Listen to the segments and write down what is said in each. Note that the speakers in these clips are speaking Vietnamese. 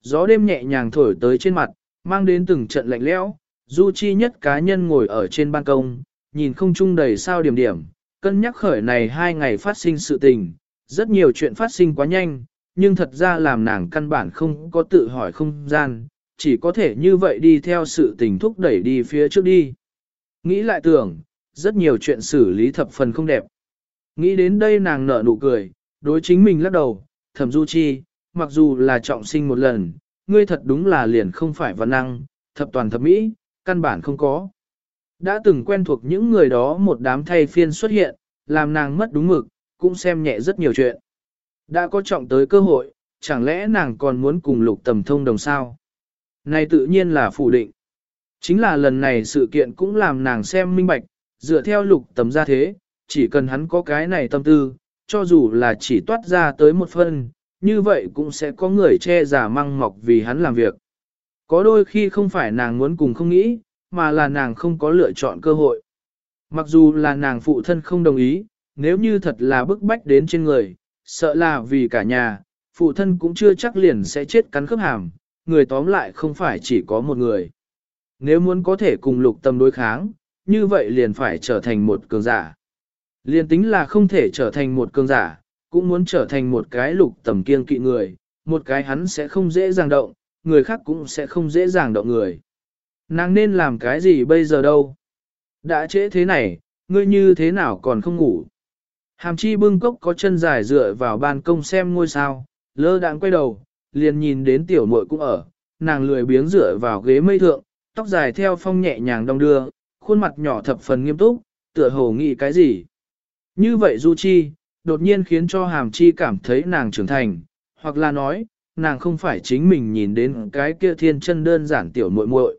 gió đêm nhẹ nhàng thổi tới trên mặt, mang đến từng trận lạnh lẽo. Du Chi nhất cá nhân ngồi ở trên ban công, nhìn không trung đầy sao điểm điểm, cân nhắc khởi này hai ngày phát sinh sự tình, rất nhiều chuyện phát sinh quá nhanh, nhưng thật ra làm nàng căn bản không có tự hỏi không gian, chỉ có thể như vậy đi theo sự tình thúc đẩy đi phía trước đi. Nghĩ lại tưởng, rất nhiều chuyện xử lý thập phần không đẹp. Nghĩ đến đây nàng nở nụ cười, đối chính mình lắc đầu, thẩm du chi, mặc dù là trọng sinh một lần, ngươi thật đúng là liền không phải văn năng, thập toàn thập mỹ, căn bản không có. Đã từng quen thuộc những người đó một đám thay phiên xuất hiện, làm nàng mất đúng mực, cũng xem nhẹ rất nhiều chuyện. Đã có trọng tới cơ hội, chẳng lẽ nàng còn muốn cùng lục tầm thông đồng sao? Này tự nhiên là phủ định. Chính là lần này sự kiện cũng làm nàng xem minh bạch, dựa theo lục tầm ra thế, chỉ cần hắn có cái này tâm tư, cho dù là chỉ toát ra tới một phân, như vậy cũng sẽ có người che giả măng mọc vì hắn làm việc. Có đôi khi không phải nàng muốn cùng không nghĩ, mà là nàng không có lựa chọn cơ hội. Mặc dù là nàng phụ thân không đồng ý, nếu như thật là bức bách đến trên người, sợ là vì cả nhà, phụ thân cũng chưa chắc liền sẽ chết cắn khớp hàm, người tóm lại không phải chỉ có một người. Nếu muốn có thể cùng lục tâm đối kháng, như vậy liền phải trở thành một cường giả. Liền tính là không thể trở thành một cường giả, cũng muốn trở thành một cái lục tầm kiên kỵ người, một cái hắn sẽ không dễ dàng động, người khác cũng sẽ không dễ dàng động người. Nàng nên làm cái gì bây giờ đâu? Đã trễ thế này, ngươi như thế nào còn không ngủ? Hàm chi bưng cốc có chân dài dựa vào ban công xem ngôi sao, lơ đạng quay đầu, liền nhìn đến tiểu muội cũng ở, nàng lười biếng dựa vào ghế mây thượng, tóc dài theo phong nhẹ nhàng đong đưa, khuôn mặt nhỏ thập phần nghiêm túc, tựa hồ nghĩ cái gì. Như vậy Du Chi, đột nhiên khiến cho Hàm Chi cảm thấy nàng trưởng thành, hoặc là nói, nàng không phải chính mình nhìn đến cái kia thiên chân đơn giản tiểu muội muội.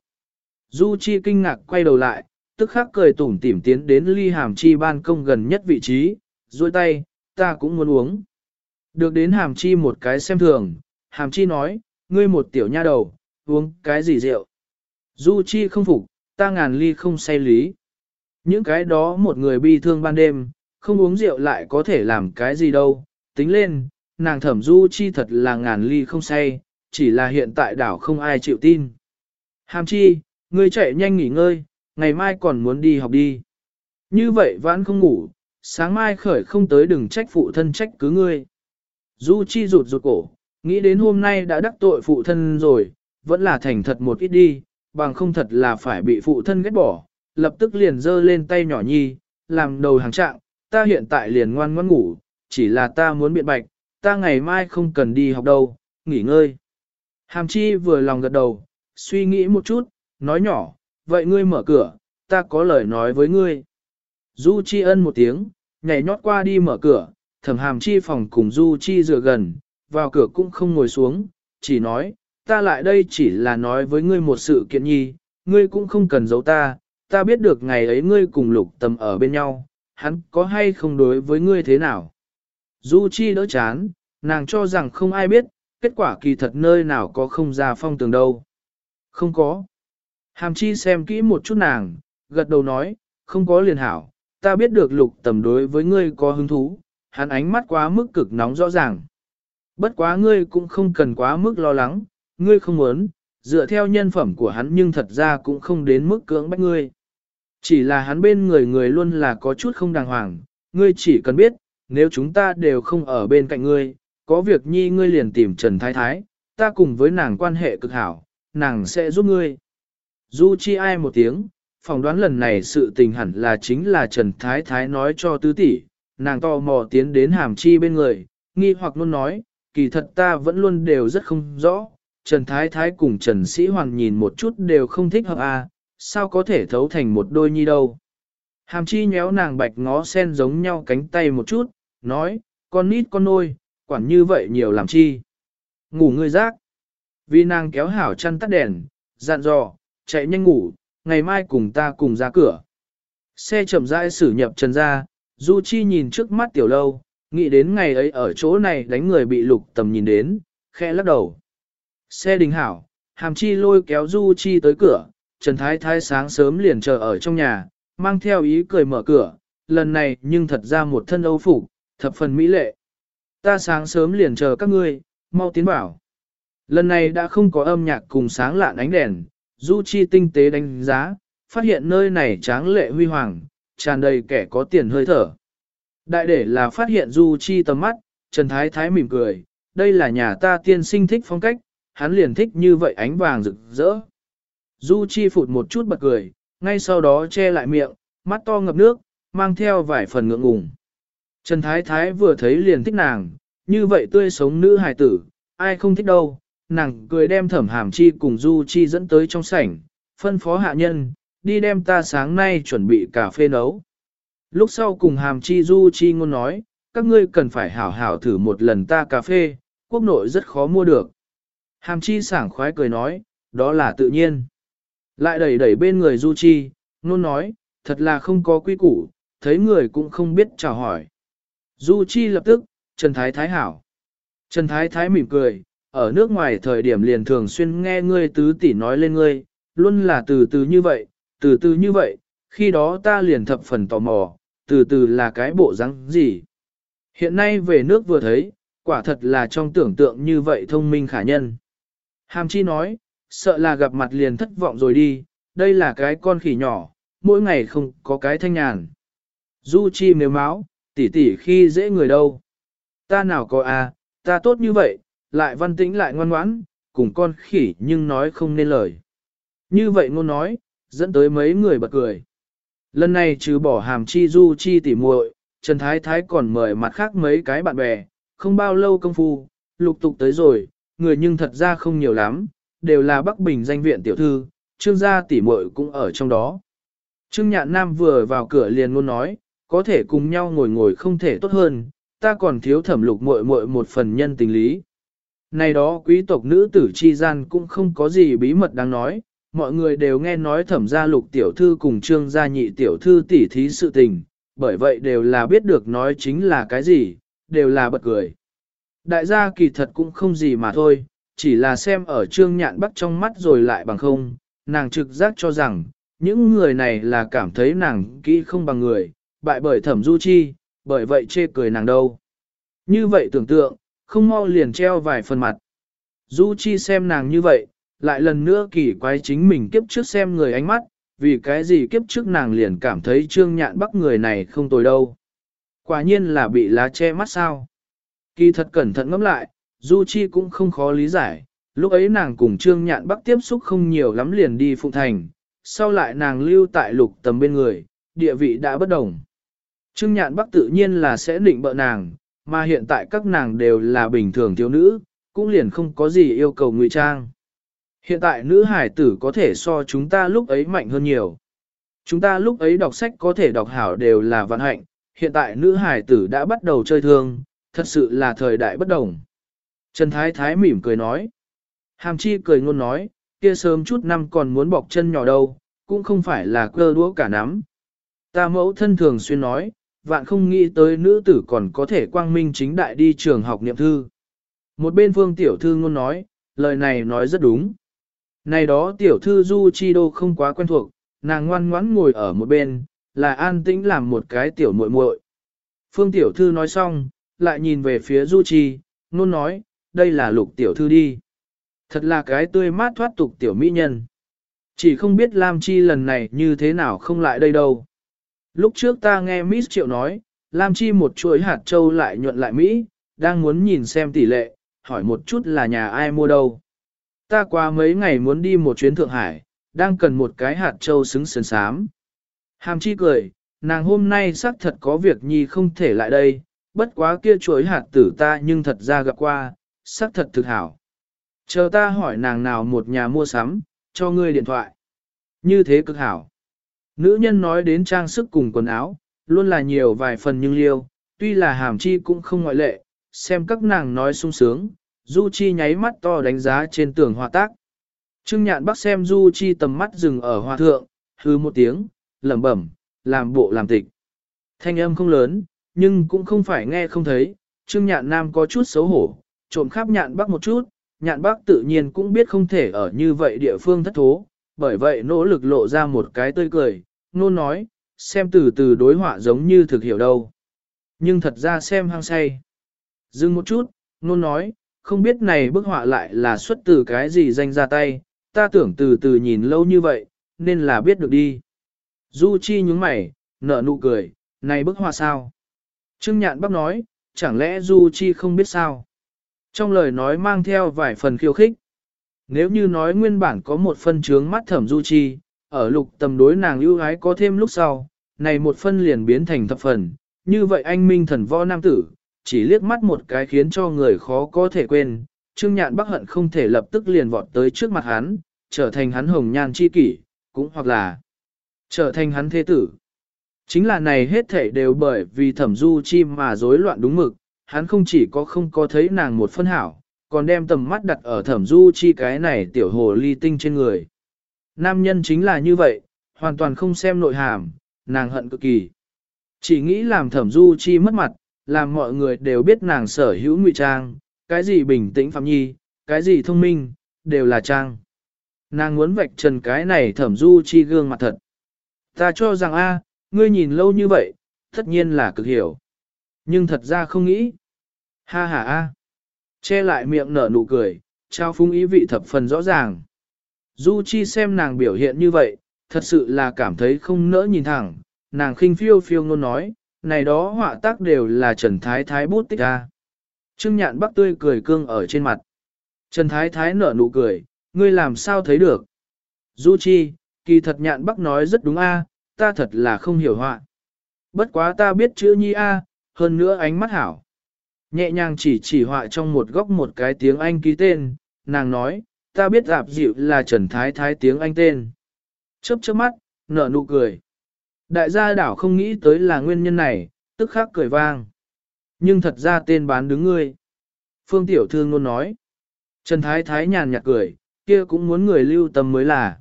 Du Chi kinh ngạc quay đầu lại, tức khắc cười tủm tỉm tiến đến ly Hàm Chi ban công gần nhất vị trí, duỗi tay, ta cũng muốn uống. Được đến Hàm Chi một cái xem thường, Hàm Chi nói, ngươi một tiểu nha đầu, uống cái gì rượu. Du Chi không phục, ta ngàn ly không say lý. Những cái đó một người bi thương ban đêm, không uống rượu lại có thể làm cái gì đâu, tính lên, nàng thẩm du chi thật là ngàn ly không say, chỉ là hiện tại đảo không ai chịu tin. Hàm chi, ngươi chạy nhanh nghỉ ngơi, ngày mai còn muốn đi học đi. Như vậy vẫn không ngủ, sáng mai khởi không tới đừng trách phụ thân trách cứ ngươi. Du chi rụt rụt cổ, nghĩ đến hôm nay đã đắc tội phụ thân rồi, vẫn là thành thật một ít đi, bằng không thật là phải bị phụ thân ghét bỏ, lập tức liền giơ lên tay nhỏ nhi, làm đầu hàng trạng, ta hiện tại liền ngoan ngoan ngủ, chỉ là ta muốn biện bạch, ta ngày mai không cần đi học đâu, nghỉ ngơi. Hàm chi vừa lòng gật đầu, suy nghĩ một chút, nói nhỏ, vậy ngươi mở cửa, ta có lời nói với ngươi. Du chi ân một tiếng, nhảy nhót qua đi mở cửa, thẩm hàm chi phòng cùng Du chi dựa gần, vào cửa cũng không ngồi xuống, chỉ nói, ta lại đây chỉ là nói với ngươi một sự kiện nhi, ngươi cũng không cần giấu ta, ta biết được ngày ấy ngươi cùng lục tầm ở bên nhau, hắn có hay không đối với ngươi thế nào. Du Chi đỡ chán, nàng cho rằng không ai biết, kết quả kỳ thật nơi nào có không ra phong tường đâu. Không có. Hàm Chi xem kỹ một chút nàng, gật đầu nói, không có liền hảo, ta biết được lục tầm đối với ngươi có hứng thú, hắn ánh mắt quá mức cực nóng rõ ràng. Bất quá ngươi cũng không cần quá mức lo lắng, ngươi không muốn, dựa theo nhân phẩm của hắn nhưng thật ra cũng không đến mức cưỡng bách ngươi. Chỉ là hắn bên người người luôn là có chút không đàng hoàng, ngươi chỉ cần biết, nếu chúng ta đều không ở bên cạnh ngươi, có việc nhi ngươi liền tìm Trần Thái Thái, ta cùng với nàng quan hệ cực hảo, nàng sẽ giúp ngươi. Du chi ai một tiếng, phỏng đoán lần này sự tình hẳn là chính là Trần Thái Thái nói cho tứ tỷ, nàng to mò tiến đến hàm chi bên người, nghi hoặc luôn nói, kỳ thật ta vẫn luôn đều rất không rõ, Trần Thái Thái cùng Trần Sĩ Hoàng nhìn một chút đều không thích hợp à, sao có thể thấu thành một đôi nhi đâu. Hàm chi nhéo nàng bạch ngó sen giống nhau cánh tay một chút, nói, con nít con nôi, quản như vậy nhiều làm chi. Ngủ ngươi rác. Vì nàng kéo hảo chăn tắt đèn, dặn dò, chạy nhanh ngủ, ngày mai cùng ta cùng ra cửa. Xe chậm rãi xử nhập trần ra, Du Chi nhìn trước mắt tiểu lâu, nghĩ đến ngày ấy ở chỗ này đánh người bị lục tầm nhìn đến, khẽ lắc đầu. Xe đình hảo, hàm chi lôi kéo Du Chi tới cửa, Trần Thái Thái sáng sớm liền chờ ở trong nhà, mang theo ý cười mở cửa, lần này nhưng thật ra một thân âu phục, thập phần mỹ lệ. Ta sáng sớm liền chờ các ngươi, mau tiến bảo. Lần này đã không có âm nhạc cùng sáng lạn ánh đèn, Du Chi tinh tế đánh giá, phát hiện nơi này tráng lệ huy hoàng, tràn đầy kẻ có tiền hơi thở. Đại để là phát hiện Du Chi tầm mắt, Trần Thái Thái mỉm cười, đây là nhà ta tiên sinh thích phong cách, hắn liền thích như vậy ánh vàng rực rỡ. Du Chi phụt một chút bật cười, ngay sau đó che lại miệng, mắt to ngập nước, mang theo vài phần ngượng ngùng. Trần Thái Thái vừa thấy liền thích nàng, như vậy tươi sống nữ hài tử, ai không thích đâu, nàng cười đem thẩm hàm chi cùng Du Chi dẫn tới trong sảnh, phân phó hạ nhân, đi đem ta sáng nay chuẩn bị cà phê nấu. Lúc sau cùng hàm chi Du Chi ngôn nói, các ngươi cần phải hảo hảo thử một lần ta cà phê, quốc nội rất khó mua được. Hàm chi sảng khoái cười nói, đó là tự nhiên. Lại đẩy đẩy bên người Du Chi, nôn nói, thật là không có quy củ, thấy người cũng không biết chào hỏi. Du Chi lập tức, Trần Thái Thái hảo. Trần Thái Thái mỉm cười, ở nước ngoài thời điểm liền thường xuyên nghe ngươi tứ tỷ nói lên ngươi, luôn là từ từ như vậy, từ từ như vậy, khi đó ta liền thập phần tò mò, từ từ là cái bộ răng gì. Hiện nay về nước vừa thấy, quả thật là trong tưởng tượng như vậy thông minh khả nhân. Hàm chi nói, sợ là gặp mặt liền thất vọng rồi đi, đây là cái con khỉ nhỏ, mỗi ngày không có cái thanh nhàn. Du chi nếu máu, tỉ tỉ khi dễ người đâu. Ta nào có à, ta tốt như vậy, lại văn tĩnh lại ngoan ngoãn, cùng con khỉ nhưng nói không nên lời. Như vậy ngôn nói, dẫn tới mấy người bật cười. Lần này trừ bỏ hàm chi du chi tỉ muội, Trần Thái Thái còn mời mặt khác mấy cái bạn bè, không bao lâu công phu, lục tục tới rồi, người nhưng thật ra không nhiều lắm, đều là Bắc Bình danh viện tiểu thư, trương gia tỷ muội cũng ở trong đó. Trương Nhạn Nam vừa vào cửa liền luôn nói, có thể cùng nhau ngồi ngồi không thể tốt hơn, ta còn thiếu thẩm lục muội muội một phần nhân tình lý. Này đó quý tộc nữ tử chi gian cũng không có gì bí mật đáng nói, mọi người đều nghe nói thẩm gia lục tiểu thư cùng trương gia nhị tiểu thư tỉ thí sự tình, bởi vậy đều là biết được nói chính là cái gì, đều là bật cười. Đại gia kỳ thật cũng không gì mà thôi, chỉ là xem ở trương nhạn bắc trong mắt rồi lại bằng không, nàng trực giác cho rằng, những người này là cảm thấy nàng kỹ không bằng người, bại bởi thẩm du chi, bởi vậy chê cười nàng đâu. Như vậy tưởng tượng, không mau liền treo vài phần mặt. Du chi xem nàng như vậy, lại lần nữa kỳ quái chính mình kiếp trước xem người ánh mắt, vì cái gì kiếp trước nàng liền cảm thấy trương nhạn bắc người này không tồi đâu. Quả nhiên là bị lá che mắt sao. Kỳ thật cẩn thận ngẫm lại, Du Chi cũng không khó lý giải, lúc ấy nàng cùng Trương Nhạn Bắc tiếp xúc không nhiều lắm liền đi Phụng Thành, sau lại nàng lưu tại lục tầm bên người, địa vị đã bất đồng. Trương Nhạn Bắc tự nhiên là sẽ định bợ nàng, mà hiện tại các nàng đều là bình thường thiếu nữ, cũng liền không có gì yêu cầu ngụy trang. Hiện tại nữ hải tử có thể so chúng ta lúc ấy mạnh hơn nhiều. Chúng ta lúc ấy đọc sách có thể đọc hảo đều là vạn hạnh, hiện tại nữ hải tử đã bắt đầu chơi thương, thật sự là thời đại bất đồng. Trần Thái Thái mỉm cười nói. Hàm chi cười ngôn nói, kia sớm chút năm còn muốn bọc chân nhỏ đâu, cũng không phải là cơ đũa cả nắm. Ta mẫu thân thường xuyên nói, vạn không nghĩ tới nữ tử còn có thể quang minh chính đại đi trường học niệm thư. Một bên phương tiểu thư ngôn nói, lời này nói rất đúng. Này đó tiểu thư Du Chi Đô không quá quen thuộc, nàng ngoan ngoãn ngồi ở một bên, là an tĩnh làm một cái tiểu muội muội. Phương tiểu thư nói xong, lại nhìn về phía Du Chi, ngôn nói, đây là lục tiểu thư đi. Thật là cái tươi mát thoát tục tiểu mỹ nhân. Chỉ không biết Lam Chi lần này như thế nào không lại đây đâu. Lúc trước ta nghe Miss Triệu nói, Lam Chi một chuỗi hạt châu lại nhuận lại Mỹ, đang muốn nhìn xem tỷ lệ, hỏi một chút là nhà ai mua đâu. Ta qua mấy ngày muốn đi một chuyến Thượng Hải, đang cần một cái hạt châu xứng sườn sám. Hàm Chi cười, nàng hôm nay xác thật có việc nhi không thể lại đây, bất quá kia chuỗi hạt tử ta nhưng thật ra gặp qua, xác thật thực hảo. Chờ ta hỏi nàng nào một nhà mua sắm, cho ngươi điện thoại. Như thế cực hảo. Nữ nhân nói đến trang sức cùng quần áo, luôn là nhiều vài phần nhưng liêu, tuy là hàm chi cũng không ngoại lệ, xem các nàng nói sung sướng, Du Chi nháy mắt to đánh giá trên tường hoa tác. Trương nhạn bắc xem Du Chi tầm mắt dừng ở hoa thượng, hư một tiếng, lẩm bẩm, làm bộ làm tịch. Thanh âm không lớn, nhưng cũng không phải nghe không thấy, Trương nhạn nam có chút xấu hổ, trộm khắp nhạn bác một chút, nhạn bác tự nhiên cũng biết không thể ở như vậy địa phương thất thố, bởi vậy nỗ lực lộ ra một cái tươi cười, nôn nói, xem từ từ đối họa giống như thực hiểu đâu. Nhưng thật ra xem hăng say. Dừng một chút, nôn nói, không biết này bức họa lại là xuất từ cái gì danh ra tay, ta tưởng từ từ nhìn lâu như vậy, nên là biết được đi. Du Chi nhướng mày, nở nụ cười, này bức họa sao? Trương Nhạn Bắc nói, chẳng lẽ Du Chi không biết sao? Trong lời nói mang theo vài phần khiêu khích. Nếu như nói nguyên bản có một phân trướng mắt thẩm Du Chi, ở lục tầm đối nàng ưu ái có thêm lúc sau, này một phân liền biến thành thập phần, như vậy anh minh thần võ nam tử, chỉ liếc mắt một cái khiến cho người khó có thể quên, Trương Nhạn Bắc hận không thể lập tức liền vọt tới trước mặt hắn, trở thành hắn hồng nhan chi kỷ, cũng hoặc là trở thành hắn thế tử. Chính là này hết thể đều bởi vì thẩm du chi mà rối loạn đúng mực, hắn không chỉ có không có thấy nàng một phân hảo, còn đem tầm mắt đặt ở thẩm du chi cái này tiểu hồ ly tinh trên người. Nam nhân chính là như vậy, hoàn toàn không xem nội hàm, nàng hận cực kỳ. Chỉ nghĩ làm thẩm du chi mất mặt, làm mọi người đều biết nàng sở hữu ngụy trang, cái gì bình tĩnh phạm nhi, cái gì thông minh, đều là trang. Nàng muốn vạch trần cái này thẩm du chi gương mặt thật. Ta cho rằng a, ngươi nhìn lâu như vậy, tất nhiên là cực hiểu. Nhưng thật ra không nghĩ. Ha ha a. Che lại miệng nở nụ cười, trao phung ý vị thập phần rõ ràng. Du Chi xem nàng biểu hiện như vậy, thật sự là cảm thấy không nỡ nhìn thẳng, nàng khinh phiêu phiêu ngôn nói, này đó họa tác đều là Trần Thái Thái bút tích ra. Trương nhạn bắc tươi cười cương ở trên mặt. Trần Thái Thái nở nụ cười, ngươi làm sao thấy được. Du Chi, kỳ thật nhạn bắc nói rất đúng a, ta thật là không hiểu họa. Bất quá ta biết chữ nhi a, hơn nữa ánh mắt hảo. Nhẹ nhàng chỉ chỉ họa trong một góc một cái tiếng Anh ký tên, nàng nói, ta biết dạp dịu là Trần Thái Thái tiếng Anh tên. Chớp chớp mắt, nở nụ cười. Đại gia đảo không nghĩ tới là nguyên nhân này, tức khắc cười vang. Nhưng thật ra tên bán đứng ngươi. Phương Tiểu Thương luôn nói. Trần Thái Thái nhàn nhạt cười, kia cũng muốn người lưu tâm mới là.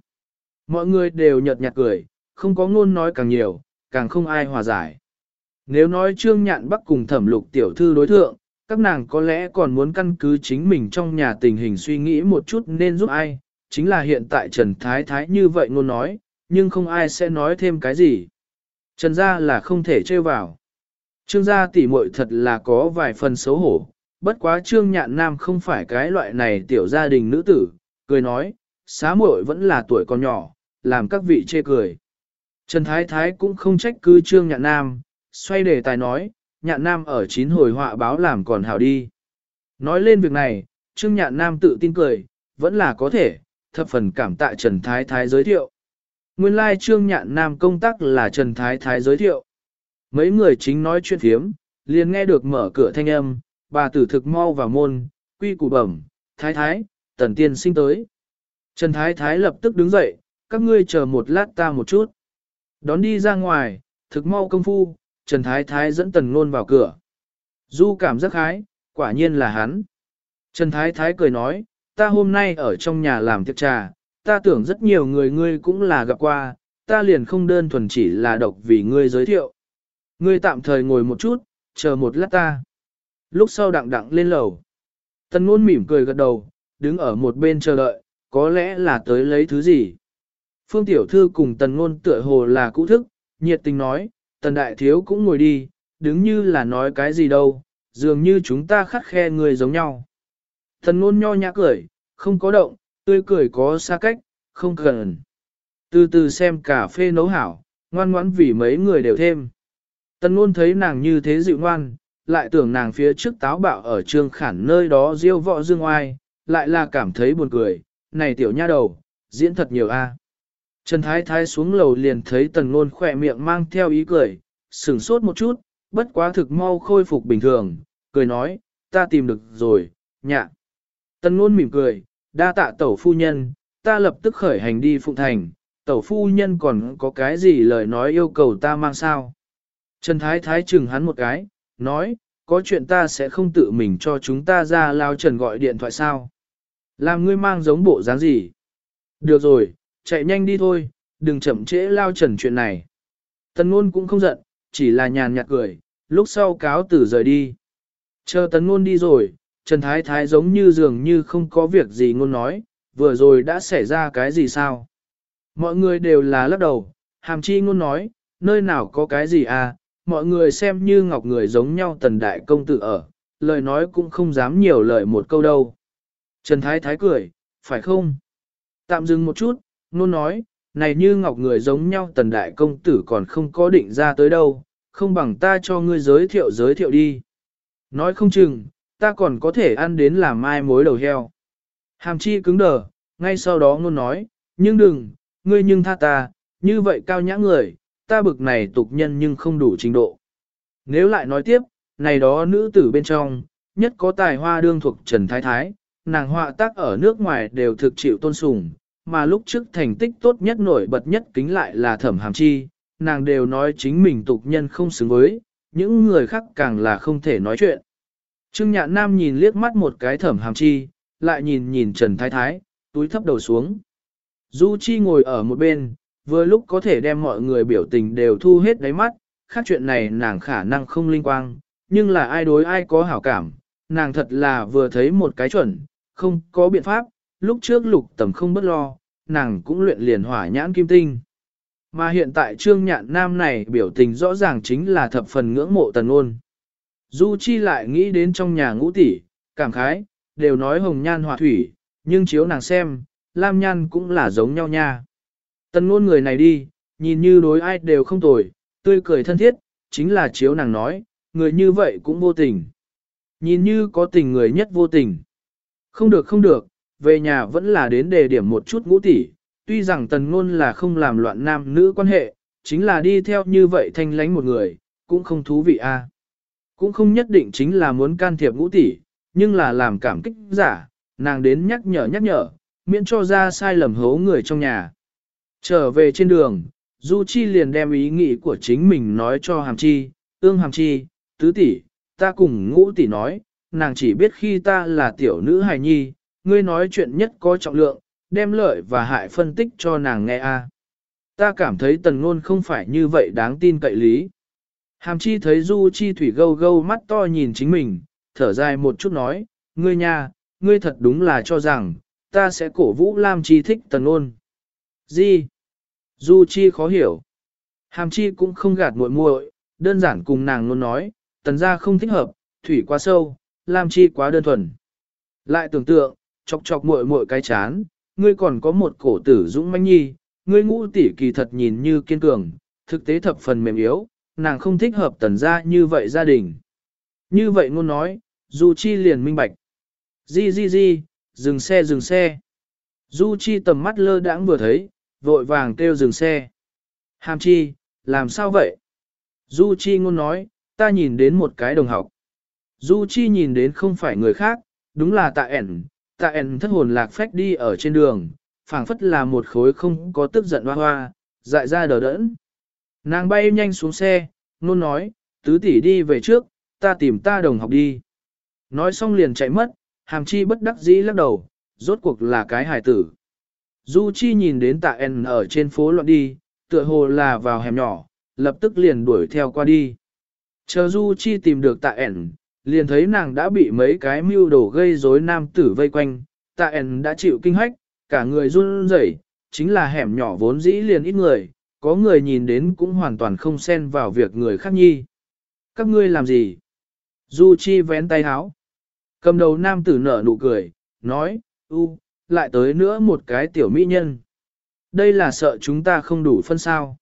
Mọi người đều nhợt nhạt cười, không có ngôn nói càng nhiều, càng không ai hòa giải. Nếu nói Trương Nhạn Bắc cùng thẩm lục tiểu thư đối thượng, các nàng có lẽ còn muốn căn cứ chính mình trong nhà tình hình suy nghĩ một chút nên giúp ai, chính là hiện tại Trần Thái Thái như vậy ngôn nói, nhưng không ai sẽ nói thêm cái gì. Trần gia là không thể trêu vào. Trương gia tỉ muội thật là có vài phần xấu hổ, bất quá Trương Nhạn Nam không phải cái loại này tiểu gia đình nữ tử, cười nói, xá muội vẫn là tuổi còn nhỏ, làm các vị chê cười. Trần Thái Thái cũng không trách cứ Trương Nhạn Nam, xoay đề tài nói, Nhạn Nam ở chín hồi họa báo làm còn hảo đi. Nói lên việc này, Trương Nhạn Nam tự tin cười, vẫn là có thể, thập phần cảm tạ Trần Thái Thái giới thiệu. Nguyên lai Trương Nhạn Nam công tác là Trần Thái Thái giới thiệu. Mấy người chính nói chuyện thiếm, liền nghe được mở cửa thanh âm, bà tử thực mau vào môn, quy củ bẩm, Thái Thái, tần tiên sinh tới. Trần Thái Thái lập tức đứng dậy, các ngươi chờ một lát ta một chút. Đón đi ra ngoài, thực mau công phu, Trần Thái Thái dẫn tần Nôn vào cửa. Du cảm rất hái, quả nhiên là hắn. Trần Thái Thái cười nói, ta hôm nay ở trong nhà làm tiệc trà, ta tưởng rất nhiều người ngươi cũng là gặp qua, ta liền không đơn thuần chỉ là độc vì ngươi giới thiệu. Ngươi tạm thời ngồi một chút, chờ một lát ta. Lúc sau đặng đặng lên lầu. Tần ngôn mỉm cười gật đầu, đứng ở một bên chờ đợi, có lẽ là tới lấy thứ gì. Phương Tiểu Thư cùng Tần Ngôn tựa hồ là cũ thức, nhiệt tình nói, Tần Đại Thiếu cũng ngồi đi, đứng như là nói cái gì đâu, dường như chúng ta khắt khe người giống nhau. Tần Ngôn nho nhã cười, không có động, tươi cười có xa cách, không cần. Từ từ xem cà phê nấu hảo, ngoan ngoãn vì mấy người đều thêm. Tần Ngôn thấy nàng như thế dịu ngoan, lại tưởng nàng phía trước táo bạo ở trương khản nơi đó diêu võ dương oai, lại là cảm thấy buồn cười, này tiểu nha đầu, diễn thật nhiều a. Trần Thái Thái xuống lầu liền thấy tần ngôn khỏe miệng mang theo ý cười, sửng sốt một chút, bất quá thực mau khôi phục bình thường, cười nói, ta tìm được rồi, nhạ. Tần ngôn mỉm cười, đa tạ tẩu phu nhân, ta lập tức khởi hành đi phụng thành, tẩu phu nhân còn có cái gì lời nói yêu cầu ta mang sao. Trần Thái Thái chừng hắn một cái, nói, có chuyện ta sẽ không tự mình cho chúng ta ra lao trần gọi điện thoại sao. Làm ngươi mang giống bộ dáng gì? Được rồi, chạy nhanh đi thôi, đừng chậm trễ lao trần chuyện này. Tần ngôn cũng không giận, chỉ là nhàn nhạt cười, lúc sau cáo tử rời đi. Chờ tần ngôn đi rồi, Trần Thái Thái giống như dường như không có việc gì ngôn nói, vừa rồi đã xảy ra cái gì sao? Mọi người đều là lắc đầu, hàm chi ngôn nói, nơi nào có cái gì à, mọi người xem như ngọc người giống nhau tần đại công tử ở, lời nói cũng không dám nhiều lời một câu đâu. Trần Thái Thái cười, phải không? Tạm dừng một chút, nôn nói, này như ngọc người giống nhau tần đại công tử còn không có định ra tới đâu, không bằng ta cho ngươi giới thiệu giới thiệu đi. Nói không chừng, ta còn có thể ăn đến làm mai mối đầu heo. Hàm chi cứng đờ, ngay sau đó ngôn nói, nhưng đừng, ngươi nhưng tha ta, như vậy cao nhã người, ta bực này tục nhân nhưng không đủ trình độ. Nếu lại nói tiếp, này đó nữ tử bên trong, nhất có tài hoa đương thuộc Trần Thái Thái, nàng họa tác ở nước ngoài đều thực chịu tôn sùng, mà lúc trước thành tích tốt nhất nổi bật nhất kính lại là thẩm hàm chi, nàng đều nói chính mình tục nhân không xứng với, những người khác càng là không thể nói chuyện. Trương Nhạn Nam nhìn liếc mắt một cái thẩm hàm chi, lại nhìn nhìn Trần Thái Thái, túi thấp đầu xuống. Du Chi ngồi ở một bên, vừa lúc có thể đem mọi người biểu tình đều thu hết đáy mắt, khác chuyện này nàng khả năng không linh quang, nhưng là ai đối ai có hảo cảm, nàng thật là vừa thấy một cái chuẩn, không có biện pháp, lúc trước lục tầm không bất lo, nàng cũng luyện liền hỏa nhãn kim tinh. Mà hiện tại trương nhạn nam này biểu tình rõ ràng chính là thập phần ngưỡng mộ tần ôn. Du Chi lại nghĩ đến trong nhà ngũ tỷ, cảm khái, đều nói hồng nhan hỏa thủy, nhưng chiếu nàng xem, lam nhan cũng là giống nhau nha. Tần ngôn người này đi, nhìn như đối ai đều không tồi, tươi cười thân thiết, chính là chiếu nàng nói, người như vậy cũng vô tình. Nhìn như có tình người nhất vô tình. Không được không được, về nhà vẫn là đến đề điểm một chút ngũ tỷ, tuy rằng tần ngôn là không làm loạn nam nữ quan hệ, chính là đi theo như vậy thanh lánh một người, cũng không thú vị a. Cũng không nhất định chính là muốn can thiệp ngũ tỷ, nhưng là làm cảm kích giả, nàng đến nhắc nhở nhắc nhở, miễn cho ra sai lầm hố người trong nhà. Trở về trên đường, Du Chi liền đem ý nghĩ của chính mình nói cho Hàm Chi, ương Hàm Chi, tứ tỷ, ta cùng ngũ tỷ nói, nàng chỉ biết khi ta là tiểu nữ hài nhi, ngươi nói chuyện nhất có trọng lượng, đem lợi và hại phân tích cho nàng nghe a. Ta cảm thấy tần ngôn không phải như vậy đáng tin cậy lý. Hàm chi thấy Du Chi Thủy gâu gâu mắt to nhìn chính mình, thở dài một chút nói, ngươi nha, ngươi thật đúng là cho rằng, ta sẽ cổ vũ Lam Chi thích tần ngôn. Gì? Du Chi khó hiểu. Hàm chi cũng không gạt muội muội, đơn giản cùng nàng luôn nói, tần gia không thích hợp, thủy quá sâu, Lam Chi quá đơn thuần. Lại tưởng tượng, chọc chọc muội muội cái chán, ngươi còn có một cổ tử dũng mãnh nhi, ngươi ngũ tỷ kỳ thật nhìn như kiên cường, thực tế thập phần mềm yếu, nàng không thích hợp tần gia như vậy gia đình. Như vậy ngôn nói, Du Chi liền minh bạch. Di di di, dừng xe dừng xe. Du Chi tầm mắt lơ đãng vừa thấy, vội vàng kêu dừng xe. Hàm Chi, làm sao vậy? Du Chi ngôn nói, ta nhìn đến một cái đồng học. Du Chi nhìn đến không phải người khác, đúng là tạ ẻn, tạ ẻn thất hồn lạc phách đi ở trên đường, phảng phất là một khối không có tức giận hoa hoa, dại ra đờ đẫn. Nàng bay nhanh xuống xe, nôn nói, tứ tỷ đi về trước, ta tìm ta đồng học đi. Nói xong liền chạy mất, hàm chi bất đắc dĩ lắc đầu, rốt cuộc là cái hài tử. Du Chi nhìn đến tạ ẻn ở trên phố loạn đi, tựa hồ là vào hẻm nhỏ, lập tức liền đuổi theo qua đi. Chờ Du Chi tìm được tạ ẻn, liền thấy nàng đã bị mấy cái mưu đồ gây rối nam tử vây quanh, tạ ẻn đã chịu kinh hách, cả người run rẩy, chính là hẻm nhỏ vốn dĩ liền ít người, có người nhìn đến cũng hoàn toàn không xen vào việc người khác nhi. Các ngươi làm gì? Du Chi vén tay háo. Cầm đầu nam tử nở nụ cười, nói, u, lại tới nữa một cái tiểu mỹ nhân. Đây là sợ chúng ta không đủ phân sao.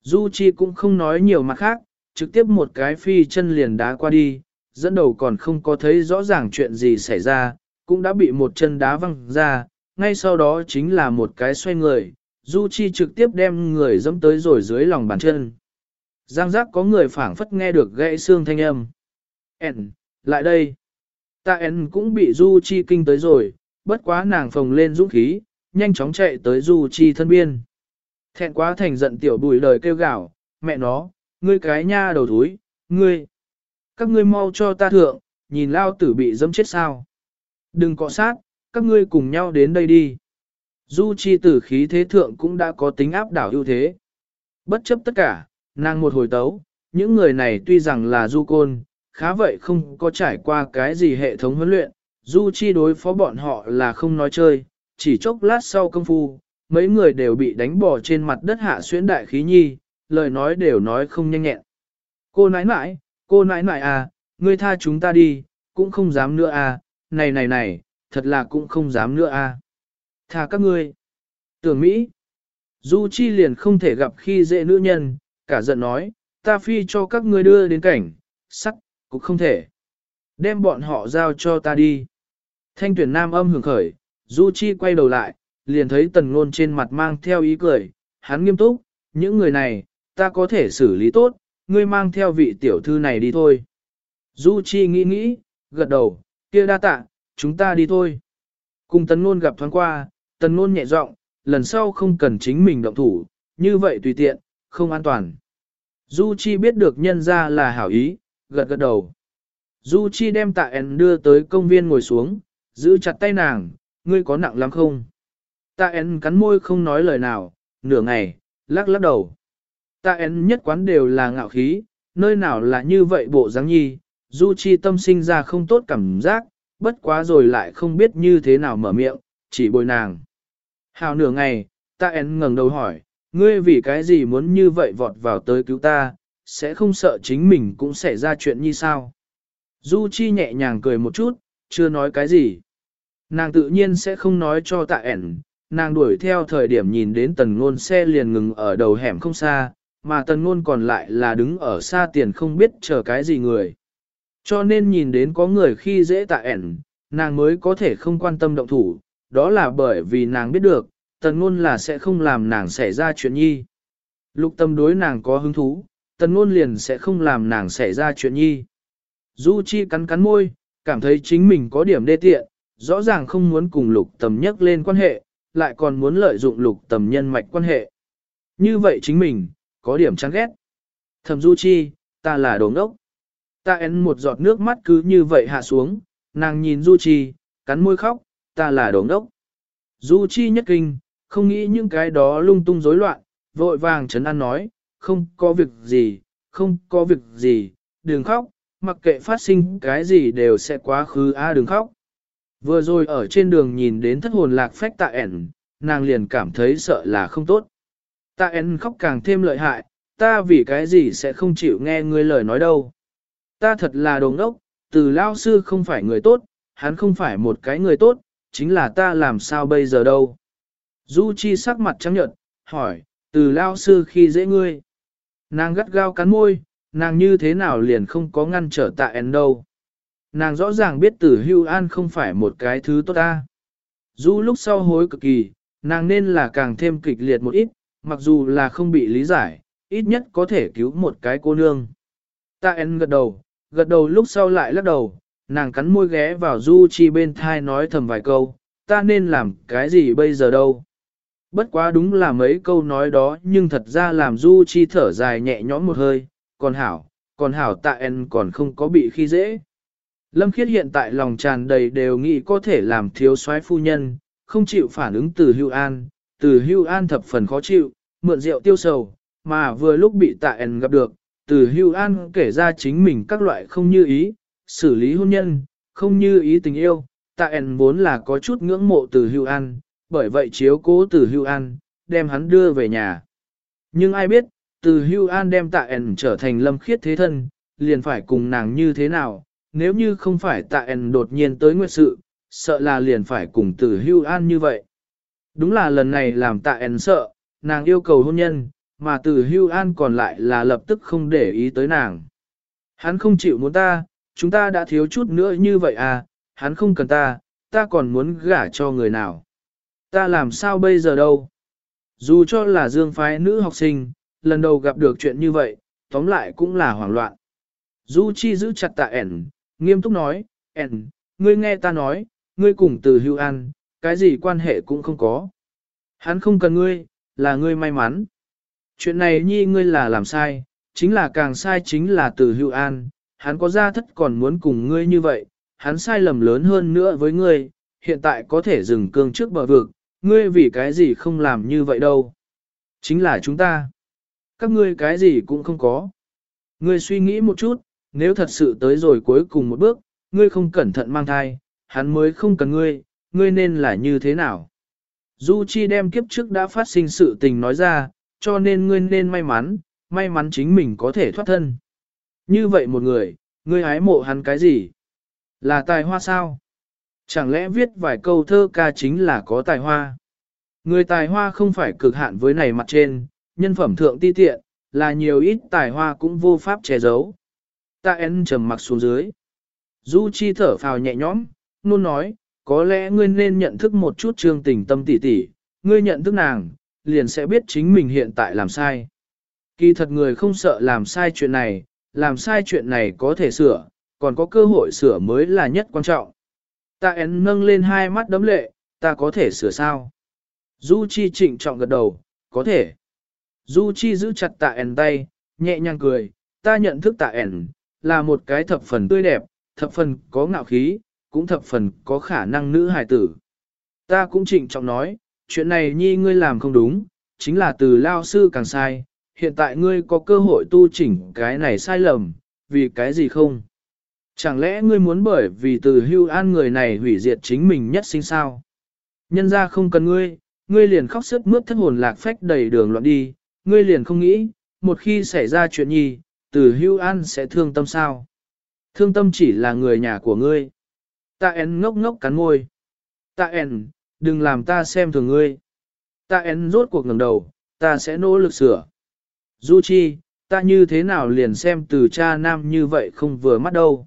Du Chi cũng không nói nhiều mặt khác, trực tiếp một cái phi chân liền đá qua đi, dẫn đầu còn không có thấy rõ ràng chuyện gì xảy ra, cũng đã bị một chân đá văng ra, ngay sau đó chính là một cái xoay người, Du Chi trực tiếp đem người dẫm tới rồi dưới lòng bàn chân. Giang giác có người phảng phất nghe được gãy xương thanh âm. En, lại đây. Ta En cũng bị Du Chi kinh tới rồi, bất quá nàng phồng lên dũng khí, nhanh chóng chạy tới Du Chi thân biên. Thẹn quá thành giận tiểu bùi lời kêu gào, mẹ nó, ngươi cái nha đầu thúi, ngươi. Các ngươi mau cho ta thượng, nhìn lao tử bị dẫm chết sao. Đừng cọ sát, các ngươi cùng nhau đến đây đi. Du chi tử khí thế thượng cũng đã có tính áp đảo ưu thế. Bất chấp tất cả, nàng một hồi tấu, những người này tuy rằng là du côn, khá vậy không có trải qua cái gì hệ thống huấn luyện, du chi đối phó bọn họ là không nói chơi, chỉ chốc lát sau công phu, mấy người đều bị đánh bỏ trên mặt đất hạ xuyến đại khí nhi, lời nói đều nói không nhanh nhẹn. Cô nãi nãi, cô nãi nãi à, ngươi tha chúng ta đi, cũng không dám nữa à. này này này, thật là cũng không dám nữa à. Tha các ngươi. Tưởng Mỹ. Du Chi liền không thể gặp khi dễ nữ nhân, cả giận nói, ta phi cho các ngươi đưa đến cảnh, sắc, cũng không thể. Đem bọn họ giao cho ta đi. Thanh tuyển nam âm hưởng khởi, Du Chi quay đầu lại, liền thấy tần ngôn trên mặt mang theo ý cười, hắn nghiêm túc, những người này, ta có thể xử lý tốt, ngươi mang theo vị tiểu thư này đi thôi. Du Chi nghĩ nghĩ, gật đầu, kia đa tạ, chúng ta đi thôi. Cùng tần ngôn gặp thoáng qua, tần ngôn nhẹ giọng, lần sau không cần chính mình động thủ, như vậy tùy tiện, không an toàn. Du Chi biết được nhân ra là hảo ý, gật gật đầu. Du Chi đem tạ ẻn đưa tới công viên ngồi xuống, giữ chặt tay nàng, ngươi có nặng lắm không? Tạ ẻn cắn môi không nói lời nào, nửa ngày, lắc lắc đầu. Tạ én nhất quán đều là ngạo khí, nơi nào là như vậy bộ dáng nhi, Du Chi tâm sinh ra không tốt cảm giác, bất quá rồi lại không biết như thế nào mở miệng, chỉ bồi nàng. Hào nửa ngày, tạ én ngẩng đầu hỏi, ngươi vì cái gì muốn như vậy vọt vào tới cứu ta, sẽ không sợ chính mình cũng xảy ra chuyện như sao? Du Chi nhẹ nhàng cười một chút, chưa nói cái gì. Nàng tự nhiên sẽ không nói cho tạ ẻn, nàng đuổi theo thời điểm nhìn đến tần ngôn xe liền ngừng ở đầu hẻm không xa, mà tần ngôn còn lại là đứng ở xa tiền không biết chờ cái gì người. Cho nên nhìn đến có người khi dễ tạ ẻn, nàng mới có thể không quan tâm động thủ, đó là bởi vì nàng biết được, tần ngôn là sẽ không làm nàng xảy ra chuyện nhi. Lục tâm đối nàng có hứng thú, tần ngôn liền sẽ không làm nàng xảy ra chuyện nhi. Du Chi cắn cắn môi, cảm thấy chính mình có điểm đê tiện, rõ ràng không muốn cùng lục tầm nhắc lên quan hệ, lại còn muốn lợi dụng lục tầm nhân mạch quan hệ. Như vậy chính mình, có điểm chán ghét. Thẩm Du Chi, ta là đồ ngốc. Ta ấn một giọt nước mắt cứ như vậy hạ xuống, nàng nhìn Du Chi, cắn môi khóc, ta là đồ ngốc. Du Chi nhất kinh, không nghĩ những cái đó lung tung rối loạn, vội vàng chấn an nói, không có việc gì, không có việc gì, đừng khóc, mặc kệ phát sinh cái gì đều sẽ quá khứ a à, đừng khóc. Vừa rồi ở trên đường nhìn đến thất hồn lạc phách tạ ẻn, nàng liền cảm thấy sợ là không tốt. Tạ En khóc càng thêm lợi hại, ta vì cái gì sẽ không chịu nghe ngươi lời nói đâu. Ta thật là đồ ngốc, từ lao sư không phải người tốt, hắn không phải một cái người tốt, chính là ta làm sao bây giờ đâu. Du Chi sắc mặt trắng nhợt, hỏi, từ lao sư khi dễ ngươi. Nàng gắt gao cắn môi, nàng như thế nào liền không có ngăn trở tạ En đâu. Nàng rõ ràng biết tử hưu an không phải một cái thứ tốt ta. Du lúc sau hối cực kỳ, nàng nên là càng thêm kịch liệt một ít, mặc dù là không bị lý giải, ít nhất có thể cứu một cái cô nương. Ta en gật đầu, gật đầu lúc sau lại lắc đầu, nàng cắn môi ghé vào Du Chi bên thai nói thầm vài câu, ta nên làm cái gì bây giờ đâu. Bất quá đúng là mấy câu nói đó nhưng thật ra làm Du Chi thở dài nhẹ nhõm một hơi, còn hảo, còn hảo tạ en còn không có bị khi dễ. Lâm Khiết hiện tại lòng tràn đầy đều nghĩ có thể làm thiếu soái phu nhân, không chịu phản ứng từ hưu an, từ hưu an thập phần khó chịu, mượn rượu tiêu sầu, mà vừa lúc bị tạ ẻn gặp được, từ hưu an kể ra chính mình các loại không như ý, xử lý hôn nhân, không như ý tình yêu, tạ ẻn vốn là có chút ngưỡng mộ từ hưu an, bởi vậy chiếu cố từ hưu an, đem hắn đưa về nhà. Nhưng ai biết, từ hưu an đem tạ ẻn trở thành lâm khiết thế thân, liền phải cùng nàng như thế nào, nếu như không phải tạ ẻn đột nhiên tới nguyệt sự, sợ là liền phải cùng Từ hưu an như vậy. Đúng là lần này làm tạ ẻn sợ, nàng yêu cầu hôn nhân, mà Từ hưu an còn lại là lập tức không để ý tới nàng. Hắn không chịu muốn ta, chúng ta đã thiếu chút nữa như vậy à, hắn không cần ta, ta còn muốn gả cho người nào. Ta làm sao bây giờ đâu? Dù cho là dương phái nữ học sinh, lần đầu gặp được chuyện như vậy, tóm lại cũng là hoảng loạn. Du Chi giữ chặt tạ ẻn, nghiêm túc nói, ẻn, ngươi nghe ta nói, ngươi cùng từ hưu an, cái gì quan hệ cũng không có. Hắn không cần ngươi, là ngươi may mắn. Chuyện này nhi ngươi là làm sai, chính là càng sai chính là từ hưu an, hắn có ra thất còn muốn cùng ngươi như vậy, hắn sai lầm lớn hơn nữa với ngươi, hiện tại có thể dừng cương trước bờ vực, ngươi vì cái gì không làm như vậy đâu. Chính là chúng ta. Các ngươi cái gì cũng không có. Ngươi suy nghĩ một chút, nếu thật sự tới rồi cuối cùng một bước, ngươi không cẩn thận mang thai, hắn mới không cần ngươi, ngươi nên là như thế nào? Du Chi đem kiếp trước đã phát sinh sự tình nói ra, cho nên ngươi nên may mắn, may mắn chính mình có thể thoát thân. Như vậy một người, ngươi hái mộ hắn cái gì? Là tài hoa sao? Chẳng lẽ viết vài câu thơ ca chính là có tài hoa? Người tài hoa không phải cực hạn với này mặt trên, nhân phẩm thượng ti tiện, là nhiều ít tài hoa cũng vô pháp che giấu. Ta én trầm mặc xuống dưới. Du Chi thở phào nhẹ nhõm, luôn nói, có lẽ ngươi nên nhận thức một chút trương tình tâm tỷ tỷ ngươi nhận thức nàng, liền sẽ biết chính mình hiện tại làm sai. Kỳ thật người không sợ làm sai chuyện này, làm sai chuyện này có thể sửa, còn có cơ hội sửa mới là nhất quan trọng. Ta én nâng lên hai mắt đấm lệ, ta có thể sửa sao? Du Chi trịnh trọng gật đầu, có thể. Du Chi giữ chặt tạ ẻn tay, nhẹ nhàng cười, ta nhận thức tạ ẻn, là một cái thập phần tươi đẹp, thập phần có ngạo khí, cũng thập phần có khả năng nữ hài tử. Ta cũng trịnh trọng nói, chuyện này nhi ngươi làm không đúng, chính là từ lao sư càng sai, hiện tại ngươi có cơ hội tu chỉnh cái này sai lầm, vì cái gì không? Chẳng lẽ ngươi muốn bởi vì từ hưu an người này hủy diệt chính mình nhất sinh sao? Nhân ra không cần ngươi, ngươi liền khóc sức mướt thất hồn lạc phách đầy đường loạn đi, ngươi liền không nghĩ, một khi xảy ra chuyện nhi, từ hưu an sẽ thương tâm sao? Thương tâm chỉ là người nhà của ngươi. Ta en ngốc ngốc cắn môi. Ta en, đừng làm ta xem thường ngươi. Ta en rốt cuộc ngẩng đầu, ta sẽ nỗ lực sửa. Du Chi, ta như thế nào liền xem từ cha nam như vậy không vừa mắt đâu.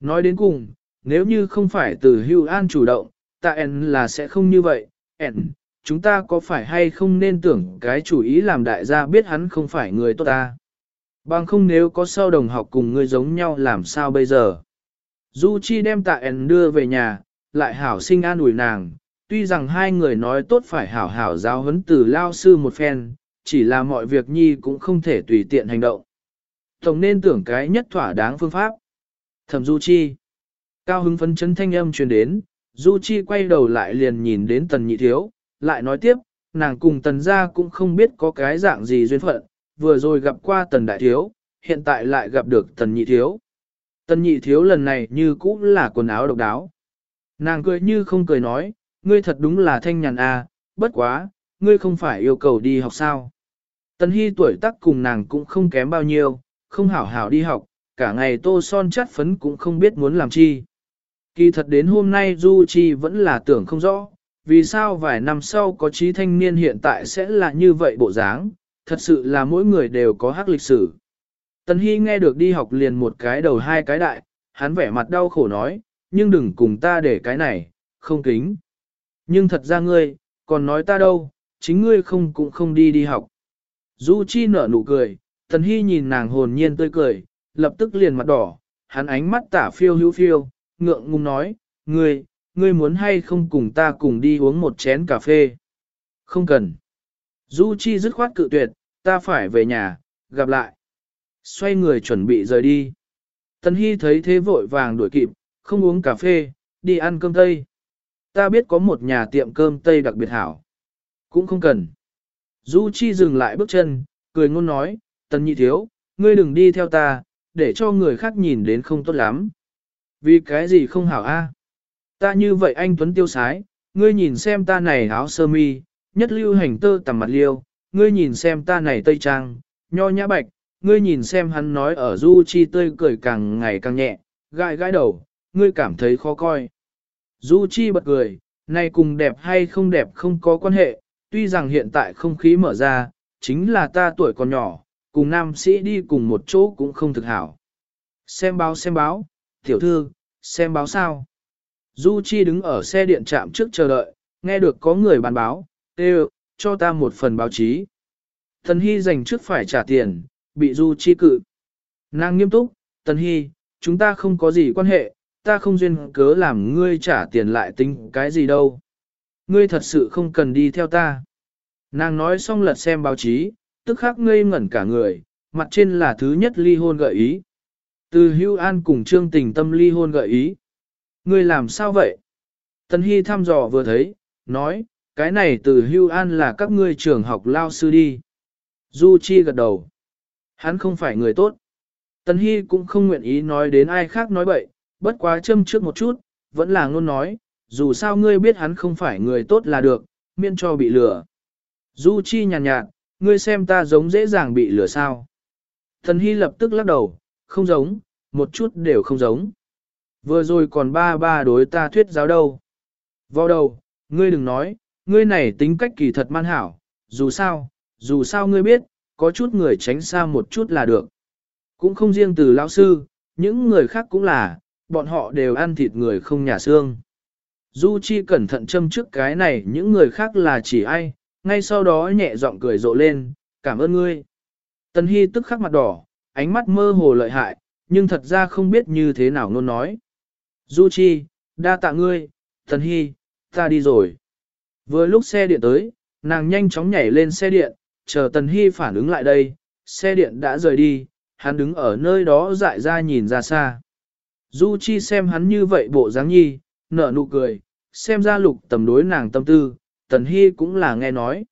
Nói đến cùng, nếu như không phải từ hưu an chủ động, ta en là sẽ không như vậy. En, chúng ta có phải hay không nên tưởng cái chủ ý làm đại gia biết hắn không phải người tốt ta. Bằng không nếu có sau đồng học cùng ngươi giống nhau làm sao bây giờ. Du Chi đem tạ En đưa về nhà, lại hảo sinh an ủi nàng, tuy rằng hai người nói tốt phải hảo hảo giáo huấn từ lao sư một phen, chỉ là mọi việc nhi cũng không thể tùy tiện hành động. Tổng nên tưởng cái nhất thỏa đáng phương pháp. Thẩm Du Chi. Cao hứng phấn chấn thanh âm truyền đến, Du Chi quay đầu lại liền nhìn đến tần nhị thiếu, lại nói tiếp, nàng cùng tần gia cũng không biết có cái dạng gì duyên phận, vừa rồi gặp qua tần đại thiếu, hiện tại lại gặp được tần nhị thiếu. Tần nhị thiếu lần này như cũ là quần áo độc đáo. Nàng cười như không cười nói, ngươi thật đúng là thanh nhàn à, bất quá, ngươi không phải yêu cầu đi học sao. Tần hy tuổi tác cùng nàng cũng không kém bao nhiêu, không hảo hảo đi học, cả ngày tô son chát phấn cũng không biết muốn làm chi. Kỳ thật đến hôm nay Du Chi vẫn là tưởng không rõ, vì sao vài năm sau có trí thanh niên hiện tại sẽ là như vậy bộ dáng, thật sự là mỗi người đều có hắc lịch sử. Tần Hy nghe được đi học liền một cái đầu hai cái đại, hắn vẻ mặt đau khổ nói, nhưng đừng cùng ta để cái này, không kính. Nhưng thật ra ngươi, còn nói ta đâu, chính ngươi không cũng không đi đi học. Du Chi nở nụ cười, Tần Hy nhìn nàng hồn nhiên tươi cười, lập tức liền mặt đỏ, hắn ánh mắt tả phiêu hữu phiêu, ngượng ngùng nói, ngươi, ngươi muốn hay không cùng ta cùng đi uống một chén cà phê? Không cần. Du Chi dứt khoát cự tuyệt, ta phải về nhà, gặp lại. Xoay người chuẩn bị rời đi. Tần Hy thấy thế vội vàng đuổi kịp, không uống cà phê, đi ăn cơm Tây. Ta biết có một nhà tiệm cơm Tây đặc biệt hảo. Cũng không cần. Du Chi dừng lại bước chân, cười ngôn nói, Tần Nhị Thiếu, ngươi đừng đi theo ta, để cho người khác nhìn đến không tốt lắm. Vì cái gì không hảo a? Ta như vậy anh Tuấn tiêu sái, ngươi nhìn xem ta này áo sơ mi, nhất lưu hành tơ tầm mặt liêu, ngươi nhìn xem ta này tây trang, nho nhã bạch, ngươi nhìn xem hắn nói ở du chi tươi cười càng ngày càng nhẹ, gãi gãi đầu, ngươi cảm thấy khó coi. Du chi bật cười, này cùng đẹp hay không đẹp không có quan hệ, tuy rằng hiện tại không khí mở ra, chính là ta tuổi còn nhỏ, cùng nam sĩ đi cùng một chỗ cũng không thực hảo. Xem báo xem báo, tiểu thư, xem báo sao. Du Chi đứng ở xe điện trạm trước chờ đợi, nghe được có người bàn báo, kêu, cho ta một phần báo chí. Thần Hy dành trước phải trả tiền, bị Du Chi cự. Nàng nghiêm túc, Tần Hy, chúng ta không có gì quan hệ, ta không duyên cớ làm ngươi trả tiền lại tính cái gì đâu. Ngươi thật sự không cần đi theo ta. Nàng nói xong lật xem báo chí, tức khắc ngây ngẩn cả người, mặt trên là thứ nhất ly hôn gợi ý. Từ hưu an cùng trương tình tâm ly hôn gợi ý. Ngươi làm sao vậy? Tần Hy thăm dò vừa thấy, nói, cái này từ hưu an là các ngươi trường học lao sư đi. Du Chi gật đầu. Hắn không phải người tốt. Tần Hy cũng không nguyện ý nói đến ai khác nói bậy, bất quá châm trước một chút, vẫn là ngôn nói, dù sao ngươi biết hắn không phải người tốt là được, miễn cho bị lừa. Du Chi nhàn nhạt, nhạt, ngươi xem ta giống dễ dàng bị lừa sao. Tần Hy lập tức lắc đầu, không giống, một chút đều không giống. Vừa rồi còn ba ba đối ta thuyết giáo đâu. Vào đầu, ngươi đừng nói, ngươi này tính cách kỳ thật man hảo, dù sao, dù sao ngươi biết, có chút người tránh xa một chút là được. Cũng không riêng từ lão sư, những người khác cũng là, bọn họ đều ăn thịt người không nhà xương. Du Chi cẩn thận châm trước cái này những người khác là chỉ ai, ngay sau đó nhẹ giọng cười rộ lên, cảm ơn ngươi. Tần Hy tức khắc mặt đỏ, ánh mắt mơ hồ lợi hại, nhưng thật ra không biết như thế nào nôn nói. Du Chi, đa tạ ngươi, Tần Hy, ta đi rồi. Vừa lúc xe điện tới, nàng nhanh chóng nhảy lên xe điện, chờ Tần Hy phản ứng lại đây, xe điện đã rời đi, hắn đứng ở nơi đó dại ra nhìn ra xa. Du Chi xem hắn như vậy bộ dáng nhi, nở nụ cười, xem ra lục tầm đối nàng tâm tư, Tần Hy cũng là nghe nói.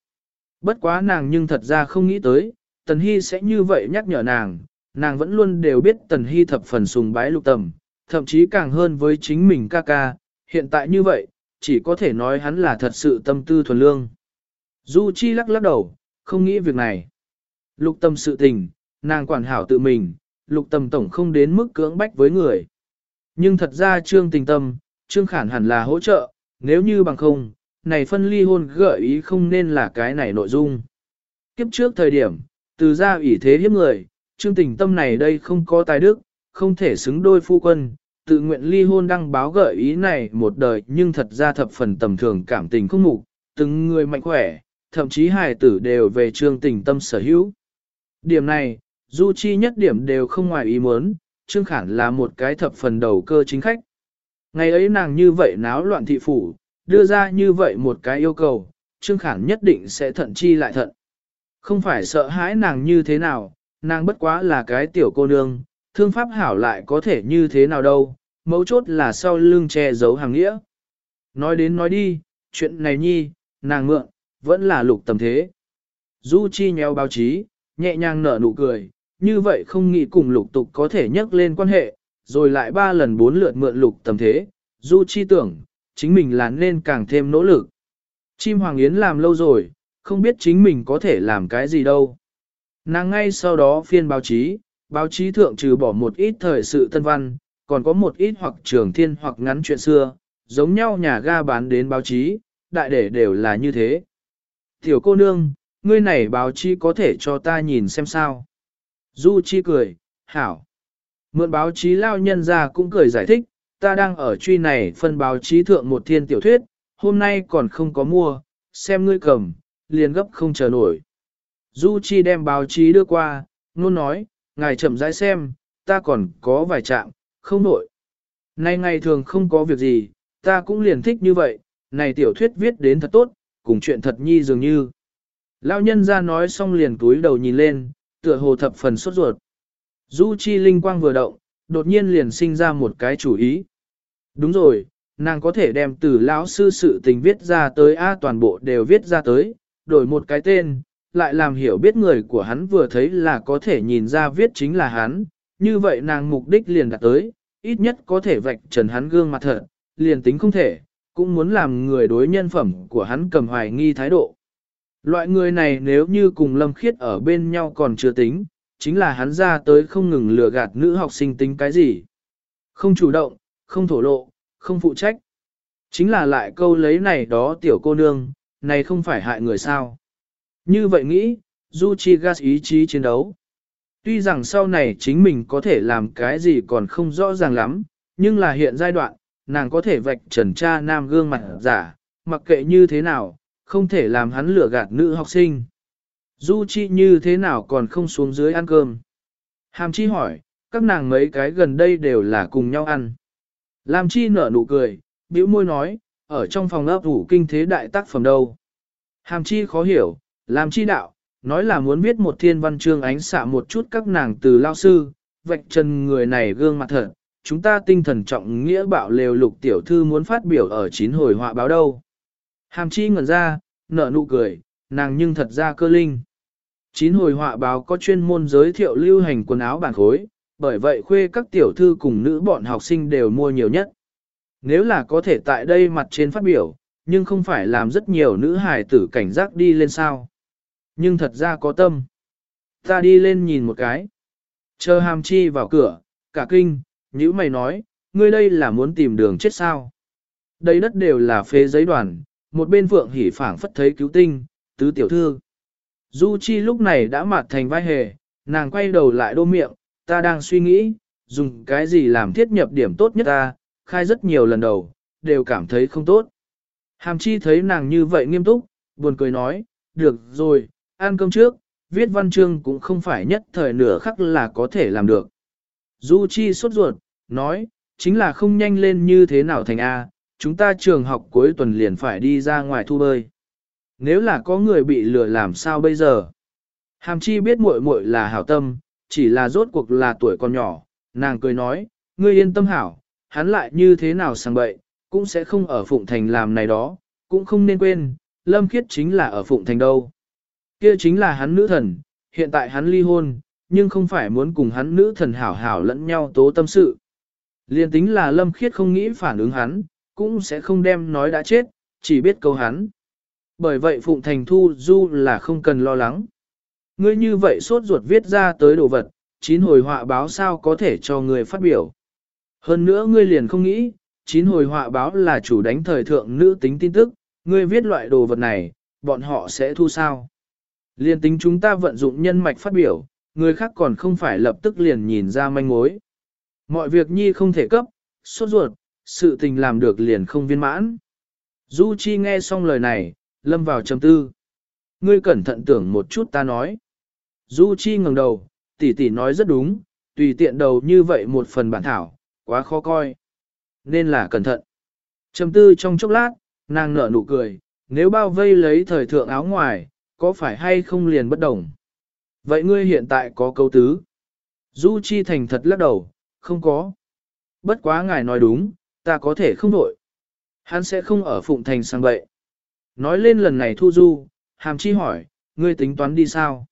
Bất quá nàng nhưng thật ra không nghĩ tới, Tần Hy sẽ như vậy nhắc nhở nàng, nàng vẫn luôn đều biết Tần Hy thập phần sùng bái lục tầm, thậm chí càng hơn với chính mình ca ca, hiện tại như vậy, chỉ có thể nói hắn là thật sự tâm tư thuần lương. Du Chi lắc lắc đầu, không nghĩ việc này. Lục tâm sự tình, nàng quản hảo tự mình, lục tâm tổng không đến mức cưỡng bách với người. Nhưng thật ra trương tình tâm, trương khản hẳn là hỗ trợ, nếu như bằng không, này phân ly hôn gợi ý không nên là cái này nội dung. Kiếp trước thời điểm, từ ra ủy thế hiếp người, trương tình tâm này đây không có tài đức, không thể xứng đôi phu quân, tự nguyện ly hôn đăng báo gợi ý này một đời nhưng thật ra thập phần tầm thường cảm tình không mục, từng người mạnh khỏe, thậm chí hài tử đều về trương tình tâm sở hữu. Điểm này, Du Chi nhất điểm đều không ngoài ý muốn, Trương Khản là một cái thập phần đầu cơ chính khách. Ngày ấy nàng như vậy náo loạn thị phủ, đưa ra như vậy một cái yêu cầu, Trương Khản nhất định sẽ thận chi lại thận. Không phải sợ hãi nàng như thế nào, nàng bất quá là cái tiểu cô nương, thương pháp hảo lại có thể như thế nào đâu, mấu chốt là sau lưng che giấu hàng nghĩa. Nói đến nói đi, chuyện này nhi, nàng mượn, vẫn là lục tầm thế. Du Chi nhéo báo chí, nhẹ nhàng nở nụ cười, như vậy không nghĩ cùng lục tục có thể nhắc lên quan hệ, rồi lại ba lần bốn lượt mượn lục tầm thế, Du Chi tưởng, chính mình là nên càng thêm nỗ lực. Chim Hoàng Yến làm lâu rồi, không biết chính mình có thể làm cái gì đâu. Nàng ngay sau đó phiên báo chí, báo chí thượng trừ bỏ một ít thời sự tân văn, còn có một ít hoặc trường thiên hoặc ngắn chuyện xưa, giống nhau nhà ga bán đến báo chí, đại để đều là như thế. Tiểu cô nương, ngươi này báo chí có thể cho ta nhìn xem sao. Du Chi cười, hảo. Mượn báo chí lao nhân ra cũng cười giải thích, ta đang ở truy này phân báo chí thượng một thiên tiểu thuyết, hôm nay còn không có mua, xem ngươi cầm, liền gấp không chờ nổi. Du Chi đem báo chí đưa qua, luôn nói, ngài chậm rãi xem, ta còn có vài trạng, không nổi. Nay ngày thường không có việc gì, ta cũng liền thích như vậy, này tiểu thuyết viết đến thật tốt, cùng chuyện thật nhi dường như. Lão nhân ra nói xong liền túi đầu nhìn lên, tựa hồ thập phần sốt ruột. Du chi linh quang vừa động, đột nhiên liền sinh ra một cái chủ ý. Đúng rồi, nàng có thể đem từ lão sư sự tình viết ra tới A toàn bộ đều viết ra tới, đổi một cái tên, lại làm hiểu biết người của hắn vừa thấy là có thể nhìn ra viết chính là hắn, như vậy nàng mục đích liền đạt tới, ít nhất có thể vạch trần hắn gương mặt thật, liền tính không thể, cũng muốn làm người đối nhân phẩm của hắn cầm hoài nghi thái độ. Loại người này nếu như cùng Lâm Khiết ở bên nhau còn chưa tính, chính là hắn ra tới không ngừng lừa gạt nữ học sinh tính cái gì. Không chủ động, không thổ lộ, không phụ trách. Chính là lại câu lấy này đó tiểu cô nương, này không phải hại người sao. Như vậy nghĩ, Du Chi Gas ý chí chiến đấu. Tuy rằng sau này chính mình có thể làm cái gì còn không rõ ràng lắm, nhưng là hiện giai đoạn, nàng có thể vạch trần cha nam gương mặt giả, mặc kệ như thế nào, không thể làm hắn lừa gạt nữ học sinh. Du Chi như thế nào còn không xuống dưới ăn cơm. Hàm Chi hỏi, các nàng mấy cái gần đây đều là cùng nhau ăn. Lam Chi nở nụ cười, bĩu môi nói, ở trong phòng ấp ủ kinh thế đại tác phẩm đâu. Hàm Chi khó hiểu, Lam Chi đạo, nói là muốn viết một thiên văn chương ánh xạ một chút các nàng từ lao sư, vạch trần người này gương mặt thật, chúng ta tinh thần trọng nghĩa bạo lều lục tiểu thư muốn phát biểu ở chín hồi họa báo đâu. Hàm chi ngẩn ra, nở nụ cười, nàng nhưng thật ra cơ linh. Chín hồi họa báo có chuyên môn giới thiệu lưu hành quần áo bản khối, bởi vậy khuê các tiểu thư cùng nữ bọn học sinh đều mua nhiều nhất. Nếu là có thể tại đây mặt trên phát biểu, nhưng không phải làm rất nhiều nữ hài tử cảnh giác đi lên sao. Nhưng thật ra có tâm. Ta đi lên nhìn một cái. Chờ hàm chi vào cửa, cả kinh, nhữ mày nói, ngươi đây là muốn tìm đường chết sao. Đây đất đều là phế giấy đoàn, một bên phượng hỉ phảng phất thấy cứu tinh, tứ tiểu thư. Du Chi lúc này đã mặt thành vai hề, nàng quay đầu lại đô miệng, ta đang suy nghĩ, dùng cái gì làm thiết nhập điểm tốt nhất ta, khai rất nhiều lần đầu, đều cảm thấy không tốt. Hàm chi thấy nàng như vậy nghiêm túc, buồn cười nói, được rồi, ăn cơm trước, viết văn chương cũng không phải nhất thời nửa khắc là có thể làm được. Du Chi sốt ruột, nói, chính là không nhanh lên như thế nào thành A, chúng ta trường học cuối tuần liền phải đi ra ngoài thu bơi. Nếu là có người bị lừa làm sao bây giờ? Hàm chi biết muội muội là hảo tâm, chỉ là rốt cuộc là tuổi còn nhỏ, nàng cười nói, ngươi yên tâm hảo, hắn lại như thế nào sang bậy, cũng sẽ không ở Phụng Thành làm này đó, cũng không nên quên, Lâm Khiết chính là ở Phụng Thành đâu. Kia chính là hắn nữ thần, hiện tại hắn ly hôn, nhưng không phải muốn cùng hắn nữ thần hảo hảo lẫn nhau tố tâm sự. Liên tính là Lâm Khiết không nghĩ phản ứng hắn, cũng sẽ không đem nói đã chết, chỉ biết câu hắn. Bởi vậy Phụng Thành Thu Du là không cần lo lắng. Ngươi như vậy sốt ruột viết ra tới đồ vật, chín hồi họa báo sao có thể cho người phát biểu. Hơn nữa ngươi liền không nghĩ, chín hồi họa báo là chủ đánh thời thượng nữ tính tin tức, ngươi viết loại đồ vật này, bọn họ sẽ thu sao. Liên tính chúng ta vận dụng nhân mạch phát biểu, người khác còn không phải lập tức liền nhìn ra manh mối. Mọi việc nhi không thể cấp, sốt ruột, sự tình làm được liền không viên mãn. Du Chi nghe xong lời này, lâm vào trầm tư. Ngươi cẩn thận tưởng một chút ta nói. Du Chi ngẩng đầu, tỷ tỷ nói rất đúng, tùy tiện đầu như vậy một phần bản thảo, quá khó coi. Nên là cẩn thận. Trầm tư trong chốc lát, nàng nở nụ cười, nếu bao vây lấy thời thượng áo ngoài, có phải hay không liền bất đồng? Vậy ngươi hiện tại có câu tứ? Du Chi thành thật lắc đầu, không có. Bất quá ngài nói đúng, ta có thể không đổi. Hắn sẽ không ở Phụng Thành sang bậy. Nói lên lần này thu du, hàm chi hỏi, ngươi tính toán đi sao?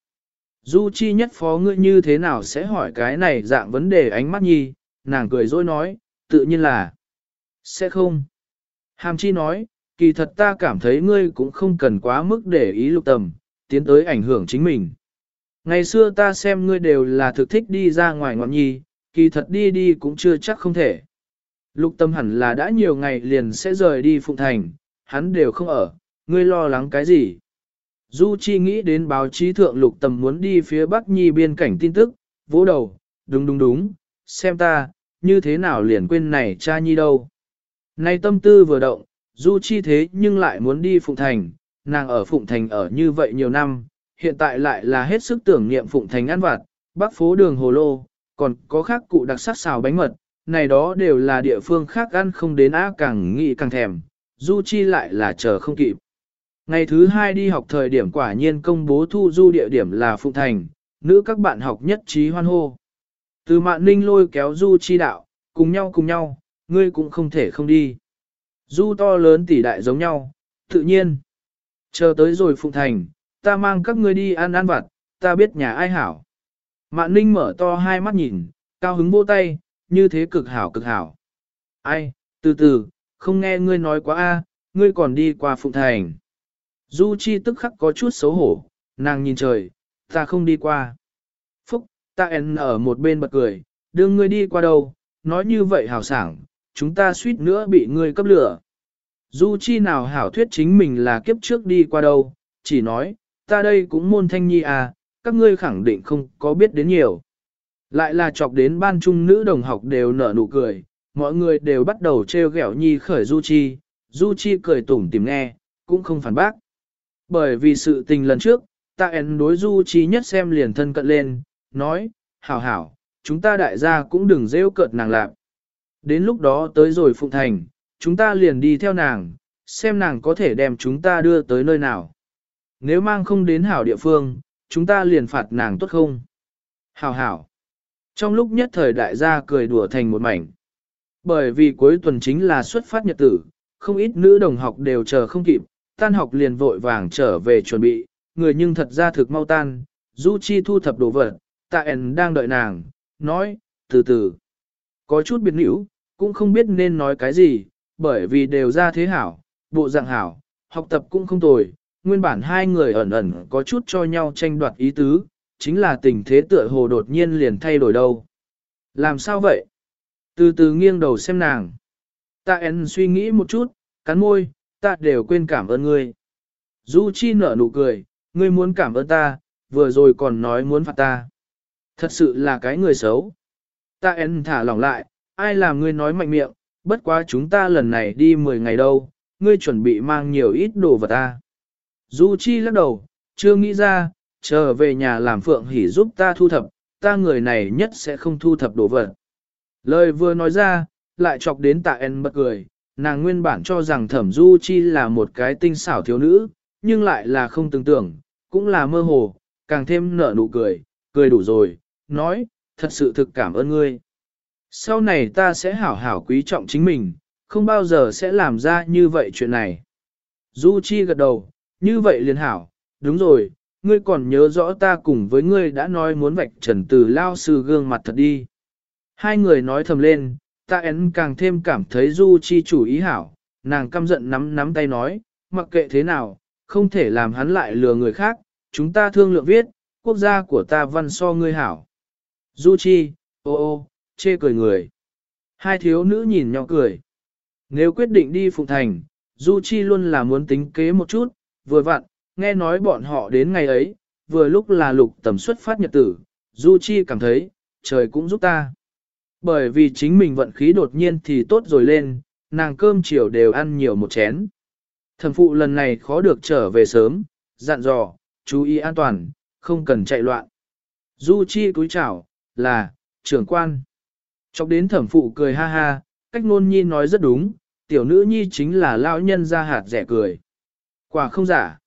Du chi nhất phó ngươi như thế nào sẽ hỏi cái này dạng vấn đề ánh mắt nhi, nàng cười dối nói, tự nhiên là, sẽ không. Hàm chi nói, kỳ thật ta cảm thấy ngươi cũng không cần quá mức để ý lục tầm, tiến tới ảnh hưởng chính mình. Ngày xưa ta xem ngươi đều là thực thích đi ra ngoài ngọn nhi, kỳ thật đi đi cũng chưa chắc không thể. Lục tâm hẳn là đã nhiều ngày liền sẽ rời đi Phụng Thành, hắn đều không ở, ngươi lo lắng cái gì? Du Chi nghĩ đến báo chí thượng lục tầm muốn đi phía Bắc Nhi biên cảnh tin tức, vỗ đầu, đúng đúng đúng, xem ta, như thế nào liền quên này cha Nhi đâu. Nay tâm tư vừa động, Du Chi thế nhưng lại muốn đi Phụng Thành, nàng ở Phụng Thành ở như vậy nhiều năm, hiện tại lại là hết sức tưởng niệm Phụng Thành ăn vặt, Bắc phố đường hồ lô, còn có khác cụ đặc sắc xào bánh mật, này đó đều là địa phương khác ăn không đến á càng nghĩ càng thèm, Du Chi lại là chờ không kịp. Ngày thứ hai đi học thời điểm quả nhiên công bố thu du địa điểm là Phụng Thành, nữ các bạn học nhất trí hoan hô. Từ mạn ninh lôi kéo Du Chi đạo, cùng nhau cùng nhau, ngươi cũng không thể không đi. Du to lớn tỷ đại giống nhau, tự nhiên. Chờ tới rồi Phụng Thành, ta mang các ngươi đi ăn ăn vặt, ta biết nhà ai hảo. Mạn ninh mở to hai mắt nhìn, cao hứng vô tay, như thế cực hảo cực hảo. Ai, từ từ, không nghe ngươi nói quá a, ngươi còn đi qua Phụng Thành. Du Chi tức khắc có chút xấu hổ, nàng nhìn trời, ta không đi qua. Phúc, ta en ở một bên bật cười, đưa ngươi đi qua đâu, nói như vậy hào sảng, chúng ta suýt nữa bị ngươi cấp lửa. Du Chi nào hảo thuyết chính mình là kiếp trước đi qua đâu, chỉ nói, ta đây cũng môn thanh nhi à, các ngươi khẳng định không có biết đến nhiều. Lại là chọc đến ban trung nữ đồng học đều nở nụ cười, mọi người đều bắt đầu treo ghẹo nhi khởi Du Chi, Du Chi cười tủm tìm nghe, cũng không phản bác. Bởi vì sự tình lần trước, ta en đối Du Chi nhất xem liền thân cận lên, nói, hảo hảo, chúng ta đại gia cũng đừng rêu cợt nàng lạc. Đến lúc đó tới rồi Phụng Thành, chúng ta liền đi theo nàng, xem nàng có thể đem chúng ta đưa tới nơi nào. Nếu mang không đến hảo địa phương, chúng ta liền phạt nàng tốt không? Hảo hảo. Trong lúc nhất thời đại gia cười đùa thành một mảnh. Bởi vì cuối tuần chính là xuất phát nhật tử, không ít nữ đồng học đều chờ không kịp, tan học liền vội vàng trở về chuẩn bị, người nhưng thật ra thực mau tan, Du Chi thu thập đồ vật, tạ ẻn đang đợi nàng, nói, từ từ. Có chút biệt nữ, cũng không biết nên nói cái gì, bởi vì đều ra thế hảo, bộ dạng hảo, học tập cũng không tồi, nguyên bản hai người ẩn ẩn có chút cho nhau tranh đoạt ý tứ, chính là tình thế tựa hồ đột nhiên liền thay đổi đâu. Làm sao vậy? Từ từ nghiêng đầu xem nàng. Ta en suy nghĩ một chút, cắn môi, ta đều quên cảm ơn ngươi. Du Chi nở nụ cười, ngươi muốn cảm ơn ta, vừa rồi còn nói muốn phạt ta. Thật sự là cái người xấu. Ta en thả lỏng lại, ai làm ngươi nói mạnh miệng, bất quá chúng ta lần này đi 10 ngày đâu, ngươi chuẩn bị mang nhiều ít đồ vật ta. Du Chi lắc đầu, chưa nghĩ ra, chờ về nhà làm phượng hỉ giúp ta thu thập, ta người này nhất sẽ không thu thập đồ vật. Lời vừa nói ra, lại chọc đến tạ en bật cười, nàng nguyên bản cho rằng thẩm Du Chi là một cái tinh xảo thiếu nữ, nhưng lại là không tưởng tưởng, cũng là mơ hồ, càng thêm nở nụ cười, cười đủ rồi, nói, thật sự thực cảm ơn ngươi. Sau này ta sẽ hảo hảo quý trọng chính mình, không bao giờ sẽ làm ra như vậy chuyện này. Du Chi gật đầu, như vậy liền hảo, đúng rồi, ngươi còn nhớ rõ ta cùng với ngươi đã nói muốn vạch trần từ lao sư gương mặt thật đi. Hai người nói thầm lên, ta én càng thêm cảm thấy Du Chi chủ ý hảo, nàng căm giận nắm nắm tay nói, mặc kệ thế nào, không thể làm hắn lại lừa người khác, chúng ta thương lượng viết, quốc gia của ta văn so ngươi hảo. Du Chi, ô ô, chê cười người. Hai thiếu nữ nhìn nhau cười. Nếu quyết định đi Phụng Thành, Du Chi luôn là muốn tính kế một chút, vừa vặn, nghe nói bọn họ đến ngày ấy, vừa lúc là lục tầm xuất phát nhật tử, Du Chi cảm thấy, trời cũng giúp ta. Bởi vì chính mình vận khí đột nhiên thì tốt rồi lên, nàng cơm chiều đều ăn nhiều một chén. Thẩm phụ lần này khó được trở về sớm, dặn dò, chú ý an toàn, không cần chạy loạn. Du Chi cúi chào, là, trưởng quan. Chọc đến thẩm phụ cười ha ha, cách nôn nhi nói rất đúng, tiểu nữ nhi chính là lão nhân ra hạt rẻ cười. Quả không giả.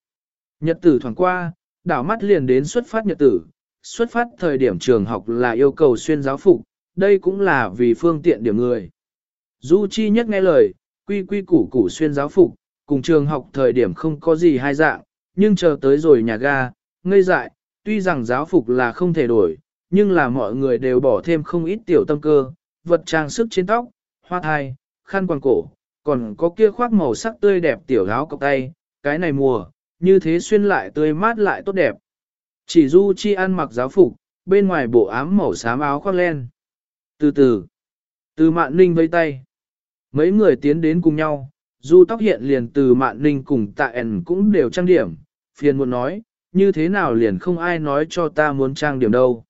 Nhật tử thoảng qua, đảo mắt liền đến xuất phát nhật tử, xuất phát thời điểm trường học là yêu cầu xuyên giáo phục, đây cũng là vì phương tiện điểm người. Du Chi nhất nghe lời, quy quy củ củ xuyên giáo phục, cùng trường học thời điểm không có gì hai dạng, nhưng chờ tới rồi nhà ga, ngây dại, tuy rằng giáo phục là không thể đổi, nhưng là mọi người đều bỏ thêm không ít tiểu tâm cơ, vật trang sức trên tóc, hoa thai, khăn quàng cổ, còn có kia khoác màu sắc tươi đẹp tiểu áo cọc tay, cái này mùa, như thế xuyên lại tươi mát lại tốt đẹp. Chỉ du chi ăn mặc giáo phục, bên ngoài bộ ám màu xám áo khoác len. Từ từ, từ mạn ninh vây tay. Mấy người tiến đến cùng nhau, du tóc hiện liền từ mạn ninh cùng tạ ẩn cũng đều trang điểm, phiền muốn nói, như thế nào liền không ai nói cho ta muốn trang điểm đâu.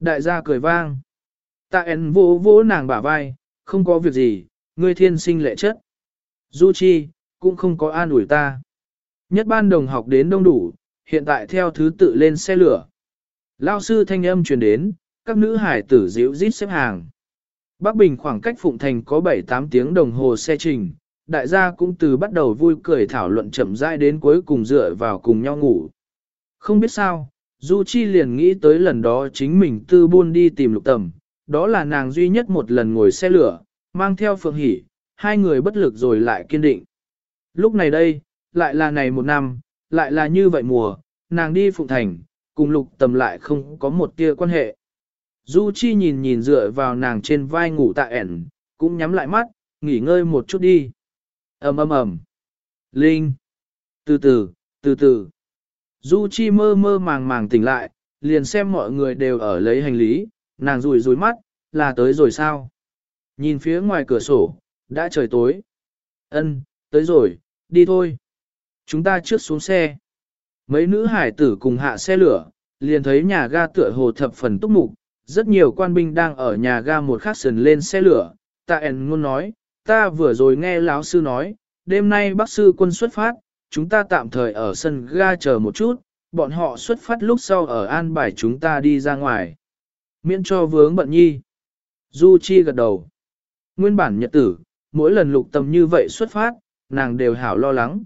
Đại gia cười vang. Tạ ẩn vỗ vỗ nàng bả vai, không có việc gì, ngươi thiên sinh lệ chất. Du chi, cũng không có an ủi ta. Nhất ban đồng học đến đông đủ, hiện tại theo thứ tự lên xe lửa. Lao sư thanh âm truyền đến, các nữ hải tử dịu rít xếp hàng. Bắc Bình khoảng cách Phụng Thành có 7-8 tiếng đồng hồ xe trình, đại gia cũng từ bắt đầu vui cười thảo luận chậm rãi đến cuối cùng dựa vào cùng nhau ngủ. Không biết sao, Du Chi liền nghĩ tới lần đó chính mình tư buôn đi tìm lục tầm, đó là nàng duy nhất một lần ngồi xe lửa, mang theo Phượng hỉ, hai người bất lực rồi lại kiên định. Lúc này đây, lại là này một năm, lại là như vậy mùa, nàng đi Phụng Thành, cùng lục tầm lại không có một tia quan hệ. Du Chi nhìn nhìn dựa vào nàng trên vai ngủ tạ ẻn, cũng nhắm lại mắt, nghỉ ngơi một chút đi. ầm ầm ầm. Linh. Từ từ, từ từ. Du Chi mơ mơ màng màng tỉnh lại, liền xem mọi người đều ở lấy hành lý, nàng rủi rủi mắt, là tới rồi sao? Nhìn phía ngoài cửa sổ, đã trời tối. Ân, tới rồi, đi thôi. Chúng ta trước xuống xe. Mấy nữ hải tử cùng hạ xe lửa, liền thấy nhà ga tựa hồ thập phần túc mục, rất nhiều quan binh đang ở nhà ga một khắc sườn lên xe lửa. Tạ ẻn ngôn nói, ta vừa rồi nghe lão sư nói, đêm nay bác sư quân xuất phát, chúng ta tạm thời ở sân ga chờ một chút, bọn họ xuất phát lúc sau ở an bài chúng ta đi ra ngoài. Miễn cho vướng bận nhi. Du Chi gật đầu. Nguyên bản nhật tử, mỗi lần lục tâm như vậy xuất phát, nàng đều hảo lo lắng.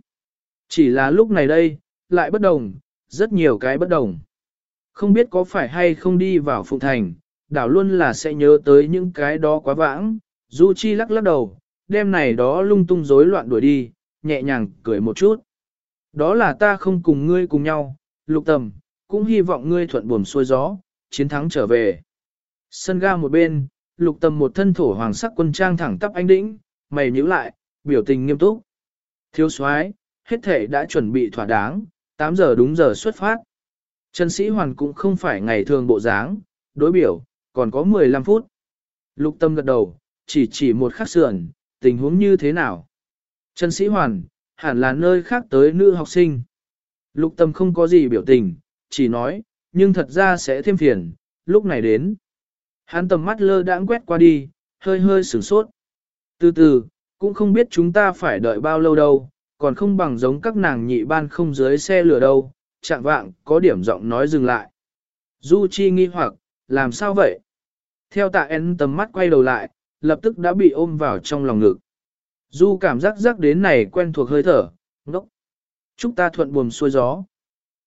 Chỉ là lúc này đây, lại bất đồng, rất nhiều cái bất đồng. Không biết có phải hay không đi vào Phụng Thành, đảo luôn là sẽ nhớ tới những cái đó quá vãng. Du Chi lắc lắc đầu, đêm này đó lung tung rối loạn đuổi đi, nhẹ nhàng cười một chút. Đó là ta không cùng ngươi cùng nhau, lục tầm, cũng hy vọng ngươi thuận buồm xuôi gió, chiến thắng trở về. Sân ga một bên, lục tầm một thân thổ hoàng sắc quân trang thẳng tắp anh đĩnh, mày nhíu lại, biểu tình nghiêm túc. Thiếu soái, hết thể đã chuẩn bị thỏa đáng, 8 giờ đúng giờ xuất phát. Trần Sĩ Hoàn cũng không phải ngày thường bộ dáng, đối biểu, còn có 15 phút. Lục tâm gật đầu, chỉ chỉ một khắc sườn, tình huống như thế nào. Trần Sĩ Hoàn, hẳn là nơi khác tới nữ học sinh. Lục tâm không có gì biểu tình, chỉ nói, nhưng thật ra sẽ thêm phiền, lúc này đến. Hắn tầm mắt lơ đãng quét qua đi, hơi hơi sửng sốt. Từ từ, cũng không biết chúng ta phải đợi bao lâu đâu, còn không bằng giống các nàng nhị ban không dưới xe lửa đâu, chạm vạng, có điểm giọng nói dừng lại. Du Chi nghi hoặc, làm sao vậy? Theo tạ en tầm mắt quay đầu lại, lập tức đã bị ôm vào trong lòng ngực. Du cảm giác rắc đến này quen thuộc hơi thở, ngốc. Chúc ta thuận buồm xuôi gió.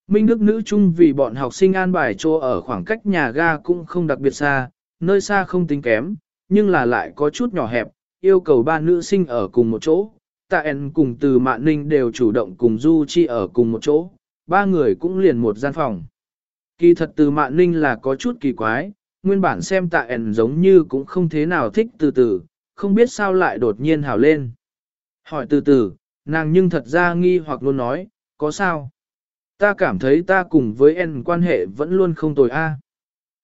Minh Đức nữ chung vì bọn học sinh an bài chỗ ở khoảng cách nhà ga cũng không đặc biệt xa, nơi xa không tính kém, nhưng là lại có chút nhỏ hẹp, yêu cầu ba nữ sinh ở cùng một chỗ. Tạ En cùng từ Mạn Ninh đều chủ động cùng Du Chi ở cùng một chỗ, ba người cũng liền một gian phòng. Kỳ thật từ Mạn Ninh là có chút kỳ quái, nguyên bản xem Tạ En giống như cũng không thế nào thích từ từ, không biết sao lại đột nhiên hào lên. Hỏi từ từ, nàng nhưng thật ra nghi hoặc luôn nói, có sao? Ta cảm thấy ta cùng với En quan hệ vẫn luôn không tồi a.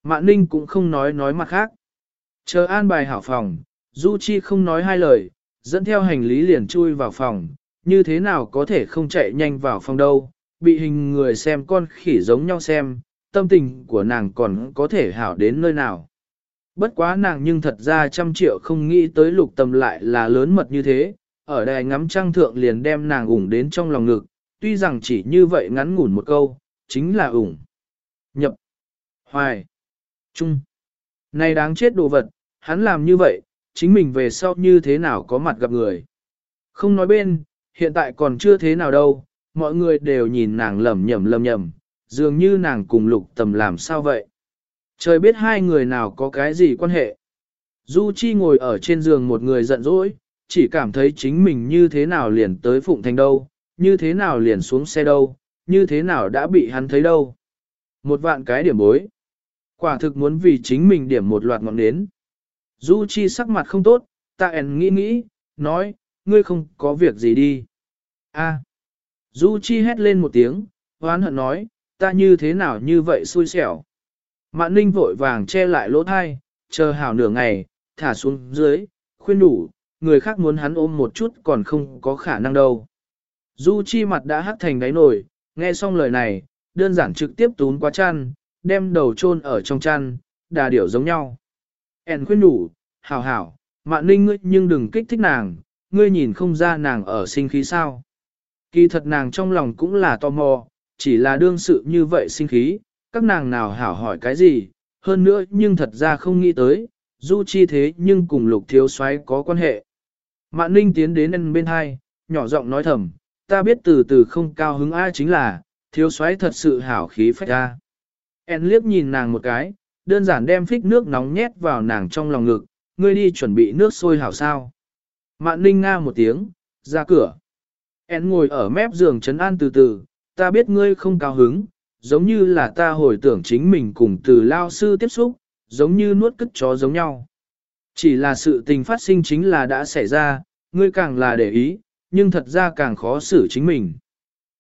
Mạn Ninh cũng không nói nói mặt khác. Chờ an bài hảo phòng, Du Chi không nói hai lời, dẫn theo hành lý liền chui vào phòng, như thế nào có thể không chạy nhanh vào phòng đâu, bị hình người xem con khỉ giống nhau xem, tâm tình của nàng còn có thể hảo đến nơi nào. Bất quá nàng nhưng thật ra trăm triệu không nghĩ tới lục tâm lại là lớn mật như thế, ở đài ngắm trăng thượng liền đem nàng ủng đến trong lòng ngực, tuy rằng chỉ như vậy ngắn ngủn một câu, chính là ủng. Nhập. Hoài. Trung. Này đáng chết đồ vật, hắn làm như vậy, chính mình về sau như thế nào có mặt gặp người. Không nói bên, hiện tại còn chưa thế nào đâu, mọi người đều nhìn nàng lầm nhầm lầm nhầm, dường như nàng cùng lục tầm làm sao vậy. Trời biết hai người nào có cái gì quan hệ. Du Chi ngồi ở trên giường một người giận dỗi, chỉ cảm thấy chính mình như thế nào liền tới Phụng Thành đâu, như thế nào liền xuống xe đâu, như thế nào đã bị hắn thấy đâu. Một vạn cái điểm bối. Quả thực muốn vì chính mình điểm một loạt ngọn nến. Du Chi sắc mặt không tốt, tạ ẻn nghĩ nghĩ, nói, ngươi không có việc gì đi. A. Du Chi hét lên một tiếng, hoán hận nói, ta như thế nào như vậy xui xẻo. Mạn Ninh vội vàng che lại lỗ thai, chờ hảo nửa ngày, thả xuống dưới, khuyên đủ, người khác muốn hắn ôm một chút còn không có khả năng đâu. Du Chi mặt đã hắt thành đáy nổi, nghe xong lời này, đơn giản trực tiếp tún qua chăn, đem đầu chôn ở trong chăn, đà điểu giống nhau. En khuyên đủ, hảo hảo, Mạn Ninh ngươi nhưng đừng kích thích nàng, ngươi nhìn không ra nàng ở sinh khí sao. Kỳ thật nàng trong lòng cũng là tò mò, chỉ là đương sự như vậy sinh khí, các nàng nào hảo hỏi cái gì, hơn nữa nhưng thật ra không nghĩ tới, du chi thế nhưng cùng lục thiếu soái có quan hệ. Mạn ninh tiến đến bên hai, nhỏ giọng nói thầm, ta biết từ từ không cao hứng ai chính là, thiếu soái thật sự hảo khí phách ra. En liếc nhìn nàng một cái, đơn giản đem phích nước nóng nhét vào nàng trong lòng ngực, ngươi đi chuẩn bị nước sôi hảo sao. Mạn ninh nga một tiếng, ra cửa. En ngồi ở mép giường chấn an từ từ, ta biết ngươi không cao hứng, giống như là ta hồi tưởng chính mình cùng từ lao sư tiếp xúc, giống như nuốt cất chó giống nhau. Chỉ là sự tình phát sinh chính là đã xảy ra, ngươi càng là để ý, nhưng thật ra càng khó xử chính mình.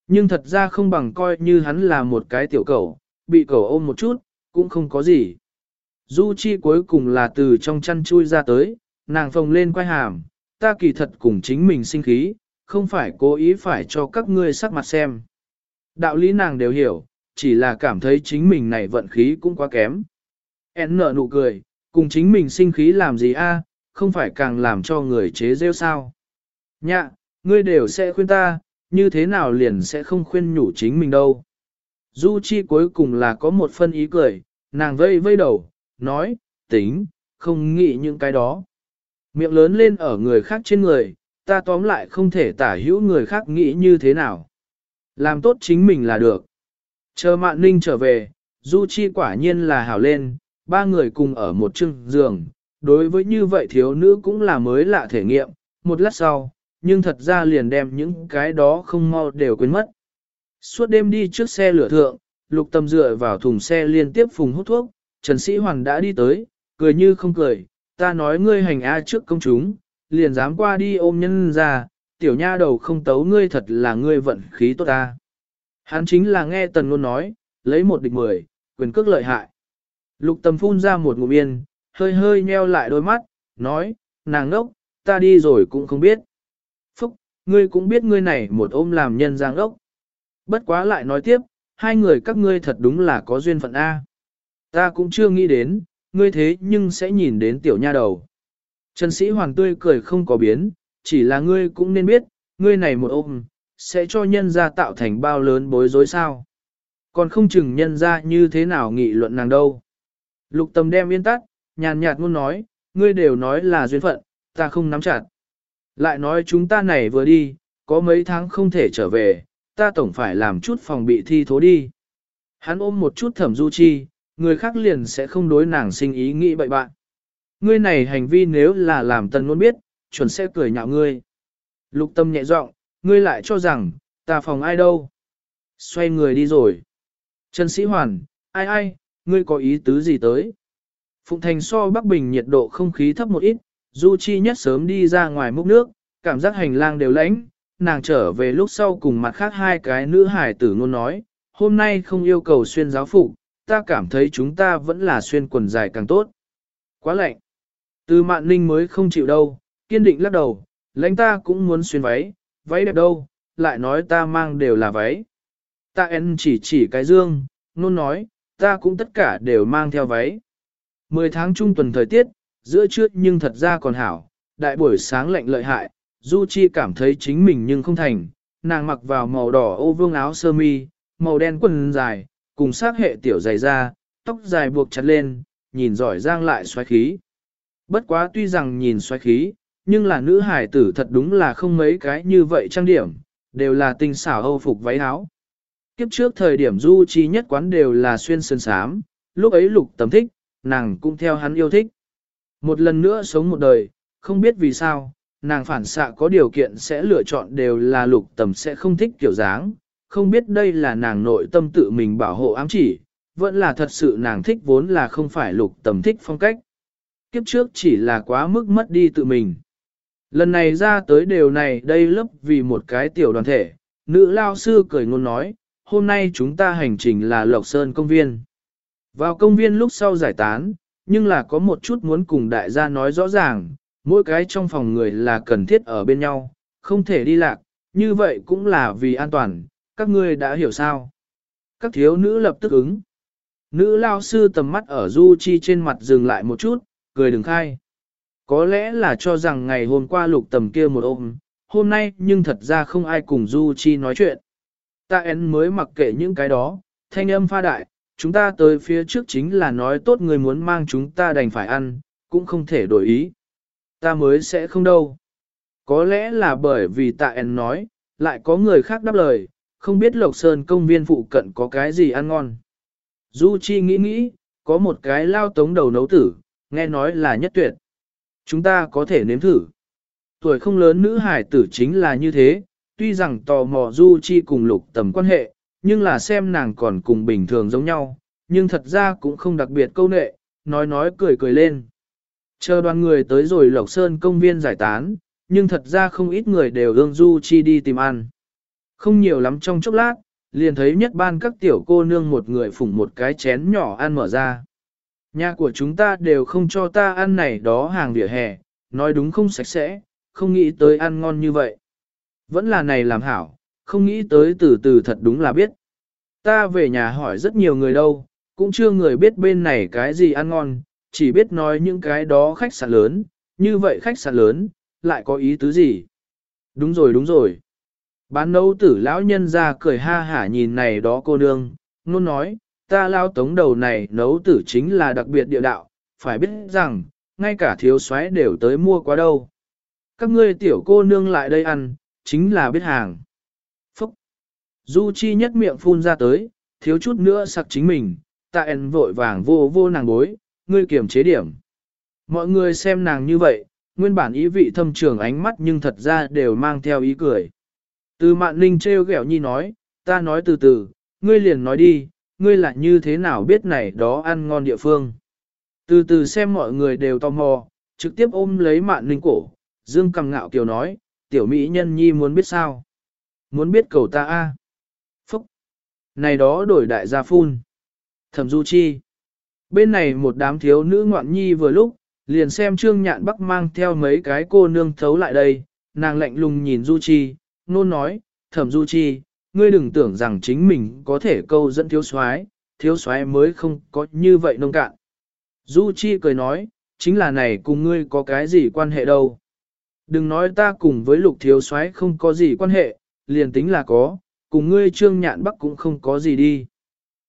Nhưng thật ra không bằng coi như hắn là một cái tiểu cầu, bị cầu ôm một chút, cũng không có gì. Du Chi cuối cùng là từ trong chăn chui ra tới, nàng phồng lên quay hàm, ta kỳ thật cùng chính mình sinh khí, không phải cố ý phải cho các ngươi sắc mặt xem. Đạo lý nàng đều hiểu, chỉ là cảm thấy chính mình này vận khí cũng quá kém. En nở nụ cười, cùng chính mình sinh khí làm gì a, không phải càng làm cho người chế rêu sao. Nhạ, ngươi đều sẽ khuyên ta, như thế nào liền sẽ không khuyên nhủ chính mình đâu. Du Chi cuối cùng là có một phân ý cười, nàng vây vây đầu, nói, tính, không nghĩ những cái đó. Miệng lớn lên ở người khác trên người, ta tóm lại không thể tả hữu người khác nghĩ như thế nào. Làm tốt chính mình là được. Chờ mạn ninh trở về, Du Chi quả nhiên là hảo lên, ba người cùng ở một chưng giường. Đối với như vậy thiếu nữ cũng là mới lạ thể nghiệm, một lát sau, nhưng thật ra liền đem những cái đó không mau đều quên mất. Suốt đêm đi trước xe lửa thượng, lục tâm dựa vào thùng xe liên tiếp phùng hút thuốc, Trần Sĩ Hoàng đã đi tới, cười như không cười, ta nói ngươi hành A trước công chúng, liền dám qua đi ôm nhân ra, tiểu nha đầu không tấu ngươi thật là ngươi vận khí tốt ta. Hắn chính là nghe tần Nôn nói, lấy một địch mười, quyền cước lợi hại. Lục tầm phun ra một ngụm yên, hơi hơi nheo lại đôi mắt, nói, nàng ngốc, ta đi rồi cũng không biết. Phúc, ngươi cũng biết ngươi này một ôm làm nhân giang ngốc. Bất quá lại nói tiếp, hai người các ngươi thật đúng là có duyên phận A. Ta cũng chưa nghĩ đến, ngươi thế nhưng sẽ nhìn đến tiểu nha đầu. Trần sĩ hoàng tươi cười không có biến, chỉ là ngươi cũng nên biết, ngươi này một ôm, sẽ cho nhân gia tạo thành bao lớn bối rối sao. Còn không chừng nhân gia như thế nào nghị luận nàng đâu. Lục tâm đem yên tắt, nhàn nhạt muốn nói, ngươi đều nói là duyên phận, ta không nắm chặt. Lại nói chúng ta này vừa đi, có mấy tháng không thể trở về, ta tổng phải làm chút phòng bị thi thố đi. Hắn ôm một chút thẩm du chi, người khác liền sẽ không đối nàng sinh ý nghĩ bậy bạn. Ngươi này hành vi nếu là làm tần luôn biết, chuẩn sẽ cười nhạo ngươi. Lục tâm nhẹ giọng, ngươi lại cho rằng, ta phòng ai đâu. Xoay người đi rồi. Trần Sĩ Hoàn, ai ai, ngươi có ý tứ gì tới? Phụng Thành so Bắc Bình nhiệt độ không khí thấp một ít, Du Chi nhất sớm đi ra ngoài múc nước, cảm giác hành lang đều lãnh, nàng trở về lúc sau cùng mặt khác hai cái nữ hải tử luôn nói, hôm nay không yêu cầu xuyên giáo phục, ta cảm thấy chúng ta vẫn là xuyên quần dài càng tốt. Quá lạnh. Từ mạn ninh mới không chịu đâu, kiên định lắc đầu, lãnh ta cũng muốn xuyên váy, váy đẹp đâu, lại nói ta mang đều là váy. Ta en chỉ chỉ cái dương, nôn nói, ta cũng tất cả đều mang theo váy. Mười tháng trung tuần thời tiết, giữa trưa nhưng thật ra còn hảo, đại buổi sáng lạnh lợi hại, Du Chi cảm thấy chính mình nhưng không thành, nàng mặc vào màu đỏ ô vương áo sơ mi, màu đen quần dài, cùng sát hệ tiểu dày ra, tóc dài buộc chặt lên, nhìn giỏi giang lại xoáy khí. Bất quá tuy rằng nhìn xoáy khí, nhưng là nữ hải tử thật đúng là không mấy cái như vậy trang điểm, đều là tinh xảo âu phục váy áo. Kiếp trước thời điểm du chi nhất quán đều là xuyên sơn sám, lúc ấy lục tầm thích, nàng cũng theo hắn yêu thích. Một lần nữa sống một đời, không biết vì sao, nàng phản xạ có điều kiện sẽ lựa chọn đều là lục tầm sẽ không thích kiểu dáng, không biết đây là nàng nội tâm tự mình bảo hộ ám chỉ, vẫn là thật sự nàng thích vốn là không phải lục tầm thích phong cách. Kiếp trước chỉ là quá mức mất đi tự mình. Lần này ra tới đều này đây lớp vì một cái tiểu đoàn thể, nữ lao sư cười ngôn nói, hôm nay chúng ta hành trình là Lộc Sơn công viên. Vào công viên lúc sau giải tán, nhưng là có một chút muốn cùng đại gia nói rõ ràng, mỗi cái trong phòng người là cần thiết ở bên nhau, không thể đi lạc, như vậy cũng là vì an toàn, các ngươi đã hiểu sao. Các thiếu nữ lập tức ứng. Nữ lao sư tầm mắt ở Du Chi trên mặt dừng lại một chút, cười đừng khai. Có lẽ là cho rằng ngày hôm qua lục tầm kia một ôm, hôm nay nhưng thật ra không ai cùng Du Chi nói chuyện. Ta én mới mặc kệ những cái đó, thanh âm pha đại, chúng ta tới phía trước chính là nói tốt người muốn mang chúng ta đành phải ăn, cũng không thể đổi ý. Ta mới sẽ không đâu. Có lẽ là bởi vì tạ en nói, lại có người khác đáp lời, không biết Lộc Sơn công viên phụ cận có cái gì ăn ngon. Du Chi nghĩ nghĩ, có một cái lao tống đầu nấu tử, nghe nói là nhất tuyệt. Chúng ta có thể nếm thử. Tuổi không lớn nữ hải tử chính là như thế, tuy rằng tò mò Du Chi cùng lục tầm quan hệ, nhưng là xem nàng còn cùng bình thường giống nhau, nhưng thật ra cũng không đặc biệt câu nệ, nói nói cười cười lên. Chờ đoàn người tới rồi Lộc Sơn công viên giải tán, nhưng thật ra không ít người đều ương Du Chi đi tìm ăn. Không nhiều lắm trong chốc lát, liền thấy nhất ban các tiểu cô nương một người phủng một cái chén nhỏ ăn mở ra. Nhà của chúng ta đều không cho ta ăn này đó hàng vỉa hè, nói đúng không sạch sẽ, không nghĩ tới ăn ngon như vậy. Vẫn là này làm hảo, không nghĩ tới từ từ thật đúng là biết. Ta về nhà hỏi rất nhiều người đâu, cũng chưa người biết bên này cái gì ăn ngon, chỉ biết nói những cái đó khách sạn lớn, như vậy khách sạn lớn, lại có ý tứ gì? Đúng rồi đúng rồi. Bán nấu tử lão nhân ra cười ha hả nhìn này đó cô nương, luôn nói, ta lao tống đầu này nấu tử chính là đặc biệt địa đạo, phải biết rằng, ngay cả thiếu soái đều tới mua quá đâu. Các ngươi tiểu cô nương lại đây ăn, chính là biết hàng. Phúc! Du Chi nhất miệng phun ra tới, thiếu chút nữa sặc chính mình, ta en vội vàng vô vô nàng bối, ngươi kiểm chế điểm. Mọi người xem nàng như vậy, nguyên bản ý vị thâm trường ánh mắt nhưng thật ra đều mang theo ý cười. Từ mạn ninh treo ghẹo nhi nói, ta nói từ từ, ngươi liền nói đi, ngươi là như thế nào biết này đó ăn ngon địa phương. Từ từ xem mọi người đều tò mò, trực tiếp ôm lấy mạn ninh cổ, dương cầm ngạo kiều nói, tiểu mỹ nhân nhi muốn biết sao. Muốn biết cầu ta a Phúc! Này đó đổi đại gia phun. Thẩm du chi. Bên này một đám thiếu nữ ngoạn nhi vừa lúc, Liền xem trương nhạn bắc mang theo mấy cái cô nương thấu lại đây, nàng lạnh lùng nhìn Du Chi, nôn nói, thẩm Du Chi, ngươi đừng tưởng rằng chính mình có thể câu dẫn thiếu soái, thiếu soái mới không có như vậy nông cạn. Du Chi cười nói, chính là này cùng ngươi có cái gì quan hệ đâu. Đừng nói ta cùng với lục thiếu soái không có gì quan hệ, liền tính là có, cùng ngươi trương nhạn bắc cũng không có gì đi.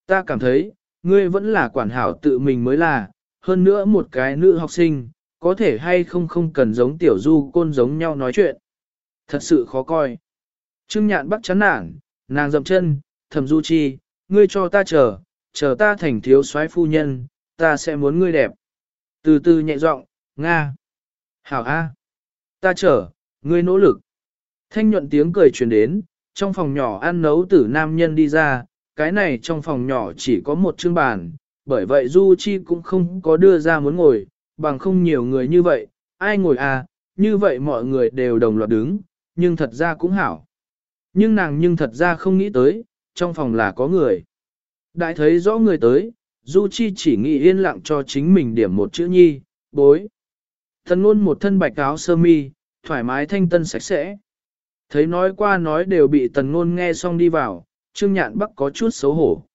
Ta cảm thấy, ngươi vẫn là quản hảo tự mình mới là, hơn nữa một cái nữ học sinh, có thể hay không không cần giống tiểu du côn giống nhau nói chuyện. Thật sự khó coi. Trương nhạn bắt chán nản, nàng dậm chân, thầm du chi, ngươi cho ta chờ, chờ ta thành thiếu soái phu nhân, ta sẽ muốn ngươi đẹp. Từ từ nhẹ giọng, Nga. Hảo A. Ta chờ, ngươi nỗ lực. Thanh nhuận tiếng cười truyền đến, trong phòng nhỏ ăn nấu tử nam nhân đi ra, cái này trong phòng nhỏ chỉ có một chương bàn, bởi vậy Du Chi cũng không có đưa ra muốn ngồi, bằng không nhiều người như vậy, ai ngồi à, như vậy mọi người đều đồng loạt đứng, nhưng thật ra cũng hảo. Nhưng nàng nhưng thật ra không nghĩ tới, trong phòng là có người. Đại thấy rõ người tới, Du Chi chỉ nghĩ yên lặng cho chính mình điểm một chữ nhi, bối. Thần luôn một thân bạch áo sơ mi, thoải mái thanh tân sạch sẽ. Thấy nói qua nói đều bị tần ngôn nghe xong đi vào, Trương Nhạn Bắc có chút xấu hổ.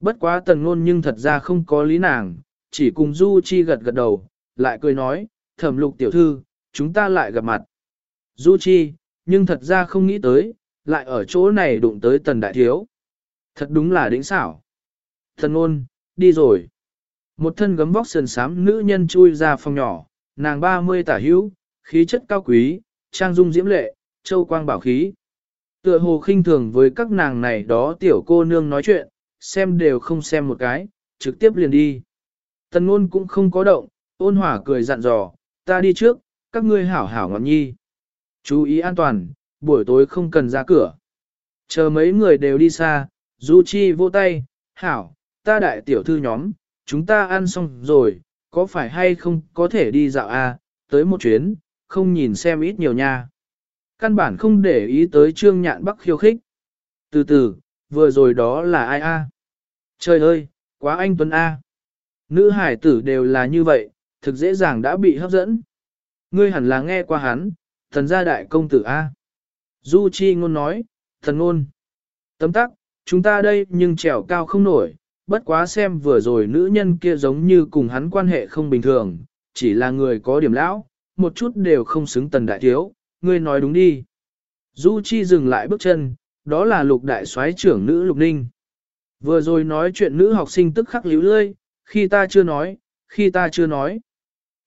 Bất quá tần ngôn nhưng thật ra không có lý nàng, chỉ cùng Du Chi gật gật đầu, lại cười nói, thẩm lục tiểu thư, chúng ta lại gặp mặt. Du Chi, nhưng thật ra không nghĩ tới, lại ở chỗ này đụng tới tần đại thiếu. Thật đúng là đỉnh xảo. Tần ôn đi rồi. Một thân gấm vóc sườn sám nữ nhân chui ra phòng nhỏ, nàng 30 tả hữu, khí chất cao quý, trang dung diễm lệ, châu quang bảo khí. Tựa hồ khinh thường với các nàng này đó tiểu cô nương nói chuyện, xem đều không xem một cái, trực tiếp liền đi. Tần ngôn cũng không có động, ôn hỏa cười dặn dò, ta đi trước, các ngươi hảo hảo ngọn nhi. Chú ý an toàn, buổi tối không cần ra cửa. Chờ mấy người đều đi xa, Du Chi vô tay, hảo, ta đại tiểu thư nhóm, chúng ta ăn xong rồi, có phải hay không có thể đi dạo à, tới một chuyến, không nhìn xem ít nhiều nha. Căn bản không để ý tới trương nhạn bắc khiêu khích. Từ từ, vừa rồi đó là ai a? Trời ơi, quá anh Tuấn A. Nữ hải tử đều là như vậy, thực dễ dàng đã bị hấp dẫn. Ngươi hẳn là nghe qua hắn, thần gia đại công tử A. Du Chi ngôn nói, thần ngôn. Tấm tắc, chúng ta đây nhưng trèo cao không nổi, bất quá xem vừa rồi nữ nhân kia giống như cùng hắn quan hệ không bình thường, chỉ là người có điểm lão, một chút đều không xứng tần đại thiếu, ngươi nói đúng đi. Du Chi dừng lại bước chân, đó là lục đại soái trưởng nữ lục ninh. Vừa rồi nói chuyện nữ học sinh tức khắc líu lơi, khi ta chưa nói, khi ta chưa nói.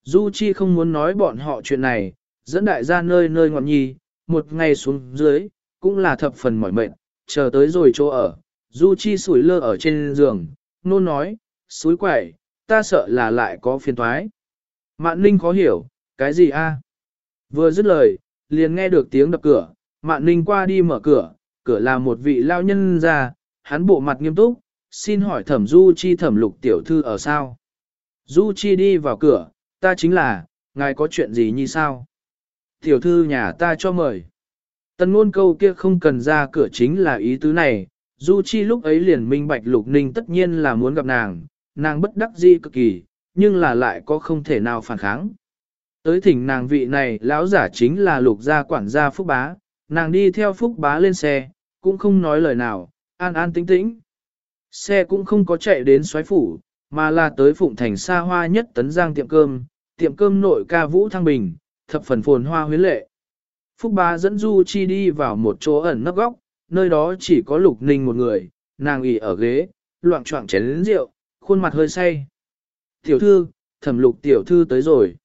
Du Chi không muốn nói bọn họ chuyện này, dẫn đại gia nơi nơi ngọn nhì một ngày xuống dưới, cũng là thập phần mỏi mệt, chờ tới rồi chỗ ở. Du Chi sủi lơ ở trên giường, nôn nói, suối quẩy, ta sợ là lại có phiền toái. Mạn Ninh khó hiểu, cái gì a? Vừa dứt lời, liền nghe được tiếng đập cửa, Mạn Ninh qua đi mở cửa, cửa là một vị lao nhân ra, hắn bộ mặt nghiêm túc, xin hỏi thẩm Du Chi thẩm lục tiểu thư ở sao? Du Chi đi vào cửa, ta chính là, ngài có chuyện gì như sao? Tiểu thư nhà ta cho mời. Tần ngôn câu kia không cần ra cửa chính là ý tứ này, Du Chi lúc ấy liền minh bạch lục ninh tất nhiên là muốn gặp nàng, nàng bất đắc dĩ cực kỳ, nhưng là lại có không thể nào phản kháng. Tới thỉnh nàng vị này lão giả chính là lục gia quản gia Phúc Bá, nàng đi theo Phúc Bá lên xe, cũng không nói lời nào, an an tĩnh tĩnh. Xe cũng không có chạy đến xoáy phủ, mà là tới phụng thành xa hoa nhất tấn giang tiệm cơm, tiệm cơm nội ca vũ thăng bình, thập phần phồn hoa huyến lệ. Phúc Bá dẫn Du Chi đi vào một chỗ ẩn nấp góc, nơi đó chỉ có lục ninh một người, nàng ỉ ở ghế, loạn trọng chén lĩnh rượu, khuôn mặt hơi say. Tiểu thư, thẩm lục tiểu thư tới rồi.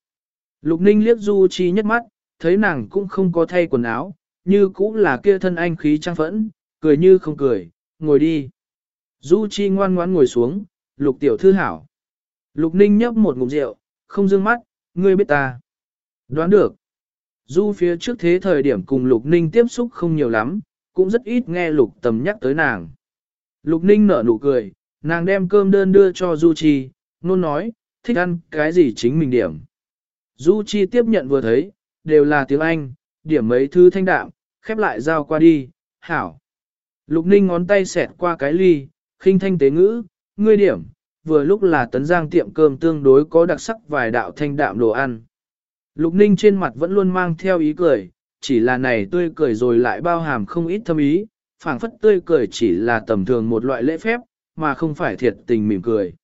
Lục ninh liếc Du Chi nhất mắt, thấy nàng cũng không có thay quần áo, như cũng là kia thân anh khí trang phẫn, cười như không cười, ngồi đi. Du Chi ngoan ngoãn ngồi xuống, lục tiểu thư hảo. Lục ninh nhấp một ngụm rượu, không dương mắt, ngươi biết ta. Đoán được. Du phía trước thế thời điểm cùng lục ninh tiếp xúc không nhiều lắm, cũng rất ít nghe lục tầm nhắc tới nàng. Lục ninh nở nụ cười, nàng đem cơm đơn đưa cho Du Chi, nôn nói, thích ăn cái gì chính mình điểm. Du Chi tiếp nhận vừa thấy, đều là tiếng Anh, điểm mấy thứ thanh đạm, khép lại giao qua đi, hảo. Lục ninh ngón tay xẹt qua cái ly, khinh thanh tế ngữ, ngươi điểm, vừa lúc là tấn giang tiệm cơm tương đối có đặc sắc vài đạo thanh đạm đồ ăn. Lục ninh trên mặt vẫn luôn mang theo ý cười, chỉ là này tươi cười rồi lại bao hàm không ít thâm ý, phảng phất tươi cười chỉ là tầm thường một loại lễ phép, mà không phải thiệt tình mỉm cười.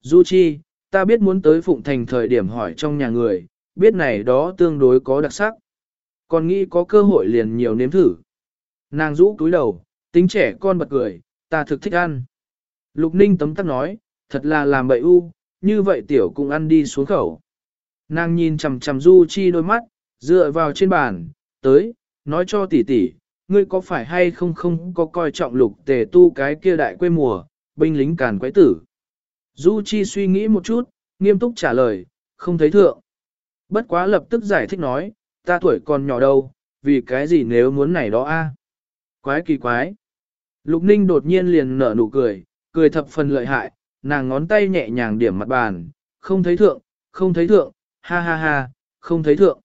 Du Chi, ta biết muốn tới Phụng Thành thời điểm hỏi trong nhà người, biết này đó tương đối có đặc sắc. Còn nghĩ có cơ hội liền nhiều nếm thử. Nàng rũ túi đầu, tính trẻ con bật cười, ta thực thích ăn. Lục Ninh tấm tắc nói, thật là làm bậy u, như vậy tiểu cũng ăn đi xuống khẩu. Nàng nhìn chằm chằm Du Chi đôi mắt, dựa vào trên bàn, tới, nói cho tỷ tỷ, ngươi có phải hay không không có coi trọng lục tề tu cái kia đại quê mùa, binh lính càn quái tử. Du Chi suy nghĩ một chút, nghiêm túc trả lời, không thấy thượng. Bất quá lập tức giải thích nói, ta tuổi còn nhỏ đâu, vì cái gì nếu muốn này đó a? Quái kỳ quái. Lục Ninh đột nhiên liền nở nụ cười, cười thập phần lợi hại, nàng ngón tay nhẹ nhàng điểm mặt bàn, không thấy thượng, không thấy thượng, ha ha ha, không thấy thượng.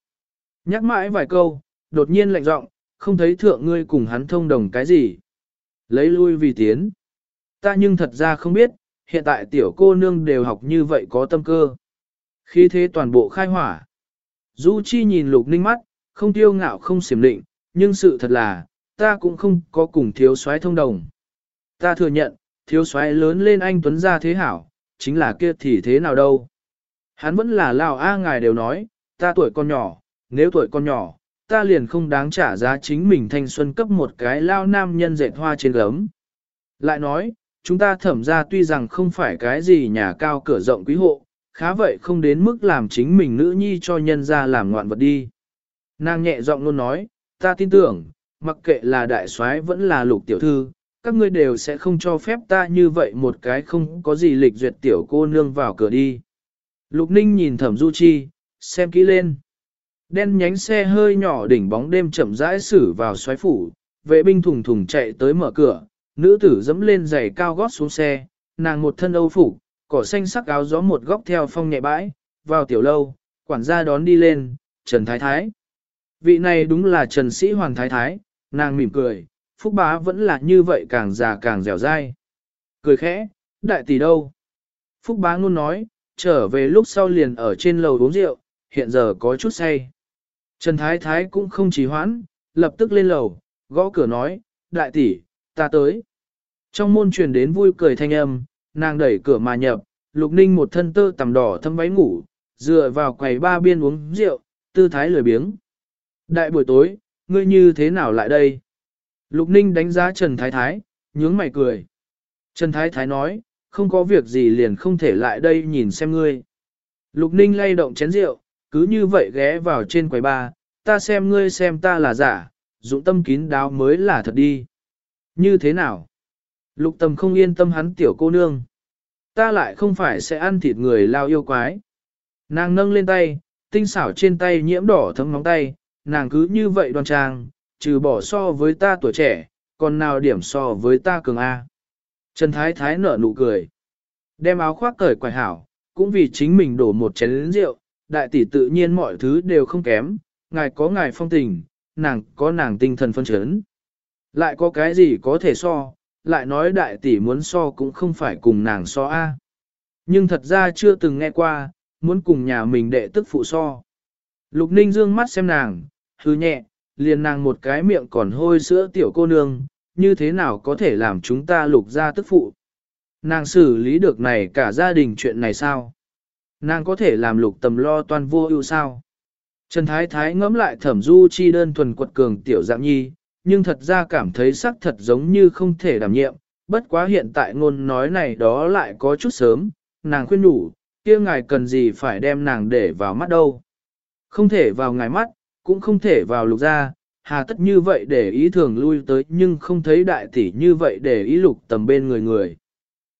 Nhắc mãi vài câu, đột nhiên lạnh giọng, không thấy thượng ngươi cùng hắn thông đồng cái gì. Lấy lui vì tiến. Ta nhưng thật ra không biết, hiện tại tiểu cô nương đều học như vậy có tâm cơ. Khi thế toàn bộ khai hỏa. Du Chi nhìn lục ninh mắt, không tiêu ngạo không xiểm định, nhưng sự thật là, ta cũng không có cùng thiếu soái thông đồng. Ta thừa nhận, thiếu soái lớn lên anh Tuấn gia thế hảo, chính là kia thì thế nào đâu. Hắn vẫn là lao A ngài đều nói, ta tuổi con nhỏ, nếu tuổi con nhỏ, ta liền không đáng trả giá chính mình thanh xuân cấp một cái lao nam nhân dệt hoa trên gấm. Lại nói, chúng ta thẩm ra tuy rằng không phải cái gì nhà cao cửa rộng quý hộ, khá vậy không đến mức làm chính mình nữ nhi cho nhân ra làm ngoạn vật đi. Nàng nhẹ giọng luôn nói, ta tin tưởng, mặc kệ là đại soái vẫn là lục tiểu thư, các ngươi đều sẽ không cho phép ta như vậy một cái không có gì lịch duyệt tiểu cô nương vào cửa đi. Lục ninh nhìn thẩm du chi, xem kỹ lên. Đen nhánh xe hơi nhỏ đỉnh bóng đêm chậm rãi xử vào xoáy phủ, vệ binh thùng thùng chạy tới mở cửa, nữ tử dẫm lên giày cao gót xuống xe, nàng một thân âu phủ, cỏ xanh sắc áo gió một góc theo phong nhẹ bãi, vào tiểu lâu, quản gia đón đi lên, Trần Thái Thái. Vị này đúng là Trần Sĩ Hoàng Thái Thái, nàng mỉm cười, Phúc Bá vẫn là như vậy càng già càng dẻo dai. Cười khẽ, đại tỷ đâu? Phúc Bá luôn nói, trở về lúc sau liền ở trên lầu uống rượu, hiện giờ có chút say. Trần Thái Thái cũng không trì hoãn, lập tức lên lầu, gõ cửa nói, đại tỷ, ta tới. Trong môn truyền đến vui cười thanh âm, nàng đẩy cửa mà nhập, lục ninh một thân tơ tằm đỏ thâm váy ngủ, dựa vào quầy ba biên uống rượu, tư thái lười biếng. Đại buổi tối, ngươi như thế nào lại đây? Lục ninh đánh giá Trần Thái Thái, nhướng mày cười. Trần Thái Thái nói, không có việc gì liền không thể lại đây nhìn xem ngươi. Lục ninh lay động chén rượu, cứ như vậy ghé vào trên quầy ba, ta xem ngươi xem ta là giả, dụng tâm kín đáo mới là thật đi. Như thế nào? Lục tầm không yên tâm hắn tiểu cô nương. Ta lại không phải sẽ ăn thịt người lao yêu quái. Nàng nâng lên tay, tinh xảo trên tay nhiễm đỏ thấm móng tay, nàng cứ như vậy đoan trang, trừ bỏ so với ta tuổi trẻ, còn nào điểm so với ta cường A. Trần Thái Thái nở nụ cười. Đem áo khoác cởi quải hảo, cũng vì chính mình đổ một chén rượu, đại tỷ tự nhiên mọi thứ đều không kém, ngài có ngài phong tình, nàng có nàng tinh thần phân chấn. Lại có cái gì có thể so, lại nói đại tỷ muốn so cũng không phải cùng nàng so a. Nhưng thật ra chưa từng nghe qua, muốn cùng nhà mình đệ tức phụ so. Lục ninh dương mắt xem nàng, hư nhẹ, liền nàng một cái miệng còn hôi sữa tiểu cô nương, như thế nào có thể làm chúng ta lục ra tức phụ. Nàng xử lý được này cả gia đình chuyện này sao? Nàng có thể làm lục tầm lo toàn vô ưu sao? Trần Thái Thái ngẫm lại thẩm du chi đơn thuần quật cường tiểu dạng nhi, nhưng thật ra cảm thấy sắc thật giống như không thể đảm nhiệm, bất quá hiện tại ngôn nói này đó lại có chút sớm, nàng khuyên đủ, kia ngài cần gì phải đem nàng để vào mắt đâu. Không thể vào ngài mắt, cũng không thể vào lục ra, hà tất như vậy để ý thường lui tới nhưng không thấy đại tỷ như vậy để ý lục tầm bên người người.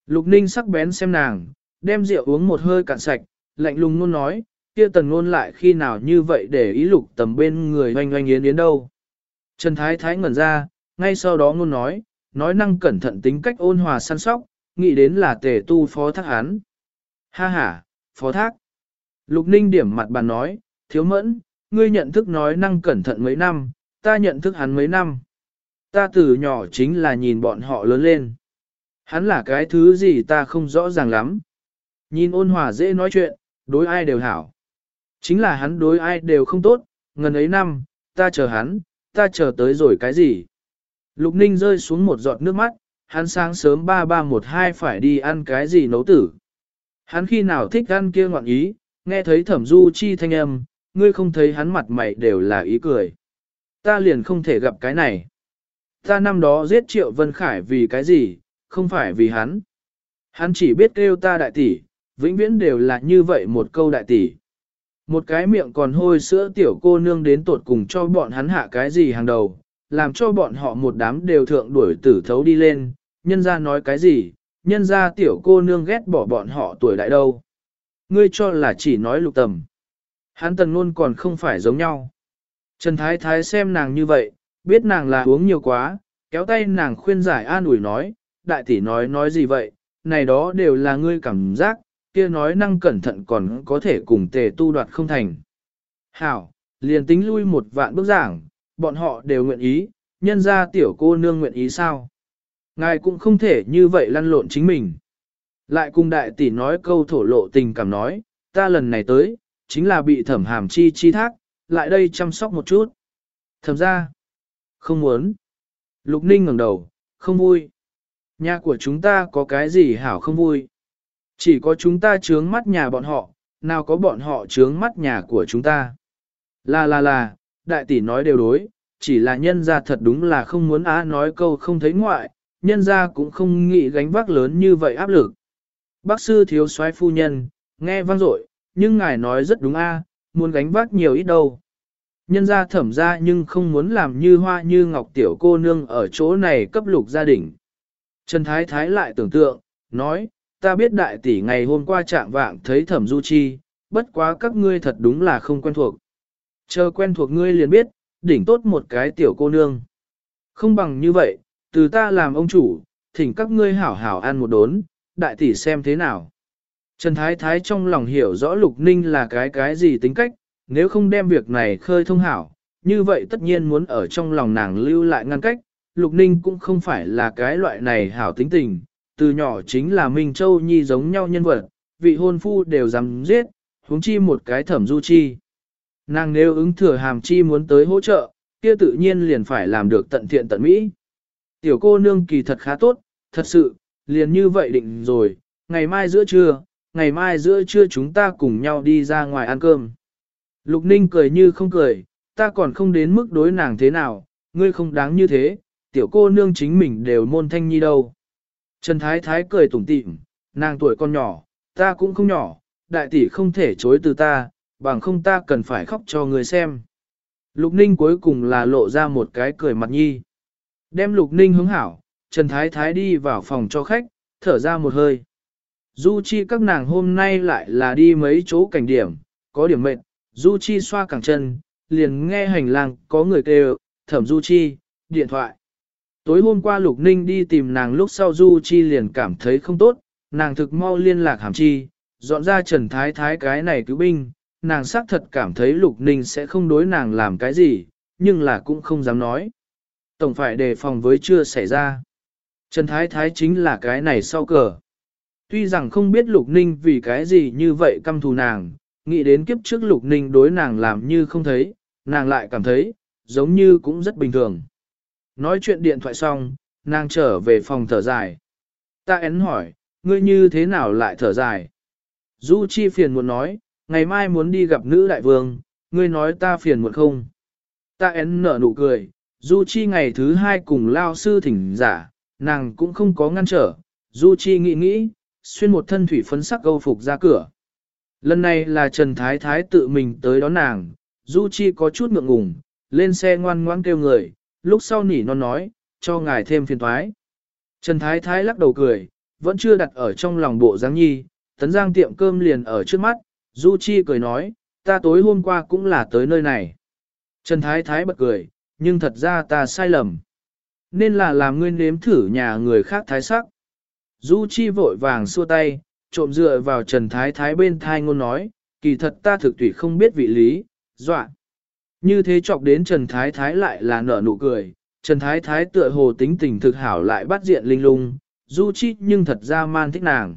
Lục ninh sắc bén xem nàng, đem rượu uống một hơi cạn sạch, lạnh lùng luôn nói, kia tần ngôn lại khi nào như vậy để ý lục tầm bên người oanh oanh yến yến đâu. Trần Thái Thái ngẩn ra, ngay sau đó ngôn nói, nói năng cẩn thận tính cách ôn hòa săn sóc, nghĩ đến là tề tu phó thác hắn. Ha ha, phó thác. Lục ninh điểm mặt bàn nói, thiếu mẫn, ngươi nhận thức nói năng cẩn thận mấy năm, ta nhận thức hắn mấy năm. Ta từ nhỏ chính là nhìn bọn họ lớn lên. Hắn là cái thứ gì ta không rõ ràng lắm. Nhìn ôn hòa dễ nói chuyện, đối ai đều hảo. Chính là hắn đối ai đều không tốt, ngần ấy năm, ta chờ hắn, ta chờ tới rồi cái gì? Lục ninh rơi xuống một giọt nước mắt, hắn sáng sớm ba ba một hai phải đi ăn cái gì nấu tử. Hắn khi nào thích ăn kia ngọn ý, nghe thấy thẩm du chi thanh âm, ngươi không thấy hắn mặt mày đều là ý cười. Ta liền không thể gặp cái này. Ta năm đó giết triệu vân khải vì cái gì, không phải vì hắn. Hắn chỉ biết kêu ta đại tỷ, vĩnh viễn đều là như vậy một câu đại tỷ. Một cái miệng còn hôi sữa tiểu cô nương đến tột cùng cho bọn hắn hạ cái gì hàng đầu, làm cho bọn họ một đám đều thượng đuổi tử thấu đi lên, nhân ra nói cái gì, nhân ra tiểu cô nương ghét bỏ bọn họ tuổi đại đâu. Ngươi cho là chỉ nói lục tầm. Hắn tần luôn còn không phải giống nhau. Trần Thái Thái xem nàng như vậy, biết nàng là uống nhiều quá, kéo tay nàng khuyên giải an ủi nói, đại tỷ nói nói gì vậy, này đó đều là ngươi cảm giác, kia nói năng cẩn thận còn có thể cùng tề tu đoạt không thành. Hảo, liền tính lui một vạn bước giảng, bọn họ đều nguyện ý, nhân ra tiểu cô nương nguyện ý sao? Ngài cũng không thể như vậy lăn lộn chính mình. Lại cùng đại tỷ nói câu thổ lộ tình cảm nói, ta lần này tới, chính là bị thẩm hàm chi chi thác, lại đây chăm sóc một chút. Thẩm ra, không muốn. Lục ninh ngẩng đầu, không vui. Nhà của chúng ta có cái gì hảo không vui. Chỉ có chúng ta trướng mắt nhà bọn họ, nào có bọn họ trướng mắt nhà của chúng ta. Là là là, đại tỷ nói đều đối, chỉ là nhân ra thật đúng là không muốn á nói câu không thấy ngoại, nhân ra cũng không nghĩ gánh vác lớn như vậy áp lực. Bác sư thiếu soái phu nhân, nghe vang dội, nhưng ngài nói rất đúng a, muốn gánh vác nhiều ít đâu. Nhân ra thẩm ra nhưng không muốn làm như hoa như ngọc tiểu cô nương ở chỗ này cấp lục gia đình. Trần Thái Thái lại tưởng tượng, nói, ta biết đại tỷ ngày hôm qua trạng vạng thấy thẩm du chi, bất quá các ngươi thật đúng là không quen thuộc. Chờ quen thuộc ngươi liền biết, đỉnh tốt một cái tiểu cô nương. Không bằng như vậy, từ ta làm ông chủ, thỉnh các ngươi hảo hảo ăn một đốn, đại tỷ xem thế nào. Trần Thái Thái trong lòng hiểu rõ Lục Ninh là cái cái gì tính cách, nếu không đem việc này khơi thông hảo, như vậy tất nhiên muốn ở trong lòng nàng lưu lại ngăn cách, Lục Ninh cũng không phải là cái loại này hảo tính tình, từ nhỏ chính là Minh Châu Nhi giống nhau nhân vật, vị hôn phu đều dám giết, huống chi một cái thẩm du chi. Nàng nếu ứng thừa hàm chi muốn tới hỗ trợ, kia tự nhiên liền phải làm được tận thiện tận mỹ. Tiểu cô nương kỳ thật khá tốt, thật sự, liền như vậy định rồi, ngày mai giữa trưa, ngày mai giữa trưa chúng ta cùng nhau đi ra ngoài ăn cơm. Lục Ninh cười như không cười, ta còn không đến mức đối nàng thế nào, ngươi không đáng như thế, tiểu cô nương chính mình đều môn thanh nhi đâu. Trần Thái Thái cười tủm tỉm, nàng tuổi con nhỏ, ta cũng không nhỏ, đại tỷ không thể chối từ ta, bằng không ta cần phải khóc cho người xem. Lục Ninh cuối cùng là lộ ra một cái cười mặt nhi. Đem Lục Ninh hướng hảo, Trần Thái Thái đi vào phòng cho khách, thở ra một hơi. Du Chi các nàng hôm nay lại là đi mấy chỗ cảnh điểm, có điểm mệt, Du Chi xoa cẳng chân, liền nghe hành lang có người kêu, thẩm Du Chi, điện thoại. Tối hôm qua Lục Ninh đi tìm nàng lúc sau Du Chi liền cảm thấy không tốt, nàng thực mau liên lạc hàm chi, dọn ra Trần Thái Thái cái này cứu binh, nàng xác thật cảm thấy Lục Ninh sẽ không đối nàng làm cái gì, nhưng là cũng không dám nói. Tổng phải đề phòng với chưa xảy ra. Trần Thái Thái chính là cái này sau cờ. Tuy rằng không biết Lục Ninh vì cái gì như vậy căm thù nàng, nghĩ đến kiếp trước Lục Ninh đối nàng làm như không thấy, nàng lại cảm thấy, giống như cũng rất bình thường. Nói chuyện điện thoại xong, nàng trở về phòng thở dài. Ta én hỏi, ngươi như thế nào lại thở dài? Du Chi phiền muốn nói, ngày mai muốn đi gặp nữ đại vương, ngươi nói ta phiền muộn không? Ta én nở nụ cười, Du Chi ngày thứ hai cùng lao sư thỉnh giả, nàng cũng không có ngăn trở, Du Chi nghĩ nghĩ, xuyên một thân thủy phấn sắc câu phục ra cửa. Lần này là Trần Thái Thái tự mình tới đón nàng, Du Chi có chút ngượng ngùng, lên xe ngoan ngoãn kêu người, lúc sau nỉ non nói, cho ngài thêm phiền toái. Trần Thái Thái lắc đầu cười, vẫn chưa đặt ở trong lòng bộ dáng nhi, tấn giang tiệm cơm liền ở trước mắt, Du Chi cười nói, ta tối hôm qua cũng là tới nơi này. Trần Thái Thái bật cười, nhưng thật ra ta sai lầm. Nên là làm ngươi nếm thử nhà người khác thái sắc. Du Chi vội vàng xua tay, trộm dựa vào Trần Thái Thái bên thai ngôn nói, kỳ thật ta thực tùy không biết vị lý, dọa. Như thế chọc đến Trần Thái Thái lại là nở nụ cười, Trần Thái Thái tựa hồ tính tình thực hảo lại bắt diện linh lung, Du Chi nhưng thật ra man thích nàng.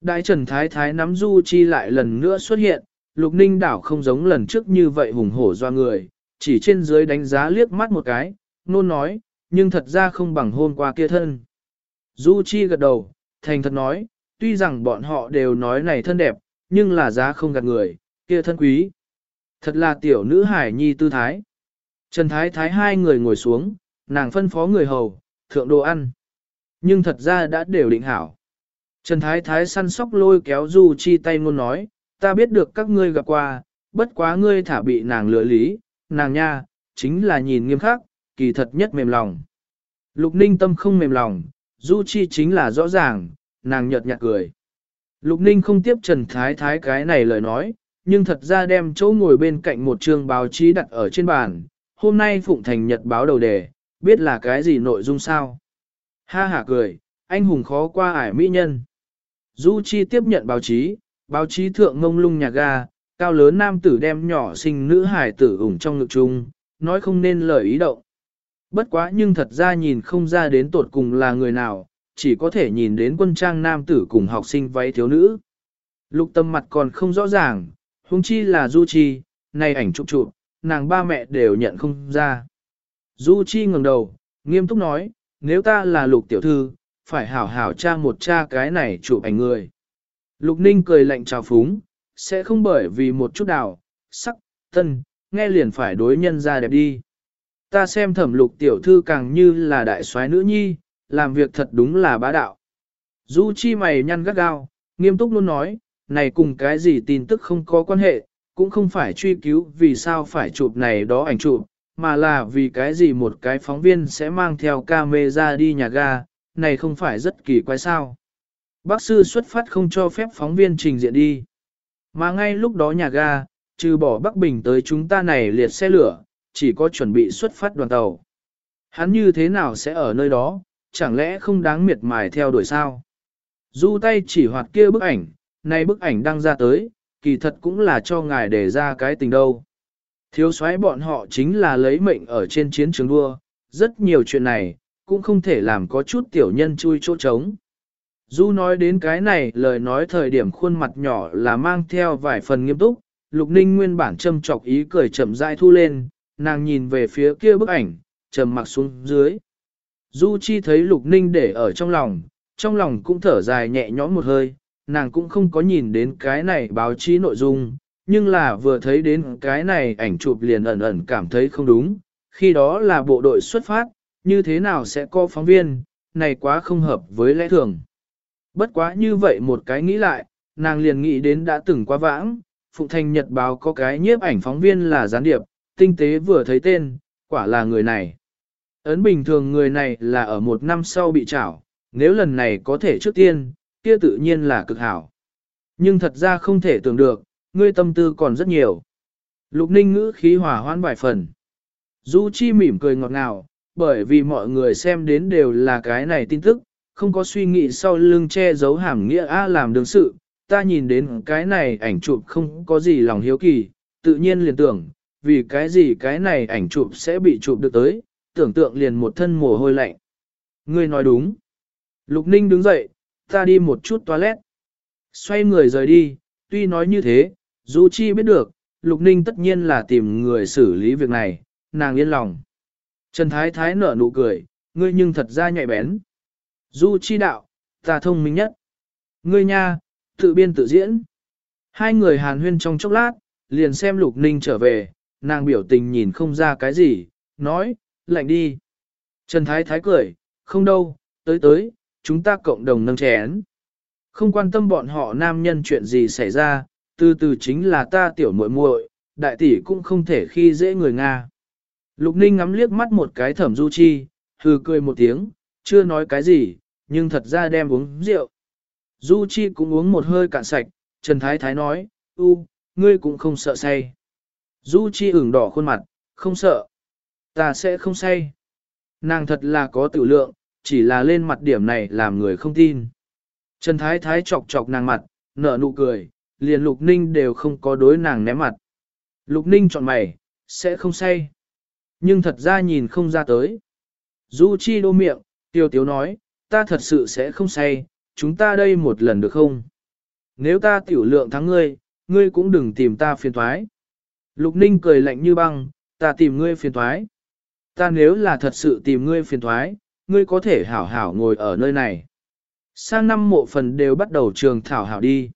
Đại Trần Thái Thái nắm Du Chi lại lần nữa xuất hiện, Lục Ninh đảo không giống lần trước như vậy hùng hổ doa người, chỉ trên dưới đánh giá liếc mắt một cái, nôn nói, nhưng thật ra không bằng hôm qua kia thân. Du Chi gật đầu, thành thật nói, tuy rằng bọn họ đều nói này thân đẹp, nhưng là giá không gạt người, kia thân quý. Thật là tiểu nữ hải nhi tư thái. Trần Thái Thái hai người ngồi xuống, nàng phân phó người hầu, thượng đồ ăn. Nhưng thật ra đã đều định hảo. Trần Thái Thái săn sóc lôi kéo Du Chi tay ngôn nói, ta biết được các ngươi gặp qua, bất quá ngươi thả bị nàng lựa lý, nàng nha, chính là nhìn nghiêm khắc, kỳ thật nhất mềm lòng. Lục ninh tâm không mềm lòng, Du Chi chính là rõ ràng, nàng nhợt nhạt cười. Lục ninh không tiếp Trần Thái Thái cái này lời nói, nhưng thật ra đem chỗ ngồi bên cạnh một trường báo chí đặt ở trên bàn. Hôm nay Phụng Thành Nhật báo đầu đề, biết là cái gì nội dung sao? Ha hả cười, anh hùng khó qua ải mỹ nhân. Du Chi tiếp nhận báo chí, báo chí thượng ngông lung nhà ga, cao lớn nam tử đem nhỏ sinh nữ hải tử ủng trong ngực chung, nói không nên lời ý động. Bất quá nhưng thật ra nhìn không ra đến tột cùng là người nào, chỉ có thể nhìn đến quân trang nam tử cùng học sinh váy thiếu nữ. Lục tâm mặt còn không rõ ràng, huống chi là Du Chi, này ảnh chụp chụp, nàng ba mẹ đều nhận không ra. Du Chi ngẩng đầu, nghiêm túc nói, nếu ta là lục tiểu thư, phải hảo hảo tra một tra cái này chụp ảnh người. Lục Ninh cười lạnh chào phúng, sẽ không bởi vì một chút đào, sắc, tân, nghe liền phải đối nhân ra đẹp đi. Ta xem thẩm lục tiểu thư càng như là đại soái nữ nhi, làm việc thật đúng là bá đạo. Du chi mày nhăn gắt gao, nghiêm túc luôn nói, này cùng cái gì tin tức không có quan hệ, cũng không phải truy cứu vì sao phải chụp này đó ảnh chụp, mà là vì cái gì một cái phóng viên sẽ mang theo camera đi nhà ga, này không phải rất kỳ quái sao. Bác sư xuất phát không cho phép phóng viên trình diện đi. Mà ngay lúc đó nhà ga, trừ bỏ Bắc Bình tới chúng ta này liệt xe lửa, chỉ có chuẩn bị xuất phát đoàn tàu. Hắn như thế nào sẽ ở nơi đó, chẳng lẽ không đáng miệt mài theo đuổi sao? Du tay chỉ hoạt kia bức ảnh, nay bức ảnh đang ra tới, kỳ thật cũng là cho ngài để ra cái tình đâu. Thiếu soái bọn họ chính là lấy mệnh ở trên chiến trường đua, rất nhiều chuyện này, cũng không thể làm có chút tiểu nhân chui chỗ trống. Du nói đến cái này lời nói thời điểm khuôn mặt nhỏ là mang theo vài phần nghiêm túc, Lục Ninh nguyên bản châm chọc ý cười chậm rãi thu lên, nàng nhìn về phía kia bức ảnh, trầm mặc xuống dưới. Du Chi thấy Lục Ninh để ở trong lòng, trong lòng cũng thở dài nhẹ nhõm một hơi, nàng cũng không có nhìn đến cái này báo chí nội dung, nhưng là vừa thấy đến cái này ảnh chụp liền ẩn ẩn cảm thấy không đúng, khi đó là bộ đội xuất phát, như thế nào sẽ có phóng viên, này quá không hợp với lẽ thường. Bất quá như vậy một cái nghĩ lại, nàng liền nghĩ đến đã từng qua vãng, Phụng Thành Nhật Báo có cái nhiếp ảnh phóng viên là gián điệp, tinh tế vừa thấy tên, quả là người này. Ấn bình thường người này là ở một năm sau bị trảo, nếu lần này có thể trước tiên, kia tự nhiên là cực hảo. Nhưng thật ra không thể tưởng được, ngươi tâm tư còn rất nhiều. Lục ninh ngữ khí hòa hoãn vài phần. Du Chi mỉm cười ngọt ngào, bởi vì mọi người xem đến đều là cái này tin tức, không có suy nghĩ sau lưng che giấu hàm nghĩa A làm đường sự, ta nhìn đến cái này ảnh chụp không có gì lòng hiếu kỳ, tự nhiên liền tưởng, vì cái gì cái này ảnh chụp sẽ bị chụp được tới, tưởng tượng liền một thân mồ hôi lạnh. Ngươi nói đúng. Lục Ninh đứng dậy, ta đi một chút toilet. Xoay người rời đi, tuy nói như thế, Du Chi biết được, Lục Ninh tất nhiên là tìm người xử lý việc này, nàng yên lòng. Trần Thái Thái nở nụ cười, ngươi nhưng thật ra nhạy bén. Du Chi đạo, ta thông minh nhất. Ngươi nha, tự biên tự diễn. Hai người hàn huyên trong chốc lát, liền xem Lục Ninh trở về, nàng biểu tình nhìn không ra cái gì, nói, lạnh đi. Trần Thái Thái cười, không đâu, tới tới, chúng ta cộng đồng nâng chén. Không quan tâm bọn họ nam nhân chuyện gì xảy ra, từ từ chính là ta tiểu muội muội, đại tỷ cũng không thể khi dễ người Nga. Lục Ninh ngắm liếc mắt một cái thẩm du chi, hừ cười một tiếng, chưa nói cái gì, nhưng thật ra đem uống rượu. Du chi cũng uống một hơi cạn sạch, Trần Thái Thái nói, u, ngươi cũng không sợ say. Du chi ửng đỏ khuôn mặt, không sợ. Ta sẽ không say. Nàng thật là có tự lượng, chỉ là lên mặt điểm này làm người không tin. Trần Thái Thái chọc chọc nàng mặt, nở nụ cười, liền Lục Ninh đều không có đối nàng ném mặt. Lục Ninh chọn mày, sẽ không say. Nhưng thật ra nhìn không ra tới. Du Chi đô miệng, tiêu tiếu nói, ta thật sự sẽ không say, chúng ta đây một lần được không? nếu ta tiểu lượng thắng ngươi, ngươi cũng đừng tìm ta phiền toái. Lục Ninh cười lạnh như băng, ta tìm ngươi phiền thoái. Ta nếu là thật sự tìm ngươi phiền thoái, ngươi có thể hảo hảo ngồi ở nơi này. Sang năm mộ phần đều bắt đầu trường thảo hảo đi.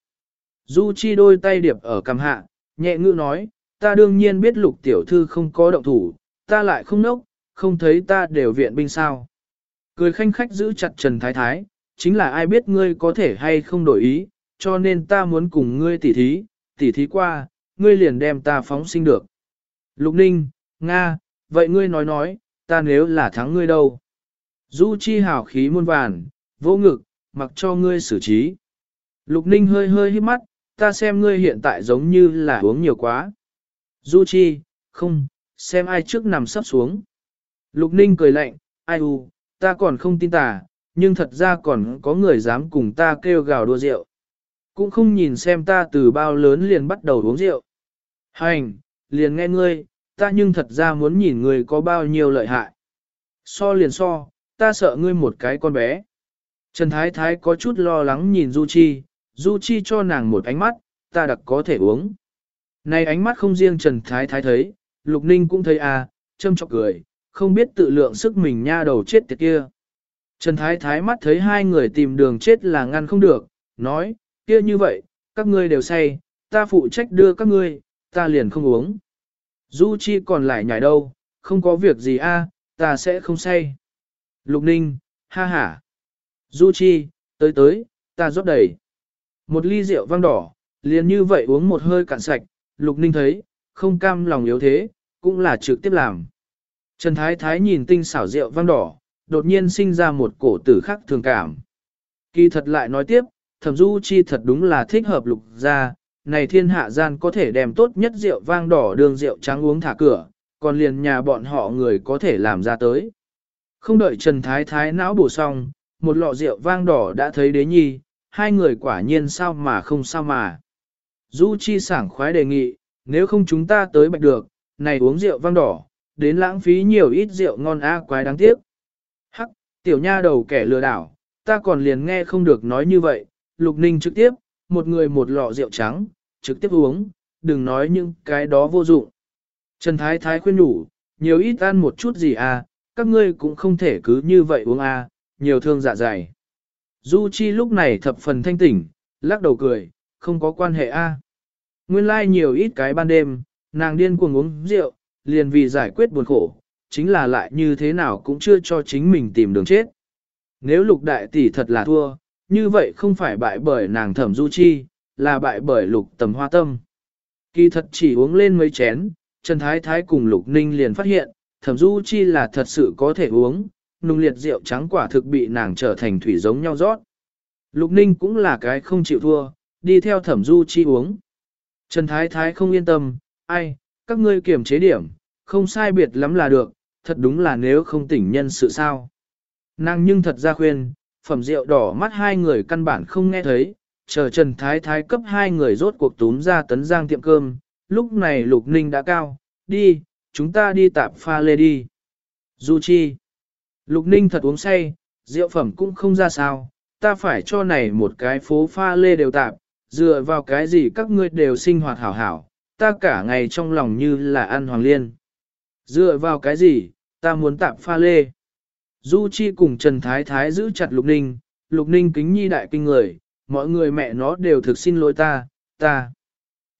Du Chi đôi tay điệp ở cầm hạ, nhẹ ngữ nói, ta đương nhiên biết lục tiểu thư không có động thủ, ta lại không nốc, không thấy ta đều viện binh sao. Cười khanh khách giữ chặt Trần Thái Thái, chính là ai biết ngươi có thể hay không đổi ý, cho nên ta muốn cùng ngươi tỉ thí, tỉ thí qua, ngươi liền đem ta phóng sinh được. Lục Ninh, Nga, vậy ngươi nói nói, ta nếu là thắng ngươi đâu? Du chi hào khí muôn vàn, vô ngực, mặc cho ngươi xử trí. Lục Ninh hơi hơi hít mắt, ta xem ngươi hiện tại giống như là uống nhiều quá. Du chi, không, xem ai trước nằm sắp xuống. Lục Ninh cười lạnh, ai u, ta còn không tin tà, nhưng thật ra còn có người dám cùng ta kêu gào đua rượu. Cũng không nhìn xem ta từ bao lớn liền bắt đầu uống rượu. Hành, liền nghe ngươi, ta nhưng thật ra muốn nhìn ngươi có bao nhiêu lợi hại. So liền so, ta sợ ngươi một cái con bé. Trần Thái Thái có chút lo lắng nhìn Du Chi, Du Chi cho nàng một ánh mắt, ta đặc có thể uống. Này ánh mắt không riêng Trần Thái Thái thấy, Lục Ninh cũng thấy à, châm chọc cười, không biết tự lượng sức mình nha đầu chết tiệt kia. Trần Thái Thái mắt thấy hai người tìm đường chết là ngăn không được, nói, kia như vậy, các ngươi đều say, ta phụ trách đưa các ngươi, ta liền không uống. Du Chi còn lại nhảy đâu, không có việc gì a, ta sẽ không say. Lục Ninh, ha ha. Du Chi, tới tới, ta rót đầy. Một ly rượu vang đỏ, liền như vậy uống một hơi cạn sạch, Lục Ninh thấy, không cam lòng yếu thế, cũng là trực tiếp làm. Trần Thái Thái nhìn tinh xảo rượu vang đỏ, đột nhiên sinh ra một cổ tử khắc thường cảm. Kỳ thật lại nói tiếp, thẩm du chi thật đúng là thích hợp lục gia này thiên hạ gian có thể đem tốt nhất rượu vang đỏ đường rượu trắng uống thả cửa, còn liền nhà bọn họ người có thể làm ra tới. Không đợi Trần Thái Thái não bổ xong, một lọ rượu vang đỏ đã thấy đế nhi, hai người quả nhiên sao mà không sao mà. Du Chi sảng khoái đề nghị, nếu không chúng ta tới bạch được, này uống rượu vang đỏ, đến lãng phí nhiều ít rượu ngon a quái đáng tiếc. Hắc, tiểu nha đầu kẻ lừa đảo, ta còn liền nghe không được nói như vậy, Lục Ninh trực tiếp, một người một lọ rượu trắng, trực tiếp uống, đừng nói những cái đó vô dụng. Trần Thái Thái khuyên nhủ, nhiều ít ăn một chút gì à, các ngươi cũng không thể cứ như vậy uống à, nhiều thương dạ dày. Du Chi lúc này thập phần thanh tỉnh, lắc đầu cười, không có quan hệ a. À. Nguyên lai like nhiều ít cái ban đêm, nàng điên cuồng uống rượu, liền vì giải quyết buồn khổ, chính là lại như thế nào cũng chưa cho chính mình tìm đường chết. Nếu lục đại tỷ thật là thua, như vậy không phải bại bởi nàng thẩm du chi, là bại bởi lục tầm hoa tâm. Kỳ thật chỉ uống lên mấy chén, Trần Thái Thái cùng lục ninh liền phát hiện, thẩm du chi là thật sự có thể uống, nung liệt rượu trắng quả thực bị nàng trở thành thủy giống nhau rót. Lục ninh cũng là cái không chịu thua, đi theo thẩm du chi uống. Trần Thái Thái không yên tâm, ai, các ngươi kiểm chế điểm, không sai biệt lắm là được, thật đúng là nếu không tỉnh nhân sự sao. Nàng nhưng thật ra khuyên, phẩm rượu đỏ mắt hai người căn bản không nghe thấy, chờ Trần Thái Thái cấp hai người rốt cuộc túm ra tấn giang tiệm cơm, lúc này Lục Ninh đã cao, đi, chúng ta đi tạp pha lê đi. Du Chi Lục Ninh thật uống say, rượu phẩm cũng không ra sao, ta phải cho này một cái phố pha lê đều tạp, dựa vào cái gì các ngươi đều sinh hoạt hảo hảo, ta cả ngày trong lòng như là ăn hoàng liên. Dựa vào cái gì, ta muốn tạp pha lê. Du Chi cùng Trần Thái Thái giữ chặt Lục Ninh, Lục Ninh kính nhi đại kinh người, mọi người mẹ nó đều thực xin lỗi ta, ta.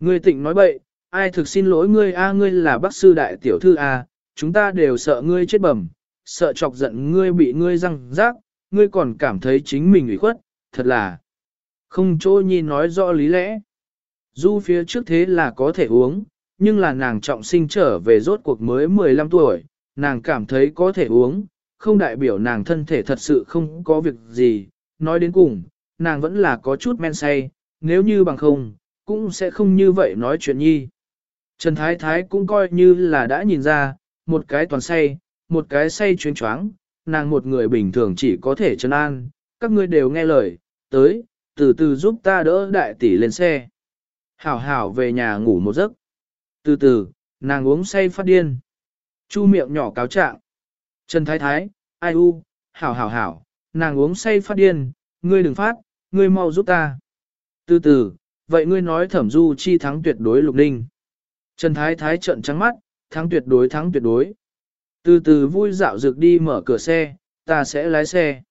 Ngươi tịnh nói bậy, ai thực xin lỗi ngươi a ngươi là bác sư đại tiểu thư a, chúng ta đều sợ ngươi chết bẩm, sợ chọc giận ngươi bị ngươi răng rác, ngươi còn cảm thấy chính mình ủy khuất, thật là không chỗ nhi nói rõ lý lẽ. Du phía trước thế là có thể uống, nhưng là nàng trọng sinh trở về rốt cuộc mới 15 tuổi, nàng cảm thấy có thể uống, không đại biểu nàng thân thể thật sự không có việc gì, nói đến cùng, nàng vẫn là có chút men say, nếu như bằng không, cũng sẽ không như vậy nói chuyện nhi. Trần Thái Thái cũng coi như là đã nhìn ra, một cái toàn say, một cái say chuyên choáng, nàng một người bình thường chỉ có thể trấn an, các ngươi đều nghe lời, tới, từ từ giúp ta đỡ đại tỷ lên xe. Hảo hảo về nhà ngủ một giấc. Từ từ, nàng uống say phát điên. Chu miệng nhỏ cáo trạng. Trần Thái Thái, ai u, hảo hảo hảo, nàng uống say phát điên, ngươi đừng phát, ngươi mau giúp ta. Từ từ, vậy ngươi nói thẩm du chi thắng tuyệt đối lục ninh. Trần Thái Thái trợn trắng mắt, thắng tuyệt đối thắng tuyệt đối. Từ từ vui dạo dược đi mở cửa xe, ta sẽ lái xe.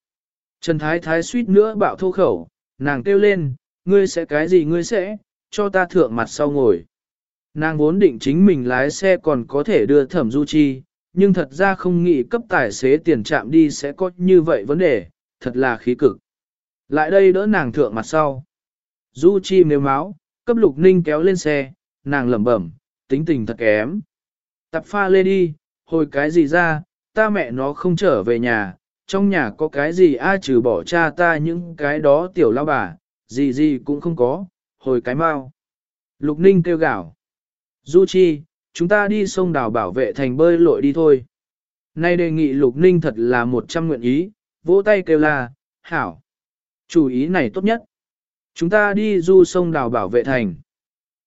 Trần Thái Thái suýt nữa bạo thô khẩu, nàng kêu lên, ngươi sẽ cái gì ngươi sẽ, cho ta thượng mặt sau ngồi. Nàng vốn định chính mình lái xe còn có thể đưa thẩm du chi, nhưng thật ra không nghĩ cấp tài xế tiền chạm đi sẽ có như vậy vấn đề, thật là khí cực. Lại đây đỡ nàng thượng mặt sau. Du chi nếu máu, cấp lục ninh kéo lên xe, nàng lẩm bẩm, tính tình thật kém. Tập pha lê đi, hồi cái gì ra, ta mẹ nó không trở về nhà, trong nhà có cái gì ai trừ bỏ cha ta những cái đó tiểu lao bà, gì gì cũng không có, hồi cái mau. Lục ninh kêu gạo. Du chi, chúng ta đi sông đảo bảo vệ thành bơi lội đi thôi. Nay đề nghị lục ninh thật là một trăm nguyện ý, vỗ tay kêu là, hảo. Chủ ý này tốt nhất. Chúng ta đi du sông đào bảo vệ thành.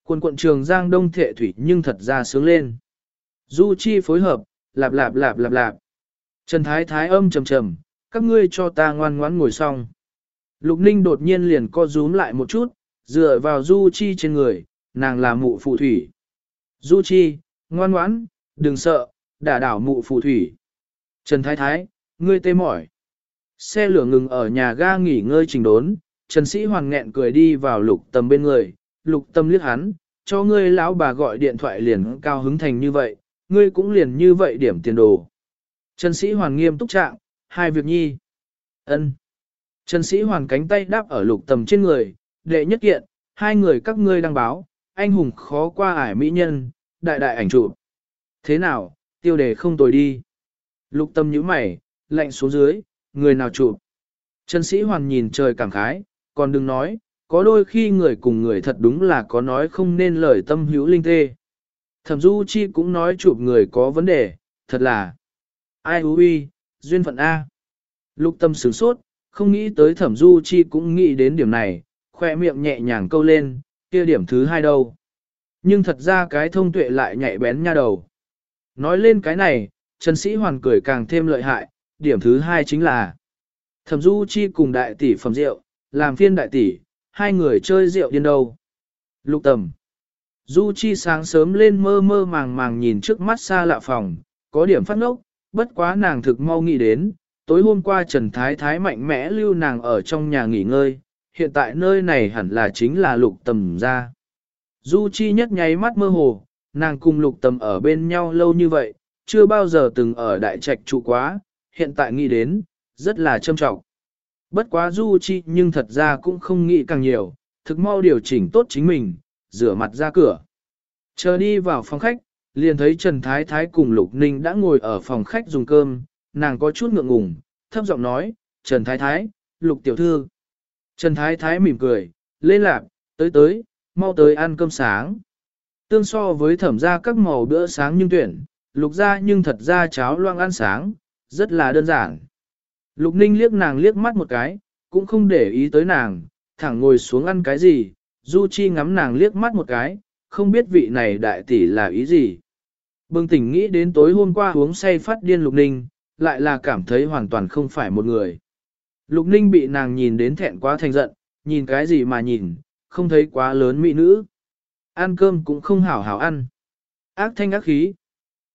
Quân quận trường Giang Đông Thệ Thủy nhưng thật ra sướng lên. Du Chi phối hợp, lạp lạp lạp lạp lạp. Trần Thái Thái âm trầm trầm, các ngươi cho ta ngoan ngoãn ngồi xong. Lục Ninh đột nhiên liền co rúm lại một chút, dựa vào Du Chi trên người, nàng là mụ phù thủy. Du Chi, ngoan ngoãn, đừng sợ, đả đảo mụ phù thủy. Trần Thái Thái, ngươi tê mỏi. Xe lửa ngừng ở nhà ga nghỉ ngơi trình đốn, Trần Sĩ Hoàng nghẹn cười đi vào lục tầm bên người, lục tâm liếc hắn, cho ngươi lão bà gọi điện thoại liền cao hứng thành như vậy, ngươi cũng liền như vậy điểm tiền đồ. Trần Sĩ Hoàng nghiêm túc trạng, hai việc nhi. ân. Trần Sĩ Hoàng cánh tay đáp ở lục tầm trên người, đệ nhất kiện, hai người các ngươi đăng báo, anh hùng khó qua ải mỹ nhân, đại đại ảnh trụ. Thế nào, tiêu đề không tồi đi. Lục tâm nhíu mày, lạnh xuống dưới, người nào chụp. Trần Sĩ Hoàn nhìn trời cảm khái, còn đừng nói, có đôi khi người cùng người thật đúng là có nói không nên lời tâm hữu linh tê. Thẩm Du Chi cũng nói chụp người có vấn đề, thật là ai hú uy, duyên phận A. Lục tâm sửng sốt, không nghĩ tới thẩm Du Chi cũng nghĩ đến điểm này, khoe miệng nhẹ nhàng câu lên, kia điểm thứ hai đâu. Nhưng thật ra cái thông tuệ lại nhạy bén nha đầu. Nói lên cái này, Trần Sĩ Hoàn cười càng thêm lợi hại, điểm thứ hai chính là Thẩm Du Chi cùng đại tỷ phẩm rượu, làm phiên đại tỷ, hai người chơi rượu điên đâu. Lục tầm. Du Chi sáng sớm lên mơ mơ màng màng nhìn trước mắt xa lạ phòng, có điểm phát ngốc, bất quá nàng thực mau nghĩ đến, tối hôm qua Trần Thái Thái mạnh mẽ lưu nàng ở trong nhà nghỉ ngơi, hiện tại nơi này hẳn là chính là lục tầm ra. Du Chi nhất nháy mắt mơ hồ, nàng cùng lục tầm ở bên nhau lâu như vậy, chưa bao giờ từng ở đại trạch trụ quá, hiện tại nghĩ đến, rất là trâm trọng. Bất quá Du Chi nhưng thật ra cũng không nghĩ càng nhiều, thực mau điều chỉnh tốt chính mình, rửa mặt ra cửa. Chờ đi vào phòng khách, liền thấy Trần Thái Thái cùng Lục Ninh đã ngồi ở phòng khách dùng cơm, nàng có chút ngượng ngùng, thấp giọng nói, Trần Thái Thái, Lục Tiểu Thư. Trần Thái Thái mỉm cười, lên lạc, tới tới, mau tới ăn cơm sáng. Tương so với thẩm ra các màu bữa sáng nhưng tuyển, lục ra nhưng thật ra cháo loang ăn sáng, rất là đơn giản. Lục ninh liếc nàng liếc mắt một cái, cũng không để ý tới nàng, thẳng ngồi xuống ăn cái gì, Du Chi ngắm nàng liếc mắt một cái, không biết vị này đại tỷ là ý gì. Bừng tỉnh nghĩ đến tối hôm qua uống say phát điên Lục Ninh, lại là cảm thấy hoàn toàn không phải một người. Lục Ninh bị nàng nhìn đến thẹn quá thành giận, nhìn cái gì mà nhìn, không thấy quá lớn mỹ nữ. Ăn cơm cũng không hảo hảo ăn. Ác thanh ác khí.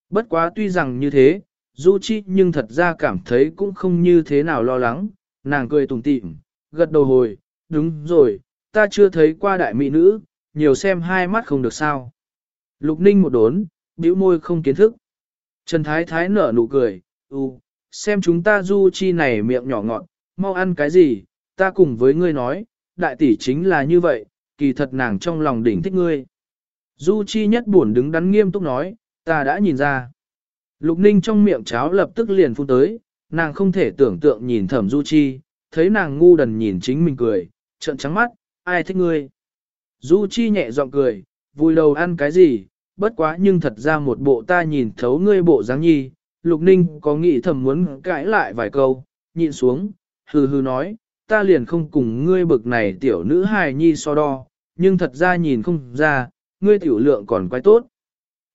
Bất quá tuy rằng như thế, Du Chi nhưng thật ra cảm thấy cũng không như thế nào lo lắng, nàng cười tủm tỉm, gật đầu hồi, đúng rồi, ta chưa thấy qua đại mỹ nữ, nhiều xem hai mắt không được sao. Lục ninh một đốn, bĩu môi không kiến thức. Trần Thái Thái nở nụ cười, ừ, xem chúng ta Du Chi này miệng nhỏ ngọn, mau ăn cái gì, ta cùng với ngươi nói, đại tỷ chính là như vậy, kỳ thật nàng trong lòng đỉnh thích ngươi. Du Chi nhất buồn đứng đắn nghiêm túc nói, ta đã nhìn ra. Lục ninh trong miệng cháo lập tức liền phun tới, nàng không thể tưởng tượng nhìn thẩm du chi, thấy nàng ngu đần nhìn chính mình cười, trợn trắng mắt, ai thích ngươi. Du chi nhẹ giọng cười, vui đầu ăn cái gì, bất quá nhưng thật ra một bộ ta nhìn thấu ngươi bộ dáng nhi, lục ninh có nghĩ thầm muốn cãi lại vài câu, nhịn xuống, hừ hừ nói, ta liền không cùng ngươi bực này tiểu nữ hài nhi so đo, nhưng thật ra nhìn không ra, ngươi tiểu lượng còn quái tốt.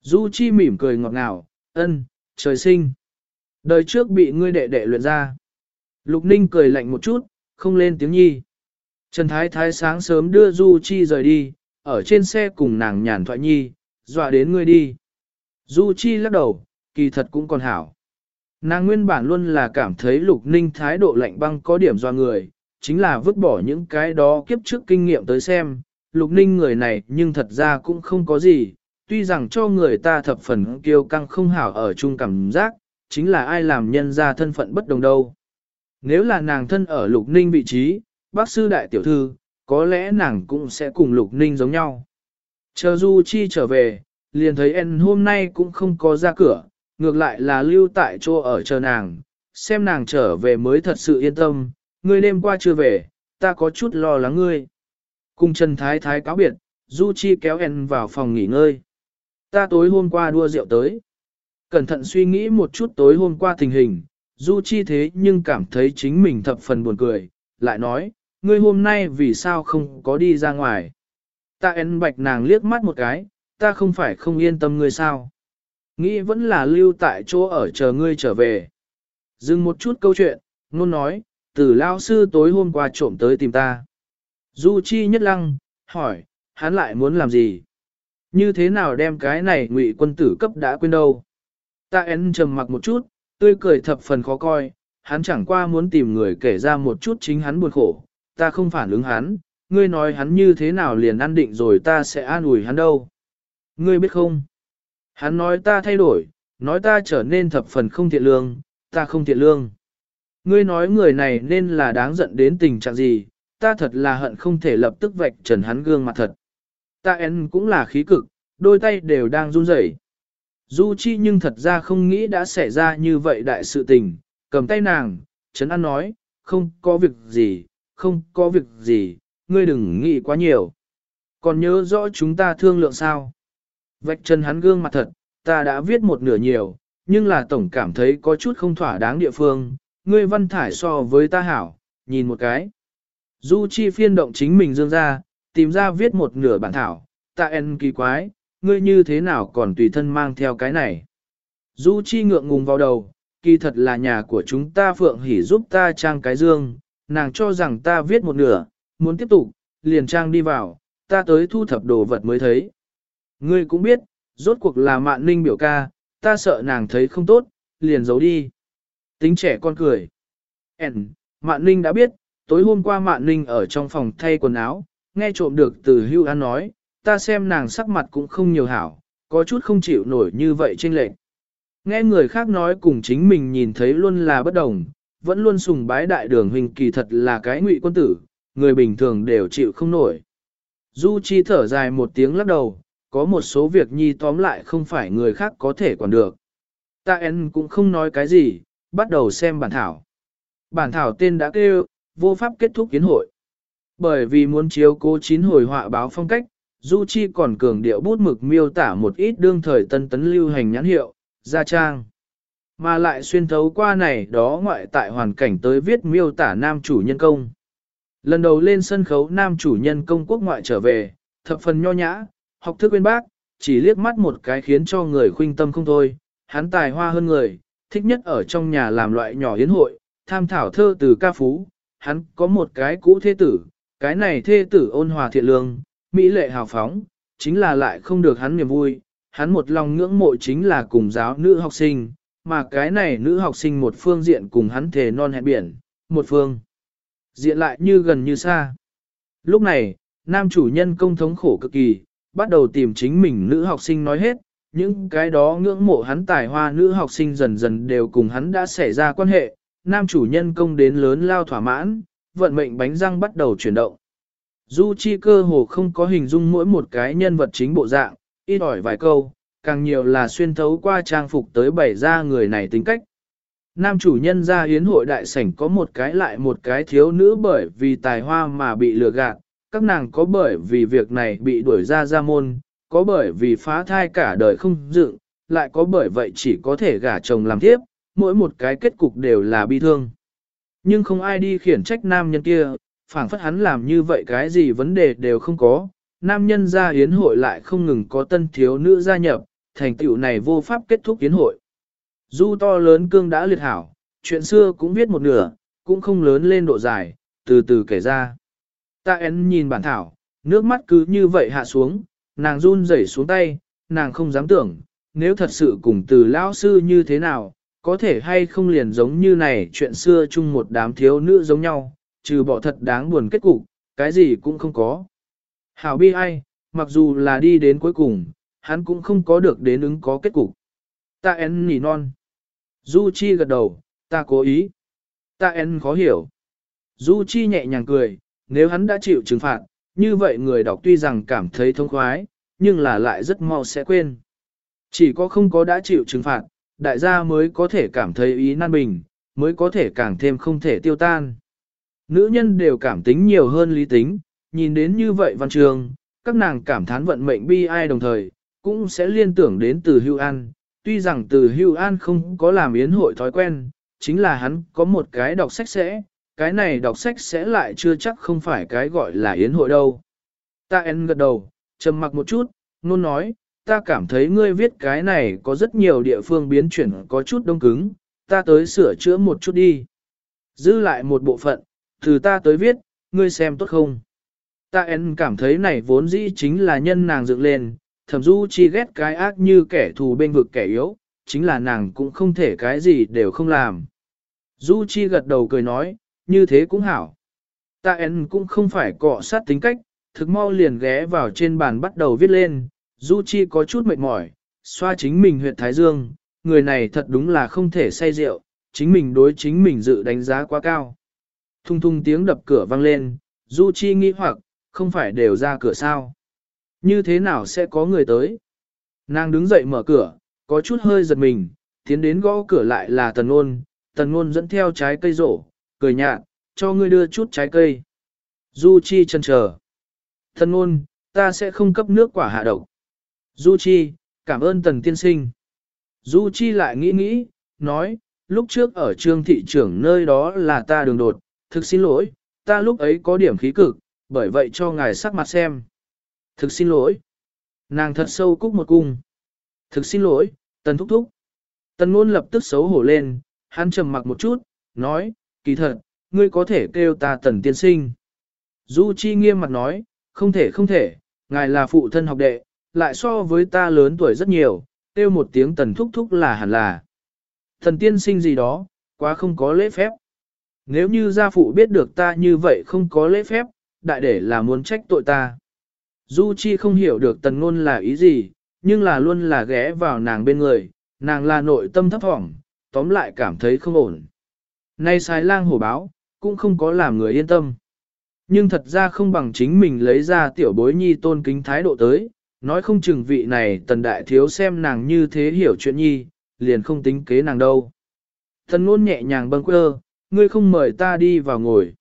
Du Chi mỉm cười ngọt ngào, ân, trời sinh. Đời trước bị ngươi đệ đệ luyện ra. Lục Ninh cười lạnh một chút, không lên tiếng nhi. Trần Thái Thái sáng sớm đưa Du Chi rời đi, ở trên xe cùng nàng nhàn thoại nhi, dọa đến ngươi đi. Du Chi lắc đầu, kỳ thật cũng còn hảo. Nàng nguyên bản luôn là cảm thấy lục ninh thái độ lạnh băng có điểm do người, chính là vứt bỏ những cái đó kiếp trước kinh nghiệm tới xem, lục ninh người này nhưng thật ra cũng không có gì, tuy rằng cho người ta thập phần kiêu căng không hảo ở chung cảm giác, chính là ai làm nhân ra thân phận bất đồng đâu. Nếu là nàng thân ở lục ninh vị trí, bác sư đại tiểu thư, có lẽ nàng cũng sẽ cùng lục ninh giống nhau. Chờ Du Chi trở về, liền thấy En hôm nay cũng không có ra cửa, ngược lại là lưu tại chỗ ở chờ nàng, xem nàng trở về mới thật sự yên tâm, ngươi đêm qua chưa về, ta có chút lo lắng ngươi. Cùng Trần Thái Thái cáo biệt, Du Chi kéo En vào phòng nghỉ ngơi. Ta tối hôm qua đua rượu tới. Cẩn thận suy nghĩ một chút tối hôm qua tình hình, Du Chi thế nhưng cảm thấy chính mình thập phần buồn cười, lại nói, ngươi hôm nay vì sao không có đi ra ngoài. Ta En bạch nàng liếc mắt một cái, ta không phải không yên tâm ngươi sao. Nghĩ vẫn là lưu tại chỗ ở chờ ngươi trở về. Dừng một chút câu chuyện, ngôn nói, từ lao sư tối hôm qua trộm tới tìm ta. Du Chi nhất lăng, hỏi, hắn lại muốn làm gì? Như thế nào đem cái này ngụy quân tử cấp đã quên đâu? Ta én trầm mặc một chút, tươi cười thập phần khó coi, hắn chẳng qua muốn tìm người kể ra một chút chính hắn buồn khổ, ta không phản ứng hắn, ngươi nói hắn như thế nào liền ăn định rồi ta sẽ an ủi hắn đâu. Ngươi biết không? Hắn nói ta thay đổi, nói ta trở nên thập phần không thiện lương, ta không thiện lương. Ngươi nói người này nên là đáng giận đến tình trạng gì, ta thật là hận không thể lập tức vạch trần hắn gương mặt thật. Ta en cũng là khí cực, đôi tay đều đang run rẩy. Du Chi nhưng thật ra không nghĩ đã xảy ra như vậy đại sự tình, cầm tay nàng, Trấn an nói, không có việc gì, không có việc gì, ngươi đừng nghĩ quá nhiều. Còn nhớ rõ chúng ta thương lượng sao? Vạch chân hắn gương mặt thật, ta đã viết một nửa nhiều, nhưng là tổng cảm thấy có chút không thỏa đáng địa phương, ngươi văn thải so với ta hảo, nhìn một cái. Du Chi phiên động chính mình dương ra, tìm ra viết một nửa bản thảo, ta en kỳ quái, ngươi như thế nào còn tùy thân mang theo cái này. Du Chi ngượng ngùng vào đầu, kỳ thật là nhà của chúng ta Phượng Hỷ giúp ta trang cái dương, nàng cho rằng ta viết một nửa, muốn tiếp tục, liền trang đi vào, ta tới thu thập đồ vật mới thấy. Ngươi cũng biết, rốt cuộc là mạn ninh biểu ca, ta sợ nàng thấy không tốt, liền giấu đi. Tính trẻ con cười. Ấn, mạn ninh đã biết, tối hôm qua mạn ninh ở trong phòng thay quần áo, nghe trộm được từ hưu an nói, ta xem nàng sắc mặt cũng không nhiều hảo, có chút không chịu nổi như vậy trên lệnh. Nghe người khác nói cùng chính mình nhìn thấy luôn là bất đồng, vẫn luôn sùng bái đại đường huynh kỳ thật là cái ngụy quân tử, người bình thường đều chịu không nổi. Du Chi thở dài một tiếng lắc đầu, có một số việc nhi tóm lại không phải người khác có thể quản được. Ta en cũng không nói cái gì, bắt đầu xem bản thảo. Bản thảo tên đã kêu, vô pháp kết thúc kiến hội. Bởi vì muốn chiếu cố chín hồi họa báo phong cách, Du Chi còn cường điệu bút mực miêu tả một ít đương thời tân tấn lưu hành nhãn hiệu, gia trang. Mà lại xuyên thấu qua này đó ngoại tại hoàn cảnh tới viết miêu tả nam chủ nhân công. Lần đầu lên sân khấu nam chủ nhân công quốc ngoại trở về, thập phần nho nhã, học thức uyên bác, chỉ liếc mắt một cái khiến cho người khuynh tâm không thôi, hắn tài hoa hơn người, thích nhất ở trong nhà làm loại nhỏ yến hội, tham thảo thơ từ ca phú, hắn có một cái cũ thế tử, cái này thê tử ôn hòa thiện lương, mỹ lệ hào phóng, chính là lại không được hắn niềm vui, hắn một lòng ngưỡng mộ chính là cùng giáo nữ học sinh, mà cái này nữ học sinh một phương diện cùng hắn thề non hẹn biển, một phương diện lại như gần như xa. Lúc này, nam chủ nhân công thống khổ cực kỳ, bắt đầu tìm chính mình nữ học sinh nói hết, những cái đó ngưỡng mộ hắn tài hoa nữ học sinh dần dần đều cùng hắn đã xảy ra quan hệ, nam chủ nhân công đến lớn lao thỏa mãn, vận mệnh bánh răng bắt đầu chuyển động. Du Chi cơ hồ không có hình dung mỗi một cái nhân vật chính bộ dạng, ít ỏi vài câu, càng nhiều là xuyên thấu qua trang phục tới bày ra người này tính cách. Nam chủ nhân ra hiến hội đại sảnh có một cái lại một cái thiếu nữ bởi vì tài hoa mà bị lừa gạt, các nàng có bởi vì việc này bị đuổi ra ra môn, có bởi vì phá thai cả đời không dựng, lại có bởi vậy chỉ có thể gả chồng làm tiếp, mỗi một cái kết cục đều là bi thương. Nhưng không ai đi khiển trách nam nhân kia, phảng phất hắn làm như vậy cái gì vấn đề đều không có, nam nhân ra yến hội lại không ngừng có tân thiếu nữ gia nhập, thành tựu này vô pháp kết thúc yến hội. Du to lớn cương đã liệt hảo, chuyện xưa cũng viết một nửa, cũng không lớn lên độ dài, từ từ kể ra. Ta én nhìn bản thảo, nước mắt cứ như vậy hạ xuống, nàng run rẩy xuống tay, nàng không dám tưởng, nếu thật sự cùng từ lão sư như thế nào, có thể hay không liền giống như này chuyện xưa chung một đám thiếu nữ giống nhau, trừ bỏ thật đáng buồn kết cục, cái gì cũng không có. Hảo bi ai, mặc dù là đi đến cuối cùng, hắn cũng không có được đến ứng có kết cục. Ta en nỉ non. Du Chi gật đầu, ta cố ý. Ta en khó hiểu. Du Chi nhẹ nhàng cười, nếu hắn đã chịu trừng phạt, như vậy người đọc tuy rằng cảm thấy thông khoái, nhưng là lại rất mau sẽ quên. Chỉ có không có đã chịu trừng phạt, đại gia mới có thể cảm thấy ý nan bình, mới có thể càng thêm không thể tiêu tan. Nữ nhân đều cảm tính nhiều hơn lý tính, nhìn đến như vậy văn trường, các nàng cảm thán vận mệnh bi ai đồng thời, cũng sẽ liên tưởng đến từ hưu an. Tuy rằng từ hưu an không có làm yến hội thói quen, chính là hắn có một cái đọc sách sẽ, cái này đọc sách sẽ lại chưa chắc không phải cái gọi là yến hội đâu. Ta en gật đầu, trầm mặc một chút, nôn nói, ta cảm thấy ngươi viết cái này có rất nhiều địa phương biến chuyển có chút đông cứng, ta tới sửa chữa một chút đi. Giữ lại một bộ phận, từ ta tới viết, ngươi xem tốt không? Ta en cảm thấy này vốn dĩ chính là nhân nàng dựng lên, thẩm du chi ghét cái ác như kẻ thù bên vực kẻ yếu, chính là nàng cũng không thể cái gì đều không làm. Du chi gật đầu cười nói, như thế cũng hảo. Ta en cũng không phải cọ sát tính cách, thực mau liền ghé vào trên bàn bắt đầu viết lên, Du Chi có chút mệt mỏi, xoa chính mình huyệt thái dương, người này thật đúng là không thể say rượu, chính mình đối chính mình dự đánh giá quá cao. Thung thung tiếng đập cửa vang lên, Du Chi nghi hoặc, không phải đều ra cửa sao? Như thế nào sẽ có người tới? Nàng đứng dậy mở cửa, có chút hơi giật mình, tiến đến gõ cửa lại là Tần Nôn, Tần Nôn dẫn theo trái cây rổ, cười nhạt, cho ngươi đưa chút trái cây. Du Chi chân chờ. Tần Nôn, ta sẽ không cấp nước quả hạ độc. Du Chi, cảm ơn Tần Tiên Sinh. Du Chi lại nghĩ nghĩ, nói, lúc trước ở trương thị trưởng nơi đó là ta đường đột, thực xin lỗi, ta lúc ấy có điểm khí cực, bởi vậy cho ngài sắc mặt xem. Thực xin lỗi. Nàng thật sâu cúc một cung. Thực xin lỗi, Tần Thúc Thúc. Tần Ngôn lập tức xấu hổ lên, hắn trầm mặc một chút, nói, kỳ thật, ngươi có thể kêu ta Tần Tiên Sinh. Du Chi nghiêm mặt nói, không thể không thể, ngài là phụ thân học đệ, lại so với ta lớn tuổi rất nhiều, kêu một tiếng tần thúc thúc là hẳn là. Thần tiên sinh gì đó, quá không có lễ phép. Nếu như gia phụ biết được ta như vậy không có lễ phép, đại để là muốn trách tội ta. Du Chi không hiểu được tần ngôn là ý gì, nhưng là luôn là ghé vào nàng bên người, nàng là nội tâm thấp thỏm, tóm lại cảm thấy không ổn. Nay sai lang hổ báo, cũng không có làm người yên tâm. Nhưng thật ra không bằng chính mình lấy ra tiểu bối nhi tôn kính thái độ tới, nói không chừng vị này tần đại thiếu xem nàng như thế hiểu chuyện nhi, liền không tính kế nàng đâu. Tần ngôn nhẹ nhàng bâng quơ, ngươi không mời ta đi vào ngồi.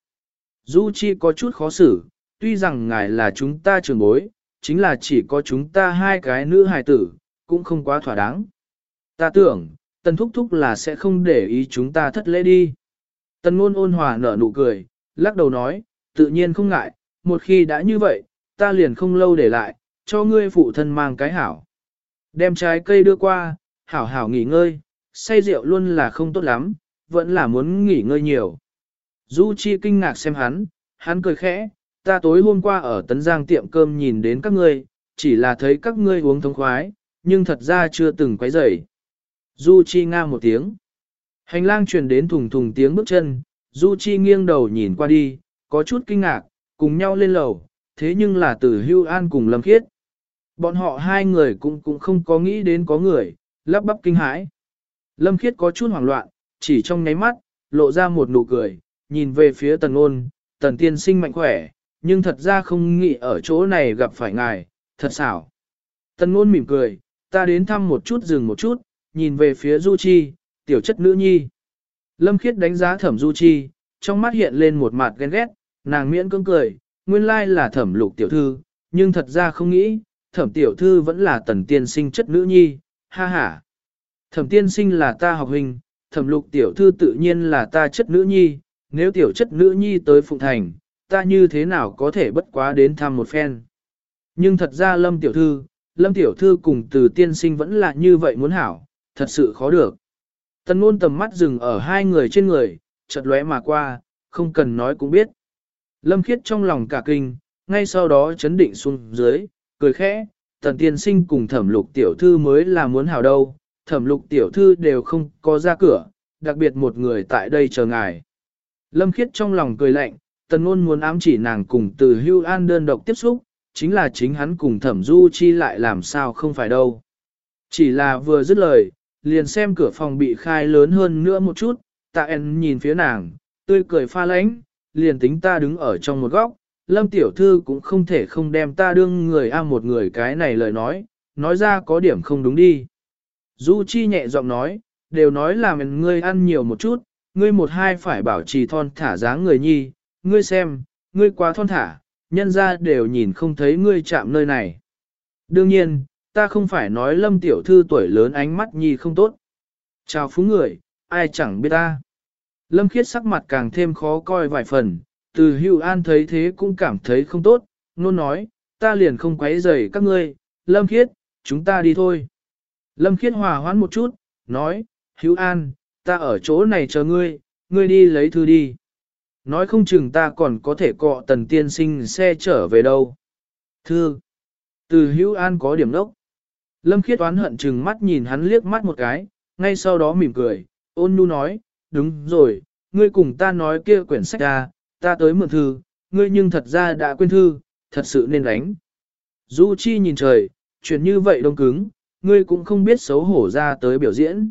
Du Chi có chút khó xử, tuy rằng ngài là chúng ta trưởng bối, chính là chỉ có chúng ta hai cái nữ hài tử, cũng không quá thỏa đáng. Ta tưởng, tần thúc thúc là sẽ không để ý chúng ta thất lễ đi. Tần ngôn ôn hòa nở nụ cười, lắc đầu nói, tự nhiên không ngại, một khi đã như vậy, ta liền không lâu để lại, cho ngươi phụ thân mang cái hảo. Đem trái cây đưa qua, hảo hảo nghỉ ngơi, say rượu luôn là không tốt lắm, vẫn là muốn nghỉ ngơi nhiều. Du Chi kinh ngạc xem hắn, hắn cười khẽ, ta tối hôm qua ở Tấn Giang tiệm cơm nhìn đến các ngươi, chỉ là thấy các ngươi uống thông khoái, nhưng thật ra chưa từng quấy rầy. Du Chi nga một tiếng. Hành lang truyền đến thùng thùng tiếng bước chân, Du Chi nghiêng đầu nhìn qua đi, có chút kinh ngạc, cùng nhau lên lầu, thế nhưng là từ Hưu An cùng Lâm Khiết. Bọn họ hai người cũng cũng không có nghĩ đến có người, lắp bắp kinh hãi. Lâm Khiết có chút hoảng loạn, chỉ trong nháy mắt, lộ ra một nụ cười, nhìn về phía tần ôn, tần tiên sinh mạnh khỏe, nhưng thật ra không nghĩ ở chỗ này gặp phải ngài, thật xảo. Tần ôn mỉm cười, ta đến thăm một chút dừng một chút, nhìn về phía Du Chi, tiểu chất nữ nhi. Lâm Khiết đánh giá thẩm Du Chi, trong mắt hiện lên một mặt ghen ghét, nàng miễn cưỡng cười, nguyên lai là thẩm lục tiểu thư, nhưng thật ra không nghĩ, thẩm tiểu thư vẫn là tần tiên sinh chất nữ nhi, ha ha. Thẩm tiên sinh là ta học hình, thẩm lục tiểu thư tự nhiên là ta chất nữ nhi, nếu tiểu chất nữ nhi tới Phụng Thành, ta như thế nào có thể bất quá đến thăm một phen. Nhưng thật ra lâm tiểu thư, lâm tiểu thư cùng từ tiên sinh vẫn là như vậy muốn hảo, thật sự khó được. Tần ngôn tầm mắt dừng ở hai người trên người, chợt lóe mà qua, không cần nói cũng biết. Lâm khiết trong lòng cả kinh, ngay sau đó chấn định xuống dưới, cười khẽ, tần tiên sinh cùng thẩm lục tiểu thư mới là muốn hào đâu, thẩm lục tiểu thư đều không có ra cửa, đặc biệt một người tại đây chờ ngài. Lâm khiết trong lòng cười lạnh, tần ngôn muốn ám chỉ nàng cùng từ hưu an đơn độc tiếp xúc, chính là chính hắn cùng thẩm du chi lại làm sao không phải đâu. Chỉ là vừa dứt lời, liền xem cửa phòng bị khai lớn hơn nữa một chút, tạ en nhìn phía nàng, tươi cười pha lãnh, liền tính ta đứng ở trong một góc, lâm tiểu thư cũng không thể không đem ta đương người a một người cái này lời nói, nói ra có điểm không đúng đi. Du Chi nhẹ giọng nói, đều nói là mình ngươi ăn nhiều một chút, ngươi một hai phải bảo trì thon thả dáng người nhi, ngươi xem, ngươi quá thon thả, nhân ra đều nhìn không thấy ngươi chạm nơi này. Đương nhiên, ta không phải nói lâm tiểu thư tuổi lớn ánh mắt nhi không tốt. Chào phú người, ai chẳng biết ta. Lâm khiết sắc mặt càng thêm khó coi vài phần, từ hưu an thấy thế cũng cảm thấy không tốt, nôn nói, ta liền không quấy rầy các ngươi, lâm khiết, chúng ta đi thôi. Lâm khiết hòa hoãn một chút, nói, hưu an, ta ở chỗ này chờ ngươi, ngươi đi lấy thư đi. Nói không chừng ta còn có thể cọ tần tiên sinh xe trở về đâu. Thư, từ hữu an có điểm đốc. Lâm khiết oán hận chừng mắt nhìn hắn liếc mắt một cái, ngay sau đó mỉm cười, ôn nhu nói, đúng rồi, ngươi cùng ta nói kia quyển sách ra, ta tới mượn thư, ngươi nhưng thật ra đã quên thư, thật sự nên đánh. Du Chi nhìn trời, chuyện như vậy đông cứng, ngươi cũng không biết xấu hổ ra tới biểu diễn.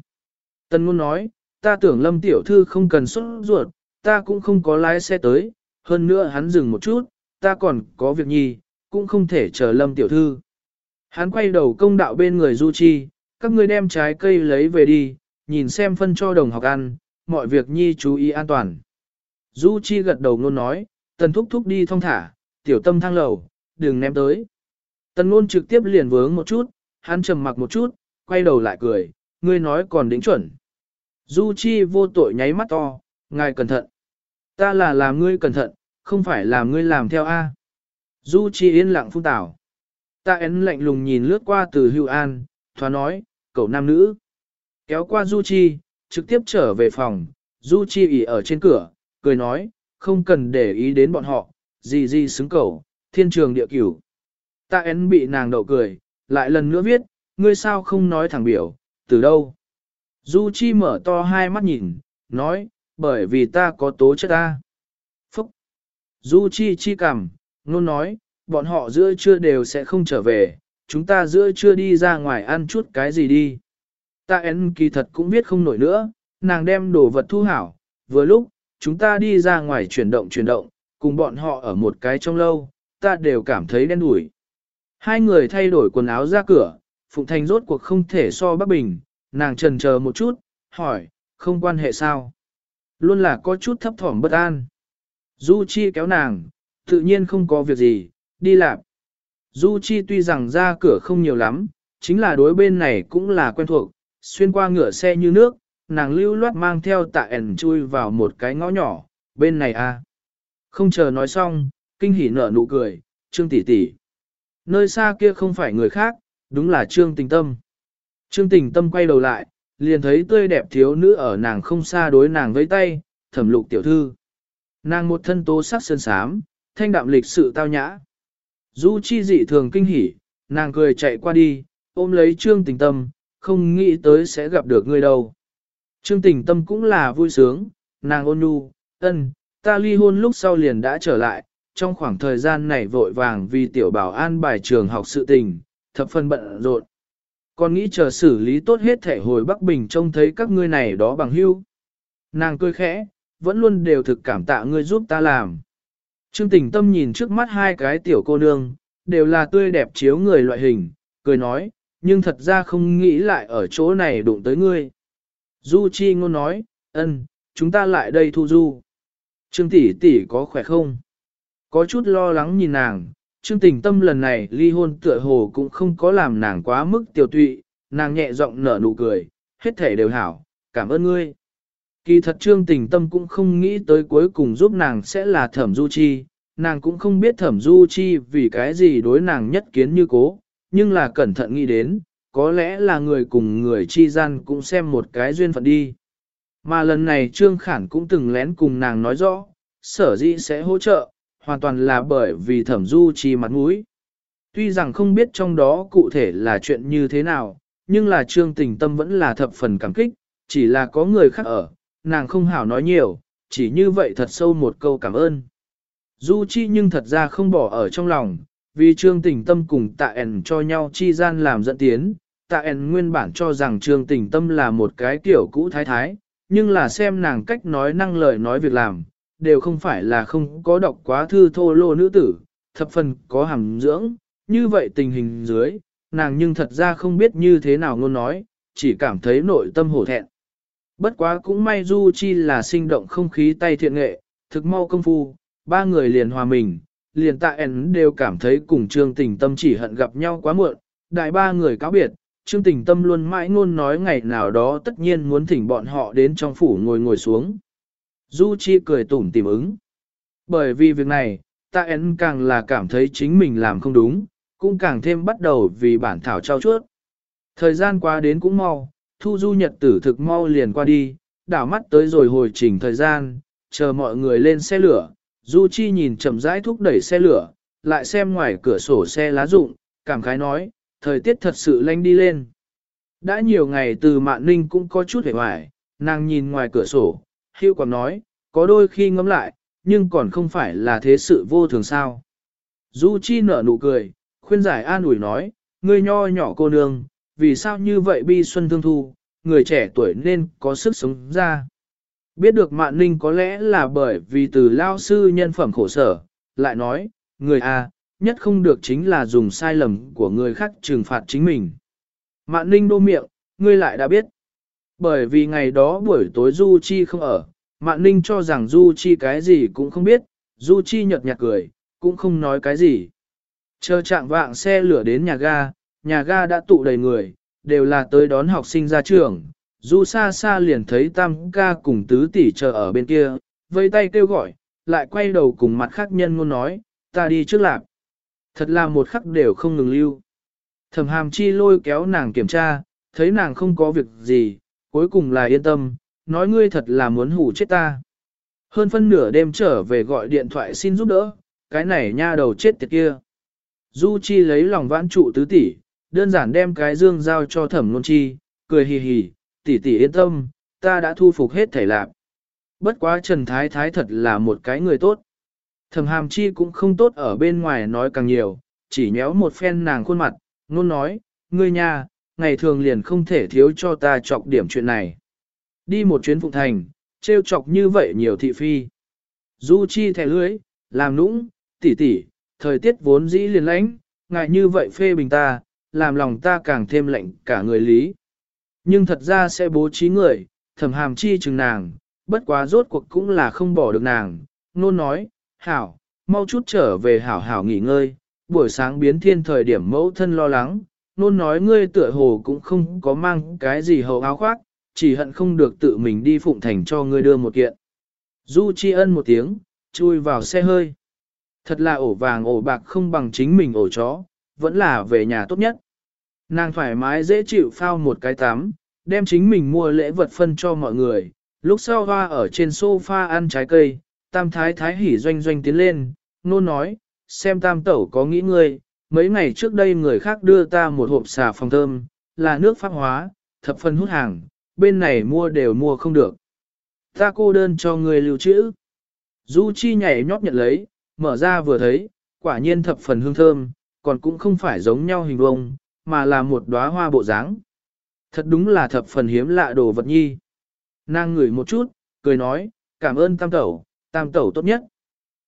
Tân Ngôn nói, ta tưởng Lâm Tiểu Thư không cần xuất ruột, ta cũng không có lái xe tới, hơn nữa hắn dừng một chút, ta còn có việc nhi, cũng không thể chờ Lâm Tiểu Thư. Hắn quay đầu công đạo bên người Du Chi, các ngươi đem trái cây lấy về đi, nhìn xem phân cho đồng học ăn, mọi việc nhi chú ý an toàn. Du Chi gật đầu luôn nói, tần thúc thúc đi thong thả, tiểu tâm thang lầu, đừng ném tới. Tần ngôn trực tiếp liền vướng một chút, hắn trầm mặc một chút, quay đầu lại cười, ngươi nói còn đính chuẩn. Du Chi vô tội nháy mắt to, ngài cẩn thận. Ta là làm ngươi cẩn thận, không phải làm ngươi làm theo A. Du Chi yên lặng phun tảo. Ta ấn lạnh lùng nhìn lướt qua từ hưu an, thoá nói, cậu nam nữ. Kéo qua Du Chi, trực tiếp trở về phòng, Du Chi ỉ ở trên cửa, cười nói, không cần để ý đến bọn họ, gì gì xứng cầu, thiên trường địa cửu. Ta Én bị nàng đậu cười, lại lần nữa viết, ngươi sao không nói thẳng biểu, từ đâu. Du Chi mở to hai mắt nhìn, nói, bởi vì ta có tố chất ta. Phúc! Du Chi chi cằm, luôn nói, bọn họ giữa trưa đều sẽ không trở về, chúng ta giữa trưa đi ra ngoài ăn chút cái gì đi. Ta én kỳ thật cũng biết không nổi nữa, nàng đem đồ vật thu hảo, vừa lúc, chúng ta đi ra ngoài chuyển động chuyển động, cùng bọn họ ở một cái trong lâu, ta đều cảm thấy đen đủi. Hai người thay đổi quần áo ra cửa, Phụng Thành rốt cuộc không thể so Bắc Bình, nàng trần chờ một chút, hỏi, không quan hệ sao? Luôn là có chút thấp thỏm bất an. Du Chi kéo nàng, tự nhiên không có việc gì, đi làm. Du Chi tuy rằng ra cửa không nhiều lắm, chính là đối bên này cũng là quen thuộc, xuyên qua ngựa xe như nước, nàng lưu loát mang theo tạ ẻn chui vào một cái ngõ nhỏ, bên này a. À. Không chờ nói xong, kinh hỉ nở nụ cười, trương tỷ tỷ. Nơi xa kia không phải người khác, đúng là trương tình tâm. Trương tình tâm quay đầu lại, liền thấy tươi đẹp thiếu nữ ở nàng không xa đối nàng với tay, thẩm lục tiểu thư. Nàng một thân tố sắc sơn sám, thanh đạm lịch sự tao nhã. Du chi dị thường kinh hỉ, nàng cười chạy qua đi, ôm lấy trương tình tâm, không nghĩ tới sẽ gặp được ngươi đâu. Trương tình tâm cũng là vui sướng, nàng ôn nhu, ân, ta ly hôn lúc sau liền đã trở lại, trong khoảng thời gian này vội vàng vì tiểu bảo an bài trường học sự tình, thập phân bận rộn. Còn nghĩ chờ xử lý tốt hết thể hồi Bắc Bình trông thấy các ngươi này đó bằng hưu. Nàng cười khẽ, vẫn luôn đều thực cảm tạ ngươi giúp ta làm. Trương tình tâm nhìn trước mắt hai cái tiểu cô nương, đều là tươi đẹp chiếu người loại hình, cười nói, nhưng thật ra không nghĩ lại ở chỗ này đụng tới ngươi. Du Chi ngôn nói, ân, chúng ta lại đây thu du. Trương tỷ tỷ có khỏe không? Có chút lo lắng nhìn nàng, Trương tình tâm lần này ly hôn tựa hồ cũng không có làm nàng quá mức tiểu tụy, nàng nhẹ giọng nở nụ cười, hết thể đều hảo, cảm ơn ngươi. Kỳ thật trương tình tâm cũng không nghĩ tới cuối cùng giúp nàng sẽ là thẩm du chi, nàng cũng không biết thẩm du chi vì cái gì đối nàng nhất kiến như cố, nhưng là cẩn thận nghĩ đến, có lẽ là người cùng người chi gian cũng xem một cái duyên phận đi. Mà lần này trương khản cũng từng lén cùng nàng nói rõ, sở dĩ sẽ hỗ trợ, hoàn toàn là bởi vì thẩm du chi mặt mũi. Tuy rằng không biết trong đó cụ thể là chuyện như thế nào, nhưng là trương tình tâm vẫn là thập phần cảm kích, chỉ là có người khác ở, nàng không hảo nói nhiều, chỉ như vậy thật sâu một câu cảm ơn. Du Chi nhưng thật ra không bỏ ở trong lòng, vì trương tình tâm cùng tạ ẻn cho nhau chi gian làm dẫn tiến, tạ ẻn nguyên bản cho rằng trương tình tâm là một cái kiểu cũ thái thái, nhưng là xem nàng cách nói năng lời nói việc làm, đều không phải là không có đọc quá thư thô lô nữ tử, thập phần có hàm dưỡng, như vậy tình hình dưới, nàng nhưng thật ra không biết như thế nào ngôn nói, chỉ cảm thấy nội tâm hổ thẹn. Bất quá cũng may Du Chi là sinh động không khí tay thiện nghệ, thực mau công phu, ba người liền hòa mình, liền tạ ẩn đều cảm thấy cùng trương tình tâm chỉ hận gặp nhau quá muộn, đại ba người cáo biệt, trương tình tâm luôn mãi ngôn nói ngày nào đó tất nhiên muốn thỉnh bọn họ đến trong phủ ngồi ngồi xuống. Du Chi cười tủm tìm ứng. Bởi vì việc này, tạ ẩn càng là cảm thấy chính mình làm không đúng, cũng càng thêm bắt đầu vì bản thảo trao chuốt. Thời gian qua đến cũng mau, thu du nhật tử thực mau liền qua đi, đảo mắt tới rồi hồi trình thời gian, chờ mọi người lên xe lửa, Du Chi nhìn chậm rãi thúc đẩy xe lửa, lại xem ngoài cửa sổ xe lá rụng, cảm khái nói, thời tiết thật sự lanh đi lên. Đã nhiều ngày từ mạn ninh cũng có chút hề hoài, nàng nhìn ngoài cửa sổ, hưu còn nói, có đôi khi ngẫm lại, nhưng còn không phải là thế sự vô thường sao. Du Chi nở nụ cười, khuyên giải an ủi nói, ngươi nho nhỏ cô nương, vì sao như vậy bi xuân thương thu, người trẻ tuổi nên có sức sống ra. Biết được mạn ninh có lẽ là bởi vì từ lao sư nhân phẩm khổ sở, lại nói, người A, nhất không được chính là dùng sai lầm của người khác trừng phạt chính mình. Mạn ninh đô miệng, ngươi lại đã biết. Bởi vì ngày đó buổi tối Du Chi không ở, Mạn ninh cho rằng Du Chi cái gì cũng không biết, Du Chi nhợt nhạt cười, cũng không nói cái gì. Chờ chạm vạng xe lửa đến nhà ga, nhà ga đã tụ đầy người, đều là tới đón học sinh ra trường. Du xa xa liền thấy tam ca cùng tứ tỷ chờ ở bên kia, vây tay kêu gọi, lại quay đầu cùng mặt khác nhân ngôn nói, ta đi trước lạc. Thật là một khắc đều không ngừng lưu. Thẩm hàm chi lôi kéo nàng kiểm tra, thấy nàng không có việc gì, cuối cùng là yên tâm, nói ngươi thật là muốn hủ chết ta. Hơn phân nửa đêm trở về gọi điện thoại xin giúp đỡ, cái này nha đầu chết tiệt kia. Du Chi lấy lòng vãn trụ tứ tỷ, đơn giản đem cái dương giao cho thẩm nôn chi, cười hì hì, tỷ tỷ yên tâm, ta đã thu phục hết thể lạc. Bất quá Trần Thái Thái thật là một cái người tốt. Thẩm hàm chi cũng không tốt ở bên ngoài nói càng nhiều, chỉ nhéo một phen nàng khuôn mặt, nôn nói, ngươi nha, ngày thường liền không thể thiếu cho ta chọc điểm chuyện này. Đi một chuyến Phụng thành, trêu chọc như vậy nhiều thị phi. Du chi thẻ lưới, làm nũng, tỷ tỷ, thời tiết vốn dĩ liền lãnh, ngại như vậy phê bình ta, làm lòng ta càng thêm lạnh cả người lý. Nhưng thật ra sẽ bố trí người, thẩm hàm chi chừng nàng, bất quá rốt cuộc cũng là không bỏ được nàng, nôn nói, hảo, mau chút trở về hảo hảo nghỉ ngơi, buổi sáng biến thiên thời điểm mẫu thân lo lắng, nôn nói ngươi tựa hồ cũng không có mang cái gì hậu áo khoác, chỉ hận không được tự mình đi phụng thành cho ngươi đưa một kiện. Du tri ân một tiếng, chui vào xe hơi. Thật là ổ vàng ổ bạc không bằng chính mình ổ chó, vẫn là về nhà tốt nhất. Nàng thoải mái dễ chịu phao một cái tắm, đem chính mình mua lễ vật phân cho mọi người, lúc sau hoa ở trên sofa ăn trái cây, tam thái thái hỉ doanh doanh tiến lên, nôn nói, xem tam tẩu có nghĩ ngươi, mấy ngày trước đây người khác đưa ta một hộp xà phòng thơm, là nước pháp hóa, thập phân hút hàng, bên này mua đều mua không được. Ta cô đơn cho người lưu trữ. Du Chi nhảy nhót nhận lấy, mở ra vừa thấy, quả nhiên thập phần hương thơm, còn cũng không phải giống nhau hình vuông, mà là một đóa hoa bộ dáng. Thật đúng là thập phần hiếm lạ đồ vật nhi. Nàng ngửi một chút, cười nói, cảm ơn tam tẩu, tam tẩu tốt nhất.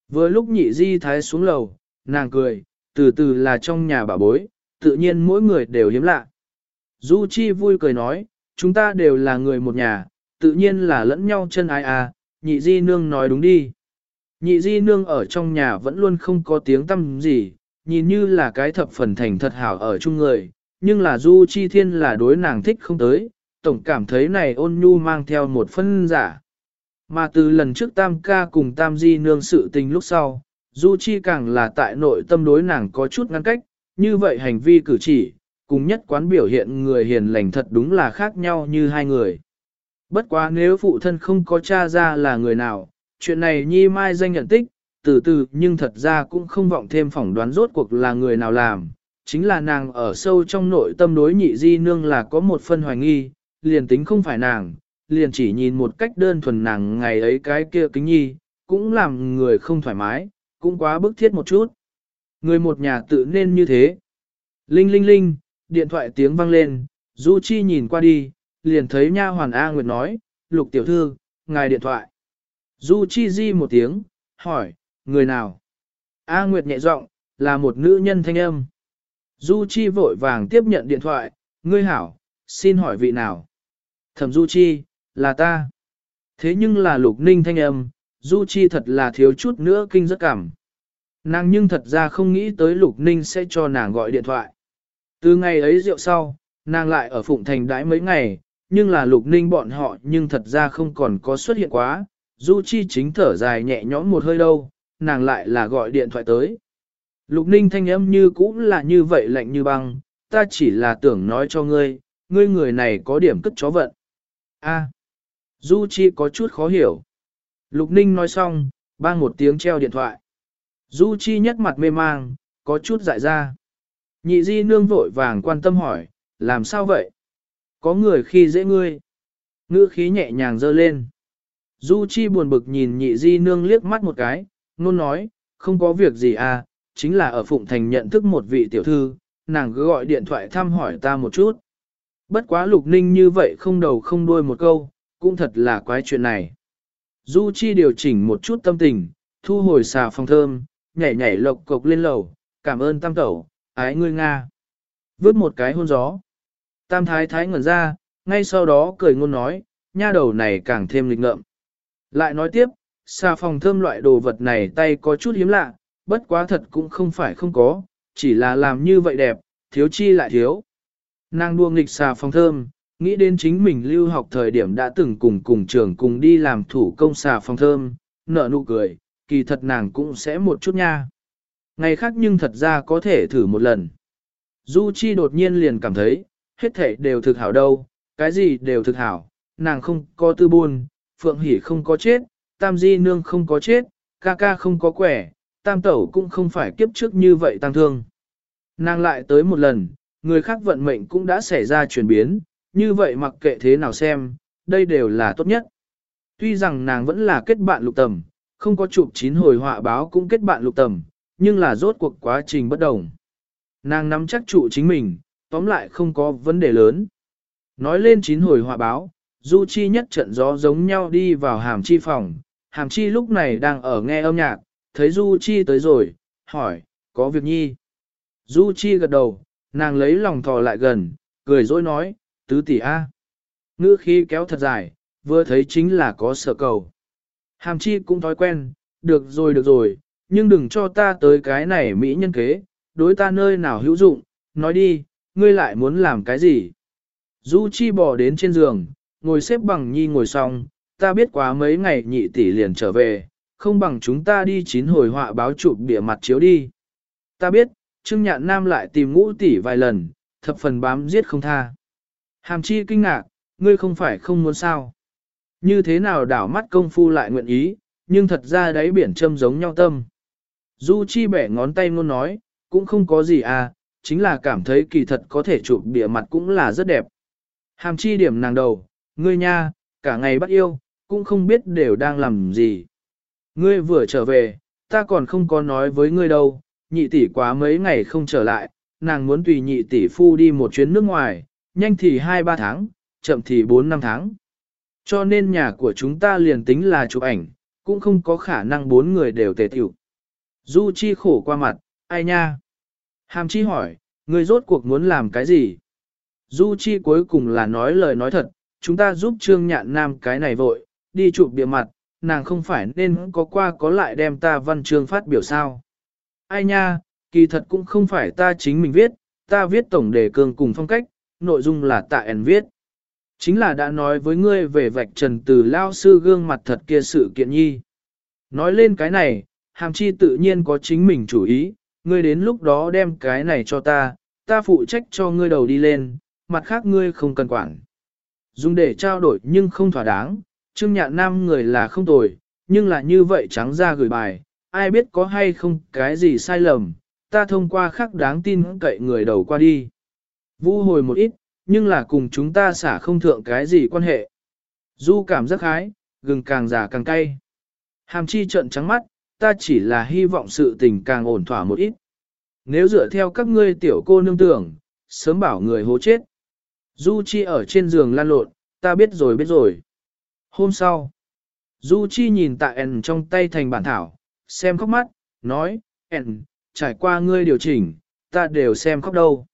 Vừa lúc nhị di thái xuống lầu, nàng cười, từ từ là trong nhà bà bối, tự nhiên mỗi người đều hiếm lạ. Du Chi vui cười nói, chúng ta đều là người một nhà, tự nhiên là lẫn nhau chân ai à, nhị di nương nói đúng đi. Nhị di nương ở trong nhà vẫn luôn không có tiếng tâm gì, nhìn như là cái thập phần thành thật hảo ở chung người, nhưng là Du Chi Thiên là đối nàng thích không tới, tổng cảm thấy này ôn nhu mang theo một phân giả. Mà từ lần trước Tam ca cùng Tam Di nương sự tình lúc sau, Du Chi càng là tại nội tâm đối nàng có chút ngăn cách, như vậy hành vi cử chỉ, cùng nhất quán biểu hiện người hiền lành thật đúng là khác nhau như hai người. Bất quá nếu phụ thân không có cha ra là người nào, chuyện này nhi mai danh nhận tích, từ từ nhưng thật ra cũng không vọng thêm phỏng đoán rốt cuộc là người nào làm, chính là nàng ở sâu trong nội tâm đối nhị di nương là có một phân hoài nghi, liền tính không phải nàng, liền chỉ nhìn một cách đơn thuần nàng ngày ấy cái kia kính nhi, cũng làm người không thoải mái, cũng quá bức thiết một chút. Người một nhà tự nên như thế. Linh linh linh, điện thoại tiếng vang lên, Du Chi nhìn qua đi, liền thấy nha hoàn A Nguyệt nói, lục tiểu thư, ngài điện thoại. Du Chi di một tiếng, hỏi, người nào? A Nguyệt nhẹ giọng, là một nữ nhân thanh âm. Du Chi vội vàng tiếp nhận điện thoại, ngươi hảo, xin hỏi vị nào? Thẩm Du Chi, là ta. Thế nhưng là lục ninh thanh âm, Du Chi thật là thiếu chút nữa kinh rất cảm. Nàng nhưng thật ra không nghĩ tới lục ninh sẽ cho nàng gọi điện thoại. Từ ngày ấy rượu sau, nàng lại ở Phụng Thành đãi mấy ngày, nhưng là lục ninh bọn họ nhưng thật ra không còn có xuất hiện quá. Du Chi chính thở dài nhẹ nhõm một hơi đâu, nàng lại là gọi điện thoại tới. Lục ninh thanh âm như cũ là như vậy lạnh như băng, ta chỉ là tưởng nói cho ngươi, ngươi người này có điểm cất chó vận. A. Du Chi có chút khó hiểu. Lục ninh nói xong, bang một tiếng treo điện thoại. Du Chi nhất mặt mê mang, có chút dại ra. Nhị di nương vội vàng quan tâm hỏi, làm sao vậy? Có người khi dễ ngươi. Ngữ khí nhẹ nhàng dơ lên. Du Chi buồn bực nhìn nhị di nương liếc mắt một cái, nôn nói, không có việc gì à, chính là ở Phụng Thành nhận thức một vị tiểu thư, nàng cứ gọi điện thoại thăm hỏi ta một chút. Bất quá lục ninh như vậy không đầu không đuôi một câu, cũng thật là quái chuyện này. Du Chi điều chỉnh một chút tâm tình, thu hồi xà phòng thơm, nhảy nhảy lộc cộc lên lầu, cảm ơn tam tẩu, ái ngươi Nga. Vướt một cái hôn gió. Tam thái thái ngẩn ra, ngay sau đó cười ngôn nói, nha đầu này càng thêm lịch ngợm. Lại nói tiếp, xà phòng thơm loại đồ vật này tay có chút hiếm lạ, bất quá thật cũng không phải không có, chỉ là làm như vậy đẹp, thiếu chi lại thiếu. Nàng đua nghịch xà phòng thơm, nghĩ đến chính mình lưu học thời điểm đã từng cùng cùng trường cùng đi làm thủ công xà phòng thơm, nở nụ cười, kỳ thật nàng cũng sẽ một chút nha. Ngày khác nhưng thật ra có thể thử một lần. Du Chi đột nhiên liền cảm thấy, hết thảy đều thực hảo đâu, cái gì đều thực hảo, nàng không có tư buồn, Phượng Hỷ không có chết, Tam Di Nương không có chết, ca ca không có quẻ, Tam Tẩu cũng không phải kiếp trước như vậy tăng thương. Nàng lại tới một lần, người khác vận mệnh cũng đã xảy ra chuyển biến, như vậy mặc kệ thế nào xem, đây đều là tốt nhất. Tuy rằng nàng vẫn là kết bạn lục tầm, không có chụp chín hồi họa báo cũng kết bạn lục tầm, nhưng là rốt cuộc quá trình bất đồng. Nàng nắm chắc trụ chính mình, tóm lại không có vấn đề lớn. Nói lên chín hồi họa báo, Du Chi nhất trận gió giống nhau đi vào hàm chi phòng, hàm chi lúc này đang ở nghe âm nhạc, thấy Du Chi tới rồi, hỏi, có việc nhi. Du Chi gật đầu, nàng lấy lòng thò lại gần, cười dối nói, tứ tỷ A. Ngữ khí kéo thật dài, vừa thấy chính là có sở cầu. Hàm chi cũng thói quen, được rồi được rồi, nhưng đừng cho ta tới cái này mỹ nhân kế, đối ta nơi nào hữu dụng, nói đi, ngươi lại muốn làm cái gì. Du chi bỏ đến trên giường, ngồi xếp bằng nhi ngồi xong, ta biết quá mấy ngày nhị tỷ liền trở về, không bằng chúng ta đi chín hồi họa báo chụp bìa mặt chiếu đi. Ta biết, Trương Nhạn Nam lại tìm ngũ tỷ vài lần, thập phần bám giết không tha. Hàm chi kinh ngạc, ngươi không phải không muốn sao. Như thế nào đảo mắt công phu lại nguyện ý, nhưng thật ra đáy biển châm giống nhau tâm. Du Chi bẻ ngón tay ngôn nói, cũng không có gì à, chính là cảm thấy kỳ thật có thể chụp bìa mặt cũng là rất đẹp. Hàm chi điểm nàng đầu, ngươi nha, cả ngày bắt yêu, cũng không biết đều đang làm gì. Ngươi vừa trở về, ta còn không có nói với ngươi đâu, nhị tỷ quá mấy ngày không trở lại, nàng muốn tùy nhị tỷ phu đi một chuyến nước ngoài, nhanh thì 2-3 tháng, chậm thì 4-5 tháng. Cho nên nhà của chúng ta liền tính là chụp ảnh, cũng không có khả năng bốn người đều tề tiểu. Du Chi khổ qua mặt, ai nha? Hàm Chi hỏi, ngươi rốt cuộc muốn làm cái gì? Du Chi cuối cùng là nói lời nói thật, chúng ta giúp Trương Nhạn Nam cái này vội, đi chụp bìa mặt, nàng không phải nên có qua có lại đem ta văn chương phát biểu sao. Ai nha, kỳ thật cũng không phải ta chính mình viết, ta viết tổng đề cương cùng phong cách, nội dung là tạ ẩn viết. Chính là đã nói với ngươi về vạch trần từ lao sư gương mặt thật kia sự kiện nhi. Nói lên cái này, hàm chi tự nhiên có chính mình chủ ý, ngươi đến lúc đó đem cái này cho ta, ta phụ trách cho ngươi đầu đi lên, mặt khác ngươi không cần quản. Dùng để trao đổi nhưng không thỏa đáng, Trương Nhạn Nam người là không tồi, nhưng là như vậy trắng ra gửi bài, ai biết có hay không cái gì sai lầm, ta thông qua khắc đáng tin cậy người đầu qua đi. Vu hồi một ít, nhưng là cùng chúng ta xả không thượng cái gì quan hệ. Du cảm giác hái, gừng càng già càng cay. Hàm chi trận trắng mắt, ta chỉ là hy vọng sự tình càng ổn thỏa một ít. Nếu dựa theo các ngươi tiểu cô nương tưởng, sớm bảo người hố chết. Du Chi ở trên giường lan lộn, ta biết rồi biết rồi. Hôm sau, Du Chi nhìn tạ ẻn trong tay thành bản thảo, xem khóc mắt, nói, ẻn, trải qua ngươi điều chỉnh, ta đều xem khóc đâu.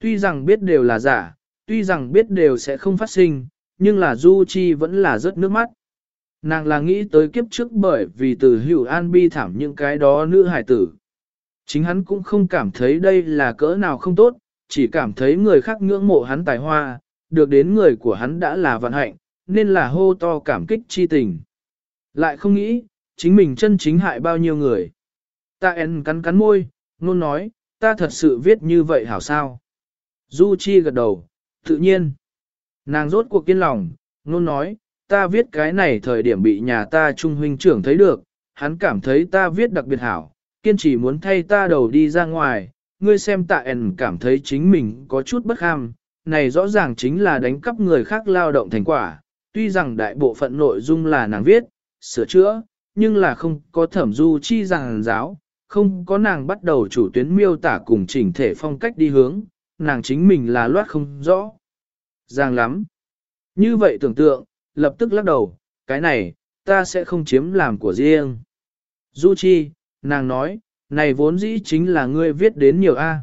Tuy rằng biết đều là giả, tuy rằng biết đều sẽ không phát sinh, nhưng là Du Chi vẫn là rớt nước mắt. Nàng là nghĩ tới kiếp trước bởi vì từ hữu an bi thảm những cái đó nữ hải tử. Chính hắn cũng không cảm thấy đây là cỡ nào không tốt, chỉ cảm thấy người khác ngưỡng mộ hắn tài hoa, được đến người của hắn đã là vận hạnh, nên là hô to cảm kích chi tình. Lại không nghĩ, chính mình chân chính hại bao nhiêu người. Ta en cắn cắn môi, nôn nói, ta thật sự viết như vậy hảo sao. Du Chi gật đầu, tự nhiên. Nàng rốt cuộc kiên lòng, nôn nói, ta viết cái này thời điểm bị nhà ta trung huynh trưởng thấy được, hắn cảm thấy ta viết đặc biệt hảo, kiên trì muốn thay ta đầu đi ra ngoài, ngươi xem tạ ẩn cảm thấy chính mình có chút bất ham, này rõ ràng chính là đánh cắp người khác lao động thành quả, tuy rằng đại bộ phận nội dung là nàng viết, sửa chữa, nhưng là không có thẩm du chi rằng giáo, không có nàng bắt đầu chủ tuyến miêu tả cùng chỉnh thể phong cách đi hướng, nàng chính mình là loát không rõ. Giang lắm. Như vậy tưởng tượng, lập tức lắc đầu, cái này, ta sẽ không chiếm làm của riêng. Du Chi, nàng nói, này vốn dĩ chính là ngươi viết đến nhiều A.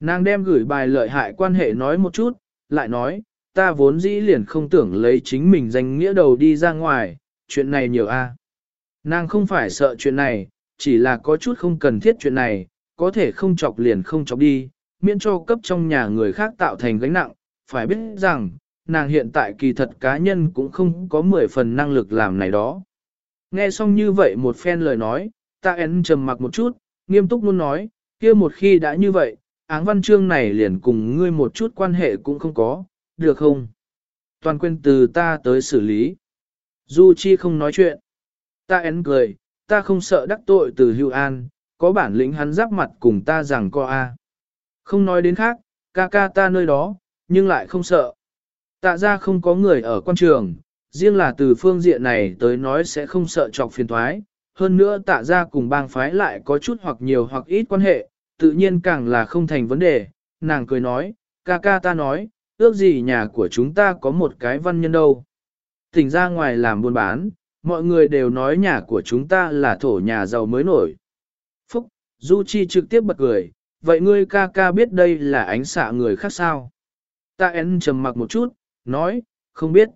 Nàng đem gửi bài lợi hại quan hệ nói một chút, lại nói, ta vốn dĩ liền không tưởng lấy chính mình danh nghĩa đầu đi ra ngoài, chuyện này nhiều A. Nàng không phải sợ chuyện này, chỉ là có chút không cần thiết chuyện này, có thể không chọc liền không chọc đi, miễn cho cấp trong nhà người khác tạo thành gánh nặng, phải biết rằng, nàng hiện tại kỳ thật cá nhân cũng không có 10 phần năng lực làm này đó. Nghe xong như vậy một phen lời nói, ta én trầm mặc một chút, nghiêm túc luôn nói, kia một khi đã như vậy, áng văn chương này liền cùng ngươi một chút quan hệ cũng không có, được không? Toàn quên từ ta tới xử lý. Du Chi không nói chuyện. Ta én cười, ta không sợ đắc tội từ hưu an, có bản lĩnh hắn giáp mặt cùng ta rằng co a. Không nói đến khác, ca ca ta nơi đó, nhưng lại không sợ. Tạ ra không có người ở quan trường, riêng là từ phương diện này tới nói sẽ không sợ chọc phiền thoái. Hơn nữa tạ ra cùng bang phái lại có chút hoặc nhiều hoặc ít quan hệ, tự nhiên càng là không thành vấn đề. Nàng cười nói, ca ca ta nói, ước gì nhà của chúng ta có một cái văn nhân đâu. Tỉnh ra ngoài làm buôn bán, mọi người đều nói nhà của chúng ta là thổ nhà giàu mới nổi. Phúc, Du Chi trực tiếp bật cười, vậy ngươi ca ca biết đây là ánh xạ người khác sao? Ta én trầm mặc một chút, nói, không biết.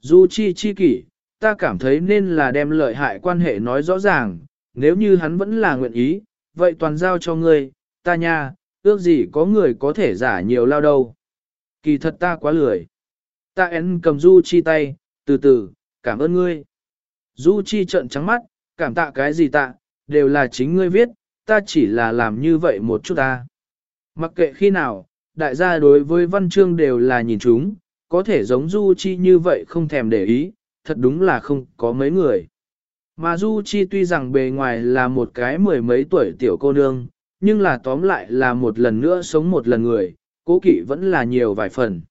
Du chi chi kỷ, ta cảm thấy nên là đem lợi hại quan hệ nói rõ ràng, nếu như hắn vẫn là nguyện ý, vậy toàn giao cho ngươi, ta nha, ước gì có người có thể giả nhiều lao đâu. Kỳ thật ta quá lười. Ta én cầm Du chi tay, từ từ, cảm ơn ngươi. Du chi trợn trắng mắt, cảm tạ cái gì tạ, đều là chính ngươi viết, ta chỉ là làm như vậy một chút ta. Mặc kệ khi nào, đại gia đối với văn chương đều là nhìn chúng, có thể giống Du Chi như vậy không thèm để ý, thật đúng là không có mấy người. Mà Du Chi tuy rằng bề ngoài là một cái mười mấy tuổi tiểu cô nương, nhưng là tóm lại là một lần nữa sống một lần người, cố kỵ vẫn là nhiều vài phần.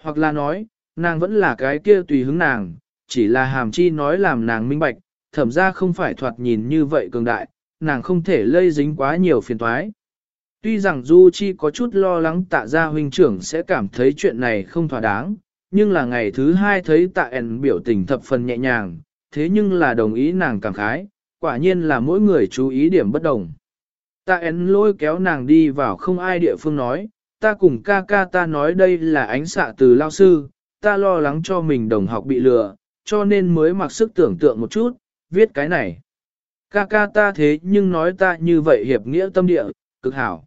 Hoặc là nói, nàng vẫn là cái kia tùy hứng nàng, chỉ là hàm chi nói làm nàng minh bạch, thẩm ra không phải thoạt nhìn như vậy cường đại, nàng không thể lây dính quá nhiều phiền toái. Tuy rằng Du Chi có chút lo lắng tạ gia huynh trưởng sẽ cảm thấy chuyện này không thỏa đáng, nhưng là ngày thứ hai thấy tạ ẻn biểu tình thập phần nhẹ nhàng, thế nhưng là đồng ý nàng cảm khái, quả nhiên là mỗi người chú ý điểm bất đồng. Tạ ẻn lôi kéo nàng đi vào không ai địa phương nói, ta cùng ca ca ta nói đây là ánh xạ từ lao sư, ta lo lắng cho mình đồng học bị lừa, cho nên mới mặc sức tưởng tượng một chút, viết cái này. Ca ca ta thế nhưng nói ta như vậy hiệp nghĩa tâm địa, cực hảo.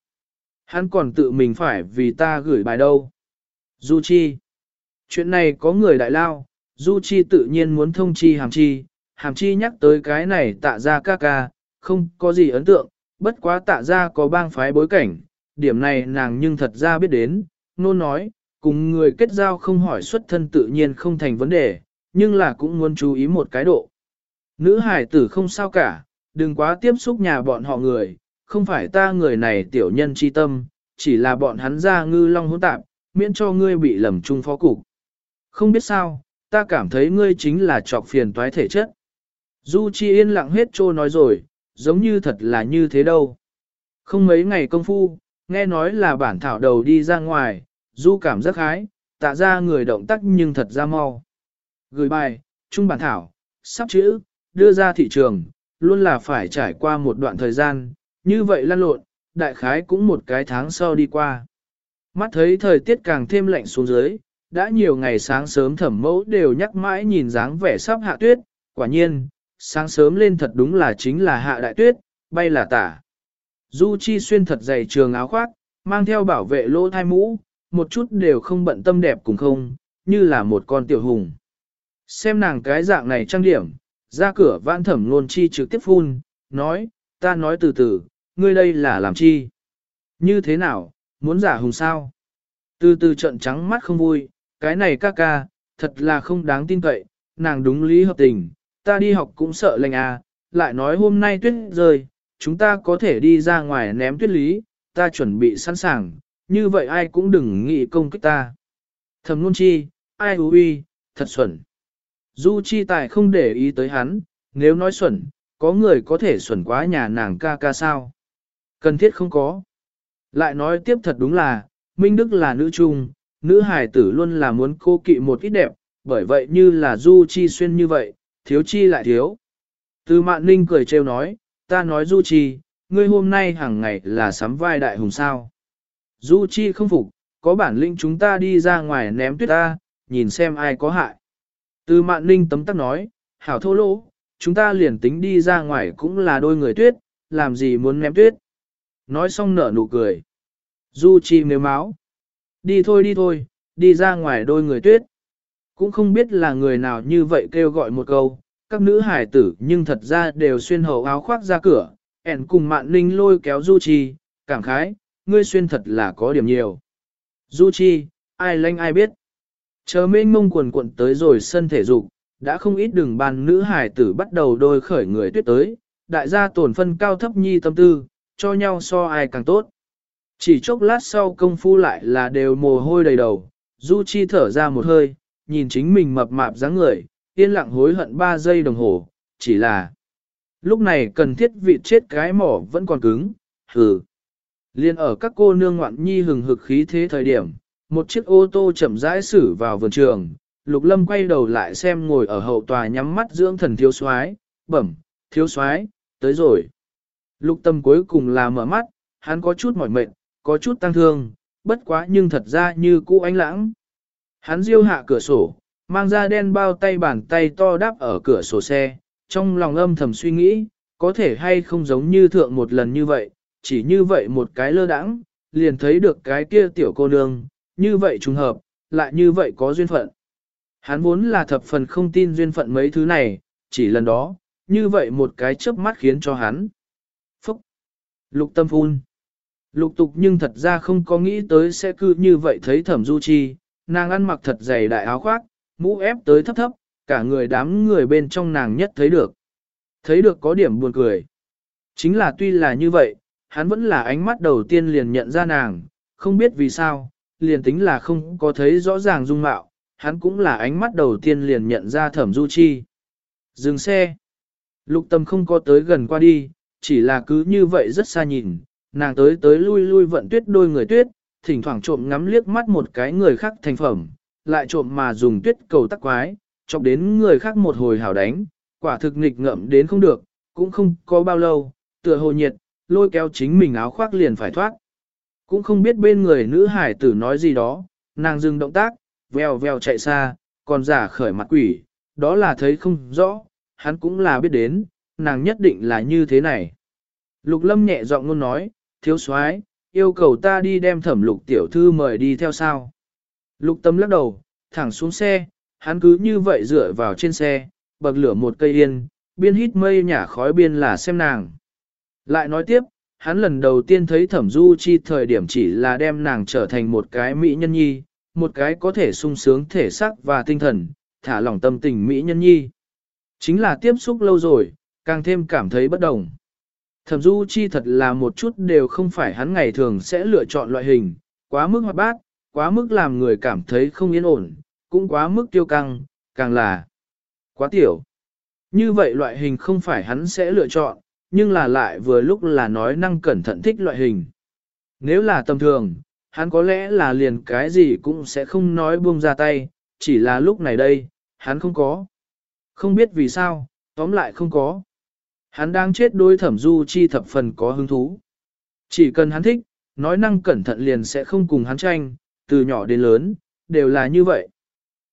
Hắn còn tự mình phải vì ta gửi bài đâu. Du Chi. Chuyện này có người đại lao, Du Chi tự nhiên muốn thông chi hàm chi, hàm chi nhắc tới cái này tạ ra ca ca, không có gì ấn tượng, bất quá tạ ra có bang phái bối cảnh, điểm này nàng nhưng thật ra biết đến, nôn nói, cùng người kết giao không hỏi xuất thân tự nhiên không thành vấn đề, nhưng là cũng muốn chú ý một cái độ. Nữ hải tử không sao cả, đừng quá tiếp xúc nhà bọn họ người, không phải ta người này tiểu nhân chi tâm, chỉ là bọn hắn ra ngư long hỗn tạp, miễn cho ngươi bị lầm chung phó cục. Không biết sao, ta cảm thấy ngươi chính là trọc phiền toái thể chất. Du Chi yên lặng hết trô nói rồi, giống như thật là như thế đâu. Không mấy ngày công phu, nghe nói là bản thảo đầu đi ra ngoài, Du cảm giác hái, tạ ra người động tác nhưng thật ra mau. Gửi bài, trung bản thảo, sắp chữ, đưa ra thị trường, luôn là phải trải qua một đoạn thời gian, như vậy lăn lộn, đại khái cũng một cái tháng sau đi qua. Mắt thấy thời tiết càng thêm lạnh xuống dưới, đã nhiều ngày sáng sớm thẩm mẫu đều nhắc mãi nhìn dáng vẻ sắp hạ tuyết, quả nhiên, sáng sớm lên thật đúng là chính là hạ đại tuyết, bay là tả. Du Chi xuyên thật dày trường áo khoác, mang theo bảo vệ lỗ thai mũ, một chút đều không bận tâm đẹp cùng không, như là một con tiểu hùng. Xem nàng cái dạng này trang điểm, ra cửa vãn thẩm luôn chi trực tiếp phun, nói, ta nói từ từ, ngươi đây là làm chi? Như thế nào, muốn giả hùng sao? Từ từ trận trắng mắt không vui, cái này ca ca, thật là không đáng tin cậy, nàng đúng lý hợp tình, ta đi học cũng sợ lành à, lại nói hôm nay tuyết rơi, chúng ta có thể đi ra ngoài ném tuyết lý, ta chuẩn bị sẵn sàng, như vậy ai cũng đừng nghĩ công kích ta. Thầm nôn chi, ai hú uy, thật xuẩn. Du chi tài không để ý tới hắn, nếu nói xuẩn, có người có thể xuẩn quá nhà nàng ca ca sao? Cần thiết không có. Lại nói tiếp thật đúng là, Minh Đức là nữ trung, nữ hài tử luôn là muốn cô kỵ một ít đẹp, bởi vậy như là Du Chi xuyên như vậy, thiếu chi lại thiếu. Từ mạn ninh cười trêu nói, ta nói Du Chi, ngươi hôm nay hàng ngày là sắm vai đại hùng sao. Du Chi không phục, có bản lĩnh chúng ta đi ra ngoài ném tuyết ta, nhìn xem ai có hại. Từ mạn ninh tấm tắc nói, hảo thô lỗ, chúng ta liền tính đi ra ngoài cũng là đôi người tuyết, làm gì muốn ném tuyết. Nói xong nở nụ cười. Du Chi nếu máu. Đi thôi đi thôi, đi ra ngoài đôi người tuyết. Cũng không biết là người nào như vậy kêu gọi một câu, các nữ hải tử nhưng thật ra đều xuyên hậu áo khoác ra cửa, ẻn cùng mạn ninh lôi kéo Du Chi, cảm khái, ngươi xuyên thật là có điểm nhiều. Du Chi, ai lanh ai biết. Chờ mênh mông quần cuộn tới rồi sân thể dục, đã không ít đường bàn nữ hải tử bắt đầu đôi khởi người tuyết tới, đại gia tổn phân cao thấp nhi tâm tư, cho nhau so ai càng tốt. Chỉ chốc lát sau công phu lại là đều mồ hôi đầy đầu, Du Chi thở ra một hơi, nhìn chính mình mập mạp dáng người, yên lặng hối hận 3 giây đồng hồ, chỉ là lúc này cần thiết vị chết cái mỏ vẫn còn cứng, hừ. Liên ở các cô nương ngoạn nhi hừng hực khí thế thời điểm, một chiếc ô tô chậm rãi xử vào vườn trường, Lục Lâm quay đầu lại xem ngồi ở hậu tòa nhắm mắt dưỡng thần thiếu soái, bẩm, thiếu soái, tới rồi. Lục Tâm cuối cùng là mở mắt, hắn có chút mỏi mệt, có chút tăng thương, bất quá nhưng thật ra như cũ ánh lãng. Hắn diêu hạ cửa sổ, mang ra đen bao tay bàn tay to đáp ở cửa sổ xe, trong lòng âm thầm suy nghĩ, có thể hay không giống như thượng một lần như vậy, chỉ như vậy một cái lơ đãng, liền thấy được cái kia tiểu cô nương, như vậy trùng hợp, lại như vậy có duyên phận. Hắn vốn là thập phần không tin duyên phận mấy thứ này, chỉ lần đó, như vậy một cái chớp mắt khiến cho hắn. Phúc! Lục tâm phun! Lục tục nhưng thật ra không có nghĩ tới sẽ cứ như vậy thấy thẩm du chi, nàng ăn mặc thật dày đại áo khoác, mũ ép tới thấp thấp, cả người đám người bên trong nàng nhất thấy được. Thấy được có điểm buồn cười. Chính là tuy là như vậy, hắn vẫn là ánh mắt đầu tiên liền nhận ra nàng, không biết vì sao, liền tính là không có thấy rõ ràng dung mạo, hắn cũng là ánh mắt đầu tiên liền nhận ra thẩm du chi. Dừng xe. Lục tâm không có tới gần qua đi, chỉ là cứ như vậy rất xa nhìn, nàng tới tới lui lui vận tuyết đôi người tuyết, thỉnh thoảng trộm ngắm liếc mắt một cái người khác thành phẩm, lại trộm mà dùng tuyết cầu tắc quái, chọc đến người khác một hồi hào đánh, quả thực nghịch ngậm đến không được, cũng không có bao lâu, tựa hồ nhiệt, lôi kéo chính mình áo khoác liền phải thoát. Cũng không biết bên người nữ hải tử nói gì đó, nàng dừng động tác, vèo vèo chạy xa, còn giả khởi mặt quỷ, đó là thấy không rõ, hắn cũng là biết đến, nàng nhất định là như thế này. Lục lâm nhẹ giọng luôn nói, thiếu soái yêu cầu ta đi đem thẩm lục tiểu thư mời đi theo sao. Lục tâm lắc đầu, thẳng xuống xe, hắn cứ như vậy dựa vào trên xe, bậc lửa một cây yên, biên hít mây nhả khói biên là xem nàng. Lại nói tiếp, hắn lần đầu tiên thấy thẩm du chi thời điểm chỉ là đem nàng trở thành một cái mỹ nhân nhi, một cái có thể sung sướng thể xác và tinh thần, thả lỏng tâm tình mỹ nhân nhi. Chính là tiếp xúc lâu rồi, càng thêm cảm thấy bất đồng. Thẩm Du Chi thật là một chút đều không phải hắn ngày thường sẽ lựa chọn loại hình, quá mức hoạt bát, quá mức làm người cảm thấy không yên ổn, cũng quá mức tiêu căng, càng là quá tiểu. Như vậy loại hình không phải hắn sẽ lựa chọn, nhưng là lại vừa lúc là nói năng cẩn thận thích loại hình. Nếu là tầm thường, hắn có lẽ là liền cái gì cũng sẽ không nói buông ra tay, chỉ là lúc này đây, hắn không có. Không biết vì sao, tóm lại không có. Hắn đang chết đôi thẩm du chi thập phần có hứng thú. Chỉ cần hắn thích, nói năng cẩn thận liền sẽ không cùng hắn tranh, từ nhỏ đến lớn, đều là như vậy.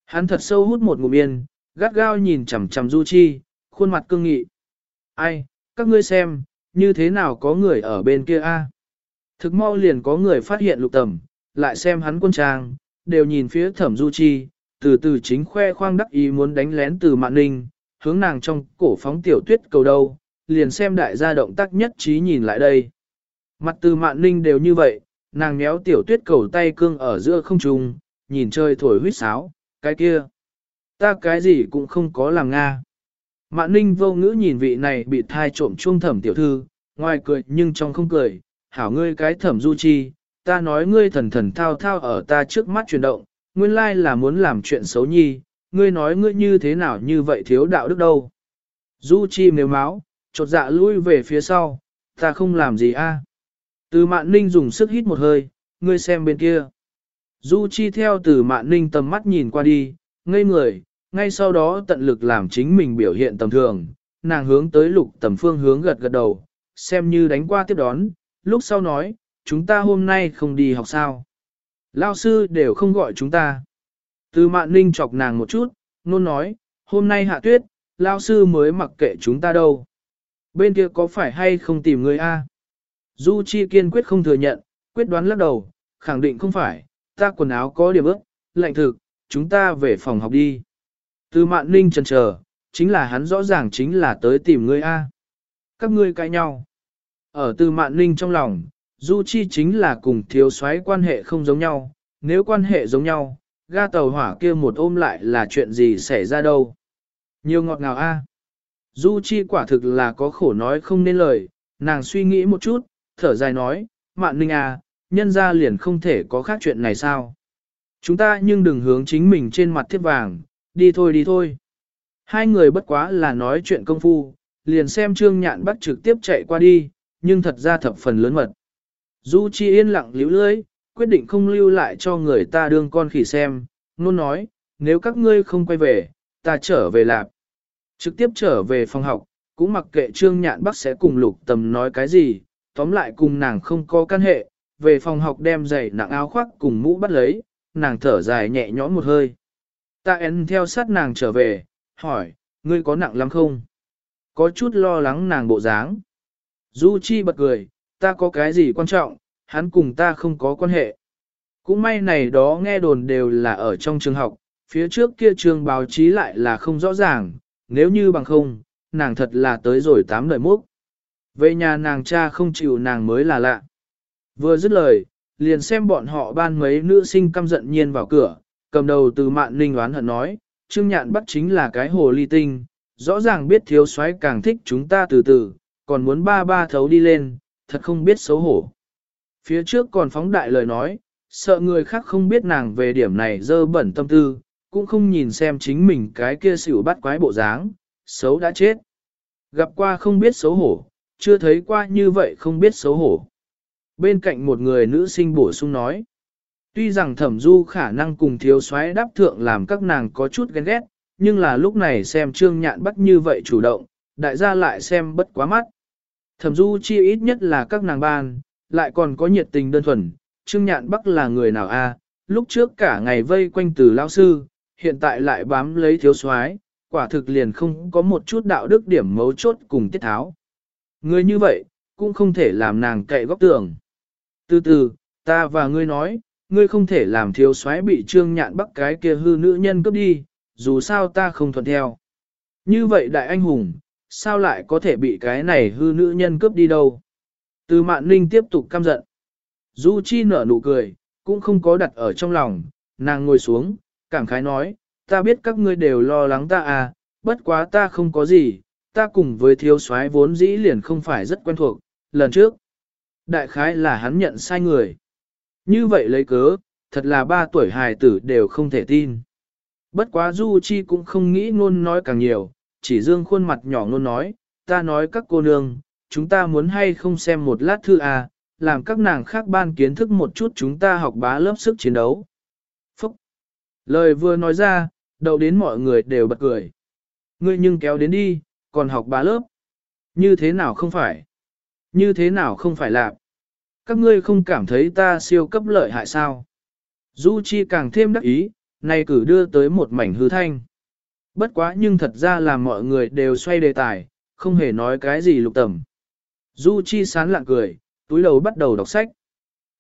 Hắn thật sâu hút một ngụm yên, gắt gao nhìn chằm chằm du chi, khuôn mặt cương nghị. Ai, các ngươi xem, như thế nào có người ở bên kia a? Thực mau liền có người phát hiện lục tầm, lại xem hắn quân trang, đều nhìn phía thẩm du chi, từ từ chính khoe khoang đắc ý muốn đánh lén từ mạn ninh, hướng nàng trong cổ phóng tiểu tuyết cầu đâu, liền xem đại gia động tác nhất trí nhìn lại đây. Mặt từ mạn ninh đều như vậy, nàng méo tiểu tuyết cầu tay cương ở giữa không trung, nhìn chơi thổi huyết sáo, cái kia. Ta cái gì cũng không có làm Nga. Mạn ninh vô ngữ nhìn vị này bị thai trộm chuông thẩm tiểu thư, ngoài cười nhưng trong không cười, hảo ngươi cái thẩm du chi, ta nói ngươi thần thần thao thao ở ta trước mắt chuyển động, nguyên lai là muốn làm chuyện xấu nhi, ngươi nói ngươi như thế nào như vậy thiếu đạo đức đâu. Du chi nếu máu, chột dạ lui về phía sau, ta không làm gì a. Từ mạn ninh dùng sức hít một hơi, ngươi xem bên kia. Du chi theo từ mạn ninh tầm mắt nhìn qua đi, ngây người, ngay sau đó tận lực làm chính mình biểu hiện tầm thường, nàng hướng tới lục tầm phương hướng gật gật đầu, xem như đánh qua tiếp đón, lúc sau nói, chúng ta hôm nay không đi học sao. Lao sư đều không gọi chúng ta. Từ mạn ninh chọc nàng một chút, nôn nói, hôm nay hạ tuyết, Lao sư mới mặc kệ chúng ta đâu. Bên kia có phải hay không tìm người a? Du Chi kiên quyết không thừa nhận, quyết đoán lắc đầu, khẳng định không phải, ta quần áo có điểm ước, lạnh thực, chúng ta về phòng học đi. Từ mạn ninh chần chờ, chính là hắn rõ ràng chính là tới tìm ngươi a. Các ngươi cãi nhau. Ở từ mạn ninh trong lòng, Du Chi chính là cùng thiếu soái quan hệ không giống nhau, nếu quan hệ giống nhau, ga tàu hỏa kia một ôm lại là chuyện gì xảy ra đâu. Nhiều ngọt ngào a. Du Chi quả thực là có khổ nói không nên lời, nàng suy nghĩ một chút, thở dài nói, mạn ninh à, nhân ra liền không thể có khác chuyện này sao. Chúng ta nhưng đừng hướng chính mình trên mặt thiết vàng, đi thôi đi thôi. Hai người bất quá là nói chuyện công phu, liền xem trương nhạn bắt trực tiếp chạy qua đi, nhưng thật ra thập phần lớn mật. Du Chi yên lặng liễu lưới, quyết định không lưu lại cho người ta đương con khỉ xem, nôn nói, nếu các ngươi không quay về, ta trở về lạp. Trực tiếp trở về phòng học, cũng mặc kệ Trương Nhạn Bắc sẽ cùng Lục Tầm nói cái gì, tóm lại cùng nàng không có căn hệ, về phòng học đem giày nặng áo khoác cùng mũ bắt lấy, nàng thở dài nhẹ nhõm một hơi. Tạ En theo sát nàng trở về, hỏi, ngươi có nặng lắm không? Có chút lo lắng nàng bộ dáng. Du Chi bật cười, ta có cái gì quan trọng, hắn cùng ta không có quan hệ. Cũng may này đó nghe đồn đều là ở trong trường học, phía trước kia trường báo chí lại là không rõ ràng, nếu như bằng không, nàng thật là tới rồi tám đời múc. Về nhà nàng cha không chịu nàng mới là lạ. Vừa dứt lời, liền xem bọn họ ban mấy nữ sinh căm giận nhiên vào cửa, cầm đầu từ mạn ninh oán hận nói, Trương Nhạn bắt chính là cái hồ ly tinh, rõ ràng biết thiếu soái càng thích chúng ta từ từ, còn muốn ba ba thấu đi lên, thật không biết xấu hổ. Phía trước còn phóng đại lời nói, sợ người khác không biết nàng về điểm này dơ bẩn tâm tư, cũng không nhìn xem chính mình cái kia xỉu bắt quái bộ dáng, xấu đã chết. Gặp qua không biết xấu hổ, chưa thấy qua như vậy không biết xấu hổ. Bên cạnh một người nữ sinh bổ sung nói, tuy rằng thẩm du khả năng cùng thiếu soái đáp thượng làm các nàng có chút ghen ghét, nhưng là lúc này xem trương nhạn bắt như vậy chủ động, đại gia lại xem bất quá mắt. Thẩm du chi ít nhất là các nàng ban, lại còn có nhiệt tình đơn thuần, trương nhạn bắc là người nào a? lúc trước cả ngày vây quanh từ lao sư, hiện tại lại bám lấy thiếu soái, quả thực liền không có một chút đạo đức điểm mấu chốt cùng tiết tháo. Người như vậy, cũng không thể làm nàng cậy góc tường. Từ từ, ta và ngươi nói, ngươi không thể làm thiếu soái bị trương nhạn bắc cái kia hư nữ nhân cướp đi, dù sao ta không thuận theo. Như vậy đại anh hùng, sao lại có thể bị cái này hư nữ nhân cướp đi đâu? Từ mạn ninh tiếp tục căm giận. Du Chi nở nụ cười, cũng không có đặt ở trong lòng, nàng ngồi xuống, cảm khái nói, ta biết các ngươi đều lo lắng ta à, bất quá ta không có gì, ta cùng với thiếu soái vốn dĩ liền không phải rất quen thuộc, lần trước. Đại khái là hắn nhận sai người. Như vậy lấy cớ, thật là ba tuổi hài tử đều không thể tin. Bất quá Du Chi cũng không nghĩ ngôn nói càng nhiều, chỉ dương khuôn mặt nhỏ ngôn nói, ta nói các cô nương, chúng ta muốn hay không xem một lát thư à, làm các nàng khác ban kiến thức một chút chúng ta học bá lớp sức chiến đấu. Phúc! Lời vừa nói ra, đầu đến mọi người đều bật cười. Ngươi nhưng kéo đến đi, còn học bá lớp. Như thế nào không phải? Như thế nào không phải làm? Các ngươi không cảm thấy ta siêu cấp lợi hại sao? Du Chi càng thêm đắc ý, này cử đưa tới một mảnh hư thanh. Bất quá nhưng thật ra là mọi người đều xoay đề tài, không hề nói cái gì lục tầm. Du Chi sán lặng cười, túi đầu bắt đầu đọc sách.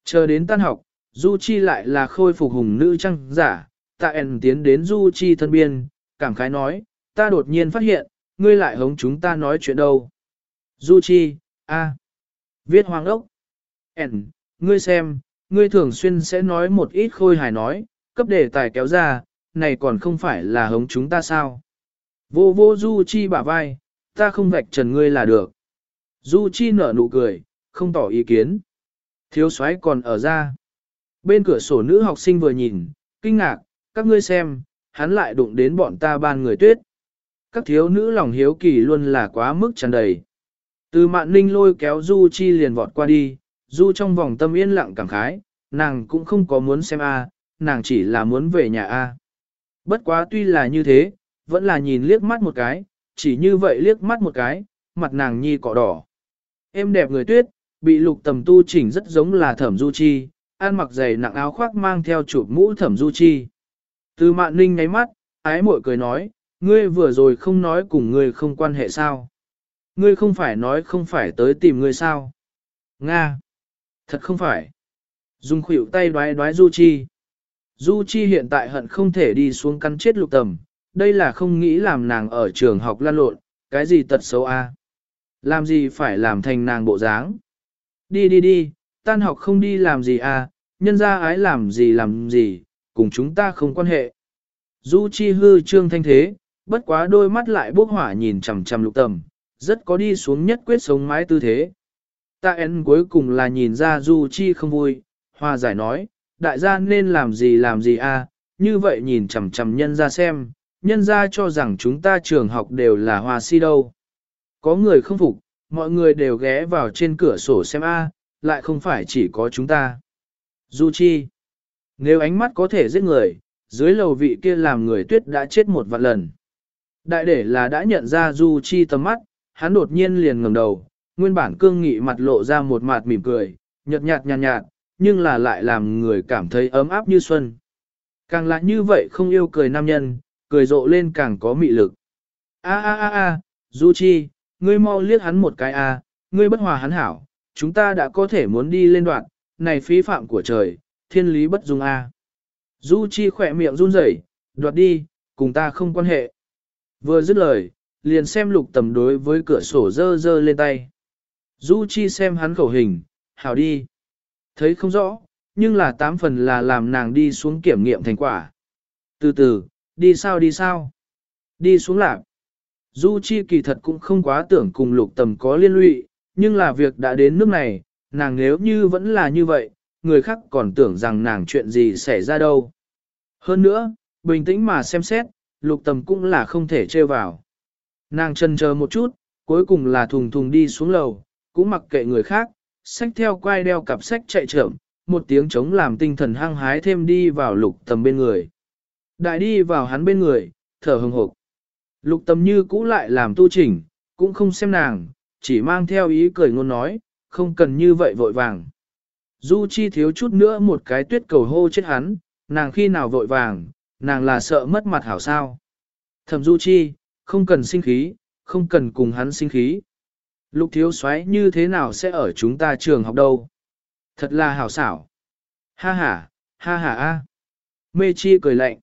Chờ đến tan học, Du Chi lại là khôi phục hùng nữ trang giả, tạ ẻn tiến đến Du Chi thân biên, cảm khái nói, ta đột nhiên phát hiện, ngươi lại hống chúng ta nói chuyện đâu. Du Chi, a, viết hoang ốc. ẻn, ngươi xem, ngươi thường xuyên sẽ nói một ít khôi hài nói, cấp đề tài kéo ra, này còn không phải là hống chúng ta sao. Vô vô Du Chi bả vai, ta không vạch trần ngươi là được. Du Chi nở nụ cười, không tỏ ý kiến. Thiếu soái còn ở ra. Bên cửa sổ nữ học sinh vừa nhìn, kinh ngạc, các ngươi xem, hắn lại đụng đến bọn ta ban người tuyết. Các thiếu nữ lòng hiếu kỳ luôn là quá mức tràn đầy. Từ mạn ninh lôi kéo Du Chi liền vọt qua đi, Du trong vòng tâm yên lặng cảm khái, nàng cũng không có muốn xem A, nàng chỉ là muốn về nhà A. Bất quá tuy là như thế, vẫn là nhìn liếc mắt một cái, chỉ như vậy liếc mắt một cái, mặt nàng nhi cọ đỏ. Em đẹp người tuyết, bị lục tầm tu chỉnh rất giống là thẩm du chi, ăn mặc dày nặng áo khoác mang theo chụp mũ thẩm du chi. Từ mạn ninh ngáy mắt, ái muội cười nói, ngươi vừa rồi không nói cùng ngươi không quan hệ sao. Ngươi không phải nói không phải tới tìm ngươi sao. Nga. Thật không phải. Dung khuỷu tay đoái đoái du chi. Du chi hiện tại hận không thể đi xuống căn chết lục tầm, đây là không nghĩ làm nàng ở trường học lan lộn, cái gì tật xấu a? Làm gì phải làm thành nàng bộ dáng? Đi đi đi, tan học không đi làm gì à, nhân ra ái làm gì làm gì, cùng chúng ta không quan hệ. Du chi hư trương thanh thế, bất quá đôi mắt lại bốc hỏa nhìn chằm chằm lục tầm, rất có đi xuống nhất quyết sống mái tư thế. Ta en cuối cùng là nhìn ra Du chi không vui, hoa giải nói, đại gia nên làm gì làm gì à, như vậy nhìn chằm chằm nhân ra xem, nhân ra cho rằng chúng ta trường học đều là hoa si đâu. Có người không phục, mọi người đều ghé vào trên cửa sổ xem a, lại không phải chỉ có chúng ta. Du Chi, nếu ánh mắt có thể giết người, dưới lầu vị kia làm người tuyết đã chết một vạn lần. Đại để là đã nhận ra Du Chi tầm mắt, hắn đột nhiên liền ngẩng đầu, nguyên bản cương nghị mặt lộ ra một mặt mỉm cười, nhợt nhạt nhạt nhạt, nhưng là lại làm người cảm thấy ấm áp như xuân. Càng là như vậy không yêu cười nam nhân, cười rộ lên càng có mị lực. A a a a, Du Chi, ngươi mau liếc hắn một cái a, ngươi bất hòa hắn hảo, chúng ta đã có thể muốn đi lên đoạn, này phí phạm của trời, thiên lý bất dung a. Du Chi khỏe miệng run rẩy, đoạt đi, cùng ta không quan hệ. Vừa dứt lời, liền xem lục tầm đối với cửa sổ dơ dơ lên tay. Du Chi xem hắn khẩu hình, hảo đi. Thấy không rõ, nhưng là tám phần là làm nàng đi xuống kiểm nghiệm thành quả. Từ từ, đi sao đi sao? Đi xuống lạc. Du Chi kỳ thật cũng không quá tưởng cùng lục tầm có liên lụy, nhưng là việc đã đến nước này, nàng nếu như vẫn là như vậy, người khác còn tưởng rằng nàng chuyện gì xảy ra đâu. Hơn nữa, bình tĩnh mà xem xét, lục tầm cũng là không thể trêu vào. Nàng chân chờ một chút, cuối cùng là thùng thùng đi xuống lầu, cũng mặc kệ người khác, sách theo quai đeo cặp sách chạy chậm, một tiếng chống làm tinh thần hăng hái thêm đi vào lục tầm bên người. Đại đi vào hắn bên người, thở hừng hộp. Lục tầm như cũ lại làm tu chỉnh, cũng không xem nàng, chỉ mang theo ý cười ngôn nói, không cần như vậy vội vàng. Du Chi thiếu chút nữa một cái tuyết cầu hô chết hắn, nàng khi nào vội vàng, nàng là sợ mất mặt hảo sao. Thẩm Du Chi, không cần sinh khí, không cần cùng hắn sinh khí. Lục thiếu soái như thế nào sẽ ở chúng ta trường học đâu? Thật là hảo xảo. Ha ha, ha ha a. Mê chi cười lạnh.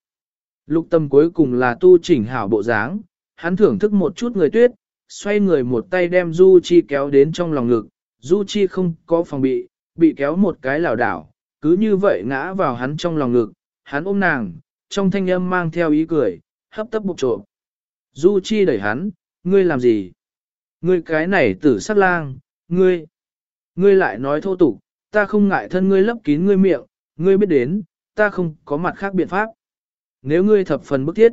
Lục tâm cuối cùng là tu chỉnh hảo bộ dáng, hắn thưởng thức một chút người tuyết, xoay người một tay đem Du Chi kéo đến trong lòng ngực, Du Chi không có phòng bị, bị kéo một cái lảo đảo, cứ như vậy ngã vào hắn trong lòng ngực, hắn ôm nàng, trong thanh âm mang theo ý cười, hấp tấp bục trộm. Du Chi đẩy hắn, ngươi làm gì? Ngươi cái này tử sát lang, ngươi, ngươi lại nói thô tục, ta không ngại thân ngươi lấp kín ngươi miệng, ngươi biết đến, ta không có mặt khác biện pháp. Nếu ngươi thập phần bức thiết,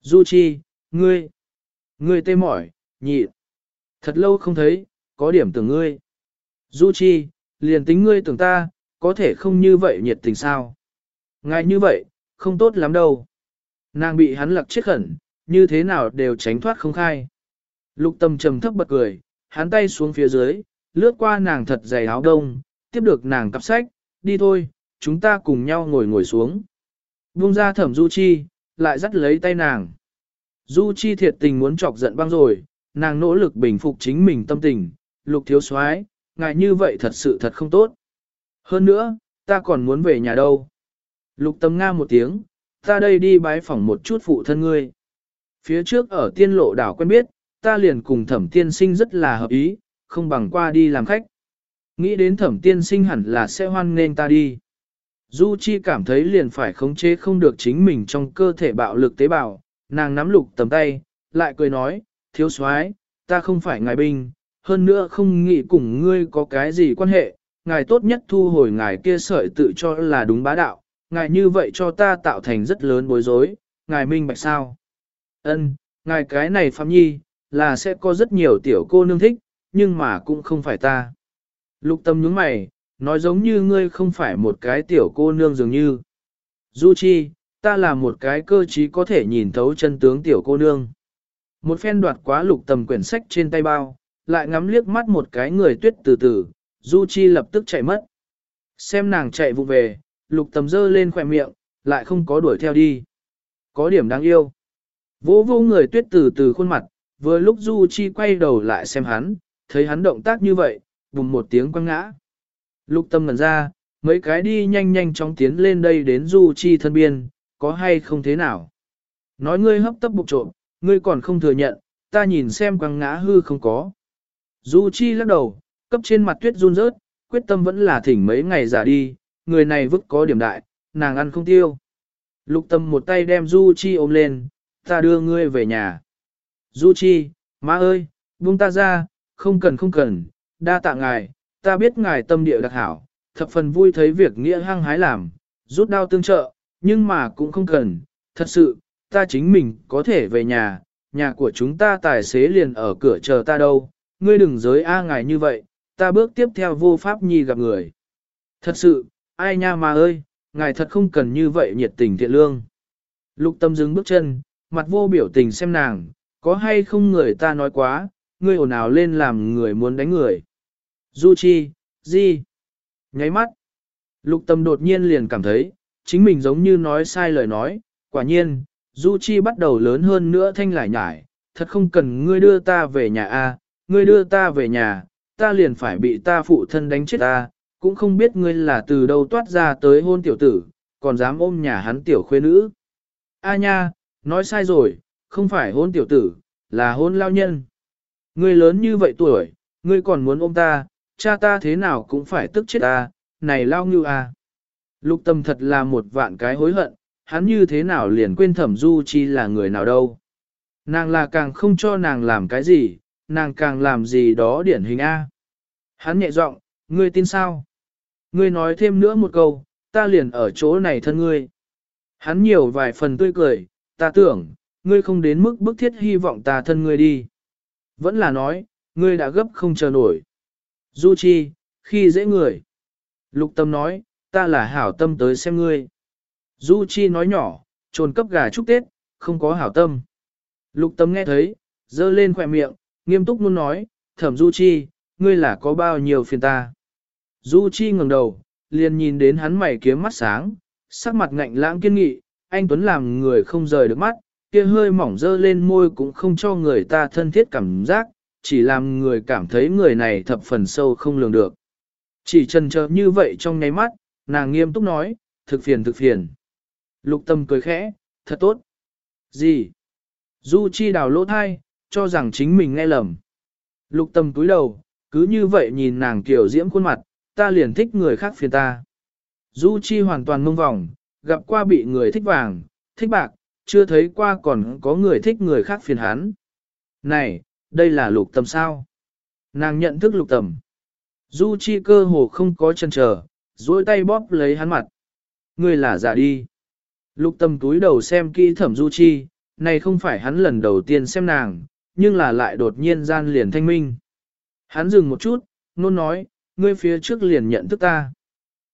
Du Chi, ngươi, ngươi tê mỏi, nhị, thật lâu không thấy, có điểm tưởng ngươi. Du Chi, liền tính ngươi tưởng ta, có thể không như vậy nhiệt tình sao. Ngài như vậy, không tốt lắm đâu. Nàng bị hắn lặc chết khẩn, như thế nào đều tránh thoát không khai. Lục tâm trầm thấp bật cười, hắn tay xuống phía dưới, lướt qua nàng thật dày áo đông, tiếp được nàng cặp sách, đi thôi, chúng ta cùng nhau ngồi ngồi xuống. Vung ra thẩm Du Chi, lại dắt lấy tay nàng. Du Chi thiệt tình muốn chọc giận băng rồi, nàng nỗ lực bình phục chính mình tâm tình, lục thiếu soái, ngài như vậy thật sự thật không tốt. Hơn nữa, ta còn muốn về nhà đâu. Lục tâm nga một tiếng, ta đây đi bái phỏng một chút phụ thân ngươi. Phía trước ở tiên lộ đảo quen biết, ta liền cùng thẩm tiên sinh rất là hợp ý, không bằng qua đi làm khách. Nghĩ đến thẩm tiên sinh hẳn là sẽ hoan nên ta đi. Du Chi cảm thấy liền phải khống chế không được chính mình trong cơ thể bạo lực tế bào, nàng nắm lục tầm tay, lại cười nói, thiếu soái, ta không phải ngài binh, hơn nữa không nghĩ cùng ngươi có cái gì quan hệ, ngài tốt nhất thu hồi ngài kia sợi tự cho là đúng bá đạo, ngài như vậy cho ta tạo thành rất lớn bối rối, ngài minh bạch sao? Ân, ngài cái này Phạm Nhi, là sẽ có rất nhiều tiểu cô nương thích, nhưng mà cũng không phải ta. Lục tâm nhướng mày, nói giống như ngươi không phải một cái tiểu cô nương dường như. Du Chi, ta là một cái cơ trí có thể nhìn thấu chân tướng tiểu cô nương. Một phen đoạt quá lục tầm quyển sách trên tay bao, lại ngắm liếc mắt một cái người tuyết từ từ, Du Chi lập tức chạy mất. Xem nàng chạy vụ về, lục tầm dơ lên khỏe miệng, lại không có đuổi theo đi. Có điểm đáng yêu. Vô vô người tuyết từ từ khuôn mặt, vừa lúc Du Chi quay đầu lại xem hắn, thấy hắn động tác như vậy, bùng một tiếng quăng ngã. Lục tâm ngẩn ra, mấy cái đi nhanh nhanh chóng tiến lên đây đến Du Chi thân biên, có hay không thế nào? Nói ngươi hấp tấp bục trộm, ngươi còn không thừa nhận, ta nhìn xem quăng ngã hư không có. Du Chi lắc đầu, cấp trên mặt tuyết run rớt, quyết tâm vẫn là thỉnh mấy ngày giả đi, người này vứt có điểm đại, nàng ăn không tiêu. Lục tâm một tay đem Du Chi ôm lên, ta đưa ngươi về nhà. Du Chi, má ơi, buông ta ra, không cần không cần, đa tạ ngài, ta biết ngài tâm địa đặc hảo, thập phần vui thấy việc nghĩa hăng hái làm, rút đao tương trợ, nhưng mà cũng không cần, thật sự, ta chính mình có thể về nhà, nhà của chúng ta tài xế liền ở cửa chờ ta đâu, ngươi đừng giới a ngài như vậy, ta bước tiếp theo vô pháp nhi gặp người. Thật sự, ai nha mà ơi, ngài thật không cần như vậy nhiệt tình thiện lương. Lục tâm dừng bước chân, mặt vô biểu tình xem nàng, có hay không người ta nói quá, ngươi ồn ào lên làm người muốn đánh người. Du chi, gì? Nháy mắt. Lục tâm đột nhiên liền cảm thấy, chính mình giống như nói sai lời nói, quả nhiên, Du Chi bắt đầu lớn hơn nữa thanh lại nhải, thật không cần ngươi đưa ta về nhà a, ngươi đưa ta về nhà, ta liền phải bị ta phụ thân đánh chết ta, cũng không biết ngươi là từ đâu toát ra tới hôn tiểu tử, còn dám ôm nhà hắn tiểu khuê nữ. A nha, nói sai rồi, không phải hôn tiểu tử, là hôn lao nhân. Ngươi lớn như vậy tuổi, ngươi còn muốn ôm ta, cha ta thế nào cũng phải tức chết ta, này lao ngưu a. Lục tâm thật là một vạn cái hối hận, hắn như thế nào liền quên thẩm du chi là người nào đâu. Nàng là càng không cho nàng làm cái gì, nàng càng làm gì đó điển hình A. Hắn nhẹ giọng, ngươi tin sao? Ngươi nói thêm nữa một câu, ta liền ở chỗ này thân ngươi. Hắn nhiều vài phần tươi cười, ta tưởng, ngươi không đến mức bức thiết hy vọng ta thân ngươi đi. Vẫn là nói, ngươi đã gấp không chờ nổi. Du Chi, khi dễ người. Lục tâm nói, ta là hảo tâm tới xem ngươi. Du Chi nói nhỏ, trồn cấp gà chúc Tết, không có hảo tâm. Lục tâm nghe thấy, dơ lên khỏe miệng, nghiêm túc luôn nói, thẩm Du Chi, ngươi là có bao nhiêu phiền ta. Du Chi ngẩng đầu, liền nhìn đến hắn mày kiếm mắt sáng, sắc mặt ngạnh lãng kiên nghị, anh Tuấn làm người không rời được mắt, kia hơi mỏng dơ lên môi cũng không cho người ta thân thiết cảm giác, chỉ làm người cảm thấy người này thập phần sâu không lường được. Chỉ trần chờ như vậy trong nháy mắt, nàng nghiêm túc nói, thực phiền thực phiền. Lục tâm cười khẽ, thật tốt. Gì? Du Chi đào lỗ thai, cho rằng chính mình nghe lầm. Lục tâm cúi đầu, cứ như vậy nhìn nàng kiểu diễm khuôn mặt, ta liền thích người khác phiền ta. Du Chi hoàn toàn mông vòng, gặp qua bị người thích vàng, thích bạc, chưa thấy qua còn có người thích người khác phiền hắn. Này, Đây là lục tầm sao? Nàng nhận thức lục tầm. Du Chi cơ hồ không có chân chờ, duỗi tay bóp lấy hắn mặt. Ngươi là giả đi. Lục tầm túi đầu xem kỹ thẩm Du Chi, này không phải hắn lần đầu tiên xem nàng, nhưng là lại đột nhiên gian liền thanh minh. Hắn dừng một chút, nôn nói, ngươi phía trước liền nhận thức ta.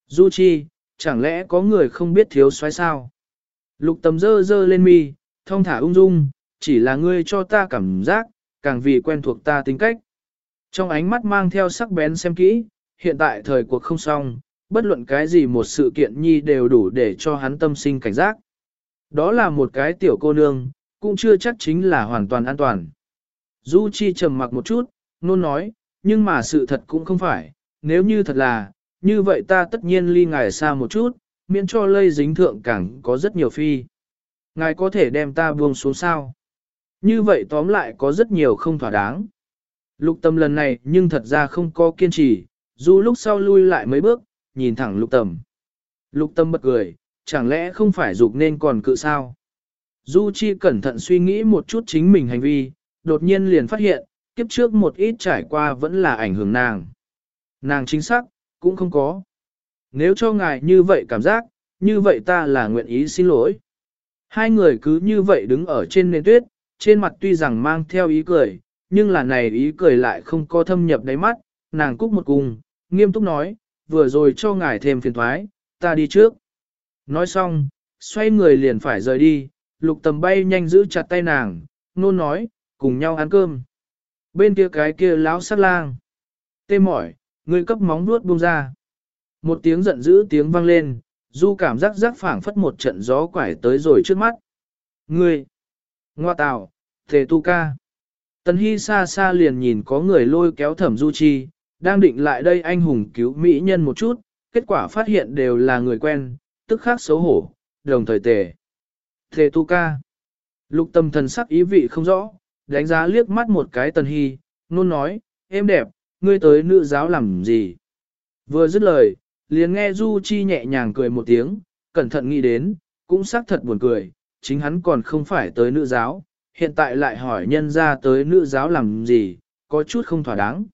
Du Chi, chẳng lẽ có người không biết thiếu soái sao? Lục tầm dơ dơ lên mi, thông thả ung dung, chỉ là ngươi cho ta cảm giác, càng vì quen thuộc ta tính cách. Trong ánh mắt mang theo sắc bén xem kỹ, hiện tại thời cuộc không xong, bất luận cái gì một sự kiện nhi đều đủ để cho hắn tâm sinh cảnh giác. Đó là một cái tiểu cô nương, cũng chưa chắc chính là hoàn toàn an toàn. Du Chi trầm mặc một chút, nôn nói, nhưng mà sự thật cũng không phải, nếu như thật là, như vậy ta tất nhiên ly ngài xa một chút, miễn cho lây dính thượng càng có rất nhiều phi. Ngài có thể đem ta buông xuống sao? Như vậy tóm lại có rất nhiều không thỏa đáng. Lục tâm lần này nhưng thật ra không có kiên trì, dù lúc sau lui lại mấy bước, nhìn thẳng lục tâm. Lục tâm bật cười, chẳng lẽ không phải dục nên còn cự sao? Du Chi cẩn thận suy nghĩ một chút chính mình hành vi, đột nhiên liền phát hiện, kiếp trước một ít trải qua vẫn là ảnh hưởng nàng. Nàng chính xác, cũng không có. Nếu cho ngài như vậy cảm giác, như vậy ta là nguyện ý xin lỗi. Hai người cứ như vậy đứng ở trên nền tuyết, trên mặt tuy rằng mang theo ý cười, nhưng là này ý cười lại không có thâm nhập đáy mắt, nàng cúc một cùng, nghiêm túc nói, vừa rồi cho ngài thêm phiền thoái, ta đi trước. Nói xong, xoay người liền phải rời đi, lục tầm bay nhanh giữ chặt tay nàng, nôn nói, cùng nhau ăn cơm. Bên kia cái kia láo sát lang. Tê mỏi, người cấp móng nuốt buông ra. Một tiếng giận dữ tiếng vang lên, du cảm giác giác phảng phất một trận gió quải tới rồi trước mắt. Ngươi! Ngoa tào, thề tu ca. Tần Hy xa xa liền nhìn có người lôi kéo thẩm du chi, đang định lại đây anh hùng cứu mỹ nhân một chút, kết quả phát hiện đều là người quen, tức khác xấu hổ, đồng thời tề. Thề tu ca. Lục tâm thần sắc ý vị không rõ, đánh giá liếc mắt một cái tần hy, nôn nói, em đẹp, ngươi tới nữ giáo làm gì? Vừa dứt lời, liền nghe Du Chi nhẹ nhàng cười một tiếng, cẩn thận nghĩ đến, cũng xác thật buồn cười, chính hắn còn không phải tới nữ giáo, hiện tại lại hỏi nhân ra tới nữ giáo làm gì, có chút không thỏa đáng.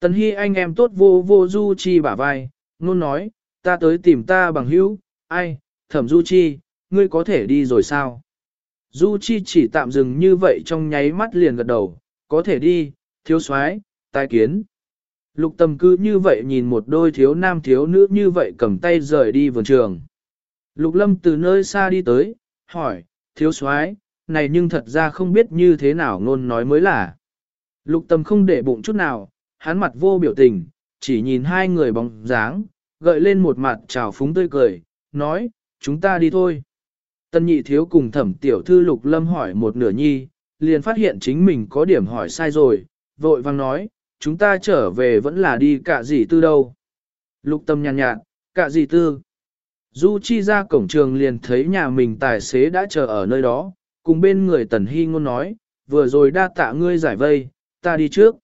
Tần Hi anh em tốt vô vô Du Chi bả vai, nôn nói, ta tới tìm ta bằng hữu, ai, thẩm Du Chi, ngươi có thể đi rồi sao? Du Chi chỉ tạm dừng như vậy trong nháy mắt liền gật đầu, có thể đi, thiếu soái, tai kiến. Lục tầm cứ như vậy nhìn một đôi thiếu nam thiếu nữ như vậy cầm tay rời đi vườn trường. Lục lâm từ nơi xa đi tới, hỏi, thiếu soái, này nhưng thật ra không biết như thế nào ngôn nói mới là. Lục tầm không để bụng chút nào, hắn mặt vô biểu tình, chỉ nhìn hai người bóng dáng, gợi lên một mặt trào phúng tươi cười, nói, chúng ta đi thôi. Tân nhị thiếu cùng thẩm tiểu thư lục lâm hỏi một nửa nhi, liền phát hiện chính mình có điểm hỏi sai rồi, vội vang nói, chúng ta trở về vẫn là đi cả gì tư đâu. Lục tâm nhàn nhạt, cả gì tư. Du Chi ra cổng trường liền thấy nhà mình tài xế đã chờ ở nơi đó, cùng bên người Tần Hy ngôn nói, vừa rồi đa tạ ngươi giải vây, ta đi trước.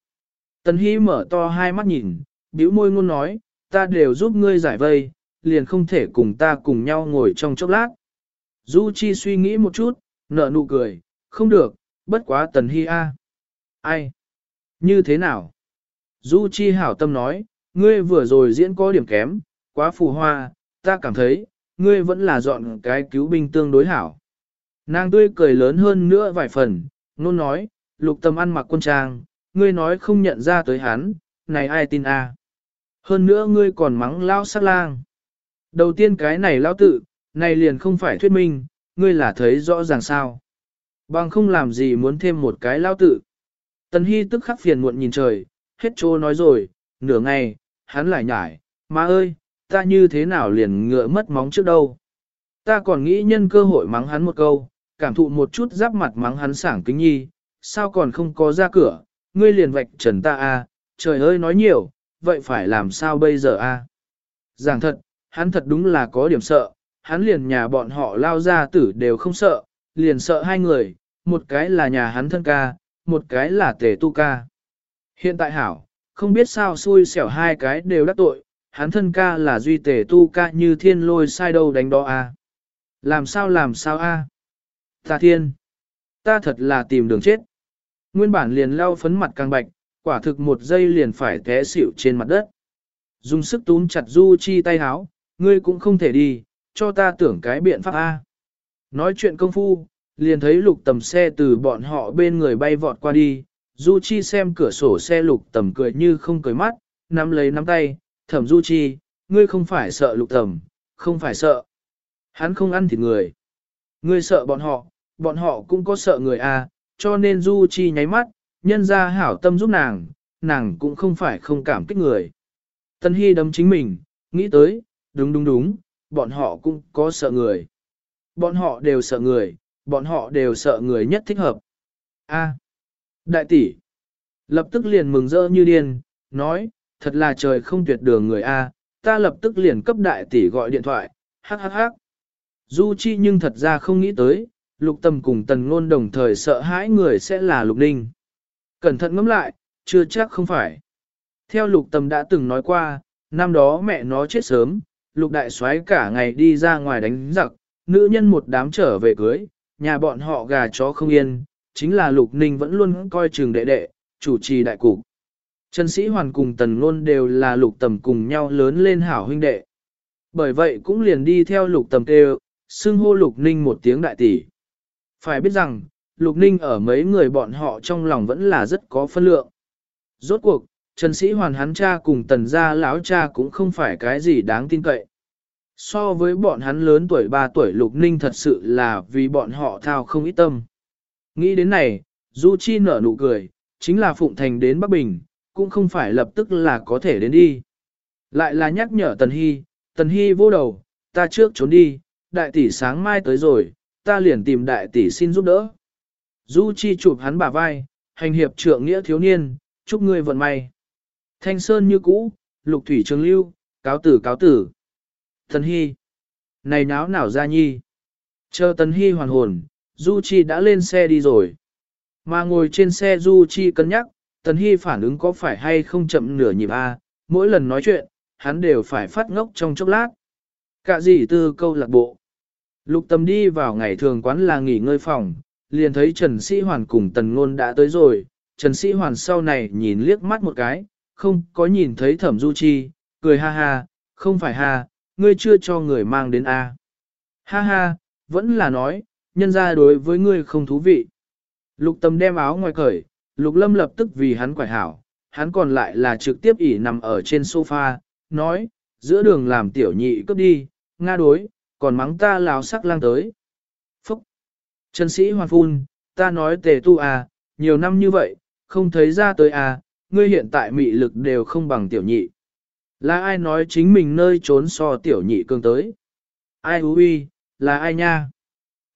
Tần Hy mở to hai mắt nhìn, bĩu môi ngôn nói, ta đều giúp ngươi giải vây, liền không thể cùng ta cùng nhau ngồi trong chốc lát. Du Chi suy nghĩ một chút, nở nụ cười, không được, bất quá Tần Hy a. Ai? Như thế nào? Du Chi hảo tâm nói, ngươi vừa rồi diễn có điểm kém, quá phù hoa, ta cảm thấy, ngươi vẫn là dọn cái cứu binh tương đối hảo. Nàng tươi cười lớn hơn nữa vài phần, nôn nói, lục tâm ăn mặc quân trang, ngươi nói không nhận ra tới hắn, này ai tin a? Hơn nữa ngươi còn mắng lao sát lang. Đầu tiên cái này lao tự, này liền không phải thuyết minh, ngươi là thấy rõ ràng sao. Bằng không làm gì muốn thêm một cái lao tự. Tần Hy tức khắc phiền muộn nhìn trời, hết trô nói rồi, nửa ngày, hắn lại nhải, má ơi, ta như thế nào liền ngựa mất móng trước đâu. Ta còn nghĩ nhân cơ hội mắng hắn một câu, cảm thụ một chút giáp mặt mắng hắn sảng kính nhi, sao còn không có ra cửa, ngươi liền vạch trần ta a, à, trời ơi nói nhiều, vậy phải làm sao bây giờ a? À? Giảng thật, hắn thật đúng là có điểm sợ, hắn liền nhà bọn họ lao ra tử đều không sợ, liền sợ hai người, một cái là nhà hắn thân ca, một cái là tề tu ca. Hiện tại hảo, không biết sao xui xẻo hai cái đều đắc tội, hắn thân ca là duy tề tu ca như thiên lôi sai đâu đánh đó a. Làm sao làm sao a? Ta thiên, ta thật là tìm đường chết. Nguyên bản liền lau phấn mặt càng bạch, quả thực một giây liền phải té xỉu trên mặt đất. Dùng sức túm chặt Du Chi tay háo, ngươi cũng không thể đi, cho ta tưởng cái biện pháp A. Nói chuyện công phu, liền thấy lục tầm xe từ bọn họ bên người bay vọt qua đi, Du Chi xem cửa sổ xe lục tầm cười như không cười mắt, nắm lấy nắm tay, thẩm Du Chi, ngươi không phải sợ lục tầm, không phải sợ. Hắn không ăn thịt người. Ngươi sợ bọn họ, bọn họ cũng có sợ người à? cho nên Du Chi nháy mắt, nhân ra hảo tâm giúp nàng, nàng cũng không phải không cảm kích người. Tân Hy đấm chính mình, nghĩ tới, đúng đúng đúng, bọn họ cũng có sợ người. Bọn họ đều sợ người, bọn họ đều sợ người nhất thích hợp. A đại tỷ. Lập tức liền mừng rỡ như điên, nói, thật là trời không tuyệt đường người A, ta lập tức liền cấp đại tỷ gọi điện thoại, hắc hắc hắc. Du Chi nhưng thật ra không nghĩ tới, lục tâm cùng tần ngôn đồng thời sợ hãi người sẽ là lục ninh. Cẩn thận ngẫm lại, chưa chắc không phải. Theo lục tâm đã từng nói qua, năm đó mẹ nó chết sớm, lục đại soái cả ngày đi ra ngoài đánh giặc, nữ nhân một đám trở về cưới, nhà bọn họ gà chó không yên, chính là lục ninh vẫn luôn coi trường đệ đệ, chủ trì đại cục. Trần Sĩ Hoàn cùng Tần Nôn đều là lục tầm cùng nhau lớn lên hảo huynh đệ. Bởi vậy cũng liền đi theo lục tầm kêu, xưng hô lục ninh một tiếng đại tỷ. Phải biết rằng, lục ninh ở mấy người bọn họ trong lòng vẫn là rất có phân lượng. Rốt cuộc, Trần Sĩ Hoàn hắn cha cùng tần gia lão cha cũng không phải cái gì đáng tin cậy. So với bọn hắn lớn tuổi 3 tuổi lục ninh thật sự là vì bọn họ thao không ít tâm. Nghĩ đến này, Du Chi nở nụ cười, chính là Phụng Thành đến Bắc Bình, cũng không phải lập tức là có thể đến đi. Lại là nhắc nhở Tần Hy, Tần Hy vô đầu, ta trước trốn đi, đại tỷ sáng mai tới rồi, ta liền tìm đại tỷ xin giúp đỡ. Du Chi chụp hắn bả vai, hành hiệp trượng nghĩa thiếu niên, chúc ngươi vận may. Thanh sơn như cũ, lục thủy trường lưu, cáo tử cáo tử. Tần Hy, này náo nào ra nhi. Chờ Tần Hy hoàn hồn, Du Chi đã lên xe đi rồi. Mà ngồi trên xe Du Chi cân nhắc, Tần Hy phản ứng có phải hay không chậm nửa nhịp A, mỗi lần nói chuyện, hắn đều phải phát ngốc trong chốc lát. Cả gì tư câu lạc bộ. Lục tâm đi vào ngày thường quán là nghỉ ngơi phòng, liền thấy Trần Sĩ Hoàn cùng Tần Ngôn đã tới rồi. Trần Sĩ Hoàn sau này nhìn liếc mắt một cái, không có nhìn thấy thẩm du chi, cười ha ha, không phải ha, ngươi chưa cho người mang đến A. Ha ha, vẫn là nói, nhân ra đối với ngươi không thú vị. Lục tâm đem áo ngoài cởi, lục lâm lập tức vì hắn quải hảo, hắn còn lại là trực tiếp ỉ nằm ở trên sofa, nói, giữa đường làm tiểu nhị cướp đi, nga đối, còn mắng ta láo sắc lang tới. Phúc! Trần sĩ hoàn phun, ta nói tề tu à, nhiều năm như vậy, không thấy ra tới à, ngươi hiện tại mị lực đều không bằng tiểu nhị. Là ai nói chính mình nơi trốn so tiểu nhị cương tới? Ai hú uy, là ai nha?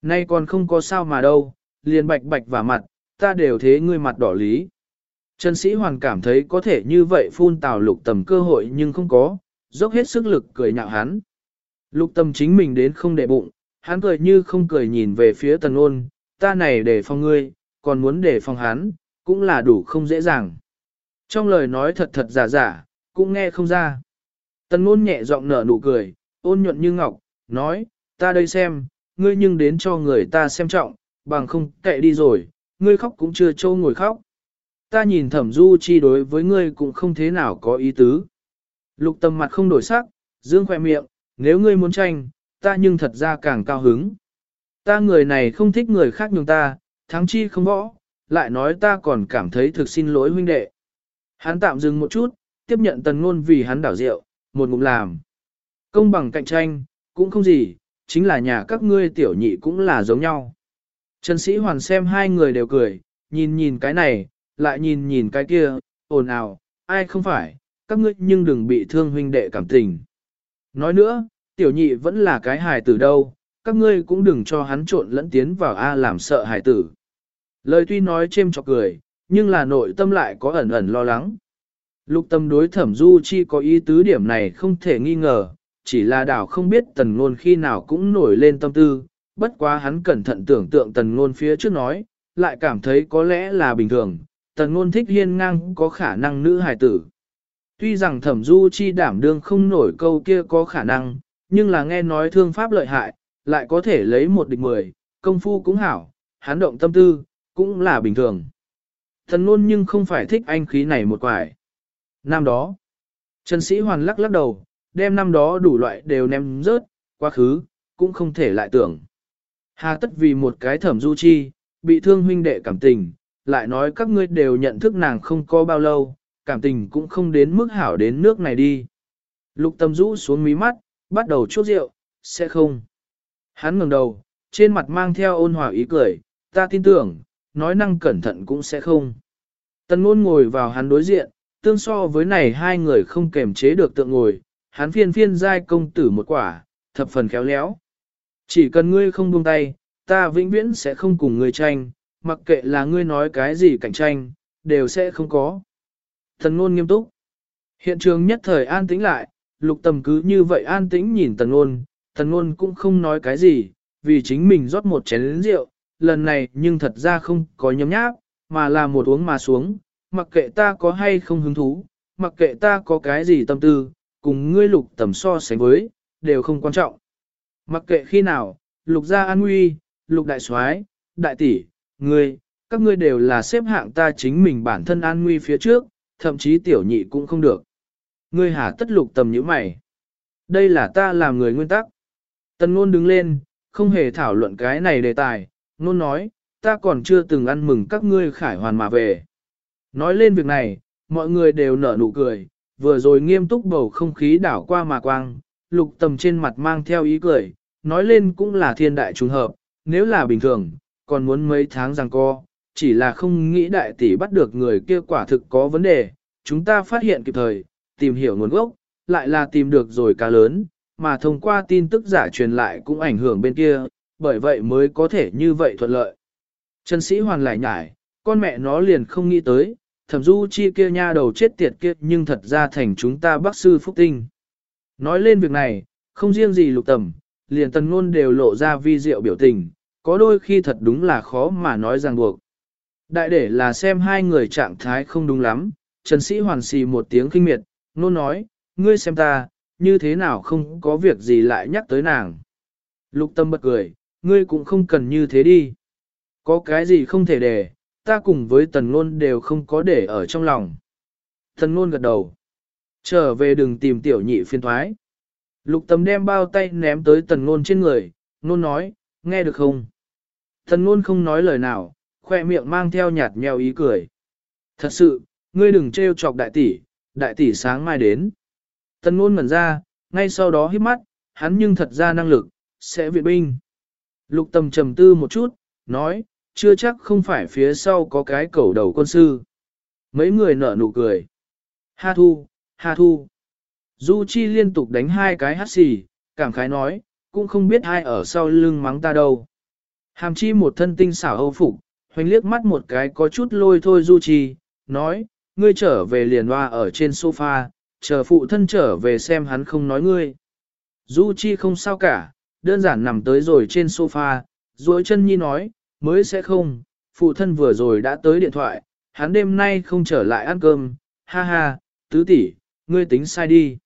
Nay còn không có sao mà đâu, liền bạch bạch và mặt, ta đều thế ngươi mặt đỏ lý. Trần Sĩ Hoàn cảm thấy có thể như vậy phun tào lục tầm cơ hội nhưng không có, dốc hết sức lực cười nhạo hắn. Lục tầm chính mình đến không để bụng, hắn cười như không cười nhìn về phía tần ôn, ta này để phòng ngươi, còn muốn để phòng hắn, cũng là đủ không dễ dàng. Trong lời nói thật thật giả giả, cũng nghe không ra. Tần ôn nhẹ giọng nở nụ cười, ôn nhuận như ngọc, nói, ta đây xem, ngươi nhưng đến cho người ta xem trọng, bằng không kệ đi rồi, ngươi khóc cũng chưa trâu ngồi khóc. Ta nhìn thẩm du chi đối với ngươi cũng không thế nào có ý tứ. Lục tâm mặt không đổi sắc, dương khỏe miệng, nếu ngươi muốn tranh, ta nhưng thật ra càng cao hứng. Ta người này không thích người khác nhường ta, thắng chi không võ, lại nói ta còn cảm thấy thực xin lỗi huynh đệ. Hắn tạm dừng một chút, tiếp nhận tần ngôn vì hắn đảo rượu, một ngụm làm. Công bằng cạnh tranh, cũng không gì, chính là nhà các ngươi tiểu nhị cũng là giống nhau. Trần Sĩ Hoàn xem hai người đều cười, nhìn nhìn cái này, lại nhìn nhìn cái kia, ồn ào, ai không phải, các ngươi nhưng đừng bị thương huynh đệ cảm tình. Nói nữa, tiểu nhị vẫn là cái hài tử đâu, các ngươi cũng đừng cho hắn trộn lẫn tiến vào A làm sợ hài tử. Lời tuy nói chêm chọc cười, nhưng là nội tâm lại có ẩn ẩn lo lắng. Lục tâm đối thẩm du chi có ý tứ điểm này không thể nghi ngờ, chỉ là đảo không biết tần ngôn khi nào cũng nổi lên tâm tư, bất quá hắn cẩn thận tưởng tượng tần ngôn phía trước nói, lại cảm thấy có lẽ là bình thường, tần ngôn thích hiên ngang có khả năng nữ hài tử. Tuy rằng thẩm du chi đảm đương không nổi câu kia có khả năng, nhưng là nghe nói thương pháp lợi hại, lại có thể lấy một địch mười, công phu cũng hảo, hắn động tâm tư, cũng là bình thường. Tần ngôn nhưng không phải thích anh khí này một quải. Năm đó, Trần Sĩ Hoàn lắc lắc đầu, đem năm đó đủ loại đều ném rớt, quá khứ, cũng không thể lại tưởng. Hà tất vì một cái thẩm du chi, bị thương huynh đệ cảm tình, lại nói các ngươi đều nhận thức nàng không có bao lâu, cảm tình cũng không đến mức hảo đến nước này đi. Lục tâm rũ xuống mí mắt, bắt đầu chuốc rượu, sẽ không. Hắn ngẩng đầu, trên mặt mang theo ôn hòa ý cười, ta tin tưởng, nói năng cẩn thận cũng sẽ không. Tần ngôn ngồi vào hắn đối diện, tương so với này hai người không kềm chế được tượng ngồi, hắn phiên phiên giai công tử một quả, thập phần khéo léo. Chỉ cần ngươi không buông tay, ta vĩnh viễn sẽ không cùng ngươi tranh, mặc kệ là ngươi nói cái gì cạnh tranh, đều sẽ không có. Thần ngôn nghiêm túc. Hiện trường nhất thời an tĩnh lại, lục tầm cứ như vậy an tĩnh nhìn tần ngôn, tần ngôn cũng không nói cái gì, vì chính mình rót một chén rượu, lần này nhưng thật ra không có nhấm nháp, mà là một uống mà xuống, mặc kệ ta có hay không hứng thú, mặc kệ ta có cái gì tâm tư, cùng ngươi lục tầm so sánh với, đều không quan trọng. Mặc kệ khi nào, lục gia an nguy, lục đại soái, đại tỷ, ngươi, các ngươi đều là xếp hạng ta chính mình bản thân an nguy phía trước, thậm chí tiểu nhị cũng không được. Ngươi hả tất lục tầm như mày. Đây là ta làm người nguyên tắc. Tần ngôn đứng lên, không hề thảo luận cái này đề tài, ngôn nói, ta còn chưa từng ăn mừng các ngươi khải hoàn mà về. Nói lên việc này, mọi người đều nở nụ cười, vừa rồi nghiêm túc bầu không khí đảo qua mà quang, lục tầm trên mặt mang theo ý cười, nói lên cũng là thiên đại trùng hợp, nếu là bình thường, còn muốn mấy tháng rằng co, chỉ là không nghĩ đại tỷ bắt được người kia quả thực có vấn đề, chúng ta phát hiện kịp thời, tìm hiểu nguồn gốc, lại là tìm được rồi cá lớn, mà thông qua tin tức giả truyền lại cũng ảnh hưởng bên kia, bởi vậy mới có thể như vậy thuận lợi. Trần sĩ hoàn lại nhải, con mẹ nó liền không nghĩ tới, thẩm du chi kia nha đầu chết tiệt kia nhưng thật ra thành chúng ta bác sư phúc tinh. Nói lên việc này, không riêng gì lục tầm, liền tần ngôn đều lộ ra vi diệu biểu tình, có đôi khi thật đúng là khó mà nói ràng buộc. Đại để là xem hai người trạng thái không đúng lắm, Trần Sĩ hoàn xì một tiếng kinh miệt, nôn nói, ngươi xem ta, như thế nào không có việc gì lại nhắc tới nàng. Lục tâm bật cười, ngươi cũng không cần như thế đi. Có cái gì không thể để, ta cùng với tần ngôn đều không có để ở trong lòng. Tần ngôn gật đầu. Trở về đừng tìm tiểu nhị phiên thoái. Lục tâm đem bao tay ném tới tần ngôn trên người, ngôn nói, nghe được không? Tần ngôn không nói lời nào, khoe miệng mang theo nhạt nheo ý cười. Thật sự, ngươi đừng trêu chọc đại tỷ, đại tỷ sáng mai đến. Tần ngôn ngẩn ra, ngay sau đó hít mắt, hắn nhưng thật ra năng lực, sẽ viện binh. Lục tâm trầm tư một chút, nói, chưa chắc không phải phía sau có cái cầu đầu quân sư. Mấy người nở nụ cười. Ha thu, ha thu. Du Chi liên tục đánh hai cái hát xì, cảm khái nói, cũng không biết ai ở sau lưng mắng ta đâu. Hàm chi một thân tinh xảo âu phục, hoành liếc mắt một cái có chút lôi thôi Du Chi, nói, ngươi trở về liền hoa ở trên sofa, chờ phụ thân trở về xem hắn không nói ngươi. Du Chi không sao cả, đơn giản nằm tới rồi trên sofa, duỗi chân nhi nói, mới sẽ không, phụ thân vừa rồi đã tới điện thoại, hắn đêm nay không trở lại ăn cơm, ha ha, tứ tỷ, ngươi tính sai đi.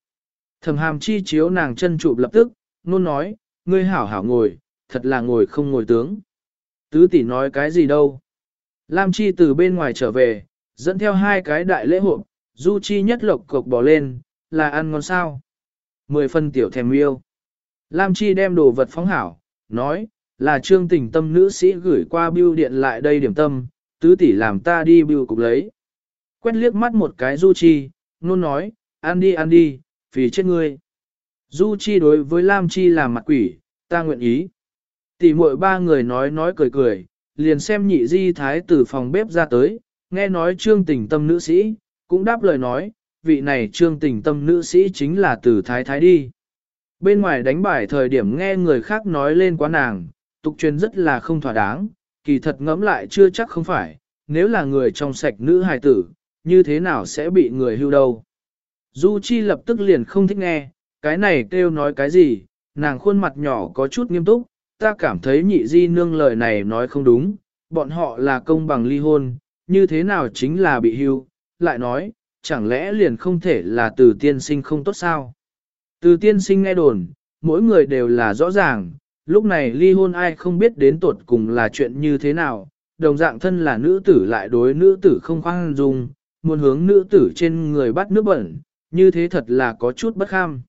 Thẩm hàm chi chiếu nàng chân chụp lập tức, nôn nói, ngươi hảo hảo ngồi, thật là ngồi không ngồi tướng. Tứ tỷ nói cái gì đâu. Lam chi từ bên ngoài trở về, dẫn theo hai cái đại lễ hộp, du chi nhất lộc cộc bỏ lên, là ăn ngon sao. Mười phân tiểu thèm yêu. Lam chi đem đồ vật phóng hảo, nói, là trương tình tâm nữ sĩ gửi qua bưu điện lại đây điểm tâm, tứ tỷ làm ta đi bưu cục lấy. Quét liếc mắt một cái Du Chi, nôn nói, ăn đi ăn đi, vì chết ngươi. Du Chi đối với Lam Chi làm mặt quỷ, ta nguyện ý. Tỷ muội ba người nói nói cười cười, liền xem nhị di thái từ phòng bếp ra tới, nghe nói trương tình tâm nữ sĩ, cũng đáp lời nói, vị này trương tình tâm nữ sĩ chính là từ thái thái đi. Bên ngoài đánh bài thời điểm nghe người khác nói lên quá nàng, tục truyền rất là không thỏa đáng, kỳ thật ngẫm lại chưa chắc không phải, nếu là người trong sạch nữ hài tử, như thế nào sẽ bị người hưu đâu. Du Chi lập tức liền không thích nghe, cái này kêu nói cái gì, nàng khuôn mặt nhỏ có chút nghiêm túc, ta cảm thấy nhị di nương lời này nói không đúng, bọn họ là công bằng ly hôn, như thế nào chính là bị hưu, lại nói, chẳng lẽ liền không thể là từ tiên sinh không tốt sao. Từ tiên sinh nghe đồn, mỗi người đều là rõ ràng, lúc này ly hôn ai không biết đến tột cùng là chuyện như thế nào, đồng dạng thân là nữ tử lại đối nữ tử không khoan dung, muốn hướng nữ tử trên người bắt nước bẩn, như thế thật là có chút bất kham.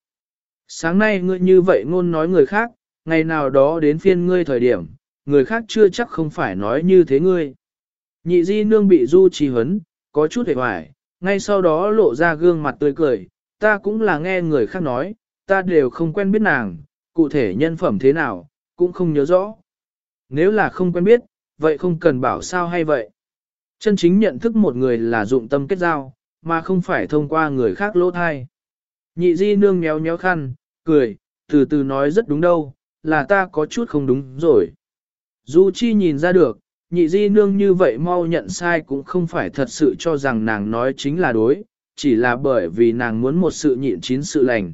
Sáng nay ngươi như vậy ngôn nói người khác, ngày nào đó đến phiên ngươi thời điểm, người khác chưa chắc không phải nói như thế ngươi. Nhị di nương bị du trì hấn, có chút hề hoài, ngay sau đó lộ ra gương mặt tươi cười, ta cũng là nghe người khác nói, ta đều không quen biết nàng, cụ thể nhân phẩm thế nào, cũng không nhớ rõ. Nếu là không quen biết, vậy không cần bảo sao hay vậy. Chân chính nhận thức một người là dụng tâm kết giao, mà không phải thông qua người khác lỗ thai. Nhị di nương nhéo nhéo khăn, cười, từ từ nói rất đúng đâu, là ta có chút không đúng rồi. Du Chi nhìn ra được, nhị di nương như vậy mau nhận sai cũng không phải thật sự cho rằng nàng nói chính là đối, chỉ là bởi vì nàng muốn một sự nhịn chín sự lành.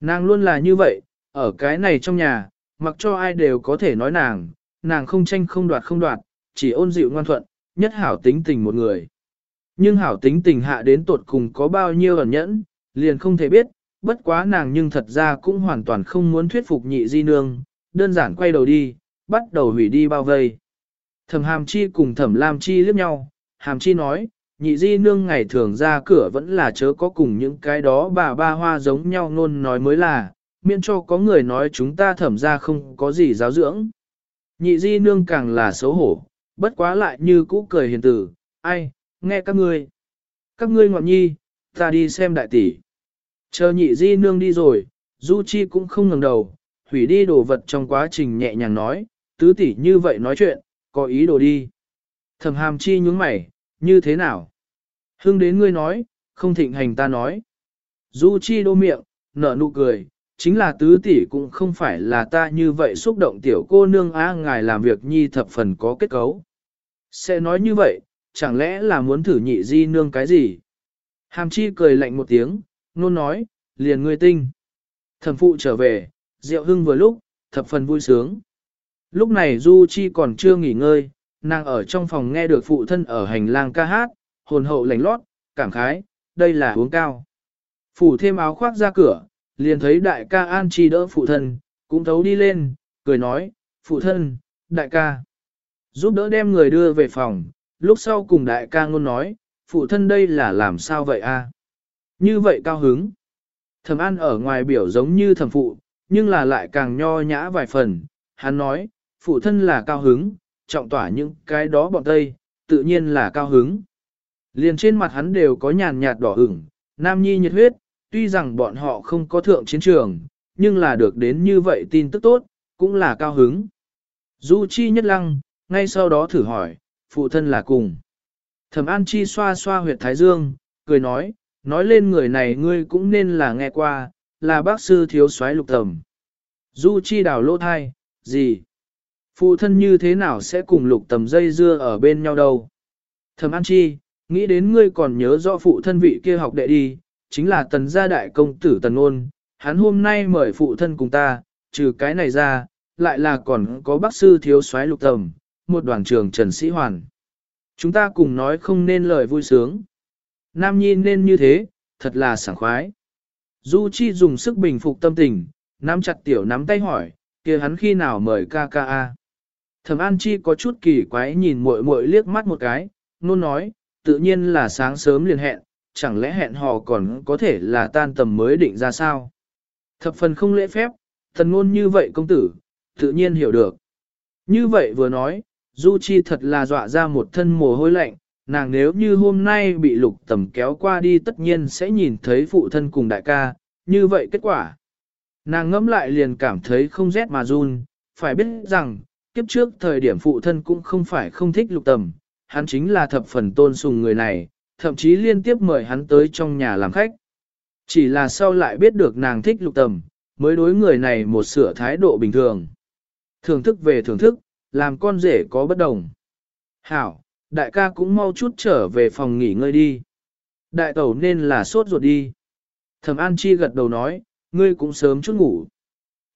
Nàng luôn là như vậy, ở cái này trong nhà, mặc cho ai đều có thể nói nàng, nàng không tranh không đoạt không đoạt, chỉ ôn dịu ngoan thuận, nhất hảo tính tình một người. Nhưng hảo tính tình hạ đến tột cùng có bao nhiêu ẩn nhẫn, liền không thể biết, bất quá nàng nhưng thật ra cũng hoàn toàn không muốn thuyết phục nhị di nương, đơn giản quay đầu đi, bắt đầu hủy đi bao vây. Thẩm hàm chi cùng thẩm lam chi liếc nhau, hàm chi nói, nhị di nương ngày thường ra cửa vẫn là chớ có cùng những cái đó bà ba hoa giống nhau nôn nói mới là, miễn cho có người nói chúng ta thẩm ra không có gì giáo dưỡng. Nhị di nương càng là xấu hổ, bất quá lại như cũ cười hiền tử, ai, nghe các ngươi. Các ngươi ngọn nhi, ta đi xem đại tỷ. Chờ nhị di nương đi rồi, Du Chi cũng không ngừng đầu, hủy đi đồ vật trong quá trình nhẹ nhàng nói, tứ tỷ như vậy nói chuyện, có ý đồ đi. Thẩm hàm chi nhướng mày, như thế nào? Hưng đến ngươi nói, không thịnh hành ta nói. Du Chi đô miệng, nở nụ cười, chính là tứ tỷ cũng không phải là ta như vậy xúc động tiểu cô nương á ngài làm việc nhi thập phần có kết cấu. Sẽ nói như vậy, chẳng lẽ là muốn thử nhị di nương cái gì? Hàm chi cười lạnh một tiếng, nôn nói, liền ngươi tinh. Thẩm phụ trở về, Diệu Hưng vừa lúc, thập phần vui sướng. Lúc này Du Chi còn chưa nghỉ ngơi, nàng ở trong phòng nghe được phụ thân ở hành lang ca hát, hồn hậu lành lót, cảm khái, đây là uống cao. Phủ thêm áo khoác ra cửa, liền thấy đại ca An Chi đỡ phụ thân, cũng thấu đi lên, cười nói, phụ thân, đại ca. Giúp đỡ đem người đưa về phòng, lúc sau cùng đại ca ngôn nói, phụ thân đây là làm sao vậy a? Như vậy cao hứng. Thẩm An ở ngoài biểu giống như thẩm phụ, nhưng là lại càng nho nhã vài phần. Hắn nói, phụ thân là cao hứng, trọng tỏa những cái đó bọn Tây, tự nhiên là cao hứng. Liền trên mặt hắn đều có nhàn nhạt đỏ ửng, nam nhi nhiệt huyết, tuy rằng bọn họ không có thượng chiến trường, nhưng là được đến như vậy tin tức tốt, cũng là cao hứng. Du Chi nhất lăng, ngay sau đó thử hỏi, phụ thân là cùng. Thẩm An Chi xoa xoa huyệt thái dương, cười nói, nói lên người này ngươi cũng nên là nghe qua, là bác sư thiếu soái lục tầm. Du Chi đào lỗ thai, gì? Phụ thân như thế nào sẽ cùng lục tầm dây dưa ở bên nhau đâu? Thẩm An Chi, nghĩ đến ngươi còn nhớ rõ phụ thân vị kia học đệ đi, chính là tần gia đại công tử tần ôn, hắn hôm nay mời phụ thân cùng ta, trừ cái này ra, lại là còn có bác sư thiếu soái lục tầm, một đoàn trường Trần Sĩ Hoàn. Chúng ta cùng nói không nên lời vui sướng. Nam nhi nên như thế, thật là sảng khoái. Du Chi dùng sức bình phục tâm tình, nắm chặt tiểu nắm tay hỏi, kia hắn khi nào mời ca ca a? Thẩm An Chi có chút kỳ quái nhìn muội muội liếc mắt một cái, nôn nói, tự nhiên là sáng sớm liền hẹn, chẳng lẽ hẹn hò còn có thể là tan tầm mới định ra sao? Thập phần không lễ phép, thần ngôn như vậy công tử, tự nhiên hiểu được. Như vậy vừa nói, Du Chi thật là dọa ra một thân mồ hôi lạnh, nàng nếu như hôm nay bị lục tầm kéo qua đi tất nhiên sẽ nhìn thấy phụ thân cùng đại ca, như vậy kết quả. Nàng ngẫm lại liền cảm thấy không rét mà run, phải biết rằng, kiếp trước thời điểm phụ thân cũng không phải không thích lục tầm, hắn chính là thập phần tôn sùng người này, thậm chí liên tiếp mời hắn tới trong nhà làm khách. Chỉ là sau lại biết được nàng thích lục tầm, mới đối người này một sửa thái độ bình thường. Thưởng thức về thưởng thức, làm con rể có bất đồng. Hảo, đại ca cũng mau chút trở về phòng nghỉ ngơi đi. Đại tẩu nên là sốt ruột đi. Thẩm An Chi gật đầu nói, ngươi cũng sớm chút ngủ.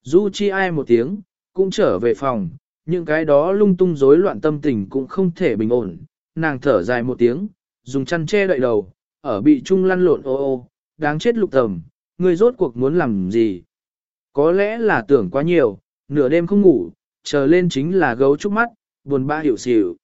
Du Chi ai một tiếng, cũng trở về phòng, những cái đó lung tung rối loạn tâm tình cũng không thể bình ổn. Nàng thở dài một tiếng, dùng chăn che đậy đầu, ở bị trung lăn lộn ô ô, đáng chết lục tầm, ngươi rốt cuộc muốn làm gì? Có lẽ là tưởng quá nhiều, nửa đêm không ngủ, chờ lên chính là gấu trúc mắt, buồn bã hiểu xỉu.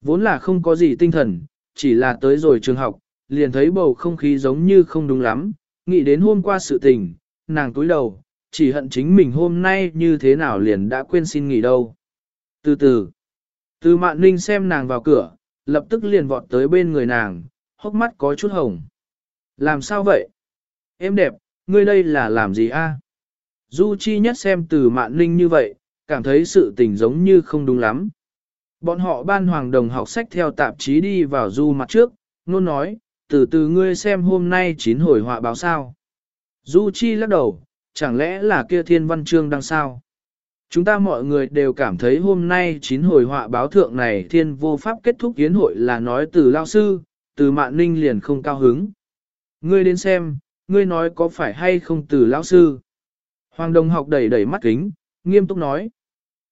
Vốn là không có gì tinh thần, chỉ là tới rồi trường học, liền thấy bầu không khí giống như không đúng lắm, nghĩ đến hôm qua sự tình, nàng túi đầu, chỉ hận chính mình hôm nay như thế nào liền đã quên xin nghỉ đâu. Từ từ, từ mạn ninh xem nàng vào cửa, lập tức liền vọt tới bên người nàng, hốc mắt có chút hồng. Làm sao vậy? Em đẹp, ngươi đây là làm gì a? Du Chi nhất xem từ mạn ninh như vậy, cảm thấy sự tình giống như không đúng lắm. Bọn họ ban hoàng đồng học sách theo tạp chí đi vào du mặt trước, nôn nói, từ từ ngươi xem hôm nay chín hồi họa báo sao. Du Chi lắc đầu, chẳng lẽ là kia thiên văn chương đang sao? Chúng ta mọi người đều cảm thấy hôm nay chín hồi họa báo thượng này thiên vô pháp kết thúc kiến hội là nói từ lao sư, từ mạn ninh liền không cao hứng. Ngươi đến xem, ngươi nói có phải hay không từ lão sư? Hoàng đồng học đẩy đẩy mắt kính, nghiêm túc nói.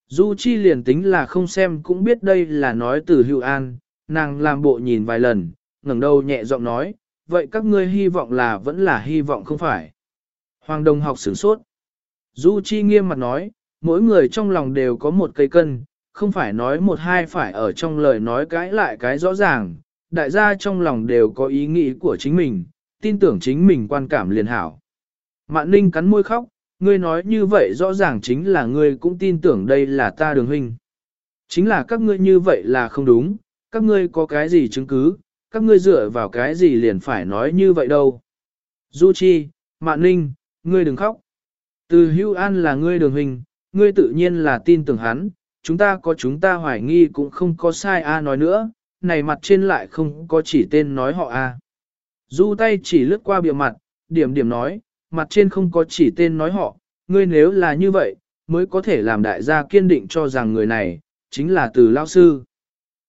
Du Chi liền tính là không xem cũng biết đây là nói từ hữu an, nàng làm bộ nhìn vài lần, ngẩng đầu nhẹ giọng nói, vậy các ngươi hy vọng là vẫn là hy vọng không phải. Hoàng đồng học sửng sốt. Du Chi nghiêm mặt nói, mỗi người trong lòng đều có một cây cân, không phải nói một hai phải ở trong lời nói cãi lại cái rõ ràng, đại gia trong lòng đều có ý nghĩ của chính mình, tin tưởng chính mình quan cảm liền hảo. Mạn Ninh cắn môi khóc, ngươi nói như vậy rõ ràng chính là ngươi cũng tin tưởng đây là ta đường huynh. Chính là các ngươi như vậy là không đúng, các ngươi có cái gì chứng cứ, các ngươi dựa vào cái gì liền phải nói như vậy đâu. Du Chi, Mạn Ninh, ngươi đừng khóc. Từ hưu an là ngươi đường huynh, ngươi tự nhiên là tin tưởng hắn, chúng ta có chúng ta hoài nghi cũng không có sai a nói nữa, này mặt trên lại không có chỉ tên nói họ a. Du tay chỉ lướt qua bìa mặt, điểm điểm nói, mặt trên không có chỉ tên nói họ, ngươi nếu là như vậy, mới có thể làm đại gia kiên định cho rằng người này, chính là từ lao sư.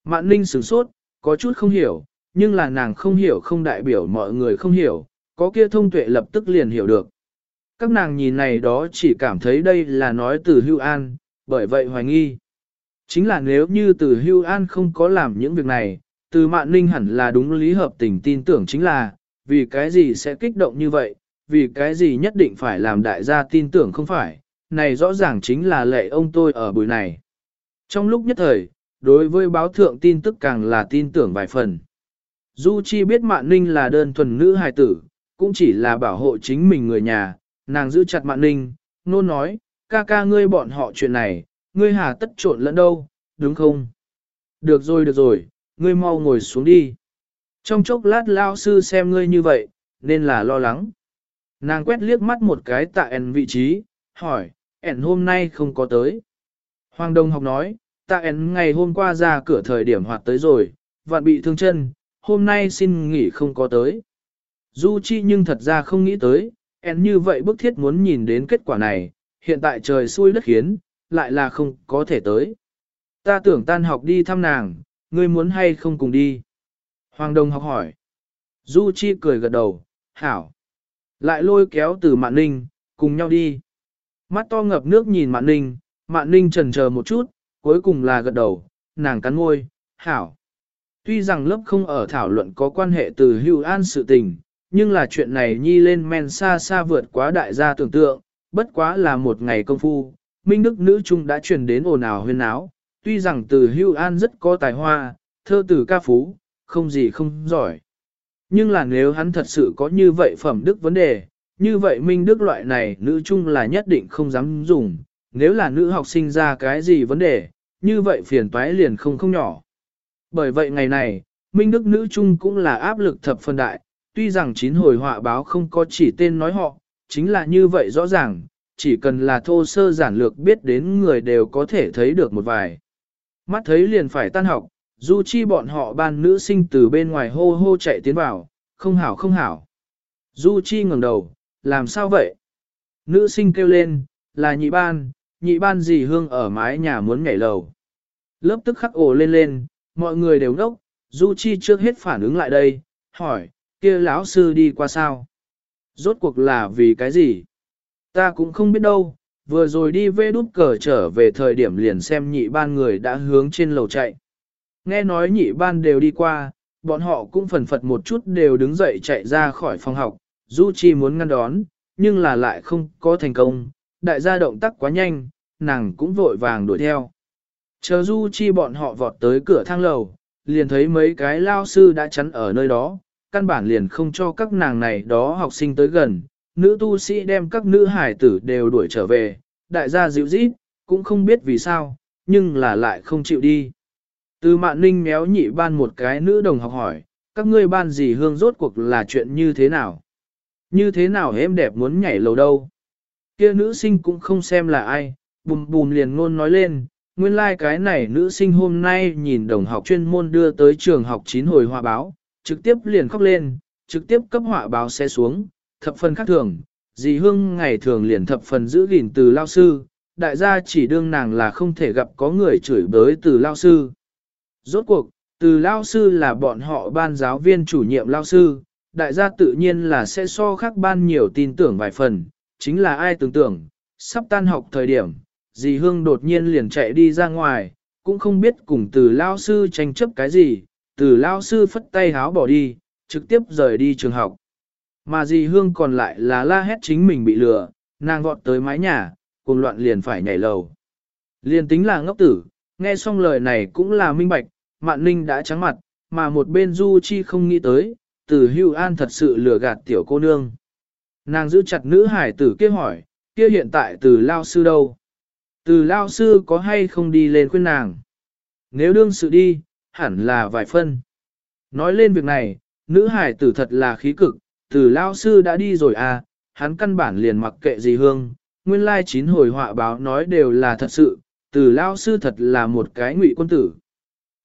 Mạn ninh sửng sốt, có chút không hiểu, nhưng là nàng không hiểu không đại biểu mọi người không hiểu, có kia thông tuệ lập tức liền hiểu được. Các nàng nhìn này đó chỉ cảm thấy đây là nói từ hưu an, bởi vậy hoài nghi. Chính là nếu như từ hưu an không có làm những việc này, từ mạn ninh hẳn là đúng lý hợp tình tin tưởng chính là, vì cái gì sẽ kích động như vậy, vì cái gì nhất định phải làm đại gia tin tưởng không phải, này rõ ràng chính là lệ ông tôi ở buổi này. Trong lúc nhất thời, đối với báo thượng tin tức càng là tin tưởng vài phần. Du Chi biết Mạn Ninh là đơn thuần nữ hài tử, cũng chỉ là bảo hộ chính mình người nhà, nàng giữ chặt Mạn Ninh, nôn nói, ca ca ngươi bọn họ chuyện này, ngươi hà tất trộn lẫn đâu, đúng không? Được rồi được rồi, ngươi mau ngồi xuống đi. Trong chốc lát lao sư xem ngươi như vậy, nên là lo lắng. Nàng quét liếc mắt một cái tạ ẻn vị trí, hỏi, ẻn hôm nay không có tới. Hoàng Đông học nói, tạ ẻn ngày hôm qua ra cửa thời điểm hoạt tới rồi, vạn bị thương chân, hôm nay xin nghỉ không có tới. Du Chi nhưng thật ra không nghĩ tới, En như vậy bức thiết muốn nhìn đến kết quả này, hiện tại trời xui đất khiến, lại là không có thể tới. Ta tưởng tan học đi thăm nàng, ngươi muốn hay không cùng đi? Hoàng Đông học hỏi. Du Chi cười gật đầu, hảo. Lại lôi kéo từ Mạn Ninh, cùng nhau đi. Mắt to ngập nước nhìn Mạn Ninh, Mạn Ninh chần chờ một chút, cuối cùng là gật đầu, nàng cắn môi, hảo. Tuy rằng lớp không ở thảo luận có quan hệ từ hưu an sự tình, nhưng là chuyện này nhi lên men xa xa vượt quá đại gia tưởng tượng, bất quá là một ngày công phu, Minh Đức nữ trung đã truyền đến ồn ào huyên áo, tuy rằng từ hưu an rất có tài hoa, thơ từ ca phú, không gì không giỏi. Nhưng là nếu hắn thật sự có như vậy phẩm đức vấn đề, như vậy minh đức loại này nữ trung là nhất định không dám dùng, nếu là nữ học sinh ra cái gì vấn đề, như vậy phiền toái liền không không nhỏ. Bởi vậy ngày này, minh đức nữ trung cũng là áp lực thập phân đại, tuy rằng chín hồi họa báo không có chỉ tên nói họ, chính là như vậy rõ ràng, chỉ cần là thô sơ giản lược biết đến người đều có thể thấy được một vài. Mắt thấy liền phải tan học, Du Chi bọn họ ban nữ sinh từ bên ngoài hô hô chạy tiến vào, không hảo không hảo. Du Chi ngẩng đầu, làm sao vậy? Nữ sinh kêu lên, là nhị ban, nhị ban gì hương ở mái nhà muốn nhảy lầu. Lớp tức khắc ồ lên lên, mọi người đều ngốc, Du Chi trước hết phản ứng lại đây, hỏi, kia lão sư đi qua sao? Rốt cuộc là vì cái gì? Ta cũng không biết đâu, vừa rồi đi về đút cờ trở về thời điểm liền xem nhị ban người đã hướng trên lầu chạy. Nghe nói nhị ban đều đi qua, bọn họ cũng phần phật một chút đều đứng dậy chạy ra khỏi phòng học, Du Chi muốn ngăn đón, nhưng là lại không có thành công, đại gia động tác quá nhanh, nàng cũng vội vàng đuổi theo. Chờ Du Chi bọn họ vọt tới cửa thang lầu, liền thấy mấy cái lao sư đã chắn ở nơi đó, căn bản liền không cho các nàng này đó học sinh tới gần, nữ tu sĩ đem các nữ hải tử đều đuổi trở về, đại gia dịu rít, cũng không biết vì sao, nhưng là lại không chịu đi. Từ mạn ninh méo nhị ban một cái nữ đồng học hỏi, các ngươi ban gì hương rốt cuộc là chuyện như thế nào? Như thế nào em đẹp muốn nhảy lầu đâu? Kia nữ sinh cũng không xem là ai, bùm bùm liền ngôn nói lên, nguyên lai like cái này nữ sinh hôm nay nhìn đồng học chuyên môn đưa tới trường học chín hồi hòa báo, trực tiếp liền khóc lên, trực tiếp cấp họa báo xe xuống, thập phần khác thường, dì hương ngày thường liền thập phần giữ gìn từ lao sư, đại gia chỉ đương nàng là không thể gặp có người chửi bới từ lao sư. Rốt cuộc, từ lao sư là bọn họ ban giáo viên chủ nhiệm lao sư, đại gia tự nhiên là sẽ so khác ban nhiều tin tưởng vài phần, chính là ai tưởng tưởng, sắp tan học thời điểm, dì Hương đột nhiên liền chạy đi ra ngoài, cũng không biết cùng từ lao sư tranh chấp cái gì, từ lao sư phất tay háo bỏ đi, trực tiếp rời đi trường học. Mà dì Hương còn lại là la hét chính mình bị lừa, nàng vọt tới mái nhà, cùng loạn liền phải nhảy lầu. Liền tính là ngốc tử, nghe xong lời này cũng là minh bạch, mạn ninh đã trắng mặt, mà một bên Du Chi không nghĩ tới, từ hưu an thật sự lừa gạt tiểu cô nương. Nàng giữ chặt nữ hải tử kia hỏi, kia hiện tại từ lao sư đâu? Từ lao sư có hay không đi lên khuyên nàng? Nếu đương sự đi, hẳn là vài phân. Nói lên việc này, nữ hải tử thật là khí cực, từ lao sư đã đi rồi à, hắn căn bản liền mặc kệ gì hương, nguyên lai chín hồi họa báo nói đều là thật sự, từ lao sư thật là một cái ngụy quân tử.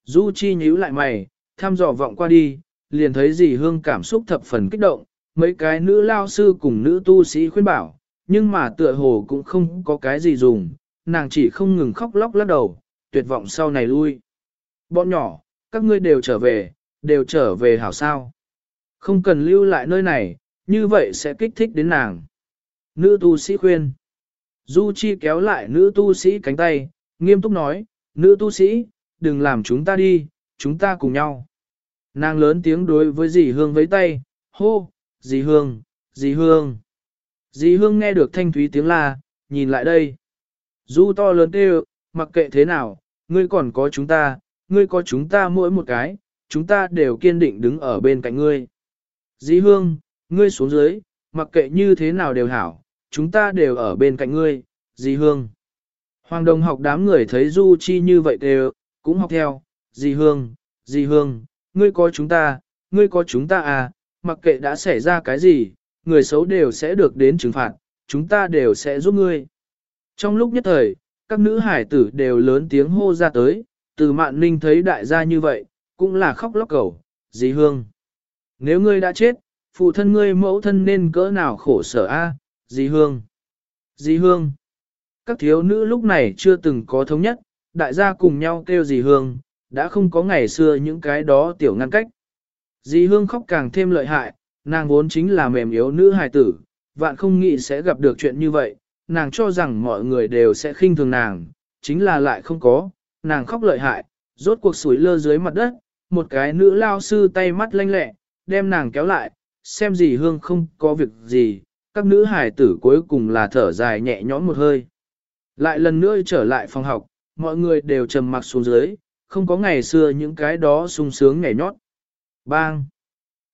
Du Chi nhíu lại mày, thăm dò vọng qua đi, liền thấy dì hương cảm xúc thập phần kích động, mấy cái nữ lao sư cùng nữ tu sĩ khuyên bảo, nhưng mà tựa hồ cũng không có cái gì dùng, nàng chỉ không ngừng khóc lóc lắc đầu, tuyệt vọng sau này lui. Bọn nhỏ, các ngươi đều trở về, đều trở về hảo sao. Không cần lưu lại nơi này, như vậy sẽ kích thích đến nàng. Nữ tu sĩ khuyên. Du Chi kéo lại nữ tu sĩ cánh tay, nghiêm túc nói, nữ tu sĩ, đừng làm chúng ta đi, chúng ta cùng nhau. Nàng lớn tiếng đối với dì hương với tay, hô, dì hương, dì hương. Dì hương nghe được thanh thúy tiếng la, nhìn lại đây. Du to lớn kêu, mặc kệ thế nào, ngươi còn có chúng ta, ngươi có chúng ta mỗi một cái, chúng ta đều kiên định đứng ở bên cạnh ngươi. Dĩ hương, ngươi xuống dưới, mặc kệ như thế nào đều hảo, chúng ta đều ở bên cạnh ngươi, dĩ hương. Hoàng đồng học đám người thấy Du Chi như vậy đều, cũng học theo, dĩ hương, dĩ hương, ngươi có chúng ta, ngươi có chúng ta à, mặc kệ đã xảy ra cái gì, người xấu đều sẽ được đến trừng phạt, chúng ta đều sẽ giúp ngươi. Trong lúc nhất thời, các nữ hải tử đều lớn tiếng hô ra tới, từ mạn ninh thấy đại gia như vậy, cũng là khóc lóc cầu, dì hương. Nếu ngươi đã chết, phụ thân ngươi mẫu thân nên cỡ nào khổ sở a, à? dì hương. Dì hương. Các thiếu nữ lúc này chưa từng có thống nhất, đại gia cùng nhau kêu dì hương, đã không có ngày xưa những cái đó tiểu ngăn cách. Dì hương khóc càng thêm lợi hại, nàng vốn chính là mềm yếu nữ hài tử, vạn không nghĩ sẽ gặp được chuyện như vậy, nàng cho rằng mọi người đều sẽ khinh thường nàng, chính là lại không có, nàng khóc lợi hại, rốt cuộc sủi lơ dưới mặt đất, một cái nữ lao sư tay mắt lanh lẹ, đem nàng kéo lại, xem gì hương không có việc gì, các nữ hải tử cuối cùng là thở dài nhẹ nhõm một hơi. Lại lần nữa trở lại phòng học, mọi người đều trầm mặc xuống dưới, không có ngày xưa những cái đó sung sướng nhảy nhót. Bang!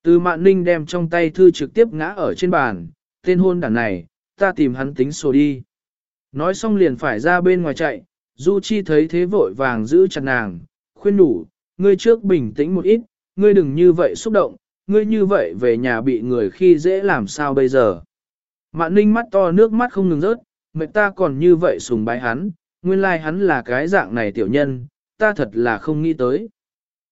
Từ mạn ninh đem trong tay thư trực tiếp ngã ở trên bàn, tên hôn đàn này, ta tìm hắn tính sổ đi. Nói xong liền phải ra bên ngoài chạy, Du Chi thấy thế vội vàng giữ chặt nàng, khuyên đủ, ngươi trước bình tĩnh một ít, ngươi đừng như vậy xúc động, ngươi như vậy về nhà bị người khi dễ làm sao bây giờ. Mạn ninh mắt to nước mắt không ngừng rớt, mẹ ta còn như vậy sùng bái hắn, nguyên lai like hắn là cái dạng này tiểu nhân, ta thật là không nghĩ tới.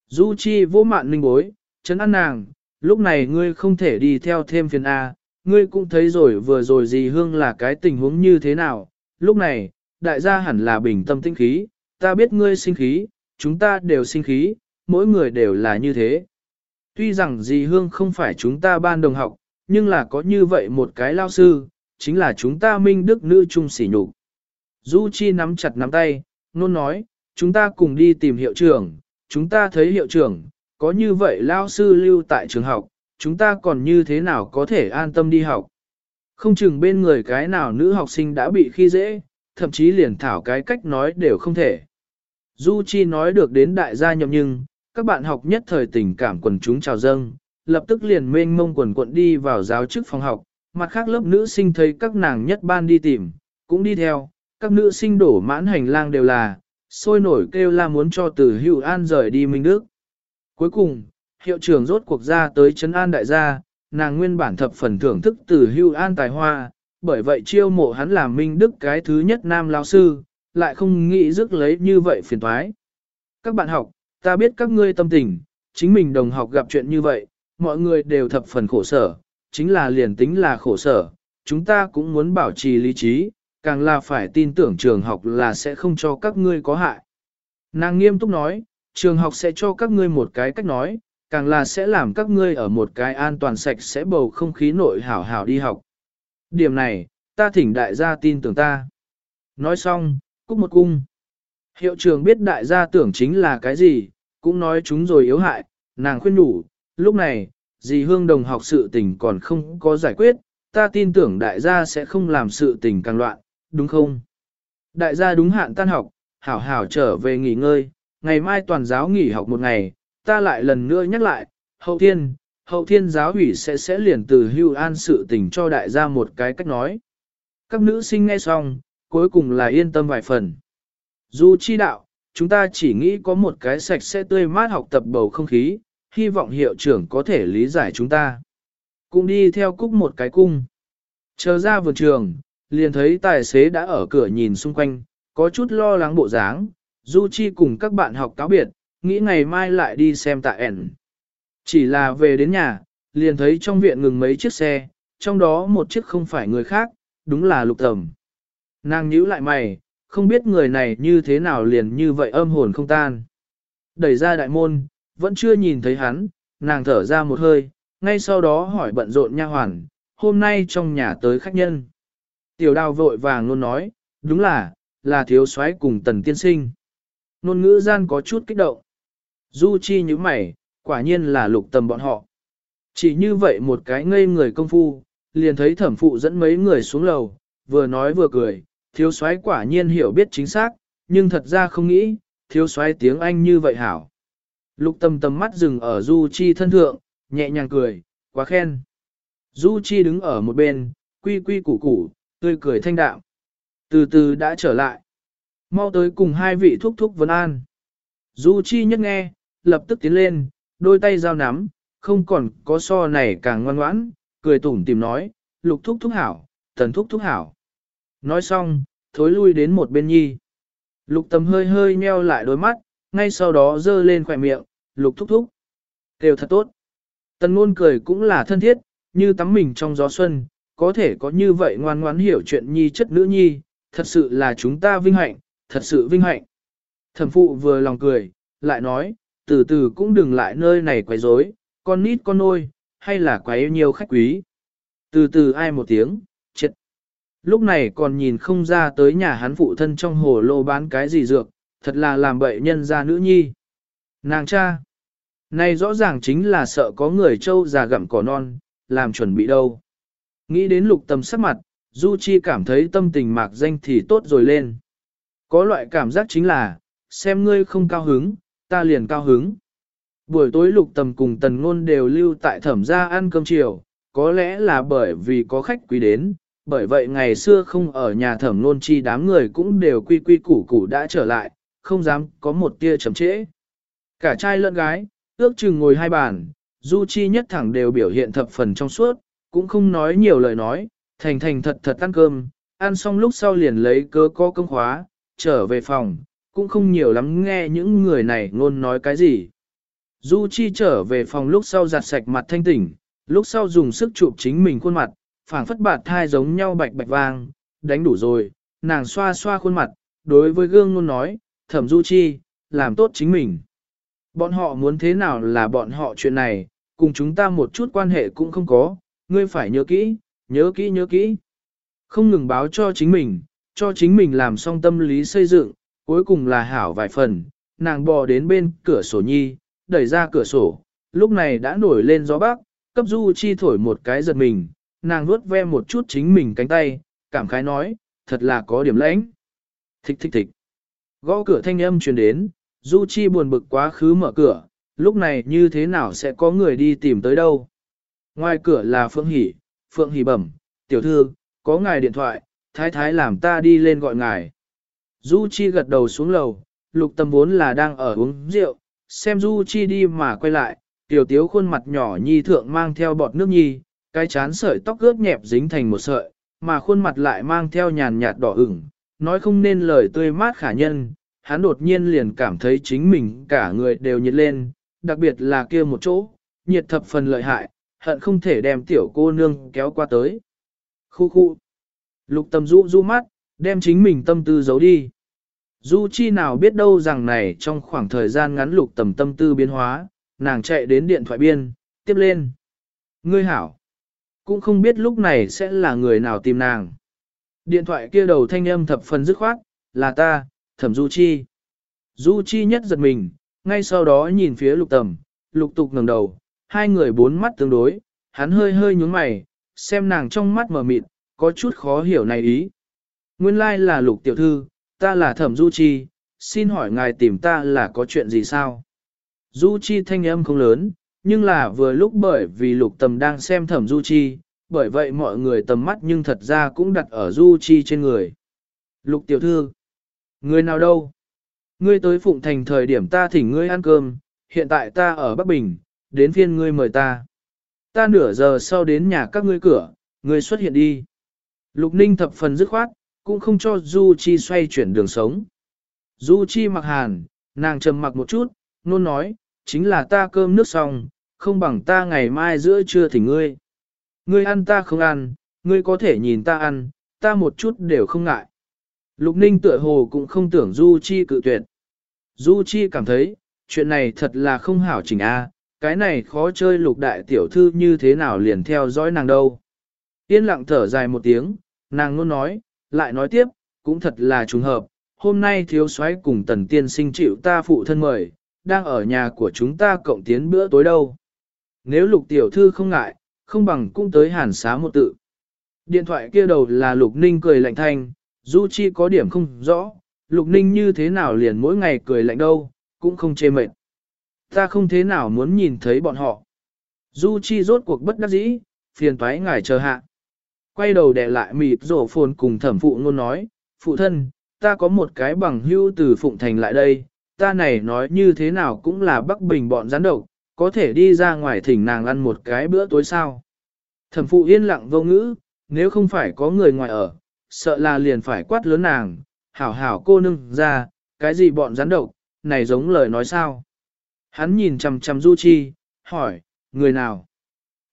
Du Chi vô mạn ninh bối, chấn an nàng, lúc này ngươi không thể đi theo thêm phiền A, ngươi cũng thấy rồi vừa rồi gì hương là cái tình huống như thế nào, lúc này, đại gia hẳn là bình tâm tinh khí, ta biết ngươi sinh khí, chúng ta đều sinh khí, mỗi người đều là như thế. Tuy rằng dì hương không phải chúng ta ban đồng học, nhưng là có như vậy một cái lao sư, chính là chúng ta minh đức nữ trung sỉ nhục. Du Chi nắm chặt nắm tay, nôn nói, chúng ta cùng đi tìm hiệu trưởng, chúng ta thấy hiệu trưởng, có như vậy lao sư lưu tại trường học, chúng ta còn như thế nào có thể an tâm đi học. Không chừng bên người cái nào nữ học sinh đã bị khi dễ, thậm chí liền thảo cái cách nói đều không thể. Du Chi nói được đến đại gia nhậm nhưng, các bạn học nhất thời tình cảm quần chúng chào dâng, lập tức liền mênh mông quần quận đi vào giáo chức phòng học, mặt khác lớp nữ sinh thấy các nàng nhất ban đi tìm, cũng đi theo, các nữ sinh đổ mãn hành lang đều là, sôi nổi kêu la muốn cho từ hữu an rời đi Minh Đức. Cuối cùng, hiệu trưởng rốt cuộc ra tới Trấn An đại gia, nàng nguyên bản thập phần thưởng thức từ hữu an tài hoa, bởi vậy chiêu mộ hắn làm Minh Đức cái thứ nhất nam lao sư, lại không nghĩ rước lấy như vậy phiền thoái. Các bạn học, ta biết các ngươi tâm tình, chính mình đồng học gặp chuyện như vậy, mọi người đều thập phần khổ sở, chính là liền tính là khổ sở, chúng ta cũng muốn bảo trì lý trí, càng là phải tin tưởng trường học là sẽ không cho các ngươi có hại. Nàng nghiêm túc nói, trường học sẽ cho các ngươi một cái cách nói, càng là sẽ làm các ngươi ở một cái an toàn sạch sẽ bầu không khí nội hảo hảo đi học. Điểm này, ta thỉnh đại gia tin tưởng ta. Nói xong, cúc một cung. Hiệu trường biết đại gia tưởng chính là cái gì, cũng nói chúng rồi yếu hại, nàng khuyên đủ, lúc này, dì hương đồng học sự tình còn không có giải quyết, ta tin tưởng đại gia sẽ không làm sự tình càng loạn, đúng không? Đại gia đúng hạn tan học, hảo hảo trở về nghỉ ngơi, ngày mai toàn giáo nghỉ học một ngày, ta lại lần nữa nhắc lại, hậu thiên, hậu thiên giáo ủy sẽ sẽ liền từ hưu an sự tình cho đại gia một cái cách nói. Các nữ sinh nghe xong, cuối cùng là yên tâm vài phần. Dù chi đạo, chúng ta chỉ nghĩ có một cái sạch sẽ tươi mát học tập bầu không khí, hy vọng hiệu trưởng có thể lý giải chúng ta. Cũng đi theo cúc một cái cung. Chờ ra vườn trường, liền thấy tài xế đã ở cửa nhìn xung quanh, có chút lo lắng bộ dáng, Du Chi cùng các bạn học cáo biệt, nghĩ ngày mai lại đi xem tạ ẻn. Chỉ là về đến nhà, liền thấy trong viện ngừng mấy chiếc xe, trong đó một chiếc không phải người khác, đúng là lục tầm. Nàng nhíu lại mày, không biết người này như thế nào liền như vậy âm hồn không tan. Đẩy ra đại môn, vẫn chưa nhìn thấy hắn, nàng thở ra một hơi, ngay sau đó hỏi bận rộn nha hoàn, hôm nay trong nhà tới khách nhân. Tiểu đào vội vàng luôn nói, đúng là, là thiếu soái cùng tần tiên sinh. Nôn ngữ gian có chút kích động. Du chi như mày, quả nhiên là lục tầm bọn họ. Chỉ như vậy một cái ngây người công phu, liền thấy thẩm phụ dẫn mấy người xuống lầu, vừa nói vừa cười, thiếu soái quả nhiên hiểu biết chính xác, nhưng thật ra không nghĩ, thiếu soái tiếng Anh như vậy hảo. Lục tâm tầm mắt dừng ở Du Chi thân thượng, nhẹ nhàng cười, quá khen. Du Chi đứng ở một bên, quy quy củ củ, tươi cười thanh đạm. Từ từ đã trở lại. Mau tới cùng hai vị thúc thúc vấn an. Du Chi nhất nghe, lập tức tiến lên, đôi tay giao nắm, không còn có so này càng ngoan ngoãn, cười tủm tìm nói, lục thúc thúc hảo, tần thúc thúc hảo. Nói xong, thối lui đến một bên nhi. Lục tầm hơi hơi nheo lại đôi mắt, ngay sau đó dơ lên khỏe miệng, lục thúc thúc. Đều thật tốt. Tần ngôn cười cũng là thân thiết, như tắm mình trong gió xuân, có thể có như vậy ngoan ngoãn hiểu chuyện nhi chất nữ nhi, thật sự là chúng ta vinh hạnh, thật sự vinh hạnh. Thẩm phụ vừa lòng cười, lại nói, từ từ cũng đừng lại nơi này quấy rối, con nít con nôi, hay là quấy nhiều khách quý. Từ từ ai một tiếng, chết. Lúc này còn nhìn không ra tới nhà hắn phụ thân trong hồ lô bán cái gì dược, thật là làm bậy nhân ra nữ nhi. Nàng cha, này rõ ràng chính là sợ có người trâu già gặm cỏ non, làm chuẩn bị đâu. Nghĩ đến lục tâm sắc mặt, Du Chi cảm thấy tâm tình mạc danh thì tốt rồi lên. Có loại cảm giác chính là, xem ngươi không cao hứng, ta liền cao hứng. Buổi tối lục tầm cùng tần ngôn đều lưu tại thẩm gia ăn cơm chiều, có lẽ là bởi vì có khách quý đến, bởi vậy ngày xưa không ở nhà thẩm ngôn chi đám người cũng đều quy quy củ củ đã trở lại, không dám có một tia chậm trễ. Cả trai lẫn gái, ước chừng ngồi hai bàn, du chi nhất thẳng đều biểu hiện thập phần trong suốt, cũng không nói nhiều lời nói, thành thành thật thật ăn cơm, ăn xong lúc sau liền lấy cơ có công khóa, trở về phòng, cũng không nhiều lắm nghe những người này ngôn nói cái gì. Du Chi trở về phòng lúc sau giặt sạch mặt thanh tỉnh, lúc sau dùng sức chụp chính mình khuôn mặt, phảng phất bạt thai giống nhau bạch bạch vang, đánh đủ rồi, nàng xoa xoa khuôn mặt, đối với gương luôn nói, thẩm Du Chi, làm tốt chính mình. Bọn họ muốn thế nào là bọn họ chuyện này, cùng chúng ta một chút quan hệ cũng không có, ngươi phải nhớ kỹ, nhớ kỹ nhớ kỹ. Không ngừng báo cho chính mình, cho chính mình làm xong tâm lý xây dựng, cuối cùng là hảo vài phần, nàng bò đến bên cửa sổ nhi, đẩy ra cửa sổ, lúc này đã nổi lên gió bắc, cấp du chi thổi một cái giật mình, nàng nuốt ve một chút chính mình cánh tay, cảm khái nói, thật là có điểm lãnh. Thích thích thích. Gõ cửa thanh âm truyền đến, du chi buồn bực quá khứ mở cửa, lúc này như thế nào sẽ có người đi tìm tới đâu. Ngoài cửa là Phượng Hỷ, Phượng Hỷ bẩm, tiểu thư, có ngài điện thoại, thái thái làm ta đi lên gọi ngài. Du Chi gật đầu xuống lầu, lục tâm vốn là đang ở uống rượu, xem Du Chi đi mà quay lại, tiểu tiếu khuôn mặt nhỏ nhi thượng mang theo bọt nước nhi, cái chán sợi tóc ướt nhẹp dính thành một sợi, mà khuôn mặt lại mang theo nhàn nhạt đỏ ửng, nói không nên lời tươi mát khả nhân, hắn đột nhiên liền cảm thấy chính mình cả người đều nhiệt lên, đặc biệt là kia một chỗ, nhiệt thập phần lợi hại, hận không thể đem tiểu cô nương kéo qua tới. Khu khu. Lục tâm rũ rũ mắt, đem chính mình tâm tư giấu đi. Du chi nào biết đâu rằng này trong khoảng thời gian ngắn lục tầm tâm tư biến hóa, nàng chạy đến điện thoại biên, tiếp lên. Ngươi hảo. Cũng không biết lúc này sẽ là người nào tìm nàng. Điện thoại kia đầu thanh âm thập phần dứt khoát, là ta, thẩm Du Chi. Du Chi nhất giật mình, ngay sau đó nhìn phía lục tầm, lục tục ngẩng đầu, hai người bốn mắt tương đối, hắn hơi hơi nhướng mày, xem nàng trong mắt mở mịt, có chút khó hiểu này ý. Nguyên lai like là lục tiểu thư, ta là thẩm Du Chi, xin hỏi ngài tìm ta là có chuyện gì sao? Du Chi thanh âm không lớn, nhưng là vừa lúc bởi vì lục tầm đang xem thẩm Du Chi, bởi vậy mọi người tầm mắt nhưng thật ra cũng đặt ở Du Chi trên người. Lục tiểu thư, người nào đâu? Ngươi tới Phụng Thành thời điểm ta thỉnh ngươi ăn cơm, hiện tại ta ở Bắc Bình, đến phiên ngươi mời ta. Ta nửa giờ sau đến nhà các ngươi cửa, ngươi xuất hiện đi. Lục Ninh thập phần dứt khoát, cũng không cho Du Chi xoay chuyển đường sống. Du Chi mặc hàn, nàng trầm mặc một chút, nôn nói, chính là ta cơm nước xong, không bằng ta ngày mai giữa trưa thì ngươi. Ngươi ăn ta không ăn, ngươi có thể nhìn ta ăn, ta một chút đều không ngại. Lục Ninh tựa hồ cũng không tưởng Du Chi cự tuyệt. Du Chi cảm thấy, chuyện này thật là không hảo chỉnh a, cái này khó chơi lục đại tiểu thư như thế nào liền theo dõi nàng đâu. Yên lặng thở dài một tiếng, nàng luôn nói, lại nói tiếp, cũng thật là trùng hợp, hôm nay thiếu soái cùng tần tiên sinh chịu ta phụ thân mời, đang ở nhà của chúng ta cộng tiến bữa tối đâu. Nếu lục tiểu thư không ngại, không bằng cũng tới hàn xá một tự. Điện thoại kia đầu là lục ninh cười lạnh thanh, Du Chi có điểm không rõ, lục ninh như thế nào liền mỗi ngày cười lạnh đâu, cũng không chê mệt. Ta không thế nào muốn nhìn thấy bọn họ. Du Chi rốt cuộc bất đắc dĩ, phiền toái ngài chờ hạ. Quay đầu đè lại mịt rổ phồn cùng thẩm phụ ngôn nói, phụ thân, ta có một cái bằng hưu từ Phụng Thành lại đây, ta này nói như thế nào cũng là Bắc Bình bọn gián độc, có thể đi ra ngoài thỉnh nàng ăn một cái bữa tối sao. Thẩm phụ yên lặng vô ngữ, nếu không phải có người ngoài ở, sợ là liền phải quát lớn nàng, hảo hảo cô nương ra, cái gì bọn gián độc, này giống lời nói sao. Hắn nhìn chằm chằm Du Chi, hỏi, người nào?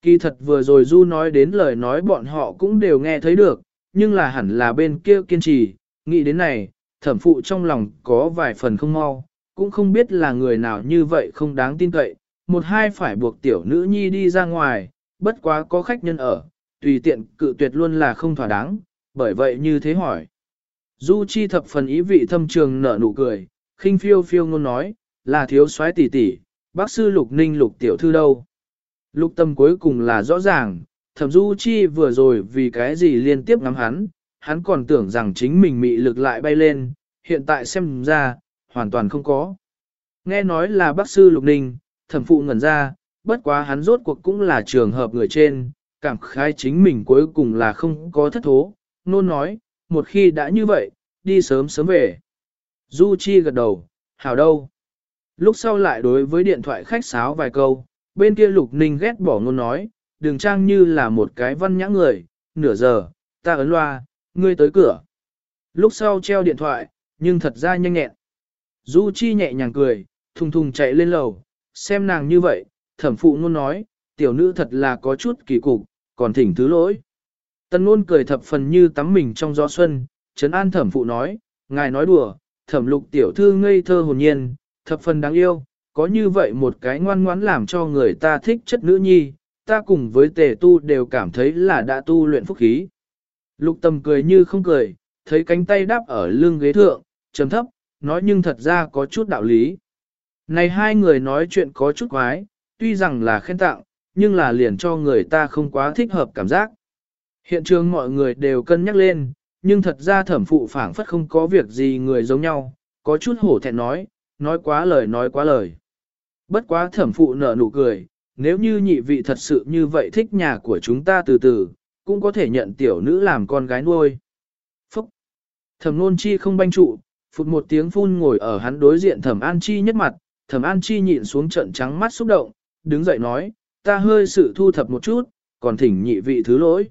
Kỳ thật vừa rồi Du nói đến lời nói bọn họ cũng đều nghe thấy được, nhưng là hẳn là bên kia kiên trì, nghĩ đến này, thẩm phụ trong lòng có vài phần không mau, cũng không biết là người nào như vậy không đáng tin cậy, một hai phải buộc tiểu nữ nhi đi ra ngoài, bất quá có khách nhân ở, tùy tiện cự tuyệt luôn là không thỏa đáng, bởi vậy như thế hỏi. Du Chi thập phần ý vị thâm trường nở nụ cười, khinh phiêu phiêu ngôn nói, là thiếu soái tỷ tỷ, bác sư lục ninh lục tiểu thư đâu. Lục tâm cuối cùng là rõ ràng, thẩm Du Chi vừa rồi vì cái gì liên tiếp ngắm hắn, hắn còn tưởng rằng chính mình mị lực lại bay lên, hiện tại xem ra, hoàn toàn không có. Nghe nói là bác sư lục ninh, thẩm phụ ngẩn ra, bất quá hắn rốt cuộc cũng là trường hợp người trên, cảm khai chính mình cuối cùng là không có thất thố, nôn nói, một khi đã như vậy, đi sớm sớm về. Du Chi gật đầu, hảo đâu. Lúc sau lại đối với điện thoại khách sáo vài câu, bên kia Lục Ninh ghét bỏ ngôn nói, đường trang như là một cái văn nhã người, nửa giờ, ta ấn loa, ngươi tới cửa. Lúc sau treo điện thoại, nhưng thật ra nhanh nhẹn. Du Chi nhẹ nhàng cười, thùng thùng chạy lên lầu, xem nàng như vậy, thẩm phụ ngôn nói, tiểu nữ thật là có chút kỳ cục, còn thỉnh thứ lỗi. Tân ngôn cười thập phần như tắm mình trong gió xuân, trấn an thẩm phụ nói, ngài nói đùa, thẩm lục tiểu thư ngây thơ hồn nhiên, thập phần đáng yêu, có như vậy một cái ngoan ngoãn làm cho người ta thích chất nữ nhi, ta cùng với tề tu đều cảm thấy là đã tu luyện phúc khí. Lục tầm cười như không cười, thấy cánh tay đáp ở lưng ghế thượng, trầm thấp, nói nhưng thật ra có chút đạo lý. Này hai người nói chuyện có chút quái, tuy rằng là khen tặng, nhưng là liền cho người ta không quá thích hợp cảm giác. Hiện trường mọi người đều cân nhắc lên, nhưng thật ra thẩm phụ phảng phất không có việc gì người giống nhau, có chút hổ thẹn nói, nói quá lời nói quá lời. Bất quá thẩm phụ nở nụ cười, nếu như nhị vị thật sự như vậy thích nhà của chúng ta từ từ, cũng có thể nhận tiểu nữ làm con gái nuôi. Phúc! Thẩm nôn chi không banh trụ, phụt một tiếng phun ngồi ở hắn đối diện thẩm an chi nhất mặt, thẩm an chi nhịn xuống trận trắng mắt xúc động, đứng dậy nói, ta hơi sự thu thập một chút, còn thỉnh nhị vị thứ lỗi.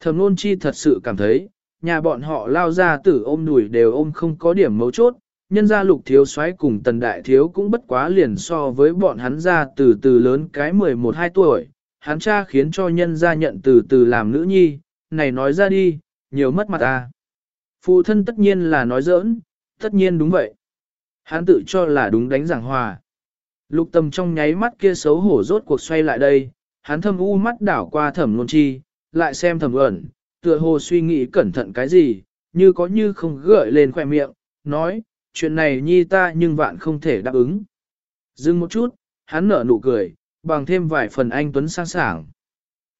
Thẩm nôn chi thật sự cảm thấy, nhà bọn họ lao ra tử ôm đùi đều ôm không có điểm mấu chốt, nhân gia lục thiếu soái cùng tần đại thiếu cũng bất quá liền so với bọn hắn ra từ từ lớn cái 11-12 tuổi, hắn cha khiến cho nhân gia nhận từ từ làm nữ nhi, này nói ra đi, nhiều mất mặt à. Phụ thân tất nhiên là nói giỡn, tất nhiên đúng vậy. Hắn tự cho là đúng đánh giảng hòa. Lục tâm trong nháy mắt kia xấu hổ rốt cuộc xoay lại đây, hắn thâm u mắt đảo qua thẩm nôn chi, lại xem thẩm ẩn, tựa hồ suy nghĩ cẩn thận cái gì, như có như không gợi lên khoẻ miệng, nói, chuyện này nhi ta nhưng vạn không thể đáp ứng. Dừng một chút, hắn nở nụ cười, bằng thêm vài phần anh Tuấn sang sảng.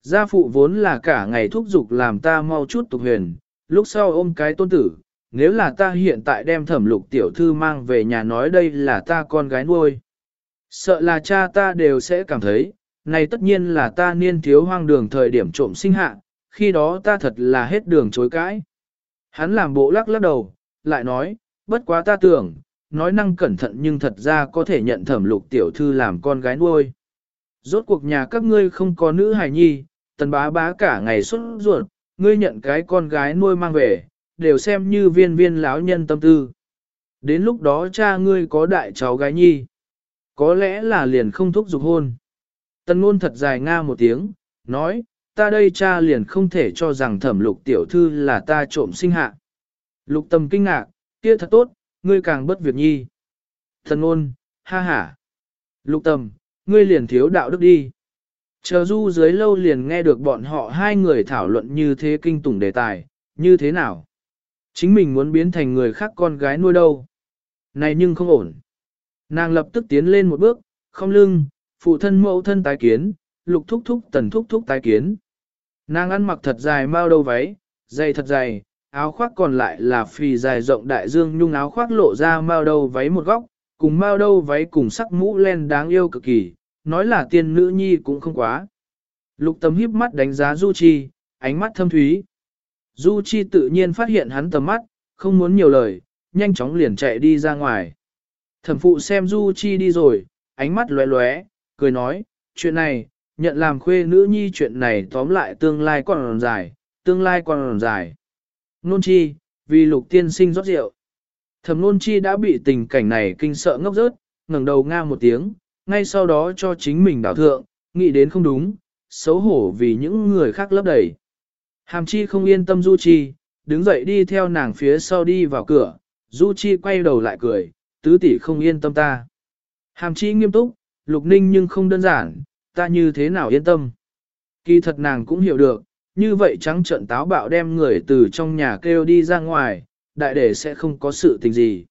Gia phụ vốn là cả ngày thúc giục làm ta mau chút tục huyền, lúc sau ôm cái tôn tử, nếu là ta hiện tại đem thẩm lục tiểu thư mang về nhà nói đây là ta con gái nuôi. Sợ là cha ta đều sẽ cảm thấy, này tất nhiên là ta niên thiếu hoang đường thời điểm trộm sinh hạ, khi đó ta thật là hết đường chối cãi. Hắn làm bộ lắc lắc đầu, lại nói, bất quá ta tưởng, nói năng cẩn thận nhưng thật ra có thể nhận thẩm lục tiểu thư làm con gái nuôi. Rốt cuộc nhà các ngươi không có nữ hài nhi, tần bá bá cả ngày xuất ruột, ngươi nhận cái con gái nuôi mang về, đều xem như viên viên lão nhân tâm tư. Đến lúc đó cha ngươi có đại cháu gái nhi, có lẽ là liền không thúc giục hôn. Tần ngôn thật dài nga một tiếng, nói, ta đây cha liền không thể cho rằng thẩm lục tiểu thư là ta trộm sinh hạ. Lục tâm kinh ngạc, kia thật tốt, ngươi càng bất việc nhi. Thần ôn, ha ha. Lục Tầm, ngươi liền thiếu đạo đức đi. Chờ du dưới lâu liền nghe được bọn họ hai người thảo luận như thế kinh tủng đề tài, như thế nào? Chính mình muốn biến thành người khác con gái nuôi đâu? Này nhưng không ổn. Nàng lập tức tiến lên một bước, không lưng, phụ thân mẫu thân tái kiến, lục thúc thúc tần thúc thúc tái kiến. Nàng ăn mặc thật dài mau đầu váy, dày thật dày, áo khoác còn lại là phì dài rộng đại dương nhung áo khoác lộ ra mao đầu váy một góc, cùng mao đầu váy cùng sắc mũ len đáng yêu cực kỳ, nói là tiên nữ nhi cũng không quá. Lục tầm híp mắt đánh giá Du Chi, ánh mắt thâm thúy. Du Chi tự nhiên phát hiện hắn tầm mắt, không muốn nhiều lời, nhanh chóng liền chạy đi ra ngoài. Thẩm phụ xem Du Chi đi rồi, ánh mắt lóe lóe, cười nói, chuyện này, nhận làm khuê nữ nhi chuyện này tóm lại tương lai còn dài, tương lai còn dài. Nôn chi, vì lục tiên sinh rót rượu. Thẩm nôn chi đã bị tình cảnh này kinh sợ ngốc rớt, ngẩng đầu nga một tiếng, ngay sau đó cho chính mình đảo thượng, nghĩ đến không đúng, xấu hổ vì những người khác lấp đầy. Hàm chi không yên tâm Du Chi, đứng dậy đi theo nàng phía sau đi vào cửa, Du Chi quay đầu lại cười, tứ tỷ không yên tâm ta. Hàm chi nghiêm túc, lục ninh nhưng không đơn giản, ta như thế nào yên tâm. Kỳ thật nàng cũng hiểu được, như vậy trắng trận táo bạo đem người từ trong nhà kêu đi ra ngoài, đại đệ sẽ không có sự tình gì.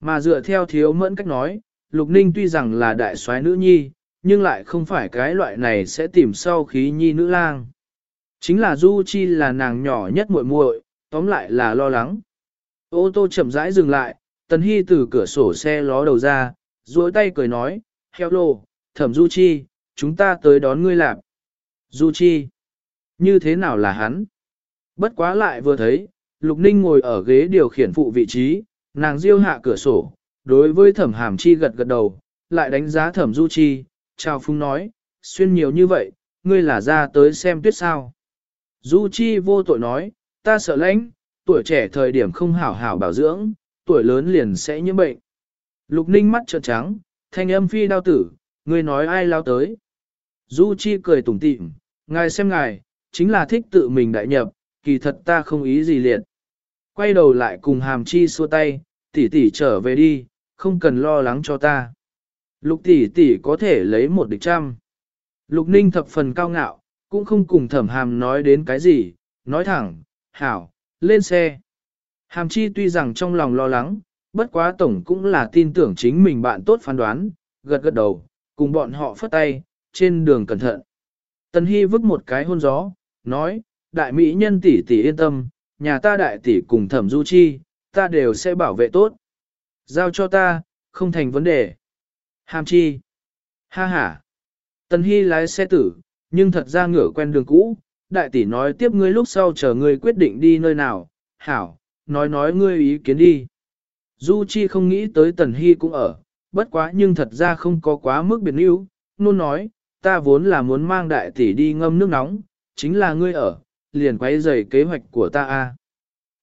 Mà dựa theo thiếu mẫn cách nói, Lục Ninh tuy rằng là đại soái nữ nhi, nhưng lại không phải cái loại này sẽ tìm sau khí nhi nữ lang. Chính là Du Chi là nàng nhỏ nhất muội muội, tóm lại là lo lắng. Ô tô chậm rãi dừng lại, Tần Hy từ cửa sổ xe ló đầu ra, duỗi tay cười nói, hello, thẩm Du Chi, chúng ta tới đón ngươi lạp. Du Chi, như thế nào là hắn? Bất quá lại vừa thấy, Lục Ninh ngồi ở ghế điều khiển phụ vị trí, nàng diêu hạ cửa sổ, đối với thẩm hàm chi gật gật đầu, lại đánh giá thẩm Du Chi, chào phung nói, xuyên nhiều như vậy, ngươi là ra tới xem tuyết sao. Du Chi vô tội nói, ta sợ lãnh, tuổi trẻ thời điểm không hảo hảo bảo dưỡng, tuổi lớn liền sẽ nhiễm bệnh. Lục Ninh mắt trợn trắng, thanh âm phi đao tử, ngươi nói ai lao tới. Du Chi cười tủm tỉm, ngài xem ngài, chính là thích tự mình đại nhập, kỳ thật ta không ý gì liệt. Quay đầu lại cùng hàm chi xua tay, tỷ tỷ trở về đi, không cần lo lắng cho ta. Lục tỷ tỷ có thể lấy một địch trăm. Lục ninh thập phần cao ngạo, cũng không cùng thẩm hàm nói đến cái gì, nói thẳng, hảo, lên xe. Hàm chi tuy rằng trong lòng lo lắng, bất quá tổng cũng là tin tưởng chính mình bạn tốt phán đoán, gật gật đầu, cùng bọn họ phất tay, trên đường cẩn thận. Tần Hy vứt một cái hôn gió, nói, đại mỹ nhân tỷ tỷ yên tâm, nhà ta đại tỷ cùng thẩm du chi, ta đều sẽ bảo vệ tốt. Giao cho ta, không thành vấn đề. Hàm chi. Ha ha. Tần Hy lái xe tử, nhưng thật ra ngửa quen đường cũ, đại tỷ nói tiếp ngươi lúc sau chờ ngươi quyết định đi nơi nào, hảo, nói nói ngươi ý kiến đi. Du Chi không nghĩ tới Tần Hy cũng ở, bất quá nhưng thật ra không có quá mức biệt níu, nôn nói, ta vốn là muốn mang đại tỷ đi ngâm nước nóng, chính là ngươi ở, liền quay rầy kế hoạch của ta a.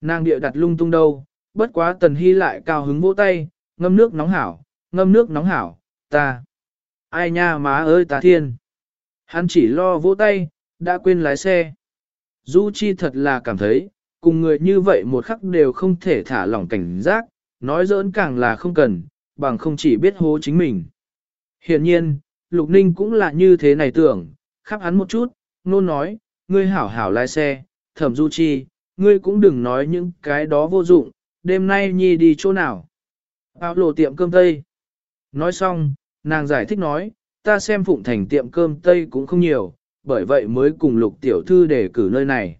Nàng địa đặt lung tung đâu, bất quá Tần Hy lại cao hứng vỗ tay, ngâm nước nóng hảo, ngâm nước nóng hảo, ta. Ai nha má ơi ta thiên. Hắn chỉ lo vỗ tay, đã quên lái xe. Du Chi thật là cảm thấy, cùng người như vậy một khắc đều không thể thả lỏng cảnh giác, nói giỡn càng là không cần, bằng không chỉ biết hố chính mình. Hiện nhiên, Lục Ninh cũng là như thế này tưởng, khắp hắn một chút, nôn nói, ngươi hảo hảo lái xe, thẩm Du Chi, ngươi cũng đừng nói những cái đó vô dụng, đêm nay nhi đi chỗ nào. Áo lộ tiệm cơm Tây. Nói xong, nàng giải thích nói, ta xem phụng thành tiệm cơm Tây cũng không nhiều, bởi vậy mới cùng lục tiểu thư để cử nơi này.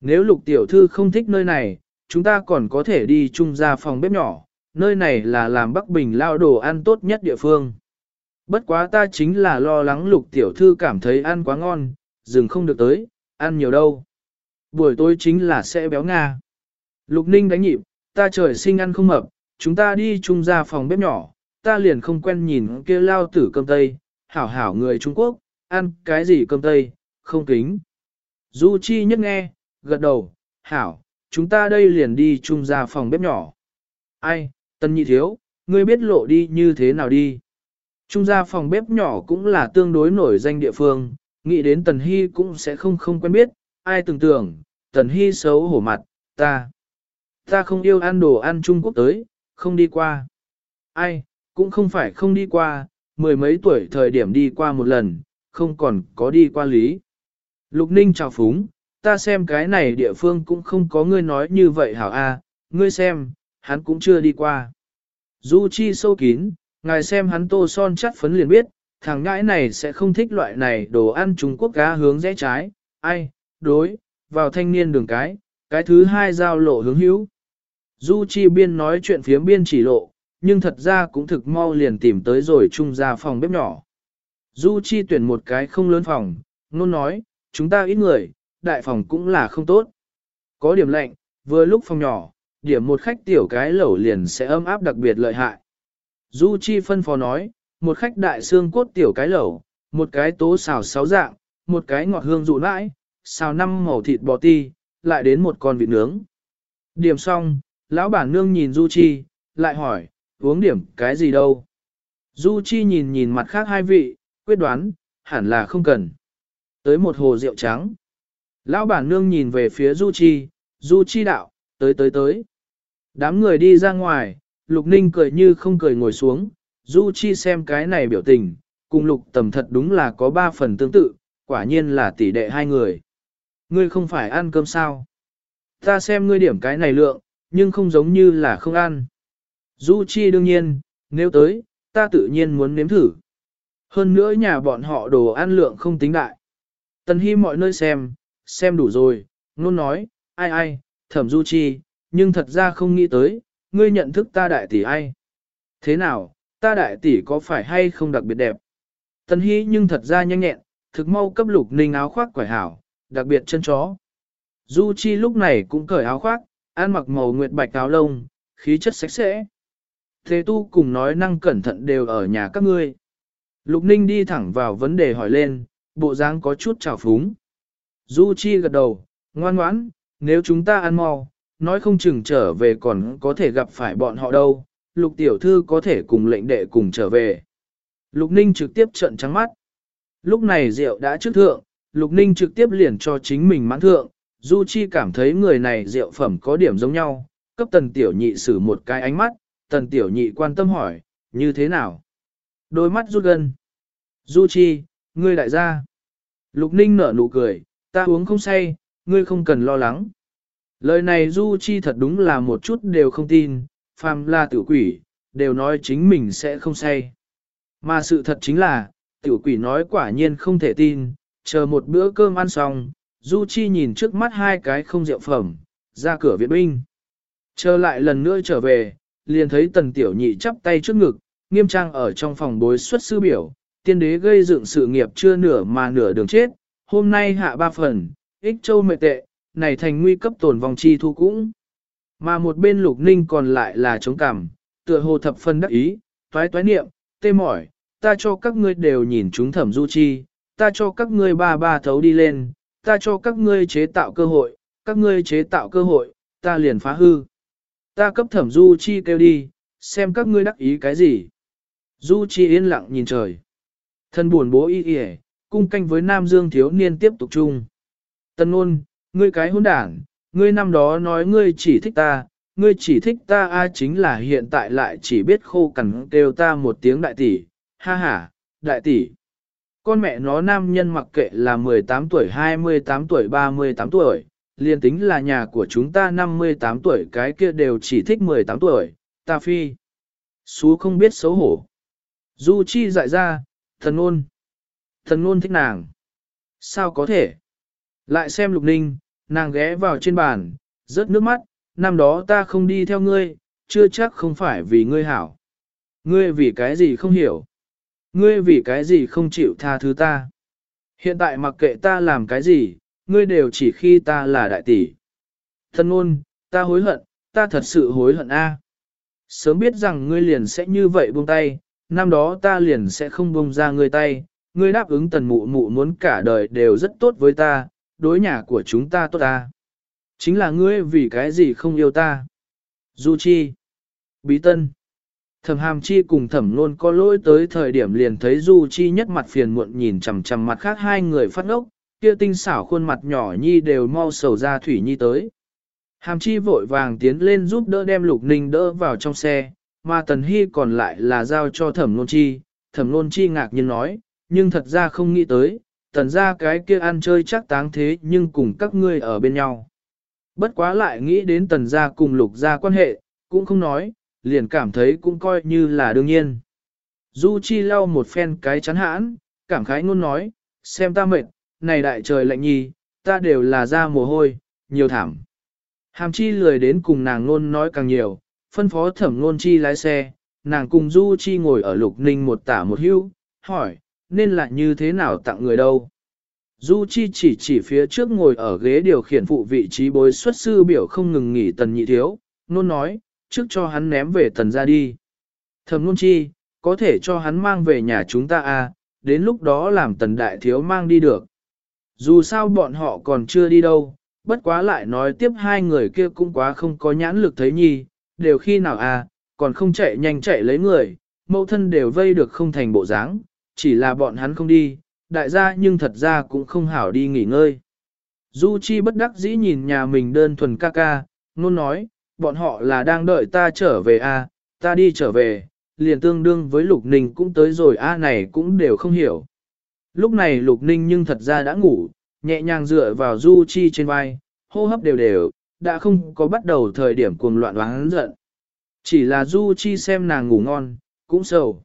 Nếu lục tiểu thư không thích nơi này, chúng ta còn có thể đi chung ra phòng bếp nhỏ, nơi này là làm Bắc Bình lao đồ ăn tốt nhất địa phương. Bất quá ta chính là lo lắng lục tiểu thư cảm thấy ăn quá ngon, dừng không được tới, ăn nhiều đâu. Buổi tối chính là sẽ béo Nga. Lục ninh đánh nhịp, ta trời sinh ăn không mập, chúng ta đi chung ra phòng bếp nhỏ, ta liền không quen nhìn kia lao tử cơm tây, hảo hảo người Trung Quốc, ăn cái gì cơm tây, không kính. Du Chi nhất nghe, gật đầu, hảo, chúng ta đây liền đi chung ra phòng bếp nhỏ. Ai, tân nhị thiếu, ngươi biết lộ đi như thế nào đi. Trung gia phòng bếp nhỏ cũng là tương đối nổi danh địa phương, nghĩ đến Tần Hy cũng sẽ không không quen biết, ai tưởng tưởng, Tần Hy xấu hổ mặt, ta. Ta không yêu ăn đồ ăn Trung Quốc tới, không đi qua. Ai, cũng không phải không đi qua, mười mấy tuổi thời điểm đi qua một lần, không còn có đi qua lý. Lục Ninh chào phúng, ta xem cái này địa phương cũng không có ngươi nói như vậy hảo a, ngươi xem, hắn cũng chưa đi qua. Du chi sâu kín, ngài xem hắn tô son chắt phấn liền biết, thằng ngãi này sẽ không thích loại này đồ ăn Trung Quốc cá hướng rẽ trái, ai, đối, vào thanh niên đường cái, cái thứ hai giao lộ hướng hữu. Du chi biên nói chuyện phía biên chỉ lộ, nhưng thật ra cũng thực mau liền tìm tới rồi chung ra phòng bếp nhỏ. Du chi tuyển một cái không lớn phòng, nôn nói, chúng ta ít người, đại phòng cũng là không tốt. Có điểm lạnh, vừa lúc phòng nhỏ, điểm một khách tiểu cái lẩu liền sẽ ấm áp đặc biệt lợi hại. Du Chi phân phó nói, một khách đại xương cốt tiểu cái lẩu, một cái tố xào sáu dạng, một cái ngọt hương dụ nãi, xào năm màu thịt bò ti, lại đến một con vịt nướng. Điểm xong, lão bản nương nhìn Du Chi, lại hỏi, uống điểm cái gì đâu. Du Chi nhìn nhìn mặt khác hai vị, quyết đoán, hẳn là không cần. Tới một hồ rượu trắng. Lão bản nương nhìn về phía Du Chi, Du Chi đạo, tới tới tới. Đám người đi ra ngoài, Lục Ninh cười như không cười ngồi xuống, Du Chi xem cái này biểu tình, cùng Lục Tầm thật đúng là có ba phần tương tự, quả nhiên là tỷ đệ hai người. Ngươi không phải ăn cơm sao? Ta xem ngươi điểm cái này lượng, nhưng không giống như là không ăn. Du Chi đương nhiên, nếu tới, ta tự nhiên muốn nếm thử. Hơn nữa nhà bọn họ đồ ăn lượng không tính đại. Tần Hi mọi nơi xem, xem đủ rồi, luôn nói, ai ai, thẩm Du Chi, nhưng thật ra không nghĩ tới, ngươi nhận thức ta đại tỷ ai. Thế nào, ta đại tỷ có phải hay không đặc biệt đẹp? Tần Hy nhưng thật ra nhanh nhẹn, thực mau cấp lục ninh áo khoác quải hảo, đặc biệt chân chó. Du Chi lúc này cũng cởi áo khoác, ăn mặc màu nguyệt bạch áo lông, khí chất sạch sẽ. Thế tu cùng nói năng cẩn thận đều ở nhà các ngươi. Lục Ninh đi thẳng vào vấn đề hỏi lên, bộ dáng có chút trào phúng. Du Chi gật đầu, ngoan ngoãn, nếu chúng ta ăn mau, nói không chừng trở về còn có thể gặp phải bọn họ đâu, lục tiểu thư có thể cùng lệnh đệ cùng trở về. Lục Ninh trực tiếp trận trắng mắt. Lúc này rượu đã trước thượng, Lục Ninh trực tiếp liền cho chính mình mãn thượng, Du Chi cảm thấy người này rượu phẩm có điểm giống nhau, cấp tần tiểu nhị xử một cái ánh mắt, tần tiểu nhị quan tâm hỏi, như thế nào? Đôi mắt rút gần. Du Chi, ngươi đại gia. Lục Ninh nở nụ cười, ta uống không say, ngươi không cần lo lắng. Lời này Du Chi thật đúng là một chút đều không tin, phàm là tiểu quỷ, đều nói chính mình sẽ không say. Mà sự thật chính là, tiểu quỷ nói quả nhiên không thể tin, chờ một bữa cơm ăn xong, Du Chi nhìn trước mắt hai cái không rượu phẩm, ra cửa viện binh. Chờ lại lần nữa trở về, liền thấy tần tiểu nhị chắp tay trước ngực, nghiêm trang ở trong phòng bối xuất sư biểu, tiên đế gây dựng sự nghiệp chưa nửa mà nửa đường chết, hôm nay hạ ba phần, ích châu mệ tệ, này thành nguy cấp tổn vòng chi thu cũng. Mà một bên lục ninh còn lại là chống cảm, tựa hồ thập phân đắc ý, toái toái niệm, tê mỏi, ta cho các ngươi đều nhìn chúng thẩm du chi, ta cho các ngươi ba ba thấu đi lên, ta cho các ngươi chế tạo cơ hội, các ngươi chế tạo cơ hội, ta liền phá hư. Ta cấp thẩm du chi kêu đi, xem các ngươi đắc ý cái gì. Du chi yên lặng nhìn trời. Thân buồn bố y y cung canh với Nam Dương thiếu niên tiếp tục chung. Tân ôn, ngươi cái hôn đảng, ngươi năm đó nói ngươi chỉ thích ta, ngươi chỉ thích ta a chính là hiện tại lại chỉ biết khô cằn kêu ta một tiếng đại tỷ, ha ha, đại tỷ. Con mẹ nó nam nhân mặc kệ là 18 tuổi 28 tuổi 38 tuổi, liền tính là nhà của chúng ta 58 tuổi cái kia đều chỉ thích 18 tuổi, ta phi. Xú không biết xấu hổ. Du chi dại ra, thần ôn. Thần ôn thích nàng. Sao có thể? Lại xem lục ninh, nàng ghé vào trên bàn, rớt nước mắt, năm đó ta không đi theo ngươi, chưa chắc không phải vì ngươi hảo. Ngươi vì cái gì không hiểu? Ngươi vì cái gì không chịu tha thứ ta? Hiện tại mặc kệ ta làm cái gì, ngươi đều chỉ khi ta là đại tỷ. Thân ôn, ta hối hận, ta thật sự hối hận a. À. Sớm biết rằng ngươi liền sẽ như vậy buông tay, năm đó ta liền sẽ không buông ra ngươi tay, ngươi đáp ứng tần mụ mụ muốn cả đời đều rất tốt với ta, đối nhà của chúng ta tốt ta. Chính là ngươi vì cái gì không yêu ta. Du Chi. Bí Tân. Thẩm hàm chi cùng thẩm nôn có lỗi tới thời điểm liền thấy Du Chi nhất mặt phiền muộn nhìn chằm chằm mặt khác hai người phát ốc, kia tinh xảo khuôn mặt nhỏ nhi đều mau sầu ra thủy nhi tới. Hàm chi vội vàng tiến lên giúp đỡ đem lục ninh đỡ vào trong xe, mà tần Hi còn lại là giao cho thẩm nôn chi, thẩm nôn chi ngạc nhiên nói, nhưng thật ra không nghĩ tới, tần ra cái kia ăn chơi chắc táng thế nhưng cùng các ngươi ở bên nhau. Bất quá lại nghĩ đến tần gia cùng lục gia quan hệ, cũng không nói, liền cảm thấy cũng coi như là đương nhiên. Du Chi lau một phen cái chán hãn, cảm khái ngôn nói, xem ta mệt, này đại trời lạnh nhi, ta đều là ra mồ hôi, nhiều thảm. Hàm Chi lười đến cùng nàng ngôn nói càng nhiều, phân phó thẩm ngôn chi lái xe, nàng cùng Du Chi ngồi ở lục ninh một tả một hưu, hỏi, nên là như thế nào tặng người đâu. Du Chi chỉ chỉ phía trước ngồi ở ghế điều khiển phụ vị trí bối xuất sư biểu không ngừng nghỉ tần nhị thiếu, nôn nói, trước cho hắn ném về tần ra đi. Thầm nôn chi, có thể cho hắn mang về nhà chúng ta à, đến lúc đó làm tần đại thiếu mang đi được. Dù sao bọn họ còn chưa đi đâu, bất quá lại nói tiếp hai người kia cũng quá không có nhãn lực thấy nhi, đều khi nào à, còn không chạy nhanh chạy lấy người, mẫu thân đều vây được không thành bộ dáng, chỉ là bọn hắn không đi, đại gia nhưng thật ra cũng không hảo đi nghỉ ngơi. Du Chi bất đắc dĩ nhìn nhà mình đơn thuần ca ca, nôn nói, bọn họ là đang đợi ta trở về a, à, ta đi trở về, liền tương đương với Lục Ninh cũng tới rồi a này cũng đều không hiểu. Lúc này Lục Ninh nhưng thật ra đã ngủ, nhẹ nhàng dựa vào Du Chi trên vai, hô hấp đều đều, đã không có bắt đầu thời điểm cuồng loạn oán giận. Chỉ là Du Chi xem nàng ngủ ngon, cũng sầu.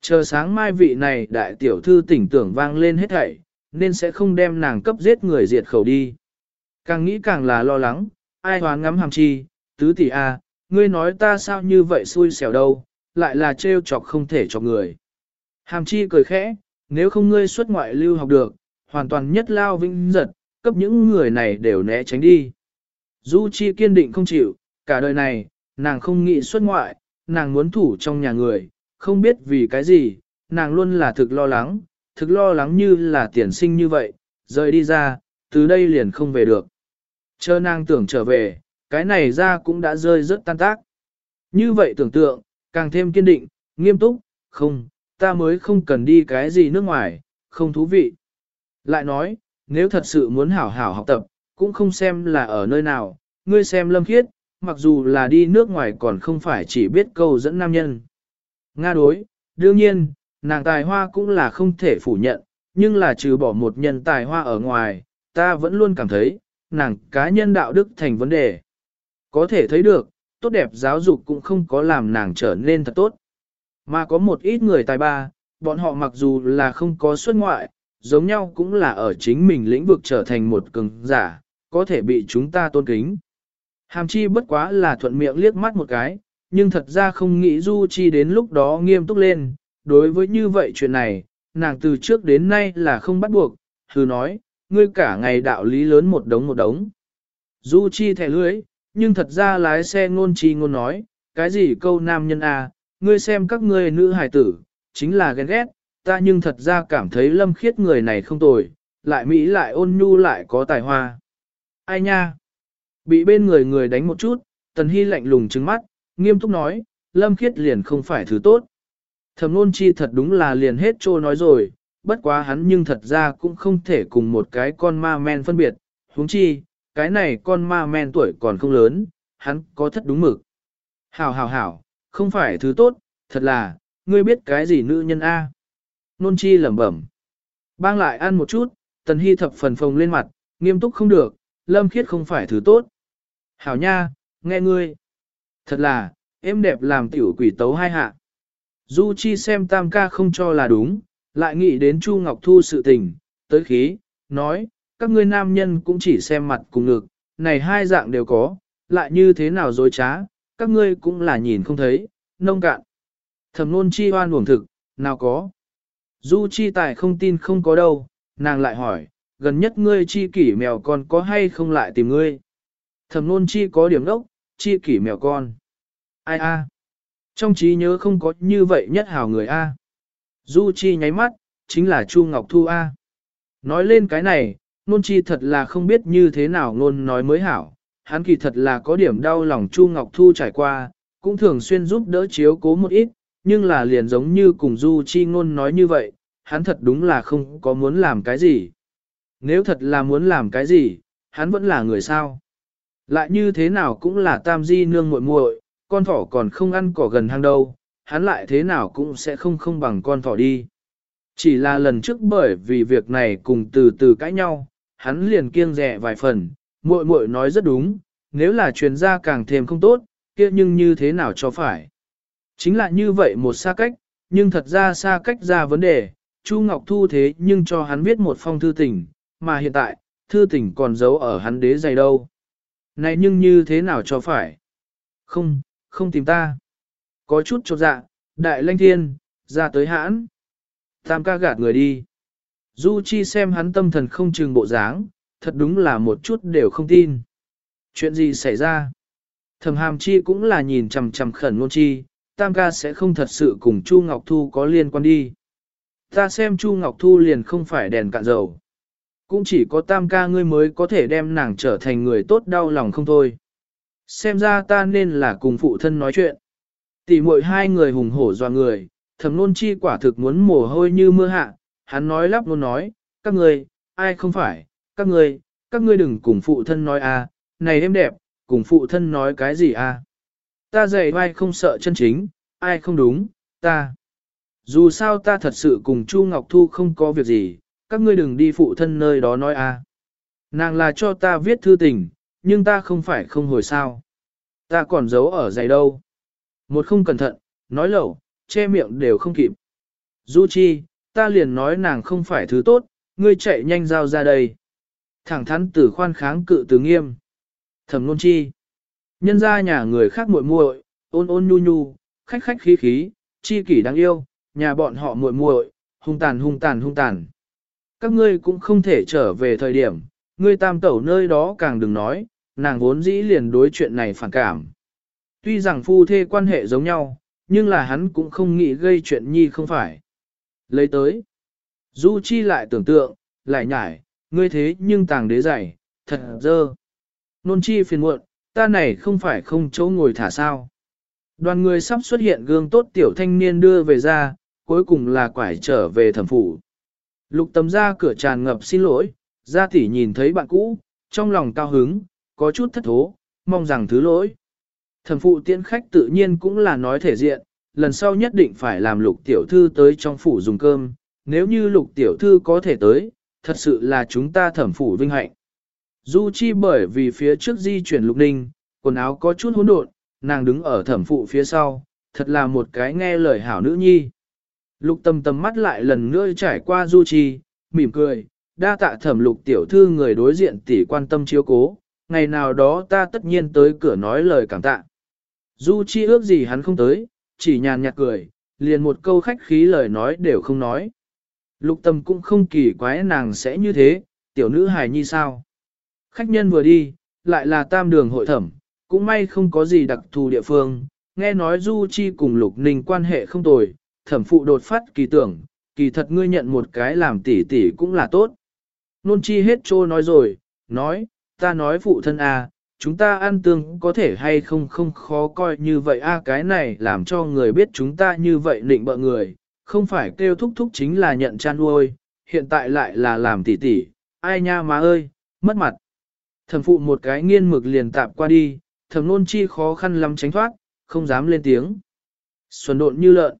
Chờ sáng mai vị này đại tiểu thư tỉnh tưởng vang lên hết thảy, nên sẽ không đem nàng cấp giết người diệt khẩu đi. Càng nghĩ càng là lo lắng, ai hoán ngắm hàm chi, tứ tỷ a, ngươi nói ta sao như vậy xui xẻo đâu, lại là trêu chọc không thể cho người. Hàm chi cười khẽ, nếu không ngươi xuất ngoại lưu học được, hoàn toàn nhất lao vinh giật, cấp những người này đều né tránh đi. Du Chi kiên định không chịu, cả đời này, nàng không nghĩ xuất ngoại, nàng muốn thủ trong nhà người, không biết vì cái gì, nàng luôn là thực lo lắng, thực lo lắng như là tiền sinh như vậy, rời đi ra, từ đây liền không về được. Chờ nàng tưởng trở về, cái này ra cũng đã rơi rất tan tác. Như vậy tưởng tượng, càng thêm kiên định, nghiêm túc, không, ta mới không cần đi cái gì nước ngoài, không thú vị. Lại nói, nếu thật sự muốn hảo hảo học tập, cũng không xem là ở nơi nào, ngươi xem lâm khiết, mặc dù là đi nước ngoài còn không phải chỉ biết câu dẫn nam nhân. Nga đối, đương nhiên, nàng tài hoa cũng là không thể phủ nhận, nhưng là trừ bỏ một nhân tài hoa ở ngoài, ta vẫn luôn cảm thấy, nàng cá nhân đạo đức thành vấn đề. Có thể thấy được, tốt đẹp giáo dục cũng không có làm nàng trở nên thật tốt. Mà có một ít người tài ba, bọn họ mặc dù là không có xuất ngoại, giống nhau cũng là ở chính mình lĩnh vực trở thành một cường giả, có thể bị chúng ta tôn kính. Hàm chi bất quá là thuận miệng liếc mắt một cái, nhưng thật ra không nghĩ Du Chi đến lúc đó nghiêm túc lên, đối với như vậy chuyện này, nàng từ trước đến nay là không bắt buộc, hừ nói, ngươi cả ngày đạo lý lớn một đống một đống. Du chi thẻ lưới, nhưng thật ra lái xe ngôn chi ngôn nói, cái gì câu nam nhân à, ngươi xem các ngươi nữ hài tử, chính là ghen ghét, ta nhưng thật ra cảm thấy lâm khiết người này không tồi, lại mỹ lại ôn nhu lại có tài hoa. Ai nha? Bị bên người người đánh một chút, tần hy lạnh lùng trừng mắt, nghiêm túc nói, lâm khiết liền không phải thứ tốt. Thẩm nôn chi thật đúng là liền hết trô nói rồi, bất quá hắn nhưng thật ra cũng không thể cùng một cái con ma men phân biệt, huống chi, cái này con ma men tuổi còn không lớn, hắn có thất đúng mực. Hảo hảo hảo, không phải thứ tốt, thật là, ngươi biết cái gì nữ nhân A. Nôn chi lẩm bẩm. Bang lại ăn một chút, tần hy thập phần phồng lên mặt, nghiêm túc không được, lâm khiết không phải thứ tốt. Hảo nha, nghe ngươi. Thật là, em đẹp làm tiểu quỷ tấu hai hạ. Du Chi xem tam ca không cho là đúng, lại nghĩ đến Chu Ngọc Thu sự tình, tới khí, nói, các ngươi nam nhân cũng chỉ xem mặt cùng ngực, này hai dạng đều có, lại như thế nào dối trá, các ngươi cũng là nhìn không thấy, nông cạn. Thẩm nôn chi hoan uổng thực, nào có. Du chi tài không tin không có đâu, nàng lại hỏi, gần nhất ngươi chi kỷ mèo còn có hay không lại tìm ngươi. Thẩm nôn chi có điểm đốc, chi kỷ mèo con. Ai a? Trong trí nhớ không có như vậy nhất hào người A. Du Chi nháy mắt, chính là Chu Ngọc Thu A. Nói lên cái này, nôn chi thật là không biết như thế nào nôn nói mới hảo. Hắn kỳ thật là có điểm đau lòng Chu Ngọc Thu trải qua, cũng thường xuyên giúp đỡ chiếu cố một ít, nhưng là liền giống như cùng Du Chi ngôn nói như vậy, hắn thật đúng là không có muốn làm cái gì. Nếu thật là muốn làm cái gì, hắn vẫn là người sao. Lại như thế nào cũng là tam di nương muội muội, con thỏ còn không ăn cỏ gần hang đâu, hắn lại thế nào cũng sẽ không không bằng con thỏ đi. Chỉ là lần trước bởi vì việc này cùng từ từ cãi nhau, hắn liền kiêng rẻ vài phần, muội muội nói rất đúng, nếu là truyền ra càng thêm không tốt, kia nhưng như thế nào cho phải. Chính là như vậy một xa cách, nhưng thật ra xa cách ra vấn đề, Chu Ngọc Thu thế nhưng cho hắn viết một phong thư tình, mà hiện tại, thư tình còn giấu ở hắn đế giày đâu. Này nhưng như thế nào cho phải? Không, không tìm ta. Có chút chột dạ, đại lanh thiên, ra tới hãn. Tam ca gạt người đi. Du Chi xem hắn tâm thần không chừng bộ dáng, thật đúng là một chút đều không tin. Chuyện gì xảy ra? Thẩm hàm chi cũng là nhìn chằm chằm khẩn ngôn chi, tam ca sẽ không thật sự cùng Chu Ngọc Thu có liên quan đi. Ta xem Chu Ngọc Thu liền không phải đèn cạn dầu. Cũng chỉ có tam ca ngươi mới có thể đem nàng trở thành người tốt đau lòng không thôi. Xem ra ta nên là cùng phụ thân nói chuyện. Tỷ muội hai người hùng hổ doa người, thầm nôn chi quả thực muốn mồ hôi như mưa hạ, hắn nói lắp luôn nói, các người, ai không phải, các người, các ngươi đừng cùng phụ thân nói a, à, này em đẹp, cùng phụ thân nói cái gì a? À? Ta dạy vai không sợ chân chính, ai không đúng, ta. Dù sao ta thật sự cùng Chu Ngọc Thu không có việc gì, các ngươi đừng đi phụ thân nơi đó nói a. À. Nàng là cho ta viết thư tình, nhưng ta không phải không hồi sao. Ta còn giấu ở giày đâu. Một không cẩn thận, nói lẩu, che miệng đều không kịp. Du Chi, ta liền nói nàng không phải thứ tốt, ngươi chạy nhanh giao ra đây. Thẳng thắn tử khoan kháng cự từ nghiêm. Thẩm nôn chi. Nhân ra nhà người khác muội muội, ôn ôn nhu nhu, khách khách khí khí, chi kỷ đáng yêu, nhà bọn họ muội muội, hung tàn hung tàn hung tàn. Các ngươi cũng không thể trở về thời điểm, ngươi tam tẩu nơi đó càng đừng nói, nàng vốn dĩ liền đối chuyện này phản cảm. Tuy rằng phu thê quan hệ giống nhau, nhưng là hắn cũng không nghĩ gây chuyện nhi không phải. Lấy tới. Du Chi lại tưởng tượng, lại nhải, ngươi thế nhưng tàng đế dày, thật dơ. Nôn chi phiền muộn, ta này không phải không chỗ ngồi thả sao. Đoàn người sắp xuất hiện gương tốt tiểu thanh niên đưa về ra, cuối cùng là quải trở về thẩm phủ. Lục tầm ra cửa tràn ngập xin lỗi, gia tỷ nhìn thấy bạn cũ, trong lòng cao hứng, có chút thất thố, mong rằng thứ lỗi. Thẩm phụ tiễn khách tự nhiên cũng là nói thể diện, lần sau nhất định phải làm lục tiểu thư tới trong phủ dùng cơm, nếu như lục tiểu thư có thể tới, thật sự là chúng ta thẩm phủ vinh hạnh. Du chi bởi vì phía trước di chuyển lục ninh, quần áo có chút hỗn độn, nàng đứng ở thẩm phụ phía sau, thật là một cái nghe lời hảo nữ nhi. Lục tâm tầm mắt lại lần nữa trải qua du chi, mỉm cười, đa tạ thẩm lục tiểu thư người đối diện tỷ quan tâm chiếu cố, ngày nào đó ta tất nhiên tới cửa nói lời cảm tạ. Du chi ước gì hắn không tới, chỉ nhàn nhạt cười, liền một câu khách khí lời nói đều không nói. Lục tâm cũng không kỳ quái nàng sẽ như thế, tiểu nữ hài nhi sao. Khách nhân vừa đi, lại là tam đường hội thẩm, cũng may không có gì đặc thù địa phương, nghe nói Du Chi cùng Lục Ninh quan hệ không tồi, thẩm phụ đột phát kỳ tưởng, kỳ thật ngươi nhận một cái làm tỷ tỷ cũng là tốt. Nôn chi hết trô nói rồi, nói, ta nói phụ thân à, chúng ta ăn tương có thể hay không không khó coi như vậy a cái này làm cho người biết chúng ta như vậy định bợ người, không phải kêu thúc thúc chính là nhận chăn nuôi, hiện tại lại là làm tỉ tỉ, ai nha má ơi, mất mặt. Thẩm phụ một cái nghiên mực liền tạp qua đi, thẩm nôn chi khó khăn lắm tránh thoát, không dám lên tiếng. Xuân độn như lợn.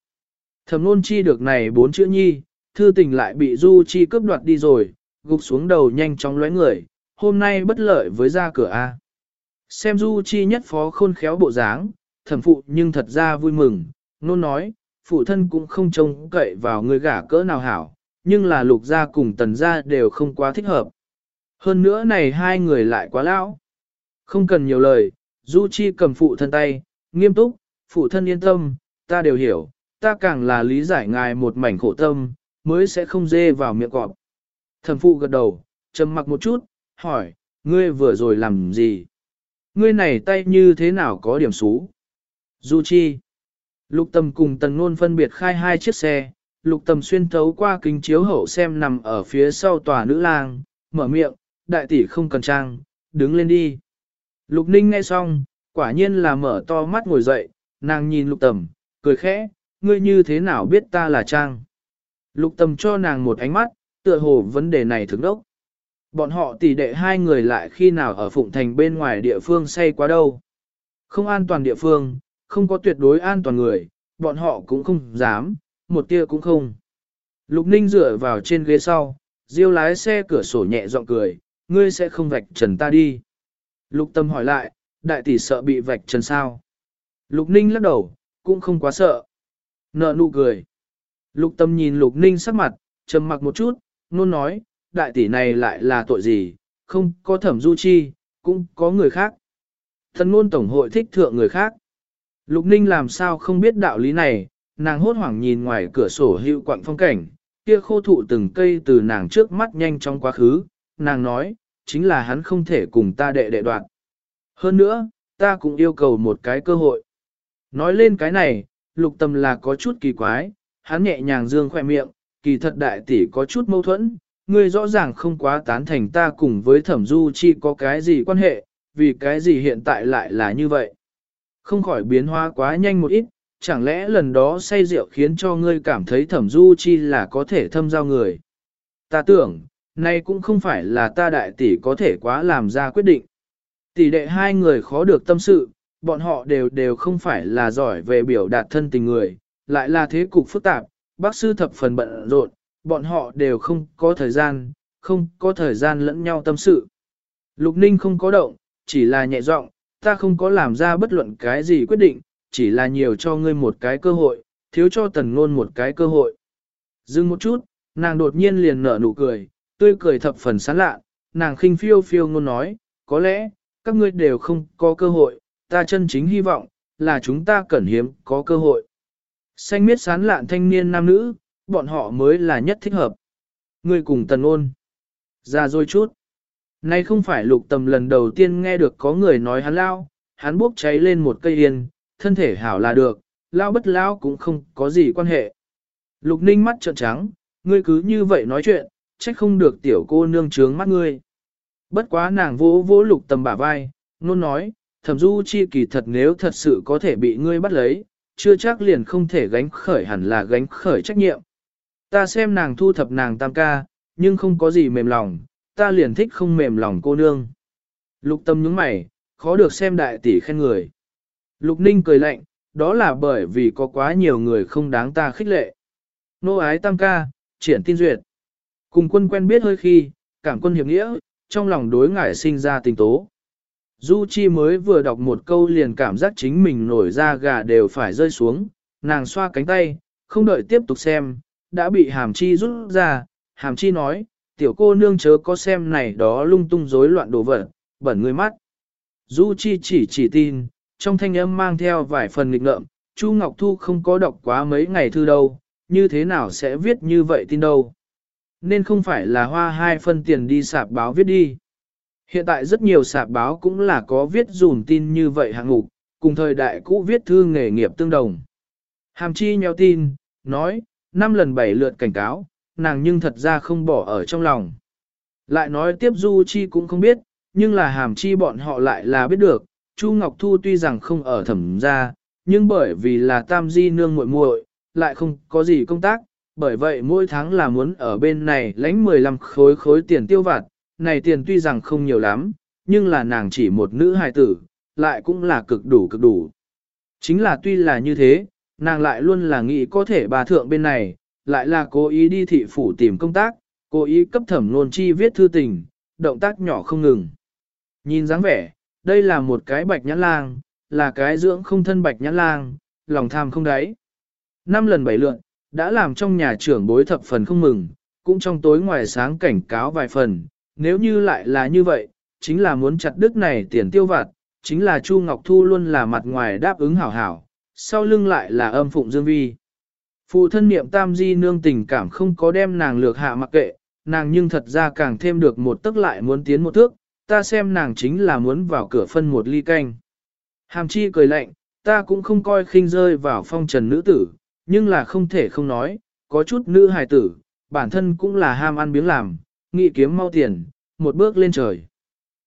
Thẩm nôn chi được này bốn chữ nhi, thư tình lại bị du chi cướp đoạt đi rồi, gục xuống đầu nhanh chóng lóe người, hôm nay bất lợi với ra cửa A. Xem du chi nhất phó khôn khéo bộ dáng, thẩm phụ nhưng thật ra vui mừng, nôn nói, phụ thân cũng không trông cậy vào người gả cỡ nào hảo, nhưng là lục gia cùng tần gia đều không quá thích hợp. Hơn nữa này hai người lại quá lão. Không cần nhiều lời, Du Chi cầm phụ thân tay, nghiêm túc, phụ thân yên tâm, ta đều hiểu, ta càng là lý giải ngài một mảnh khổ tâm, mới sẽ không dê vào miệng cọp. Thần phụ gật đầu, trầm mặc một chút, hỏi, ngươi vừa rồi làm gì? Ngươi này tay như thế nào có điểm xú? Du Chi. Lục Tâm cùng Tần Nôn phân biệt khai hai chiếc xe, Lục Tâm xuyên thấu qua kính chiếu hậu xem nằm ở phía sau tòa nữ lang, mở miệng, đại tỷ không cần trang, đứng lên đi. Lục Ninh nghe xong, quả nhiên là mở to mắt ngồi dậy, nàng nhìn Lục Tâm, cười khẽ, ngươi như thế nào biết ta là trang? Lục Tâm cho nàng một ánh mắt, tựa hồ vấn đề này thức đốc. Bọn họ tỷ đệ hai người lại khi nào ở Phụng Thành bên ngoài địa phương say quá đâu. Không an toàn địa phương, không có tuyệt đối an toàn người, bọn họ cũng không dám, một tia cũng không. Lục Ninh dựa vào trên ghế sau, diêu lái xe cửa sổ nhẹ giọng cười, ngươi sẽ không vạch trần ta đi. Lục Tâm hỏi lại, đại tỷ sợ bị vạch trần sao? Lục Ninh lắc đầu, cũng không quá sợ. Nợ nụ cười. Lục Tâm nhìn Lục Ninh sắc mặt, trầm mặc một chút, nôn nói, đại tỷ này lại là tội gì, không có thẩm du chi, cũng có người khác. Thần ngôn tổng hội thích thượng người khác. Lục Ninh làm sao không biết đạo lý này, nàng hốt hoảng nhìn ngoài cửa sổ hữu quặng phong cảnh, kia khô thụ từng cây từ nàng trước mắt nhanh trong quá khứ, nàng nói, chính là hắn không thể cùng ta đệ đệ đoạn. Hơn nữa, ta cũng yêu cầu một cái cơ hội. Nói lên cái này, lục tâm là có chút kỳ quái, hắn nhẹ nhàng dương khoe miệng, kỳ thật đại tỷ có chút mâu thuẫn, ngươi rõ ràng không quá tán thành ta cùng với thẩm du chi có cái gì quan hệ, vì cái gì hiện tại lại là như vậy. Không khỏi biến hóa quá nhanh một ít, chẳng lẽ lần đó say rượu khiến cho ngươi cảm thấy thẩm du chi là có thể thâm giao người. Ta tưởng, nay cũng không phải là ta đại tỷ có thể quá làm ra quyết định. Tỷ đệ hai người khó được tâm sự, bọn họ đều đều không phải là giỏi về biểu đạt thân tình người, lại là thế cục phức tạp, bác sư thập phần bận rộn, bọn họ đều không có thời gian, không có thời gian lẫn nhau tâm sự. Lục Ninh không có động, chỉ là nhẹ giọng, ta không có làm ra bất luận cái gì quyết định, chỉ là nhiều cho ngươi một cái cơ hội, thiếu cho tần ngôn một cái cơ hội. Dừng một chút, nàng đột nhiên liền nở nụ cười, tươi cười thập phần sán lạ, nàng khinh phiêu phiêu ngôn nói, có lẽ, các ngươi đều không có cơ hội, ta chân chính hy vọng, là chúng ta cẩn hiếm có cơ hội. Xanh miết sán lạn thanh niên nam nữ, bọn họ mới là nhất thích hợp. Ngươi cùng tần ôn. Ra rồi chút. Nay không phải lục tầm lần đầu tiên nghe được có người nói hắn lao, hắn bốc cháy lên một cây yên, thân thể hảo là được, lao bất lao cũng không có gì quan hệ. Lục ninh mắt trợn trắng, ngươi cứ như vậy nói chuyện, trách không được tiểu cô nương trướng mắt ngươi. Bất quá nàng vỗ vỗ lục tầm bả vai, nôn nói, thẩm du chi kỳ thật nếu thật sự có thể bị ngươi bắt lấy, chưa chắc liền không thể gánh khởi hẳn là gánh khởi trách nhiệm. Ta xem nàng thu thập nàng tam ca, nhưng không có gì mềm lòng, ta liền thích không mềm lòng cô nương. Lục tâm nhướng mày, khó được xem đại tỷ khen người. Lục ninh cười lạnh, đó là bởi vì có quá nhiều người không đáng ta khích lệ. Nô ái tam ca, triển tin duyệt. Cùng quân quen biết hơi khi, cảm quân hiệp nghĩa, trong lòng đối ngại sinh ra tình tố. Du Chi mới vừa đọc một câu liền cảm giác chính mình nổi da gà đều phải rơi xuống, nàng xoa cánh tay, không đợi tiếp tục xem, đã bị hàm chi rút ra, hàm chi nói, tiểu cô nương chớ có xem này đó lung tung rối loạn đồ vật, bẩn người mắt. Du Chi chỉ chỉ tin, trong thanh âm mang theo vài phần nghịch ngợm, Chu Ngọc Thu không có đọc quá mấy ngày thư đâu, như thế nào sẽ viết như vậy tin đâu. nên không phải là hoa hai phân tiền đi sạp báo viết đi. Hiện tại rất nhiều sạp báo cũng là có viết dùn tin như vậy hạng mục, cùng thời đại cũ viết thư nghề nghiệp tương đồng. Hàm chi nheo tin, nói, năm lần bảy lượt cảnh cáo, nàng nhưng thật ra không bỏ ở trong lòng. Lại nói tiếp Du Chi cũng không biết, nhưng là hàm chi bọn họ lại là biết được, Chu Ngọc Thu tuy rằng không ở thẩm gia, nhưng bởi vì là tam di nương muội muội, lại không có gì công tác, bởi vậy mỗi tháng là muốn ở bên này lãnh 15 khối khối tiền tiêu vặt, này tiền tuy rằng không nhiều lắm, nhưng là nàng chỉ một nữ hài tử, lại cũng là cực đủ cực đủ. Chính là tuy là như thế, nàng lại luôn là nghĩ có thể bà thượng bên này, lại là cố ý đi thị phủ tìm công tác, cố ý cấp thẩm nôn chi viết thư tình, động tác nhỏ không ngừng. Nhìn dáng vẻ, đây là một cái bạch nhãn lang, là cái dưỡng không thân bạch nhãn lang, lòng tham không đáy. Năm lần bảy lượn, đã làm trong nhà trưởng bối thập phần không mừng, cũng trong tối ngoài sáng cảnh cáo vài phần, nếu như lại là như vậy, chính là muốn chặt đứt này tiền tiêu vặt, chính là Chu Ngọc Thu luôn là mặt ngoài đáp ứng hảo hảo, sau lưng lại là âm phụng dương vi. Phụ thân niệm tam di nương tình cảm không có đem nàng lược hạ mặc kệ, nàng nhưng thật ra càng thêm được một tức lại muốn tiến một thước, ta xem nàng chính là muốn vào cửa phân một ly canh. Hàm chi cười lạnh, ta cũng không coi khinh rơi vào phong trần nữ tử, nhưng là không thể không nói, có chút nữ hài tử, bản thân cũng là ham ăn biếng làm, nghị kiếm mau tiền, một bước lên trời.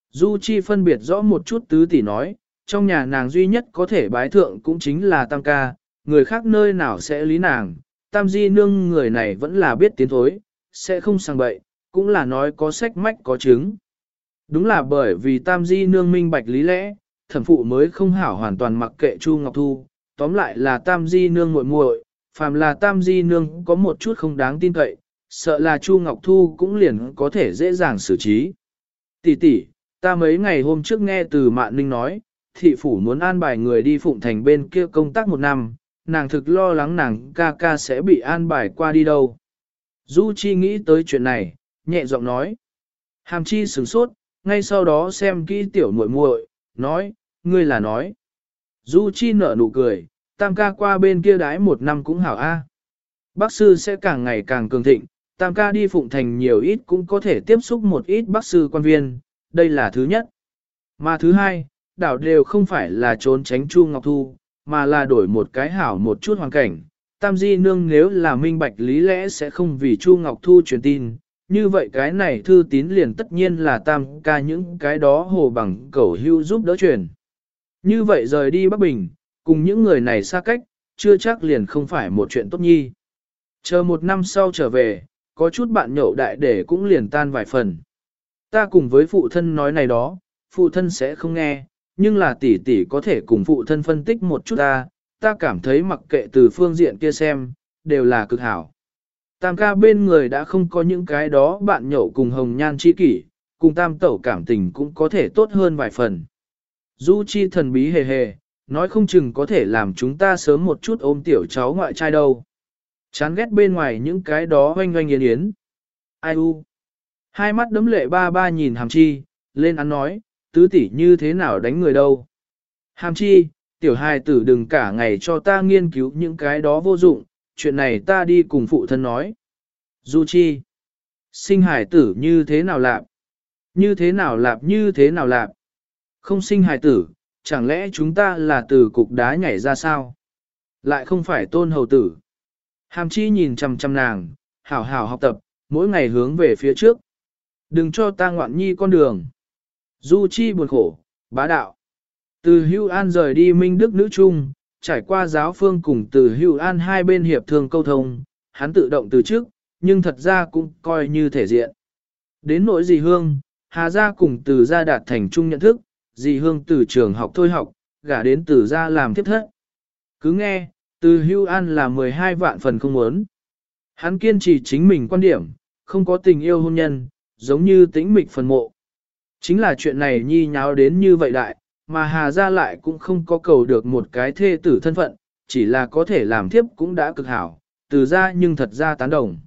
Du Chi phân biệt rõ một chút tứ tỷ nói, trong nhà nàng duy nhất có thể bái thượng cũng chính là Tam ca, người khác nơi nào sẽ lý nàng, Tam Di nương người này vẫn là biết tiến thối, sẽ không sang bậy, cũng là nói có sách mách có chứng. Đúng là bởi vì Tam Di nương minh bạch lý lẽ, thẩm phụ mới không hảo hoàn toàn mặc kệ Chu Ngọc Thu, tóm lại là Tam Di nương muội muội, phàm là Tam Di nương có một chút không đáng tin cậy, sợ là Chu Ngọc Thu cũng liền có thể dễ dàng xử trí. Tỷ tỷ, ta mấy ngày hôm trước nghe từ Mạn Ninh nói, thị phủ muốn an bài người đi Phụng Thành bên kia công tác một năm, nàng thực lo lắng nàng ca ca sẽ bị an bài qua đi đâu. Du Chi nghĩ tới chuyện này, nhẹ giọng nói. Hàm Chi sửng sốt, ngay sau đó xem kỹ tiểu muội muội, nói, ngươi là nói. Du Chi nở nụ cười, tam ca qua bên kia đái một năm cũng hảo a. Bác sư sẽ càng ngày càng cường thịnh, tam ca đi phụng thành nhiều ít cũng có thể tiếp xúc một ít bác sư quan viên, đây là thứ nhất. Mà thứ hai, đảo đều không phải là trốn tránh Chu Ngọc Thu, mà là đổi một cái hảo một chút hoàn cảnh. Tam Di Nương nếu là minh bạch lý lẽ sẽ không vì Chu Ngọc Thu truyền tin, như vậy cái này thư tín liền tất nhiên là tam ca những cái đó hồ bằng cẩu hưu giúp đỡ truyền. Như vậy rời đi Bắc Bình, cùng những người này xa cách, chưa chắc liền không phải một chuyện tốt nhi. Chờ một năm sau trở về, có chút bạn nhậu đại để cũng liền tan vài phần. Ta cùng với phụ thân nói này đó, phụ thân sẽ không nghe, nhưng là tỷ tỷ có thể cùng phụ thân phân tích một chút ta, ta cảm thấy mặc kệ từ phương diện kia xem, đều là cực hảo. Tam ca bên người đã không có những cái đó bạn nhậu cùng hồng nhan chi kỷ, cùng tam tẩu cảm tình cũng có thể tốt hơn vài phần. Du chi thần bí hề hề, nói không chừng có thể làm chúng ta sớm một chút ôm tiểu cháu ngoại trai đâu. Chán ghét bên ngoài những cái đó oanh oanh yến yến. Ai u? Hai mắt đấm lệ ba ba nhìn hàm chi, lên ăn nói, tứ tỷ như thế nào đánh người đâu. Hàm chi, tiểu hài tử đừng cả ngày cho ta nghiên cứu những cái đó vô dụng, chuyện này ta đi cùng phụ thân nói. Du chi, sinh hài tử như thế nào lạp? Như thế nào lạp như thế nào lạp? Không sinh hài tử, chẳng lẽ chúng ta là từ cục đá nhảy ra sao? Lại không phải tôn hầu tử. Hàm chi nhìn chằm chằm nàng, hảo hảo học tập, mỗi ngày hướng về phía trước. Đừng cho ta ngoạn nhi con đường. Du chi buồn khổ, bá đạo. Từ hưu an rời đi Minh Đức nữ trung, trải qua giáo phương cùng từ hưu an hai bên hiệp thương câu thông, hắn tự động từ trước, nhưng thật ra cũng coi như thể diện. Đến nỗi Dì hương, Hà gia cùng từ gia đạt thành chung nhận thức, dì hương từ trường học thôi học, gả đến từ gia làm tiếp thất. Cứ nghe, từ hưu an là 12 vạn phần không muốn. Hắn kiên trì chính mình quan điểm, không có tình yêu hôn nhân, giống như tĩnh mịch phần mộ. Chính là chuyện này nhi nháo đến như vậy đại, mà Hà gia lại cũng không có cầu được một cái thê tử thân phận, chỉ là có thể làm thiếp cũng đã cực hảo, từ ra nhưng thật ra tán đồng.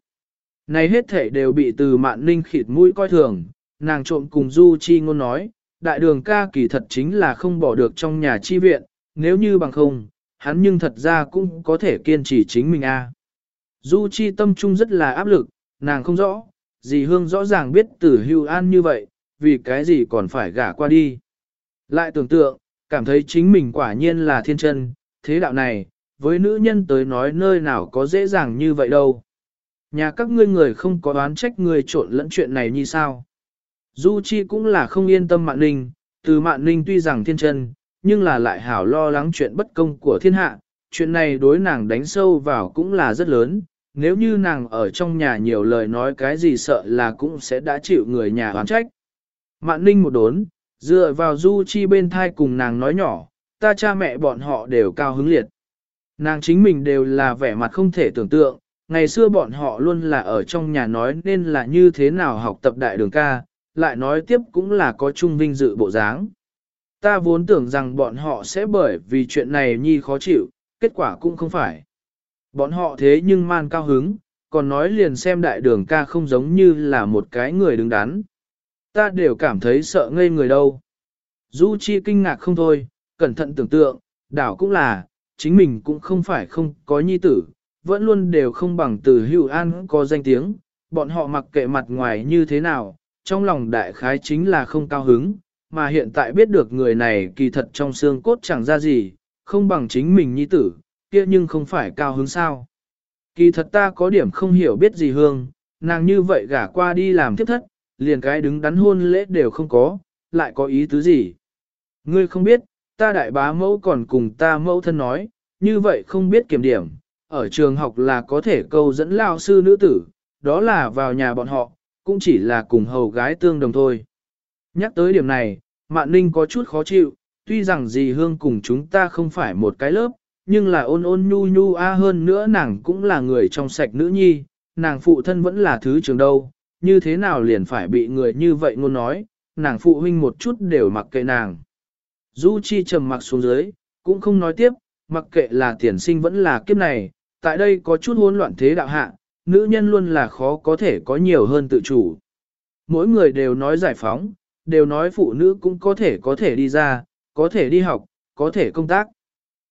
Này hết thể đều bị từ mạn ninh khịt mũi coi thường, nàng trộm cùng Du Chi ngôn nói, đại đường ca kỳ thật chính là không bỏ được trong nhà chi viện, nếu như bằng không, hắn nhưng thật ra cũng có thể kiên trì chính mình a. Du Chi tâm trung rất là áp lực, nàng không rõ, dì Hương rõ ràng biết tử hưu an như vậy, vì cái gì còn phải gả qua đi. Lại tưởng tượng, cảm thấy chính mình quả nhiên là thiên chân, thế đạo này, với nữ nhân tới nói nơi nào có dễ dàng như vậy đâu. Nhà các ngươi người không có đoán trách người trộn lẫn chuyện này như sao. Du Chi cũng là không yên tâm Mạn Ninh, từ Mạn Ninh tuy rằng thiên chân, nhưng là lại hảo lo lắng chuyện bất công của thiên hạ, chuyện này đối nàng đánh sâu vào cũng là rất lớn, nếu như nàng ở trong nhà nhiều lời nói cái gì sợ là cũng sẽ đã chịu người nhà oán trách. Mạn Ninh một đốn, dựa vào Du Chi bên thai cùng nàng nói nhỏ, ta cha mẹ bọn họ đều cao hứng liệt. Nàng chính mình đều là vẻ mặt không thể tưởng tượng, ngày xưa bọn họ luôn là ở trong nhà nói nên là như thế nào học tập đại đường ca, lại nói tiếp cũng là có trung vinh dự bộ dáng. Ta vốn tưởng rằng bọn họ sẽ bởi vì chuyện này nhi khó chịu, kết quả cũng không phải. Bọn họ thế nhưng man cao hứng, còn nói liền xem đại đường ca không giống như là một cái người đứng đắn. Ta đều cảm thấy sợ ngây người đâu. Du Chi kinh ngạc không thôi, cẩn thận tưởng tượng, đảo cũng là, chính mình cũng không phải không có nhi tử, vẫn luôn đều không bằng từ hữu an có danh tiếng, bọn họ mặc kệ mặt ngoài như thế nào, trong lòng đại khái chính là không cao hứng, mà hiện tại biết được người này kỳ thật trong xương cốt chẳng ra gì, không bằng chính mình nhi tử, kia nhưng không phải cao hứng sao. Kỳ thật ta có điểm không hiểu biết gì hương, nàng như vậy gả qua đi làm tiếp thất, liền cái đứng đắn hôn lễ đều không có, lại có ý tứ gì. Ngươi không biết, ta đại bá mẫu còn cùng ta mẫu thân nói, như vậy không biết kiểm điểm, ở trường học là có thể câu dẫn lao sư nữ tử, đó là vào nhà bọn họ, cũng chỉ là cùng hầu gái tương đồng thôi. Nhắc tới điểm này, Mạn Ninh có chút khó chịu, tuy rằng dì Hương cùng chúng ta không phải một cái lớp, nhưng là ôn ôn nhu nhu a hơn nữa nàng cũng là người trong sạch nữ nhi, nàng phụ thân vẫn là thứ trường đâu, như thế nào liền phải bị người như vậy ngôn nói, nàng phụ huynh một chút đều mặc kệ nàng. Du Chi trầm mặc xuống dưới, cũng không nói tiếp, mặc kệ là tiền sinh vẫn là kiếp này, tại đây có chút hỗn loạn thế đạo hạ, nữ nhân luôn là khó có thể có nhiều hơn tự chủ. Mỗi người đều nói giải phóng, đều nói phụ nữ cũng có thể có thể đi ra, có thể đi học, có thể công tác.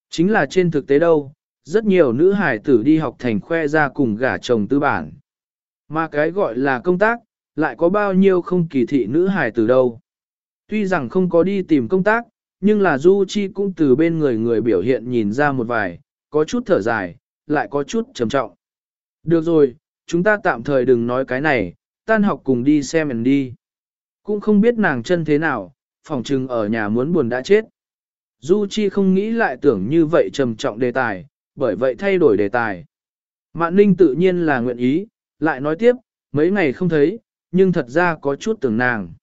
Chính là trên thực tế đâu, rất nhiều nữ hải tử đi học thành khoe ra cùng gả chồng tư bản. Mà cái gọi là công tác, lại có bao nhiêu không kỳ thị nữ hải tử đâu. Tuy rằng không có đi tìm công tác, nhưng là Du Chi cũng từ bên người người biểu hiện nhìn ra một vài, có chút thở dài, lại có chút trầm trọng. Được rồi, chúng ta tạm thời đừng nói cái này, tan học cùng đi xem mình đi. Cũng không biết nàng chân thế nào, phòng trừng ở nhà muốn buồn đã chết. Du Chi không nghĩ lại tưởng như vậy trầm trọng đề tài, bởi vậy thay đổi đề tài. Mạn Ninh tự nhiên là nguyện ý, lại nói tiếp, mấy ngày không thấy, nhưng thật ra có chút tưởng nàng.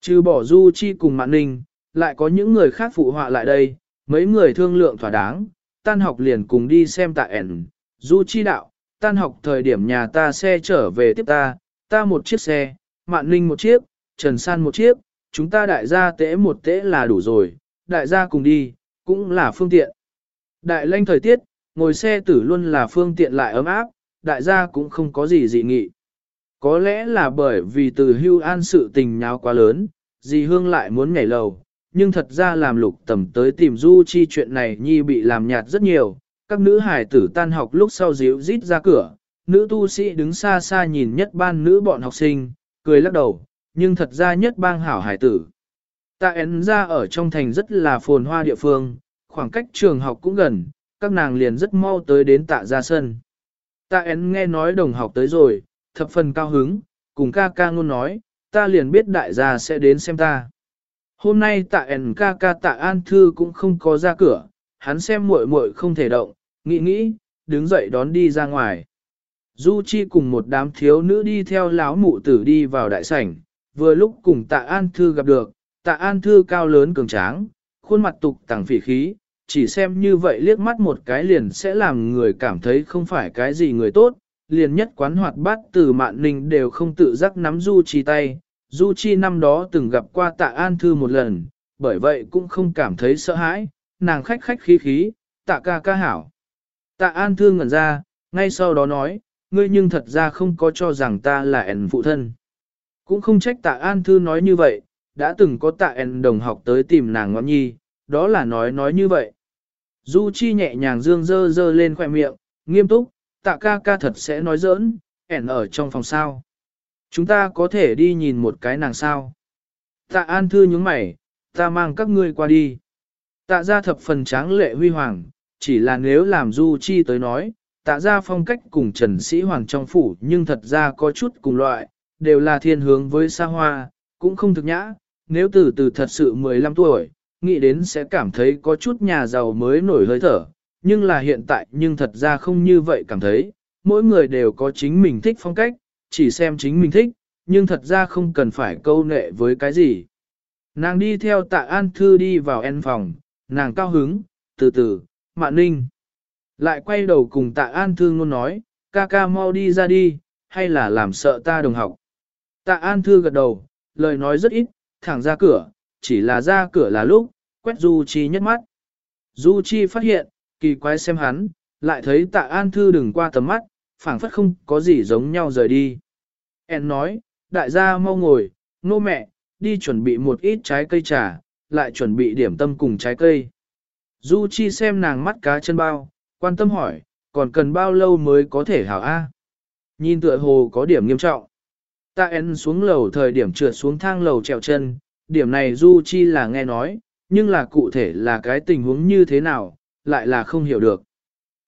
Trừ bỏ Du Chi cùng Mạn Ninh, lại có những người khác phụ họa lại đây, mấy người thương lượng thỏa đáng, tan học liền cùng đi xem tạ ẻn. Du Chi đạo, tan học thời điểm nhà ta xe trở về tiếp ta, ta một chiếc xe, Mạn Ninh một chiếc, Trần San một chiếc, chúng ta đại gia tễ một tễ là đủ rồi, đại gia cùng đi, cũng là phương tiện. Đại lanh thời tiết, ngồi xe tử luôn là phương tiện lại ấm áp, đại gia cũng không có gì dị nghị. Có lẽ là bởi vì từ hưu an sự tình nháo quá lớn, dì Hương lại muốn nhảy lầu, nhưng thật ra làm lục tầm tới tìm du chi chuyện này nhi bị làm nhạt rất nhiều, các nữ hải tử tan học lúc sau díu rít ra cửa, nữ tu sĩ đứng xa xa nhìn nhất ban nữ bọn học sinh, cười lắc đầu, nhưng thật ra nhất bang hảo hải tử. Tạ ấn ra ở trong thành rất là phồn hoa địa phương, khoảng cách trường học cũng gần, các nàng liền rất mau tới đến tạ ra sân. Tạ ấn nghe nói đồng học tới rồi, thập phần cao hứng, cùng ca ca ngôn nói, ta liền biết đại gia sẽ đến xem ta. Hôm nay tạ ấn ca ca tạ an thư cũng không có ra cửa, hắn xem muội muội không thể động, nghĩ nghĩ, đứng dậy đón đi ra ngoài. Du Chi cùng một đám thiếu nữ đi theo láo mụ tử đi vào đại sảnh, vừa lúc cùng tạ an thư gặp được, tạ an thư cao lớn cường tráng, khuôn mặt tục tẳng phỉ khí, chỉ xem như vậy liếc mắt một cái liền sẽ làm người cảm thấy không phải cái gì người tốt, liền nhất quán hoạt bát từ mạn ninh đều không tự giác nắm Du Chi tay, Du Chi năm đó từng gặp qua tạ an thư một lần, bởi vậy cũng không cảm thấy sợ hãi, nàng khách khách khí khí, tạ ca ca hảo. Tạ an thư ngẩn ra, ngay sau đó nói, ngươi nhưng thật ra không có cho rằng ta là ẩn phụ thân. Cũng không trách tạ an thư nói như vậy, đã từng có tạ En đồng học tới tìm nàng ngọn nhi, đó là nói nói như vậy. Du Chi nhẹ nhàng dương dơ dơ lên khoẻ miệng, nghiêm túc, tạ ca ca thật sẽ nói giỡn, ẻn ở trong phòng sao. Chúng ta có thể đi nhìn một cái nàng sao. Tạ An Thư nhướng mày, ta mang các ngươi qua đi. Tạ ra thập phần tráng lệ huy hoàng, chỉ là nếu làm Du Chi tới nói, tạ ra phong cách cùng Trần Sĩ Hoàng trong phủ nhưng thật ra có chút cùng loại, đều là thiên hướng với xa hoa, cũng không thực nhã, nếu từ từ thật sự 15 tuổi, nghĩ đến sẽ cảm thấy có chút nhà giàu mới nổi hơi thở, nhưng là hiện tại nhưng thật ra không như vậy cảm thấy, mỗi người đều có chính mình thích phong cách, chỉ xem chính mình thích, nhưng thật ra không cần phải câu nệ với cái gì. Nàng đi theo tạ An Thư đi vào en phòng, nàng cao hứng, từ từ, mạn ninh. Lại quay đầu cùng tạ An Thư luôn nói, ca ca mau đi ra đi, hay là làm sợ ta đồng học. Tạ An Thư gật đầu, lời nói rất ít, thẳng ra cửa, chỉ là ra cửa là lúc, quét Du Chi nhất mắt. Du Chi phát hiện, kỳ quái xem hắn, lại thấy tạ An Thư đừng qua tầm mắt, phảng phất không có gì giống nhau rời đi. En nói, đại gia mau ngồi, nô mẹ, đi chuẩn bị một ít trái cây trà, lại chuẩn bị điểm tâm cùng trái cây. Du Chi xem nàng mắt cá chân bao, quan tâm hỏi, còn cần bao lâu mới có thể hảo A. Nhìn tựa hồ có điểm nghiêm trọng. Ta en xuống lầu thời điểm trượt xuống thang lầu trèo chân, điểm này Du Chi là nghe nói, nhưng là cụ thể là cái tình huống như thế nào, lại là không hiểu được.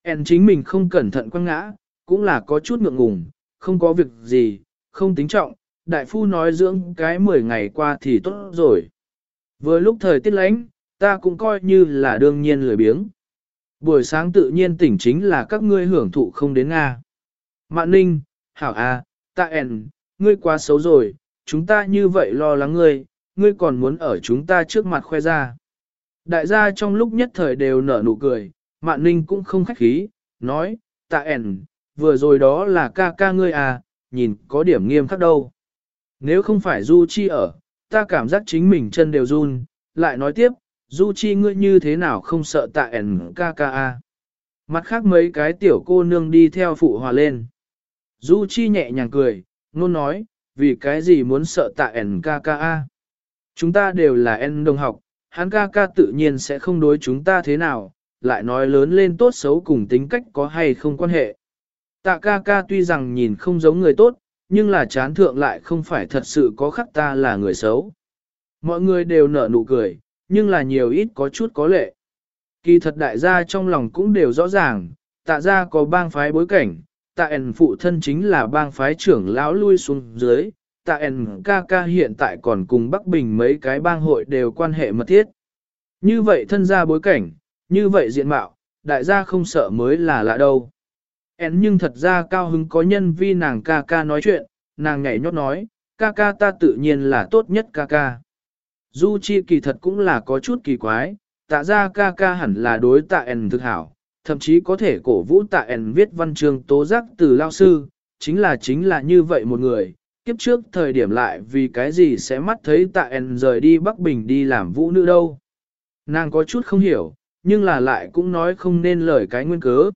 En chính mình không cẩn thận quăng ngã, cũng là có chút ngượng ngùng, không có việc gì, không tính trọng, đại phu nói dưỡng cái 10 ngày qua thì tốt rồi. Vừa lúc thời tiết lánh, ta cũng coi như là đương nhiên lười biếng. Buổi sáng tự nhiên tỉnh chính là các ngươi hưởng thụ không đến Nga. Mạn Ninh, Hảo A, ta En ngươi quá xấu rồi, chúng ta như vậy lo lắng ngươi, ngươi còn muốn ở chúng ta trước mặt khoe ra. Đại gia trong lúc nhất thời đều nở nụ cười, Mạn Ninh cũng không khách khí, nói, tạ ẻn, vừa rồi đó là ca ca ngươi à, nhìn có điểm nghiêm khắc đâu. Nếu không phải Du Chi ở, ta cảm giác chính mình chân đều run, lại nói tiếp, Du Chi ngươi như thế nào không sợ tạ ẻn ca ca à. Mặt khác mấy cái tiểu cô nương đi theo phụ hòa lên. Du Chi nhẹ nhàng cười, luôn nói, vì cái gì muốn sợ tạ NKKA. Chúng ta đều là N đồng học, hắn ca ca tự nhiên sẽ không đối chúng ta thế nào, lại nói lớn lên tốt xấu cùng tính cách có hay không quan hệ. Tạ ca ca tuy rằng nhìn không giống người tốt, nhưng là chán thượng lại không phải thật sự có khắc ta là người xấu. Mọi người đều nở nụ cười, nhưng là nhiều ít có chút có lệ. Kỳ thật đại gia trong lòng cũng đều rõ ràng, tạ gia có bang phái bối cảnh, tạ ẩn phụ thân chính là bang phái trưởng lão lui xuống dưới, tạ ẩn ca ca hiện tại còn cùng Bắc Bình mấy cái bang hội đều quan hệ mật thiết. Như vậy thân gia bối cảnh, như vậy diện mạo, đại gia không sợ mới là lạ đâu. En nhưng thật ra cao hứng có nhân vi nàng ca ca nói chuyện, nàng nhảy nhót nói, ca ca ta tự nhiên là tốt nhất ca ca. Du Chi kỳ thật cũng là có chút kỳ quái, tạ ra ca ca hẳn là đối tạ En thực hảo, thậm chí có thể cổ vũ tạ En viết văn chương tố giác từ lao sư, chính là chính là như vậy một người, kiếp trước thời điểm lại vì cái gì sẽ mắt thấy tạ En rời đi Bắc Bình đi làm vũ nữ đâu. Nàng có chút không hiểu, nhưng là lại cũng nói không nên lời cái nguyên cớ.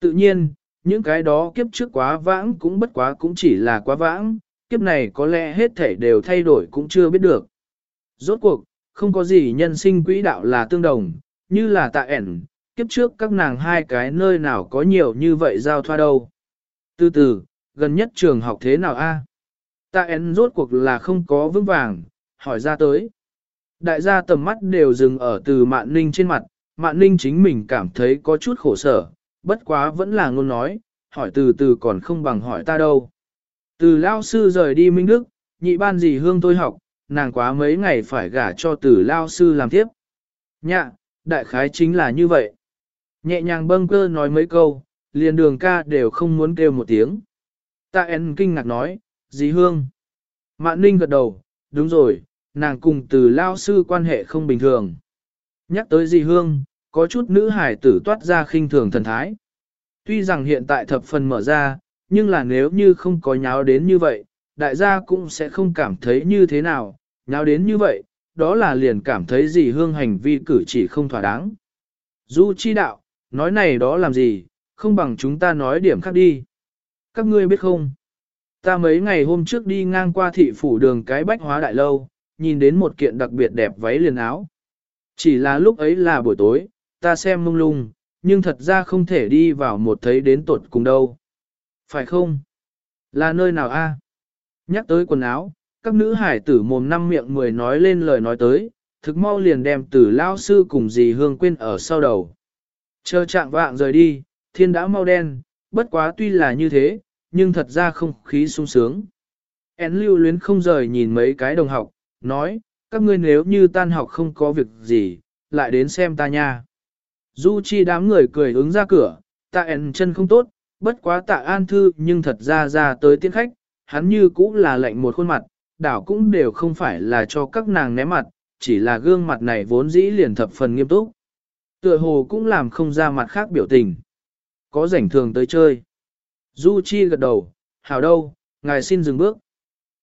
Tự nhiên, những cái đó kiếp trước quá vãng cũng bất quá cũng chỉ là quá vãng, kiếp này có lẽ hết thể đều thay đổi cũng chưa biết được. Rốt cuộc, không có gì nhân sinh quỹ đạo là tương đồng, như là tạ ẻn, kiếp trước các nàng hai cái nơi nào có nhiều như vậy giao thoa đâu. Từ từ, gần nhất trường học thế nào a? À? Ta én rốt cuộc là không có vững vàng, hỏi ra tới. Đại gia tầm mắt đều dừng ở từ mạn ninh trên mặt, mạn ninh chính mình cảm thấy có chút khổ sở, bất quá vẫn là ngôn nói, hỏi từ từ còn không bằng hỏi ta đâu. Từ lao sư rời đi Minh Đức, nhị ban gì hương tôi học, nàng quá mấy ngày phải gả cho từ lao sư làm tiếp. Nhạ, đại khái chính là như vậy. Nhẹ nhàng bâng cơ nói mấy câu, liền đường ca đều không muốn kêu một tiếng. Tạ En kinh ngạc nói, dì hương. Mạn ninh gật đầu, đúng rồi, nàng cùng từ lao sư quan hệ không bình thường. Nhắc tới dì hương, có chút nữ hải tử toát ra khinh thường thần thái. Tuy rằng hiện tại thập phần mở ra, nhưng là nếu như không có nháo đến như vậy, đại gia cũng sẽ không cảm thấy như thế nào, nháo đến như vậy, đó là liền cảm thấy Dì hương hành vi cử chỉ không thỏa đáng. Du chi đạo, nói này đó làm gì, không bằng chúng ta nói điểm khác đi. Các ngươi biết không? Ta mấy ngày hôm trước đi ngang qua thị phủ đường cái bách hóa đại lâu, nhìn đến một kiện đặc biệt đẹp váy liền áo. Chỉ là lúc ấy là buổi tối, ta xem mông lung, nhưng thật ra không thể đi vào một thấy đến tột cùng đâu. Phải không? Là nơi nào a? Nhắc tới quần áo, các nữ hải tử mồm năm miệng mười nói lên lời nói tới, thực mau liền đem tử lao sư cùng dì hương quên ở sau đầu. Chờ chạm vạng rời đi, thiên đã mau đen, bất quá tuy là như thế, nhưng thật ra không khí sung sướng. Én lưu luyến không rời nhìn mấy cái đồng học, nói, các ngươi nếu như tan học không có việc gì, lại đến xem ta nha. Du chi đám người cười ứng ra cửa, tạ én chân không tốt, bất quá tạ an thư nhưng thật ra ra tới tiên khách, hắn như cũng là lệnh một khuôn mặt, đảo cũng đều không phải là cho các nàng né mặt, chỉ là gương mặt này vốn dĩ liền thập phần nghiêm túc. Tựa hồ cũng làm không ra mặt khác biểu tình. Có rảnh thường tới chơi. Du Chi gật đầu, hảo đâu, ngài xin dừng bước.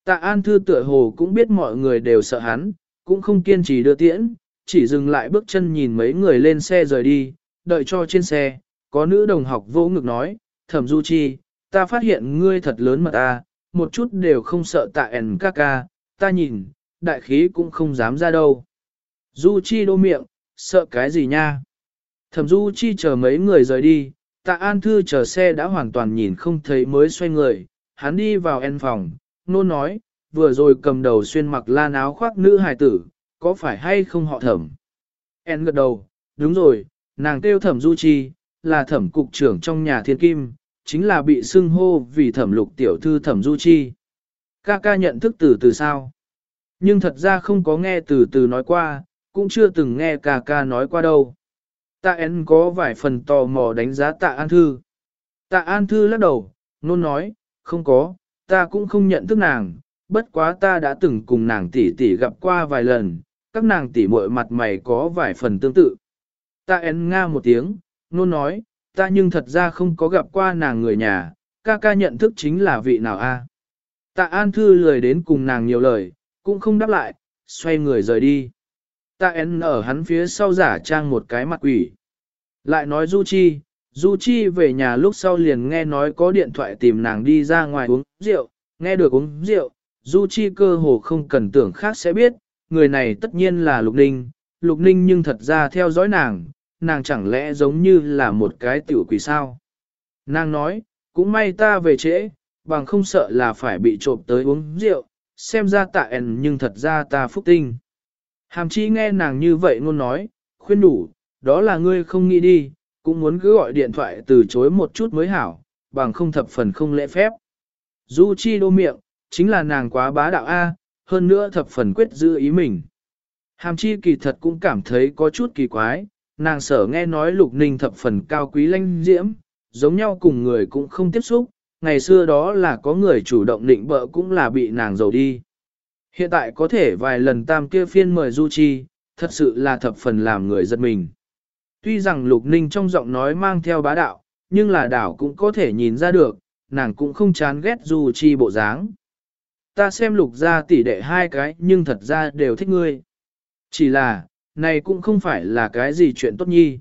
Tạ An Thư tựa hồ cũng biết mọi người đều sợ hắn, cũng không kiên trì đưa tiễn, chỉ dừng lại bước chân nhìn mấy người lên xe rời đi, đợi cho trên xe, có nữ đồng học vô ngực nói, thẩm Du Chi, ta phát hiện ngươi thật lớn mà ta, một chút đều không sợ tạ ẻn ca ca, ta nhìn, đại khí cũng không dám ra đâu. Du Chi đô miệng, sợ cái gì nha? Thẩm Du Chi chờ mấy người rời đi, tạ An Thư chờ xe đã hoàn toàn nhìn không thấy mới xoay người, hắn đi vào en phòng, nôn nói, vừa rồi cầm đầu xuyên mặc lan áo khoác nữ hài tử, có phải hay không họ thẩm? En gật đầu, đúng rồi, nàng kêu thẩm Du Chi, là thẩm cục trưởng trong nhà thiên kim, chính là bị xưng hô vì thẩm lục tiểu thư thẩm Du Chi. Ca ca nhận thức từ từ sao? Nhưng thật ra không có nghe từ từ nói qua, cũng chưa từng nghe ca ca nói qua đâu. Tạ En có vài phần tò mò đánh giá tạ An Thư. Tạ An Thư lắc đầu, nôn nói, không có, ta cũng không nhận thức nàng, bất quá ta đã từng cùng nàng tỷ tỷ gặp qua vài lần, các nàng tỷ muội mặt mày có vài phần tương tự. Tạ En nga một tiếng, nôn nói, ta nhưng thật ra không có gặp qua nàng người nhà, ca ca nhận thức chính là vị nào a? Tạ An Thư lười đến cùng nàng nhiều lời, cũng không đáp lại, xoay người rời đi. Tạ En ở hắn phía sau giả trang một cái mặt quỷ. Lại nói Du Chi, Du Chi về nhà lúc sau liền nghe nói có điện thoại tìm nàng đi ra ngoài uống rượu, nghe được uống rượu, Du Chi cơ hồ không cần tưởng khác sẽ biết, người này tất nhiên là Lục Ninh, Lục Ninh nhưng thật ra theo dõi nàng, nàng chẳng lẽ giống như là một cái tiểu quỷ sao. Nàng nói, cũng may ta về trễ, bằng không sợ là phải bị trộm tới uống rượu, xem ra tạ ẻn nhưng thật ra ta phúc tinh. Hàm chi nghe nàng như vậy ngôn nói, khuyên đủ, đó là ngươi không nghĩ đi, cũng muốn cứ gọi điện thoại từ chối một chút mới hảo, bằng không thập phần không lễ phép. Du chi đô miệng, chính là nàng quá bá đạo A, hơn nữa thập phần quyết giữ ý mình. Hàm chi kỳ thật cũng cảm thấy có chút kỳ quái, nàng sở nghe nói lục ninh thập phần cao quý lanh diễm, giống nhau cùng người cũng không tiếp xúc, ngày xưa đó là có người chủ động định bợ cũng là bị nàng giàu đi. Hiện tại có thể vài lần tam kia phiên mời Du Chi, thật sự là thập phần làm người giật mình. Tuy rằng Lục Ninh trong giọng nói mang theo bá đạo, nhưng là đảo cũng có thể nhìn ra được, nàng cũng không chán ghét Du Chi bộ dáng. Ta xem Lục gia tỷ đệ hai cái nhưng thật ra đều thích ngươi. Chỉ là, này cũng không phải là cái gì chuyện tốt nhi.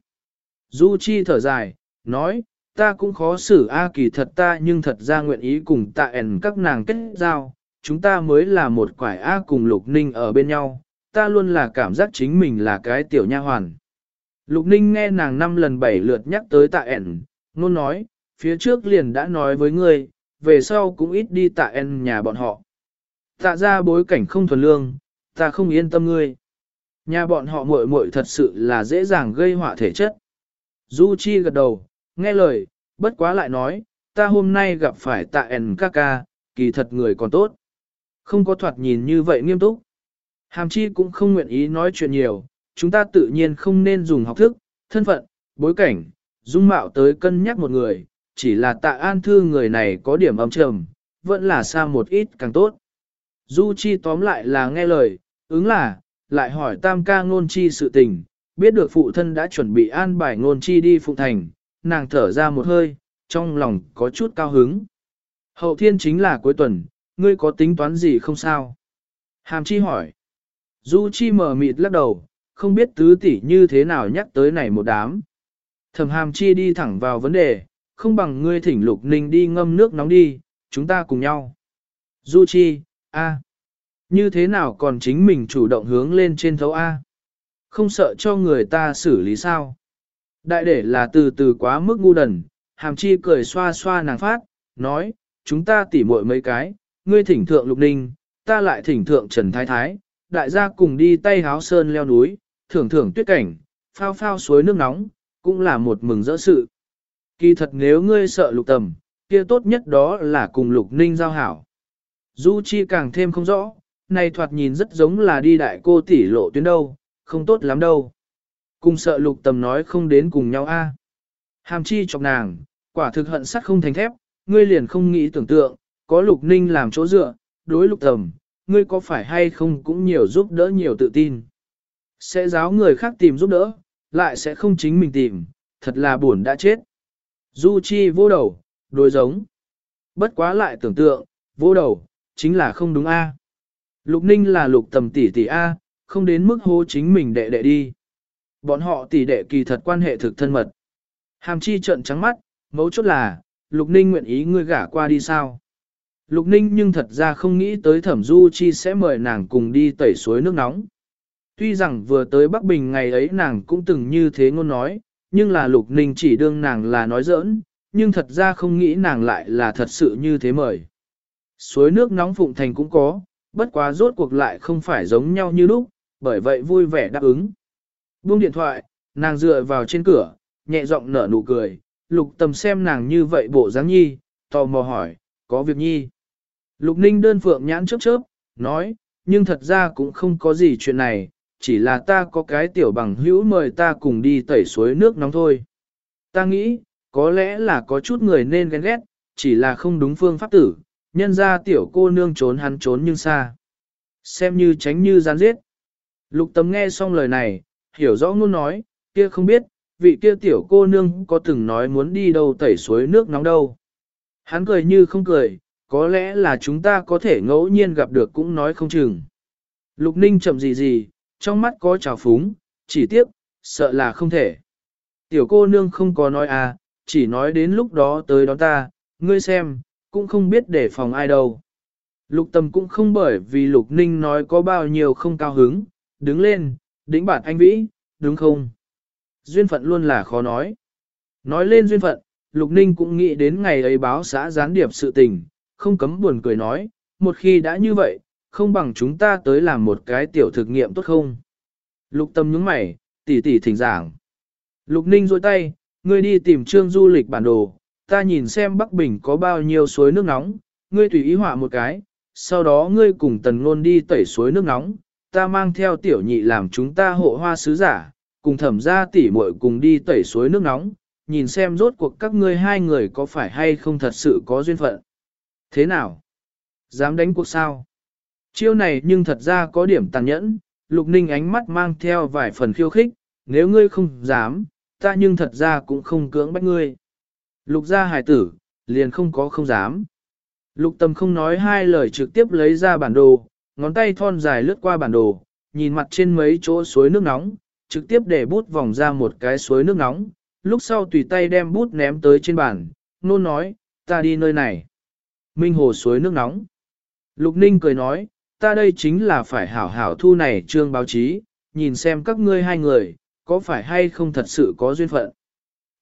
Du Chi thở dài, nói, ta cũng khó xử A kỳ thật ta nhưng thật ra nguyện ý cùng tạ ẻn các nàng kết giao, chúng ta mới là một quải A cùng Lục Ninh ở bên nhau, ta luôn là cảm giác chính mình là cái tiểu nha hoàn. Lục Ninh nghe nàng năm lần bảy lượt nhắc tới tạ ẻn, luôn nói, phía trước liền đã nói với ngươi, về sau cũng ít đi tạ ẻn nhà bọn họ. Tạ ra bối cảnh không thuần lương, ta không yên tâm ngươi. Nhà bọn họ muội muội thật sự là dễ dàng gây họa thể chất. Du Chi gật đầu, nghe lời, bất quá lại nói, ta hôm nay gặp phải tạ ẻn ca ca, kỳ thật người còn tốt. Không có thoạt nhìn như vậy nghiêm túc. Hàm chi cũng không nguyện ý nói chuyện nhiều, chúng ta tự nhiên không nên dùng học thức, thân phận, bối cảnh, dung mạo tới cân nhắc một người, chỉ là tạ an thư người này có điểm âm trầm, vẫn là xa một ít càng tốt. Du Chi tóm lại là nghe lời, ứng là, lại hỏi tam ca ngôn chi sự tình, biết được phụ thân đã chuẩn bị an bài ngôn chi đi phụ thành, nàng thở ra một hơi, trong lòng có chút cao hứng. Hậu thiên chính là cuối tuần, ngươi có tính toán gì không sao? Hàm chi hỏi. Du chi mở mịt lắc đầu, không biết tứ tỷ như thế nào nhắc tới này một đám. Thẩm hàm chi đi thẳng vào vấn đề, không bằng ngươi thỉnh lục ninh đi ngâm nước nóng đi, chúng ta cùng nhau. Du chi, a, như thế nào còn chính mình chủ động hướng lên trên thấu A? Không sợ cho người ta xử lý sao? Đại để là từ từ quá mức ngu đần, hàm chi cười xoa xoa nàng phát, nói, chúng ta tỉ muội mấy cái, ngươi thỉnh thượng Lục Ninh, ta lại thỉnh thượng Trần Thái Thái, đại gia cùng đi tay háo sơn leo núi, thưởng thưởng tuyết cảnh, phao phao suối nước nóng, cũng là một mừng rỡ sự. Kỳ thật nếu ngươi sợ lục tầm, kia tốt nhất đó là cùng lục ninh giao hảo. Du Chi càng thêm không rõ, này thoạt nhìn rất giống là đi đại cô tỷ lộ tuyến đâu, không tốt lắm đâu. Cùng sợ lục tầm nói không đến cùng nhau a. Hàm chi chọc nàng, quả thực hận sắt không thành thép, ngươi liền không nghĩ tưởng tượng, có lục ninh làm chỗ dựa, đối lục tầm, ngươi có phải hay không cũng nhiều giúp đỡ nhiều tự tin. Sẽ giáo người khác tìm giúp đỡ, lại sẽ không chính mình tìm, thật là buồn đã chết. Du Chi vô đầu, đối giống. Bất quá lại tưởng tượng, vô đầu, chính là không đúng A. Lục Ninh là lục tầm tỷ tỷ A, không đến mức hô chính mình đệ đệ đi. Bọn họ tỷ đệ kỳ thật quan hệ thực thân mật. Hàm chi trợn trắng mắt, mấu chốt là, Lục Ninh nguyện ý ngươi gả qua đi sao? Lục Ninh nhưng thật ra không nghĩ tới thẩm du chi sẽ mời nàng cùng đi tẩy suối nước nóng. Tuy rằng vừa tới Bắc Bình ngày ấy nàng cũng từng như thế ngôn nói, nhưng là Lục Ninh chỉ đương nàng là nói giỡn, nhưng thật ra không nghĩ nàng lại là thật sự như thế mời. Suối nước nóng Phụng Thành cũng có, bất quá rốt cuộc lại không phải giống nhau như lúc, bởi vậy vui vẻ đáp ứng. Buông điện thoại, nàng dựa vào trên cửa, nhẹ giọng nở nụ cười, lục tầm xem nàng như vậy bộ dáng nhi, tò mò hỏi, có việc nhi. Lục ninh đơn phượng nhãn chớp chớp, nói, nhưng thật ra cũng không có gì chuyện này, chỉ là ta có cái tiểu bằng hữu mời ta cùng đi tẩy suối nước nóng thôi. Ta nghĩ, có lẽ là có chút người nên ghen ghét, chỉ là không đúng phương pháp tử, nhân ra tiểu cô nương trốn hắn trốn nhưng xa. Xem như tránh như gián giết. Lục Tấm nghe xong lời này, hiểu rõ ngôn nói, kia không biết, vị kia tiểu cô nương có từng nói muốn đi đâu tẩy suối nước nóng đâu. Hắn cười như không cười, có lẽ là chúng ta có thể ngẫu nhiên gặp được cũng nói không chừng. Lục ninh chậm gì gì, trong mắt có trào phúng, chỉ tiếc, sợ là không thể. Tiểu cô nương không có nói à, chỉ nói đến lúc đó tới đón ta, ngươi xem, cũng không biết để phòng ai đâu. Lục tâm cũng không bởi vì lục ninh nói có bao nhiêu không cao hứng, đứng lên, đĩnh bản anh vĩ, đúng không? Duyên phận luôn là khó nói. Nói lên duyên phận, lục ninh cũng nghĩ đến ngày ấy báo xã gián điệp sự tình, không cấm buồn cười nói, một khi đã như vậy, không bằng chúng ta tới làm một cái tiểu thực nghiệm tốt không? Lục tâm nhướng mày, tỉ tỉ thỉnh giảng. Lục ninh rôi tay, ngươi đi tìm trương du lịch bản đồ, ta nhìn xem Bắc Bình có bao nhiêu suối nước nóng, ngươi tùy ý họa một cái, sau đó ngươi cùng tần ngôn đi tẩy suối nước nóng, ta mang theo tiểu nhị làm chúng ta hộ hoa sứ giả, cùng thẩm ra tỉ muội cùng đi tẩy suối nước nóng, nhìn xem rốt cuộc các ngươi hai người có phải hay không thật sự có duyên phận. Thế nào? Dám đánh cuộc sao? Chiêu này nhưng thật ra có điểm tàn nhẫn, lục ninh ánh mắt mang theo vài phần khiêu khích, nếu ngươi không dám, ta nhưng thật ra cũng không cưỡng bách ngươi. Lục gia hài tử, liền không có không dám. Lục tâm không nói hai lời trực tiếp lấy ra bản đồ, ngón tay thon dài lướt qua bản đồ, nhìn mặt trên mấy chỗ suối nước nóng, trực tiếp để bút vòng ra một cái suối nước nóng, lúc sau tùy tay đem bút ném tới trên bàn, nôn nói, ta đi nơi này. Minh hồ suối nước nóng. Lục Ninh cười nói, ta đây chính là phải hảo hảo thu này trương báo chí, nhìn xem các ngươi hai người, có phải hay không thật sự có duyên phận.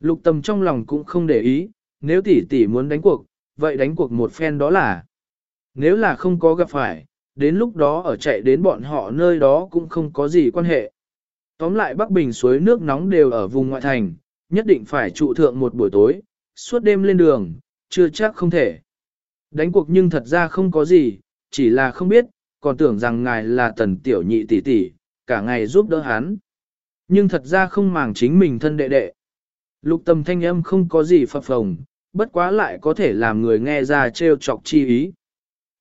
Lục Tâm trong lòng cũng không để ý, nếu tỷ tỷ muốn đánh cuộc, vậy đánh cuộc một phen đó là. Nếu là không có gặp phải, đến lúc đó ở chạy đến bọn họ nơi đó cũng không có gì quan hệ. Tóm lại Bắc Bình suối nước nóng đều ở vùng ngoại thành, nhất định phải trụ thượng một buổi tối, suốt đêm lên đường, chưa chắc không thể. Đánh cuộc nhưng thật ra không có gì, chỉ là không biết, còn tưởng rằng ngài là tần tiểu nhị tỷ tỷ, cả ngày giúp đỡ hắn. Nhưng thật ra không màng chính mình thân đệ đệ. Lục tâm thanh âm không có gì phập phồng, bất quá lại có thể làm người nghe ra trêu chọc chi ý.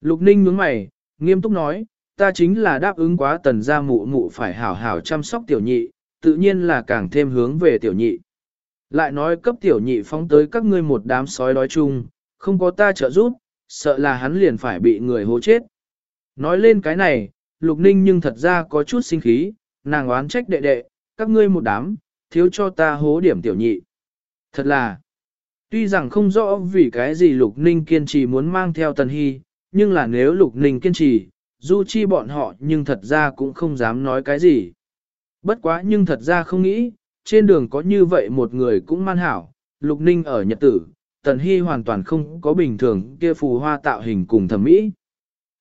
Lục ninh nhướng mày, nghiêm túc nói, ta chính là đáp ứng quá tần gia mụ mụ phải hảo hảo chăm sóc tiểu nhị, tự nhiên là càng thêm hướng về tiểu nhị. Lại nói cấp tiểu nhị phóng tới các ngươi một đám sói đói chung, không có ta trợ giúp, sợ là hắn liền phải bị người hố chết. Nói lên cái này, lục ninh nhưng thật ra có chút sinh khí, nàng oán trách đệ đệ, các ngươi một đám, thiếu cho ta hố điểm tiểu nhị. Thật là, tuy rằng không rõ vì cái gì lục ninh kiên trì muốn mang theo tần hy, nhưng là nếu lục ninh kiên trì, du chi bọn họ nhưng thật ra cũng không dám nói cái gì. Bất quá nhưng thật ra không nghĩ, trên đường có như vậy một người cũng man hảo, lục ninh ở nhật tử, tần hy hoàn toàn không có bình thường kia phù hoa tạo hình cùng thẩm mỹ.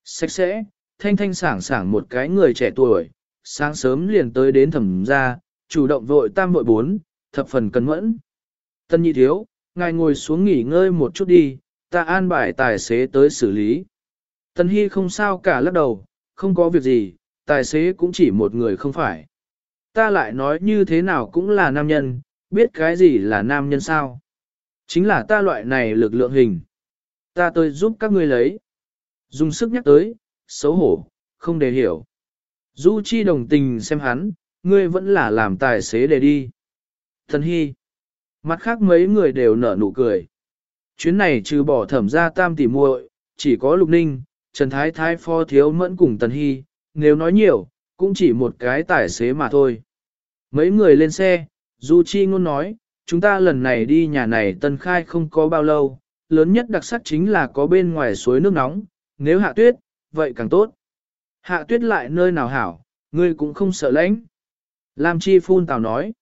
Sạch sẽ, thanh thanh sảng sảng một cái người trẻ tuổi, sáng sớm liền tới đến thẩm gia, chủ động vội tam vội bốn, thập phần cẩn mẫn. Tân nhị thiếu, ngài ngồi xuống nghỉ ngơi một chút đi, ta an bài tài xế tới xử lý. Tân hy không sao cả lắc đầu, không có việc gì, tài xế cũng chỉ một người không phải. Ta lại nói như thế nào cũng là nam nhân, biết cái gì là nam nhân sao. Chính là ta loại này lực lượng hình. Ta tới giúp các ngươi lấy. Dùng sức nhắc tới, xấu hổ, không để hiểu. Du Chi đồng tình xem hắn, ngươi vẫn là làm tài xế để đi. Thần Hy. Mặt khác mấy người đều nở nụ cười. Chuyến này trừ bỏ thẩm ra tam tỷ muội, chỉ có Lục Ninh, Trần Thái Thái phó thiếu mẫn cùng Tần Hy, nếu nói nhiều, cũng chỉ một cái tài xế mà thôi. Mấy người lên xe, Du Chi ngôn nói, chúng ta lần này đi nhà này tân khai không có bao lâu, lớn nhất đặc sắc chính là có bên ngoài suối nước nóng, nếu hạ tuyết, vậy càng tốt. Hạ tuyết lại nơi nào hảo, ngươi cũng không sợ lãnh. Lam Chi phun tào nói.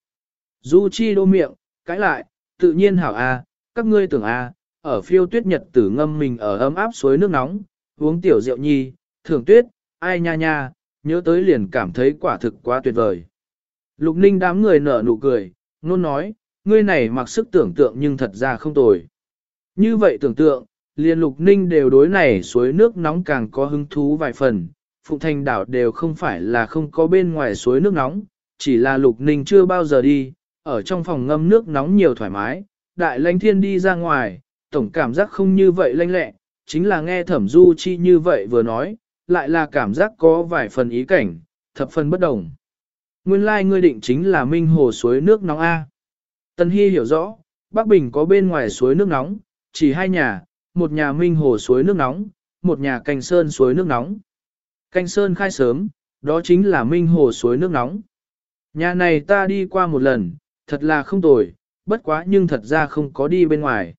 Du Chi đô miệng, cãi lại, tự nhiên hảo a, à, các ngươi tưởng a, à, ở phiêu tuyết nhật tử ngâm mình ở ấm áp suối nước nóng, uống tiểu rượu nhi, thưởng tuyết, ai nha nha, nhớ tới liền cảm thấy quả thực quá tuyệt vời. Lục ninh đám người nở nụ cười, nôn nói, ngươi này mặc sức tưởng tượng nhưng thật ra không tồi. Như vậy tưởng tượng, liền lục ninh đều đối này suối nước nóng càng có hứng thú vài phần, Phụng Thành đảo đều không phải là không có bên ngoài suối nước nóng, chỉ là lục ninh chưa bao giờ đi, ở trong phòng ngâm nước nóng nhiều thoải mái, đại lãnh thiên đi ra ngoài, tổng cảm giác không như vậy lanh lẹ, chính là nghe thẩm du chi như vậy vừa nói, lại là cảm giác có vài phần ý cảnh, thập phần bất đồng. Nguyên lai like ngươi định chính là minh hồ suối nước nóng A. Tân Hy hiểu rõ, Bắc Bình có bên ngoài suối nước nóng, chỉ hai nhà, một nhà minh hồ suối nước nóng, một nhà canh sơn suối nước nóng. Canh sơn khai sớm, đó chính là minh hồ suối nước nóng. Nhà này ta đi qua một lần, thật là không tồi, bất quá nhưng thật ra không có đi bên ngoài.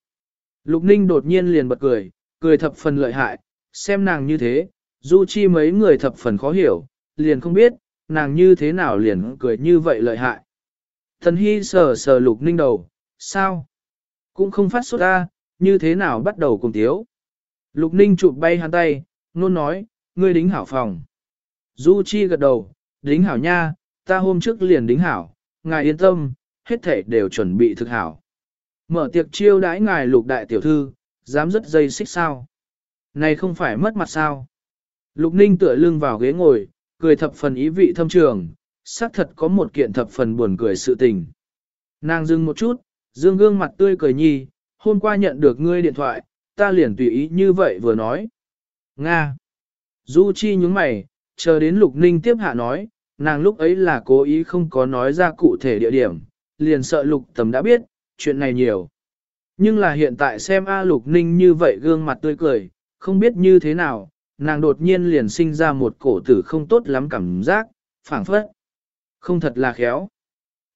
Lục Ninh đột nhiên liền bật cười, cười thập phần lợi hại, xem nàng như thế, du chi mấy người thập phần khó hiểu, liền không biết, nàng như thế nào liền cười như vậy lợi hại. Thần Hy sờ sờ Lục Ninh đầu, sao? Cũng không phát xuất ra, như thế nào bắt đầu cùng tiếu. Lục Ninh chụp bay hắn tay, nôn nói, ngươi đính hảo phòng. Du Chi gật đầu, đính hảo nha, ta hôm trước liền đính hảo, ngài yên tâm, hết thể đều chuẩn bị thực hảo. Mở tiệc chiêu đãi ngài lục đại tiểu thư, dám rất dây xích sao. Này không phải mất mặt sao. Lục ninh tựa lưng vào ghế ngồi, cười thập phần ý vị thâm trường, xác thật có một kiện thập phần buồn cười sự tình. Nàng dừng một chút, dương gương mặt tươi cười nhi, hôm qua nhận được ngươi điện thoại, ta liền tùy ý như vậy vừa nói. Nga. Du Chi nhúng mày, chờ đến Lục Ninh tiếp hạ nói, nàng lúc ấy là cố ý không có nói ra cụ thể địa điểm, liền sợ Lục Tầm đã biết, chuyện này nhiều. Nhưng là hiện tại xem A Lục Ninh như vậy gương mặt tươi cười, không biết như thế nào, nàng đột nhiên liền sinh ra một cổ tử không tốt lắm cảm giác, phảng phất. Không thật là khéo.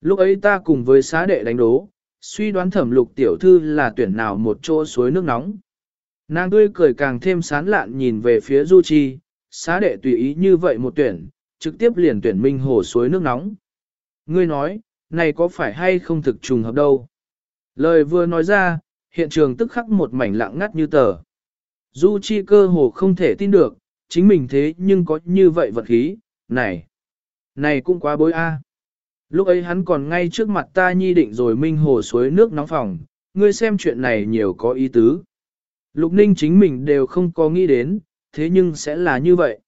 Lúc ấy ta cùng với xá đệ đánh đố, suy đoán thẩm lục tiểu thư là tuyển nào một chỗ suối nước nóng. Nàng tươi cười càng thêm sán lạn nhìn về phía Du Chi, xá đệ tùy ý như vậy một tuyển, trực tiếp liền tuyển minh hồ suối nước nóng. Ngươi nói, này có phải hay không thực trùng hợp đâu? Lời vừa nói ra, hiện trường tức khắc một mảnh lặng ngắt như tờ. Du Chi cơ hồ không thể tin được, chính mình thế nhưng có như vậy vật khí, này, này cũng quá bối a. Lúc ấy hắn còn ngay trước mặt ta nhi định rồi minh hồ suối nước nóng phòng, ngươi xem chuyện này nhiều có ý tứ. Lục ninh chính mình đều không có nghĩ đến, thế nhưng sẽ là như vậy.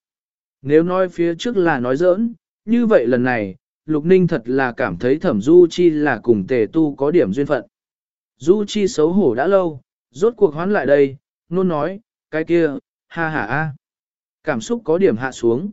Nếu nói phía trước là nói giỡn, như vậy lần này, Lục ninh thật là cảm thấy thẩm du chi là cùng tề tu có điểm duyên phận. Du chi xấu hổ đã lâu, rốt cuộc hoán lại đây, nôn nói, cái kia, ha ha a. Cảm xúc có điểm hạ xuống.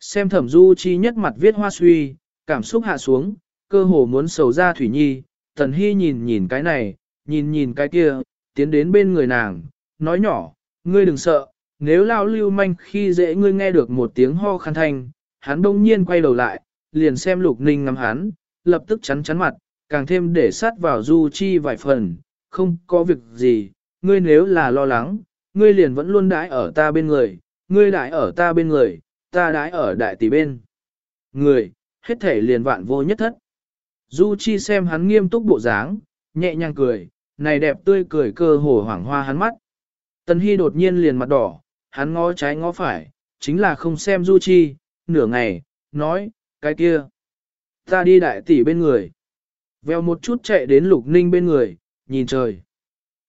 Xem thẩm du chi nhất mặt viết hoa suy, cảm xúc hạ xuống, cơ hồ muốn sầu ra thủy nhi, tần hy nhìn nhìn cái này, nhìn nhìn cái kia, tiến đến bên người nàng, nói nhỏ, ngươi đừng sợ, nếu lao lưu manh khi dễ ngươi nghe được một tiếng ho khăn thanh, hắn đông nhiên quay đầu lại, liền xem lục ninh ngắm hắn, lập tức chắn chắn mặt, càng thêm để sát vào du chi vài phần, không có việc gì, ngươi nếu là lo lắng, ngươi liền vẫn luôn đãi ở ta bên người, ngươi đãi ở ta bên người, ta đãi ở đại tỷ bên. Người, hết thể liền vạn vô nhất thất. Du Chi xem hắn nghiêm túc bộ dáng, nhẹ nhàng cười, này đẹp tươi cười cơ hồ hoảng hoa hắn mắt. Tần Hy đột nhiên liền mặt đỏ, hắn ngó trái ngó phải, chính là không xem Du Chi, nửa ngày, nói, cái kia. Ta đi đại tỷ bên người. Vèo một chút chạy đến lục ninh bên người, nhìn trời.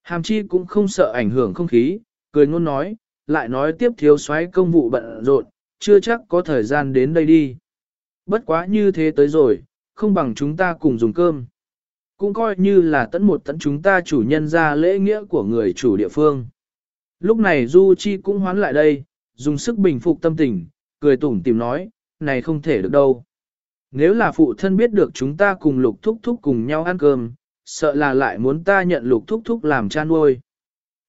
Hàm chi cũng không sợ ảnh hưởng không khí, cười ngôn nói, lại nói tiếp thiếu soái công vụ bận rộn, chưa chắc có thời gian đến đây đi. Bất quá như thế tới rồi, không bằng chúng ta cùng dùng cơm. Cũng coi như là tận một tận chúng ta chủ nhân ra lễ nghĩa của người chủ địa phương. Lúc này Du Chi cũng hoán lại đây, dùng sức bình phục tâm tình, cười tủm tìm nói, này không thể được đâu. Nếu là phụ thân biết được chúng ta cùng lục thúc thúc cùng nhau ăn cơm, sợ là lại muốn ta nhận lục thúc thúc làm cha nuôi.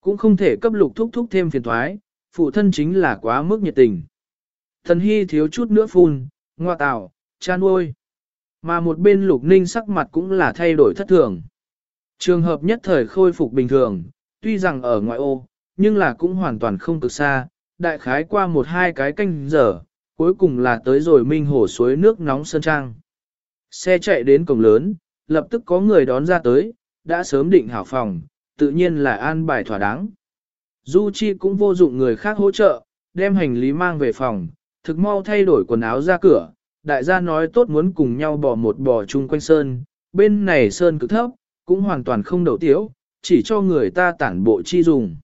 Cũng không thể cấp lục thúc thúc thêm phiền thoái, phụ thân chính là quá mức nhiệt tình. Thần hy thiếu chút nữa phun, ngoa tạo, chan uôi. Mà một bên lục ninh sắc mặt cũng là thay đổi thất thường. Trường hợp nhất thời khôi phục bình thường, tuy rằng ở ngoại ô, nhưng là cũng hoàn toàn không cực xa, đại khái qua một hai cái canh giờ, cuối cùng là tới rồi minh hồ suối nước nóng sơn trang. Xe chạy đến cổng lớn, lập tức có người đón ra tới, đã sớm định hảo phòng, tự nhiên là an bài thỏa đáng. Du Chi cũng vô dụng người khác hỗ trợ, đem hành lý mang về phòng, thực mau thay đổi quần áo ra cửa, đại gia nói tốt muốn cùng nhau bỏ một bò chung quanh sơn, bên này sơn cực thấp, cũng hoàn toàn không đầu tiếu, chỉ cho người ta tản bộ chi dùng.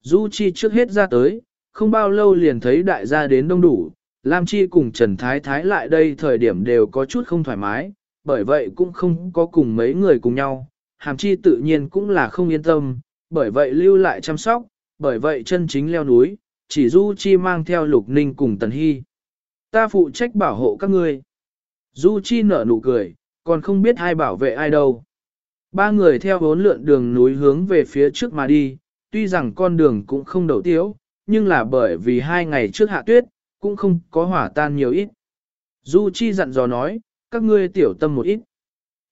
Du Chi trước hết ra tới, không bao lâu liền thấy đại gia đến đông đủ, Lam Chi cùng Trần Thái Thái lại đây thời điểm đều có chút không thoải mái, bởi vậy cũng không có cùng mấy người cùng nhau. Hàm Chi tự nhiên cũng là không yên tâm, bởi vậy lưu lại chăm sóc, bởi vậy chân chính leo núi, chỉ Du Chi mang theo Lục Ninh cùng Tần Hy. Ta phụ trách bảo hộ các ngươi. Du Chi nở nụ cười, còn không biết ai bảo vệ ai đâu. Ba người theo bốn lượn đường núi hướng về phía trước mà đi, tuy rằng con đường cũng không đầu tiếu, nhưng là bởi vì hai ngày trước hạ tuyết, cũng không có hỏa tan nhiều ít. Du Chi dặn dò nói, các ngươi tiểu tâm một ít.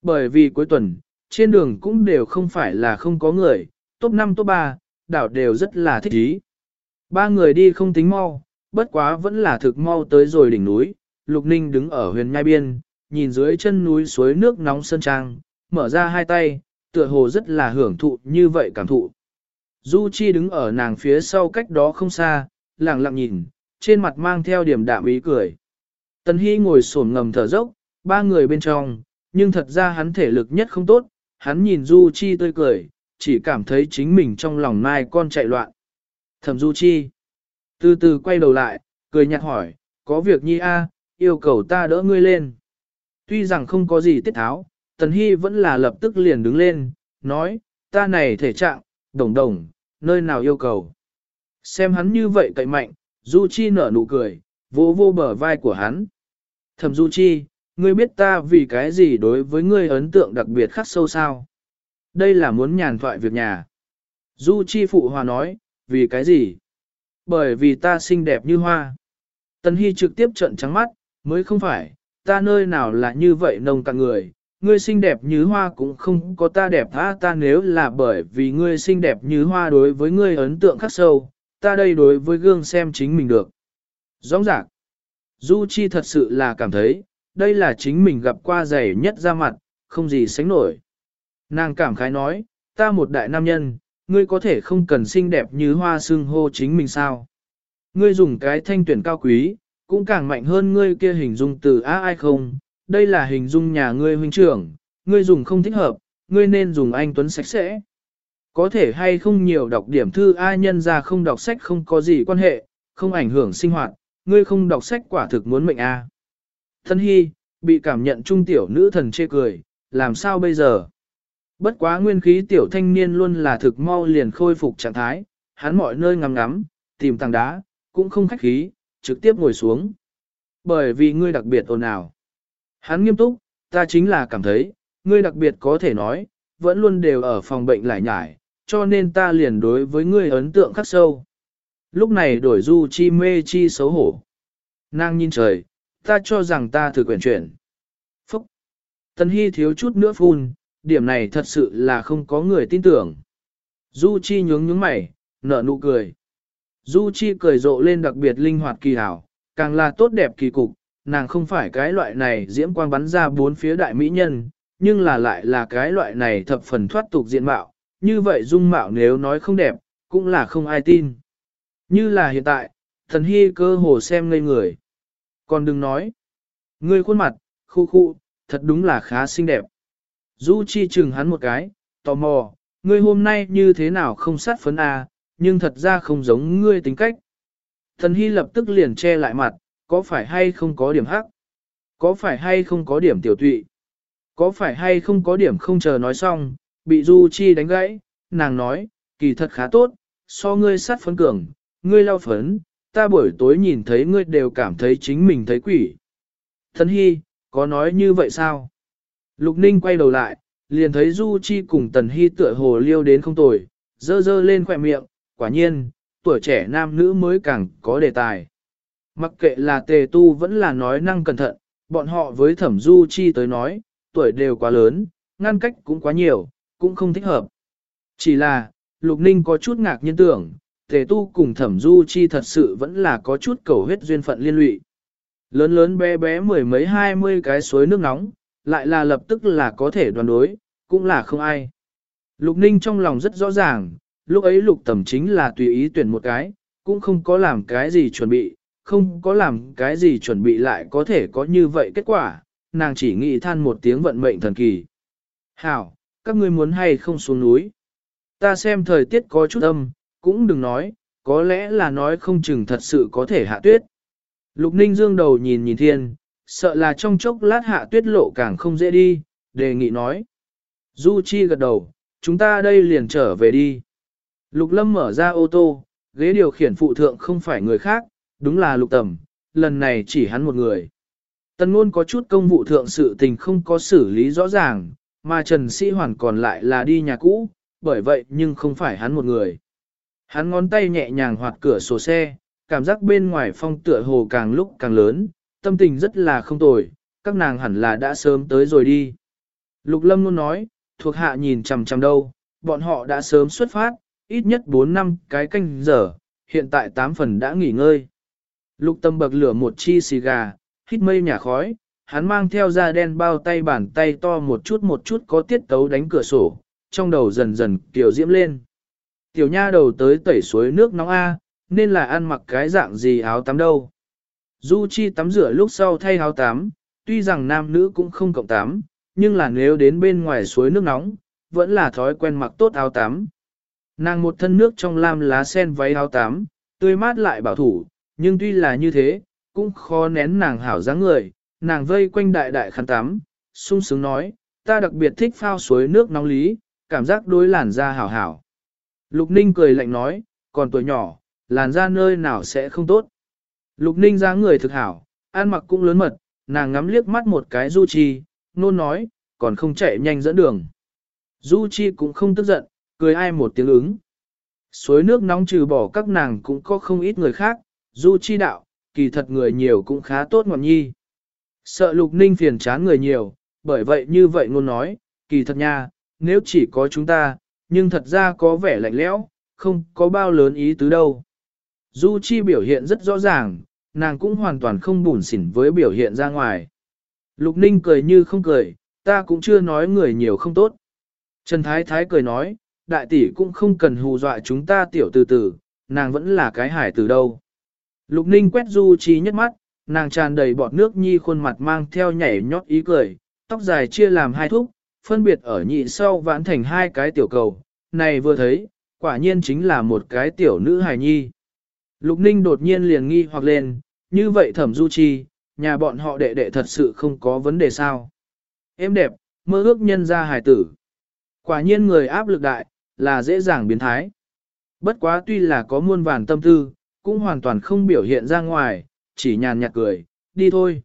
Bởi vì cuối tuần, trên đường cũng đều không phải là không có người, top 5 top 3, đảo đều rất là thích ý. Ba người đi không tính mau, bất quá vẫn là thực mau tới rồi đỉnh núi, Lục Ninh đứng ở huyền nhai biên, nhìn dưới chân núi suối nước nóng sơn trang, mở ra hai tay, tựa hồ rất là hưởng thụ như vậy cảm thụ. Du Chi đứng ở nàng phía sau cách đó không xa, lặng lặng nhìn, trên mặt mang theo điểm đạm ý cười. Tần Hi ngồi xổm ngầm thở dốc, ba người bên trong, nhưng thật ra hắn thể lực nhất không tốt, hắn nhìn Du Chi tươi cười, chỉ cảm thấy chính mình trong lòng mai con chạy loạn. Thẩm Du Chi, từ từ quay đầu lại, cười nhạt hỏi, có việc nhi a, yêu cầu ta đỡ ngươi lên. Tuy rằng không có gì tiết tháo, Tần Hy vẫn là lập tức liền đứng lên, nói, ta này thể trạng, đồng đồng, nơi nào yêu cầu. Xem hắn như vậy cậy mạnh, Du Chi nở nụ cười, vô vô bờ vai của hắn. Thẩm Du Chi, ngươi biết ta vì cái gì đối với ngươi ấn tượng đặc biệt khắc sâu sao? Đây là muốn nhàn thoại việc nhà. Du Chi phụ hòa nói, vì cái gì? Bởi vì ta xinh đẹp như hoa. Tần Hy trực tiếp trợn trắng mắt, mới không phải, ta nơi nào là như vậy nồng cạn người, ngươi xinh đẹp như hoa cũng không có ta đẹp tha ta nếu là bởi vì ngươi xinh đẹp như hoa đối với ngươi ấn tượng khắc sâu, ta đây đối với gương xem chính mình được. Rõ ràng, Du Chi thật sự là cảm thấy, đây là chính mình gặp qua dày nhất ra mặt, không gì sánh nổi. Nàng cảm khái nói, ta một đại nam nhân, ngươi có thể không cần xinh đẹp như hoa xương hô chính mình sao. Ngươi dùng cái thanh tuyển cao quý, cũng càng mạnh hơn ngươi kia hình dung từ á ai không, đây là hình dung nhà ngươi huynh trưởng, ngươi dùng không thích hợp, ngươi nên dùng anh Tuấn sạch sẽ. Có thể hay không nhiều đọc điểm thư ai nhân ra không đọc sách không có gì quan hệ, không ảnh hưởng sinh hoạt, ngươi không đọc sách quả thực muốn mệnh a. Thân hy, bị cảm nhận trung tiểu nữ thần chê cười, làm sao bây giờ? Bất quá nguyên khí tiểu thanh niên luôn là thực mau liền khôi phục trạng thái, hắn mọi nơi ngắm ngắm, tìm tàng đá, cũng không khách khí, trực tiếp ngồi xuống. Bởi vì ngươi đặc biệt ồn ào. Hắn nghiêm túc, ta chính là cảm thấy, ngươi đặc biệt có thể nói, vẫn luôn đều ở phòng bệnh lại nhải, cho nên ta liền đối với ngươi ấn tượng khắc sâu. Lúc này đổi du chi mê chi xấu hổ. Nàng nhìn trời, ta cho rằng ta thử quyển chuyển. Phúc! Tần Hy thiếu chút nữa phun, điểm này thật sự là không có người tin tưởng. Du Chi nhướng nhướng mày, nở nụ cười. Du Chi cười rộ lên đặc biệt linh hoạt kỳ hảo, càng là tốt đẹp kỳ cục, nàng không phải cái loại này diễm quang bắn ra bốn phía đại mỹ nhân, nhưng là lại là cái loại này thập phần thoát tục diện mạo, như vậy dung mạo nếu nói không đẹp, cũng là không ai tin. Như là hiện tại, thần hy cơ hồ xem ngây người. Còn đừng nói. Ngươi khuôn mặt, khu khu, thật đúng là khá xinh đẹp. Du Chi chừng hắn một cái, tò mò, ngươi hôm nay như thế nào không sát phấn à, nhưng thật ra không giống ngươi tính cách. Thần Hy lập tức liền che lại mặt, có phải hay không có điểm hắc? Có phải hay không có điểm tiểu tụy? Có phải hay không có điểm không chờ nói xong, bị Du Chi đánh gãy, nàng nói, kỳ thật khá tốt, so ngươi sát phấn cường, ngươi lau phấn, ta buổi tối nhìn thấy ngươi đều cảm thấy chính mình thấy quỷ. Thần Hy, có nói như vậy sao? Lục Ninh quay đầu lại, liền thấy Du Chi cùng Tần Hy tựa hồ liêu đến không tồi, dơ dơ lên khỏe miệng, quả nhiên, tuổi trẻ nam nữ mới càng có đề tài. Mặc kệ là tề tu vẫn là nói năng cẩn thận, bọn họ với thẩm Du Chi tới nói, tuổi đều quá lớn, ngăn cách cũng quá nhiều, cũng không thích hợp. Chỉ là, Lục Ninh có chút ngạc nhiên tưởng, tề tu cùng thẩm Du Chi thật sự vẫn là có chút cầu huyết duyên phận liên lụy. Lớn lớn bé bé mười mấy hai mươi cái suối nước nóng, lại là lập tức là có thể đoán đối, cũng là không ai. Lục Ninh trong lòng rất rõ ràng, lúc ấy lục tầm chính là tùy ý tuyển một cái, cũng không có làm cái gì chuẩn bị, không có làm cái gì chuẩn bị lại có thể có như vậy kết quả, nàng chỉ nghĩ than một tiếng vận mệnh thần kỳ. Hảo, các ngươi muốn hay không xuống núi. Ta xem thời tiết có chút âm, cũng đừng nói, có lẽ là nói không chừng thật sự có thể hạ tuyết. Lục Ninh dương đầu nhìn nhìn thiên, sợ là trong chốc lát hạ tuyết lộ càng không dễ đi, đề nghị nói. Du Chi gật đầu, chúng ta đây liền trở về đi. Lục Lâm mở ra ô tô, ghế điều khiển phụ thượng không phải người khác, đúng là Lục Tầm, lần này chỉ hắn một người. Tần ngôn có chút công vụ thượng sự tình không có xử lý rõ ràng, mà Trần Sĩ Hoàn còn lại là đi nhà cũ, bởi vậy nhưng không phải hắn một người. Hắn ngón tay nhẹ nhàng hoạt cửa sổ xe, cảm giác bên ngoài phong tựa hồ càng lúc càng lớn, tâm tình rất là không tồi, các nàng hẳn là đã sớm tới rồi đi. Lục Lâm luôn nói, thuộc hạ nhìn chằm chằm đâu, bọn họ đã sớm xuất phát, ít nhất 4 năm cái canh giờ, hiện tại 8 phần đã nghỉ ngơi. Lục tâm bậc lửa một chi xì gà, hít mây nhà khói, hắn mang theo da đen bao tay bàn tay to một chút một chút có tiết tấu đánh cửa sổ, trong đầu dần dần kiểu diễm lên. Tiểu nha đầu tới tẩy suối nước nóng A, nên là ăn mặc cái dạng gì áo tắm đâu. Du Chi tắm rửa lúc sau thay áo tắm, tuy rằng nam nữ cũng không cộng tắm, nhưng là nếu đến bên ngoài suối nước nóng, vẫn là thói quen mặc tốt áo tắm. Nàng một thân nước trong lam lá sen váy áo tắm, tươi mát lại bảo thủ, nhưng tuy là như thế, cũng khó nén nàng hảo dáng người, nàng vây quanh đại đại khăn tắm, sung sướng nói, ta đặc biệt thích phao suối nước nóng lý, cảm giác đối làn da hảo hảo. Lục Ninh cười lạnh nói, còn tuổi nhỏ, làn da nơi nào sẽ không tốt. Lục Ninh dáng người thực hảo, ăn mặc cũng lớn mật, nàng ngắm liếc mắt một cái Du Chi, nôn nói, còn không chạy nhanh dẫn đường. Du Chi cũng không tức giận, cười ai một tiếng ứng. Suối nước nóng trừ bỏ các nàng cũng có không ít người khác, Du Chi đạo, kỳ thật người nhiều cũng khá tốt ngọn nhi. Sợ Lục Ninh phiền chán người nhiều, bởi vậy như vậy ngôn nói, kỳ thật nha, nếu chỉ có chúng ta, nhưng thật ra có vẻ lạnh lẽo, không có bao lớn ý tứ đâu. Du Chi biểu hiện rất rõ ràng, nàng cũng hoàn toàn không bùn xỉn với biểu hiện ra ngoài. Lục Ninh cười như không cười, ta cũng chưa nói người nhiều không tốt. Trần Thái Thái cười nói, đại tỷ cũng không cần hù dọa chúng ta tiểu từ từ, nàng vẫn là cái hải từ đâu. Lục Ninh quét Du trí nhất mắt, nàng tràn đầy bọt nước nhi khuôn mặt mang theo nhảy nhót ý cười, tóc dài chia làm hai thúc, phân biệt ở nhị sau vãn thành hai cái tiểu cầu. Này vừa thấy, quả nhiên chính là một cái tiểu nữ hài nhi. Lục Ninh đột nhiên liền nghi hoặc lên, như vậy thẩm du chi, nhà bọn họ đệ đệ thật sự không có vấn đề sao. Em đẹp, mơ ước nhân ra hài tử. Quả nhiên người áp lực đại, là dễ dàng biến thái. Bất quá tuy là có muôn vàn tâm tư, cũng hoàn toàn không biểu hiện ra ngoài, chỉ nhàn nhạt cười, đi thôi.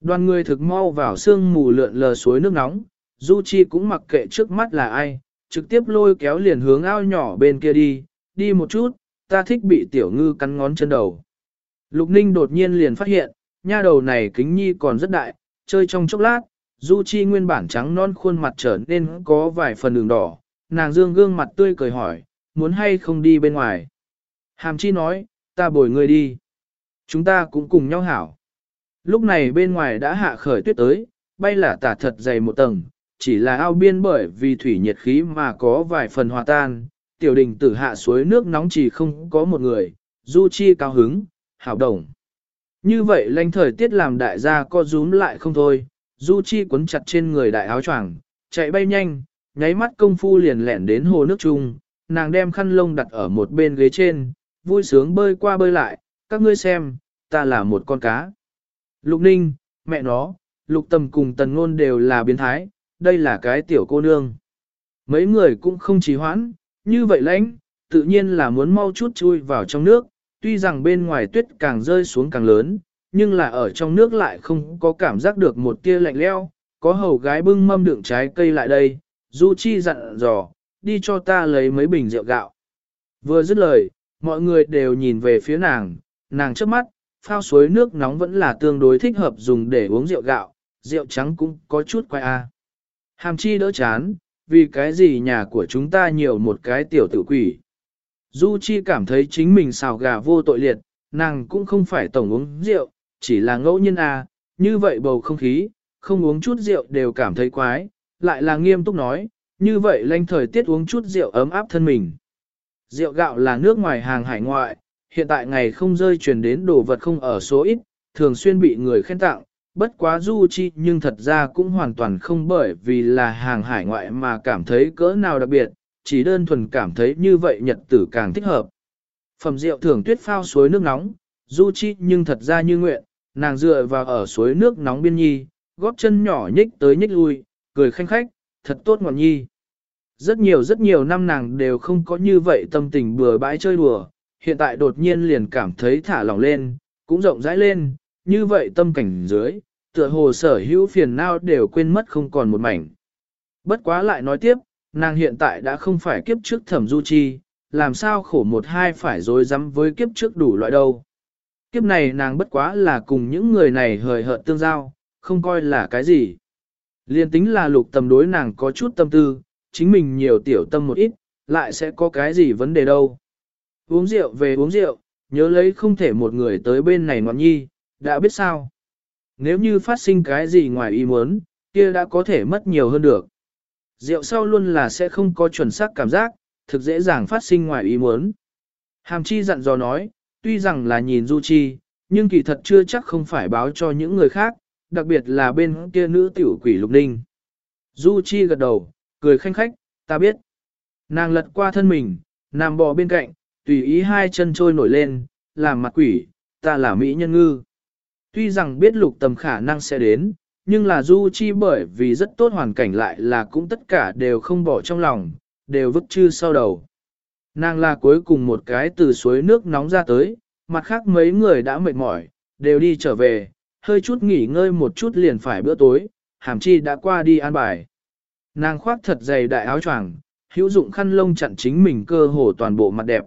Đoàn người thực mau vào sương mù lượn lờ suối nước nóng, Du Chi cũng mặc kệ trước mắt là ai, trực tiếp lôi kéo liền hướng ao nhỏ bên kia đi, đi một chút, ta thích bị tiểu ngư cắn ngón chân đầu. Lục Ninh đột nhiên liền phát hiện, nha đầu này kính nhi còn rất đại, chơi trong chốc lát, Du Chi nguyên bản trắng non khuôn mặt trở nên có vài phần đường đỏ, nàng dương gương mặt tươi cười hỏi, muốn hay không đi bên ngoài. Hàm Chi nói, ta bồi người đi. Chúng ta cũng cùng nhau hảo. Lúc này bên ngoài đã hạ khởi tuyết tới, bay là tả thật dày một tầng, chỉ là ao biên bởi vì thủy nhiệt khí mà có vài phần hòa tan, tiểu đình tử hạ suối nước nóng chỉ không có một người, Du Chi cao hứng, hảo đồng. Như vậy lanh thời tiết làm đại gia co rúm lại không thôi, Du Chi cuốn chặt trên người đại áo choàng, chạy bay nhanh, nháy mắt công phu liền lẻn đến hồ nước chung, nàng đem khăn lông đặt ở một bên ghế trên, vui sướng bơi qua bơi lại, các ngươi xem, ta là một con cá. Lục Ninh, mẹ nó, Lục Tầm cùng Tần Ngôn đều là biến thái, đây là cái tiểu cô nương. Mấy người cũng không trì hoãn, như vậy lãnh, tự nhiên là muốn mau chút chui vào trong nước, tuy rằng bên ngoài tuyết càng rơi xuống càng lớn, nhưng là ở trong nước lại không có cảm giác được một tia lạnh leo, có hầu gái bưng mâm đựng trái cây lại đây, Du Chi dặn dò, đi cho ta lấy mấy bình rượu gạo. Vừa dứt lời, mọi người đều nhìn về phía nàng, nàng trước mắt, phao suối nước nóng vẫn là tương đối thích hợp dùng để uống rượu gạo, rượu trắng cũng có chút quay a. Hàm chi đỡ chán, vì cái gì nhà của chúng ta nhiều một cái tiểu tử quỷ. Du Chi cảm thấy chính mình xào gà vô tội liệt, nàng cũng không phải tổng uống rượu, chỉ là ngẫu nhiên à, như vậy bầu không khí, không uống chút rượu đều cảm thấy quái, lại là nghiêm túc nói, như vậy lanh thời tiết uống chút rượu ấm áp thân mình. Rượu gạo là nước ngoài hàng hải ngoại, hiện tại ngày không rơi truyền đến đồ vật không ở số ít, thường xuyên bị người khen tặng, bất quá du chi nhưng thật ra cũng hoàn toàn không bởi vì là hàng hải ngoại mà cảm thấy cỡ nào đặc biệt, chỉ đơn thuần cảm thấy như vậy nhật tử càng thích hợp. Phẩm rượu thưởng tuyết phao suối nước nóng, du chi nhưng thật ra như nguyện, nàng dựa vào ở suối nước nóng biên nhi, góp chân nhỏ nhích tới nhích lui, cười khanh khách, thật tốt ngọn nhi. Rất nhiều rất nhiều năm nàng đều không có như vậy tâm tình bừa bãi chơi đùa, hiện tại đột nhiên liền cảm thấy thả lỏng lên, cũng rộng rãi lên, như vậy tâm cảnh dưới, tựa hồ sở hữu phiền não đều quên mất không còn một mảnh. Bất quá lại nói tiếp, nàng hiện tại đã không phải kiếp trước thẩm du chi, làm sao khổ một hai phải dối rắm với kiếp trước đủ loại đâu. Kiếp này nàng bất quá là cùng những người này hời hợt tương giao, không coi là cái gì. Liên tính là lục tầm đối nàng có chút tâm tư, chính mình nhiều tiểu tâm một ít, lại sẽ có cái gì vấn đề đâu. Uống rượu về uống rượu, nhớ lấy không thể một người tới bên này ngọn nhi, đã biết sao. Nếu như phát sinh cái gì ngoài ý muốn, kia đã có thể mất nhiều hơn được. Rượu sau luôn là sẽ không có chuẩn xác cảm giác, thực dễ dàng phát sinh ngoài ý muốn. Hàm chi dặn dò nói, tuy rằng là nhìn Du Chi, nhưng kỳ thật chưa chắc không phải báo cho những người khác, đặc biệt là bên kia nữ tiểu quỷ lục ninh. Du Chi gật đầu, cười khanh khách, ta biết. Nàng lật qua thân mình, nằm bò bên cạnh, tùy ý hai chân trôi nổi lên, làm mặt quỷ, ta là mỹ nhân ngư. Tuy rằng biết lục tầm khả năng sẽ đến, nhưng là Du Chi bởi vì rất tốt hoàn cảnh lại là cũng tất cả đều không bỏ trong lòng, đều vứt chư sau đầu. Nàng là cuối cùng một cái từ suối nước nóng ra tới, mặt khác mấy người đã mệt mỏi, đều đi trở về, hơi chút nghỉ ngơi một chút liền phải bữa tối, hàm chi đã qua đi an bài. Nàng khoác thật dày đại áo choàng, hữu dụng khăn lông chặn chính mình cơ hồ toàn bộ mặt đẹp.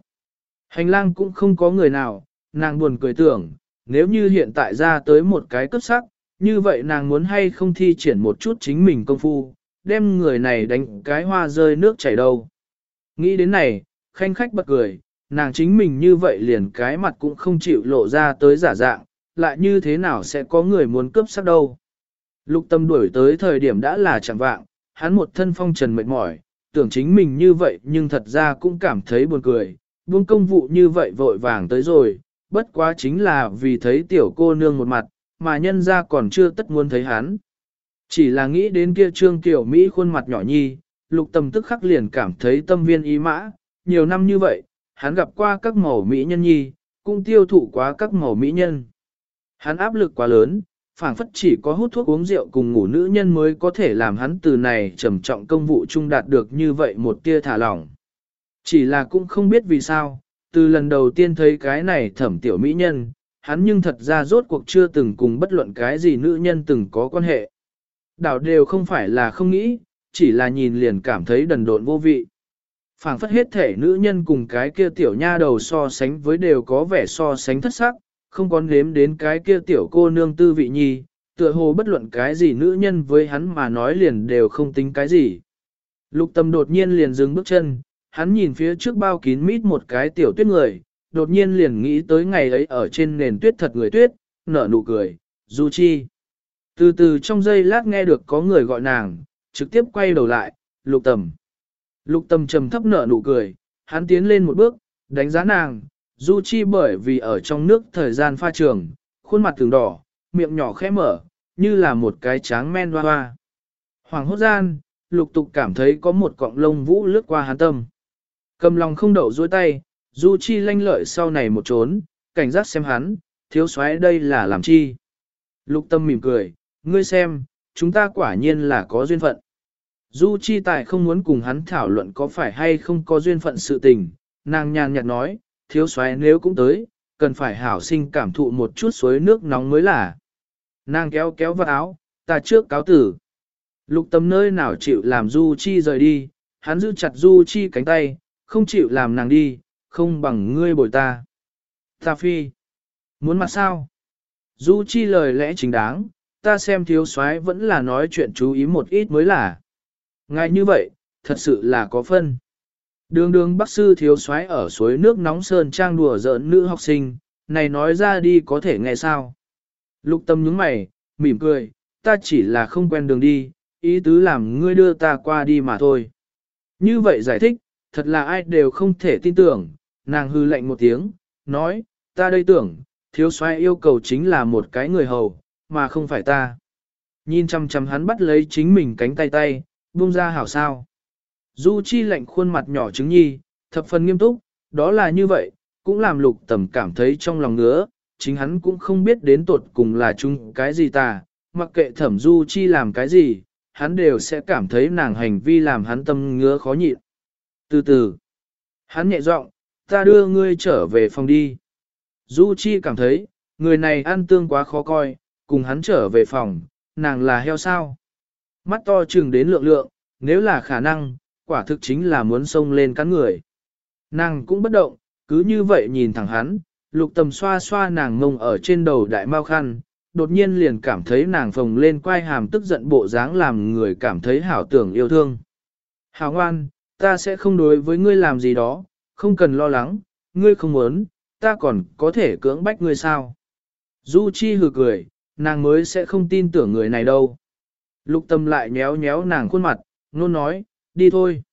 Hành lang cũng không có người nào, nàng buồn cười tưởng, nếu như hiện tại ra tới một cái cấp sắc, như vậy nàng muốn hay không thi triển một chút chính mình công phu, đem người này đánh cái hoa rơi nước chảy đâu. Nghĩ đến này, khanh khách bật cười, nàng chính mình như vậy liền cái mặt cũng không chịu lộ ra tới giả dạng, lại như thế nào sẽ có người muốn cướp sắc đâu. Lục tâm đuổi tới thời điểm đã là chẳng vạng, hắn một thân phong trần mệt mỏi, tưởng chính mình như vậy nhưng thật ra cũng cảm thấy buồn cười, buông công vụ như vậy vội vàng tới rồi, bất quá chính là vì thấy tiểu cô nương một mặt, mà nhân ra còn chưa tất muốn thấy hắn. Chỉ là nghĩ đến kia trương tiểu Mỹ khuôn mặt nhỏ nhi, lục tâm tức khắc liền cảm thấy tâm viên ý mã, nhiều năm như vậy, hắn gặp qua các mẫu Mỹ nhân nhi, cũng tiêu thụ quá các mẫu Mỹ nhân. Hắn áp lực quá lớn, phảng phất chỉ có hút thuốc uống rượu cùng ngủ nữ nhân mới có thể làm hắn từ này trầm trọng công vụ chung đạt được như vậy một tia thả lỏng. Chỉ là cũng không biết vì sao, từ lần đầu tiên thấy cái này thẩm tiểu mỹ nhân, hắn nhưng thật ra rốt cuộc chưa từng cùng bất luận cái gì nữ nhân từng có quan hệ. Đảo đều không phải là không nghĩ, chỉ là nhìn liền cảm thấy đần độn vô vị. phảng phất hết thể nữ nhân cùng cái kia tiểu nha đầu so sánh với đều có vẻ so sánh thất sắc, không có nếm đến cái kia tiểu cô nương tư vị nhi, tựa hồ bất luận cái gì nữ nhân với hắn mà nói liền đều không tính cái gì. Lục tâm đột nhiên liền dừng bước chân, hắn nhìn phía trước bao kín mít một cái tiểu tuyết người, đột nhiên liền nghĩ tới ngày ấy ở trên nền tuyết thật người tuyết, nở nụ cười, Du Chi. Từ từ trong giây lát nghe được có người gọi nàng, trực tiếp quay đầu lại, lục tầm. Lục tầm trầm thấp nở nụ cười, hắn tiến lên một bước, đánh giá nàng, Du Chi bởi vì ở trong nước thời gian pha trường, khuôn mặt thường đỏ, miệng nhỏ khẽ mở, như là một cái tráng men hoa hoa. Hoàng hốt gian, lục tục cảm thấy có một cọng lông vũ lướt qua hắn tâm. Cầm lòng không đậu dối tay, Du Chi lanh lợi sau này một trốn, cảnh giác xem hắn, thiếu soái đây là làm chi. Lục tâm mỉm cười, ngươi xem, chúng ta quả nhiên là có duyên phận. Du Chi Tài không muốn cùng hắn thảo luận có phải hay không có duyên phận sự tình, nàng nhàn nhạt nói, thiếu soái nếu cũng tới, cần phải hảo sinh cảm thụ một chút suối nước nóng mới là. Nàng kéo kéo vào áo, ta trước cáo tử. Lục tâm nơi nào chịu làm Du Chi rời đi, hắn giữ chặt Du Chi cánh tay, không chịu làm nàng đi, không bằng ngươi bồi ta. Ta phi. Muốn mặt sao? Du Chi lời lẽ chính đáng, ta xem thiếu soái vẫn là nói chuyện chú ý một ít mới là. Ngay như vậy, thật sự là có phân. Đường đường bác sư thiếu soái ở suối nước nóng sơn trang đùa giỡn nữ học sinh, này nói ra đi có thể nghe sao. Lục tâm nhướng mày, mỉm cười, ta chỉ là không quen đường đi, ý tứ làm ngươi đưa ta qua đi mà thôi. Như vậy giải thích, thật là ai đều không thể tin tưởng, nàng hư lạnh một tiếng, nói, ta đây tưởng, thiếu soái yêu cầu chính là một cái người hầu, mà không phải ta. Nhìn chăm chăm hắn bắt lấy chính mình cánh tay tay, buông ra hảo sao. Du Chi lạnh khuôn mặt nhỏ trứng nhi, thập phần nghiêm túc, đó là như vậy, cũng làm lục tầm cảm thấy trong lòng ngứa, chính hắn cũng không biết đến tột cùng là chung cái gì ta, mặc kệ thẩm Du Chi làm cái gì, hắn đều sẽ cảm thấy nàng hành vi làm hắn tâm ngứa khó nhịn. Từ từ, hắn nhẹ giọng, ta đưa ngươi trở về phòng đi. Du Chi cảm thấy, người này ăn tương quá khó coi, cùng hắn trở về phòng, nàng là heo sao. Mắt to chừng đến lượng lượng, nếu là khả năng, quả thực chính là muốn xông lên cắn người. Nàng cũng bất động, cứ như vậy nhìn thẳng hắn, lục tầm xoa xoa nàng ngông ở trên đầu đại mau khăn, đột nhiên liền cảm thấy nàng phồng lên quai hàm tức giận bộ dáng làm người cảm thấy hảo tưởng yêu thương. Hảo ngoan, ta sẽ không đối với ngươi làm gì đó, không cần lo lắng, ngươi không muốn, ta còn có thể cưỡng bách ngươi sao. Du Chi hừ cười, nàng mới sẽ không tin tưởng người này đâu. Lục tâm lại nhéo nhéo nàng khuôn mặt, nôn nói, đi thôi.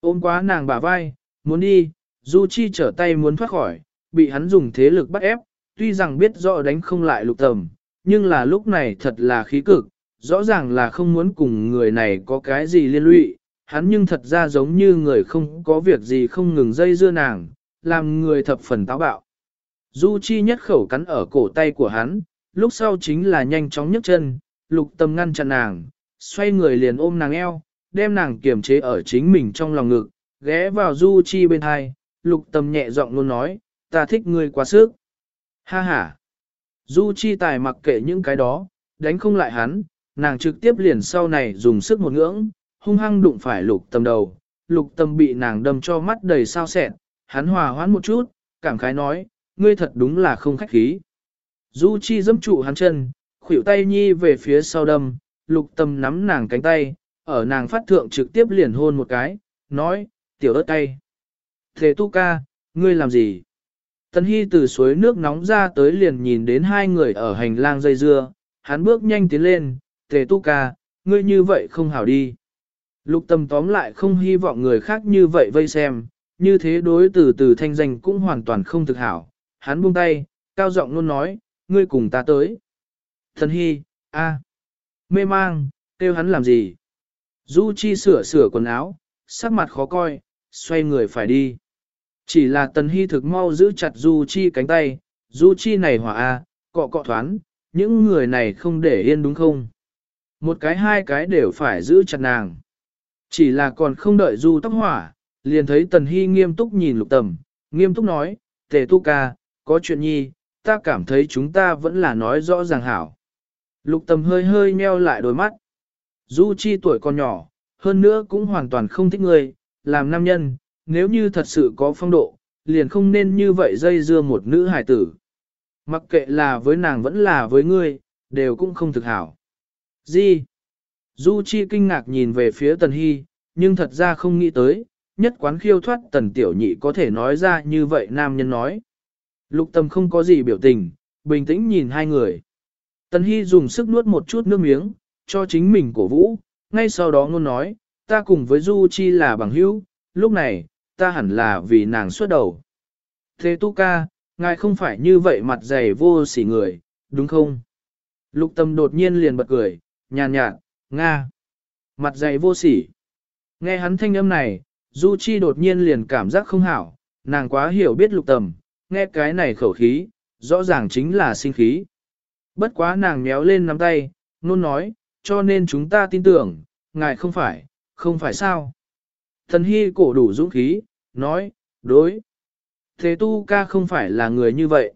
Ôm quá nàng bả vai, muốn đi, Du Chi trở tay muốn thoát khỏi, bị hắn dùng thế lực bắt ép, tuy rằng biết rõ đánh không lại lục tầm, nhưng là lúc này thật là khí cực, rõ ràng là không muốn cùng người này có cái gì liên lụy, hắn nhưng thật ra giống như người không có việc gì không ngừng dây dưa nàng, làm người thập phần táo bạo. Du Chi nhất khẩu cắn ở cổ tay của hắn, lúc sau chính là nhanh chóng nhấc chân, lục tâm ngăn chặn nàng, xoay người liền ôm nàng eo, đem nàng kiềm chế ở chính mình trong lòng ngực, ghé vào Du Chi bên hai, lục tâm nhẹ giọng luôn nói, ta thích ngươi quá sức. Ha ha. Du Chi tài mặc kệ những cái đó, đánh không lại hắn, nàng trực tiếp liền sau này dùng sức một ngưỡng, hung hăng đụng phải lục tâm đầu, lục tâm bị nàng đâm cho mắt đầy sao sẹn, hắn hòa hoãn một chút, cảm khái nói, ngươi thật đúng là không khách khí. Du Chi dâm trụ hắn chân, khuỷu tay nhi về phía sau đâm, lục tâm nắm nàng cánh tay, ở nàng phát thượng trực tiếp liền hôn một cái, nói, tiểu ớt tay. Thế tu ca, ngươi làm gì? Tần Hy từ suối nước nóng ra tới liền nhìn đến hai người ở hành lang dây dưa, hắn bước nhanh tiến lên, tề tu ca, ngươi như vậy không hảo đi. Lục tâm tóm lại không hy vọng người khác như vậy vây xem, như thế đối từ từ thanh danh cũng hoàn toàn không thực hảo. Hắn buông tay, cao giọng luôn nói, ngươi cùng ta tới. Thần hy, a, mê mang, kêu hắn làm gì? Du Chi sửa sửa quần áo, sắc mặt khó coi, xoay người phải đi. Chỉ là Tần Hy thực mau giữ chặt Du Chi cánh tay, Du Chi này hỏa a, cọ cọ thoáng, những người này không để yên đúng không? Một cái hai cái đều phải giữ chặt nàng. Chỉ là còn không đợi Du tóc hỏa, liền thấy Tần Hy nghiêm túc nhìn lục tầm, nghiêm túc nói, tề tu ca, có chuyện nhi, ta cảm thấy chúng ta vẫn là nói rõ ràng hảo. Lục tầm hơi hơi nheo lại đôi mắt. Du Chi tuổi còn nhỏ, hơn nữa cũng hoàn toàn không thích người, làm nam nhân, nếu như thật sự có phong độ, liền không nên như vậy dây dưa một nữ hài tử. Mặc kệ là với nàng vẫn là với ngươi, đều cũng không thực hảo. Gì? Du Chi kinh ngạc nhìn về phía Tần Hy, nhưng thật ra không nghĩ tới, nhất quán khiêu thoát Tần Tiểu Nhị có thể nói ra như vậy nam nhân nói. Lục tâm không có gì biểu tình, bình tĩnh nhìn hai người. Tần Hy dùng sức nuốt một chút nước miếng, cho chính mình cổ vũ, ngay sau đó ngôn nói, ta cùng với Du Chi là bằng hữu, lúc này, ta hẳn là vì nàng xuất đầu. Thế tu ca, ngài không phải như vậy mặt dày vô sỉ người, đúng không? Lục tâm đột nhiên liền bật cười, nhàn nhạt, Nga. Mặt dày vô sỉ. Nghe hắn thanh âm này, Du Chi đột nhiên liền cảm giác không hảo, nàng quá hiểu biết lục tầm, nghe cái này khẩu khí, rõ ràng chính là sinh khí. Bất quá nàng méo lên nắm tay, nôn nói, cho nên chúng ta tin tưởng, ngài không phải, không phải sao. Thần hy cổ đủ dũng khí, nói, đối. Thế tu ca không phải là người như vậy.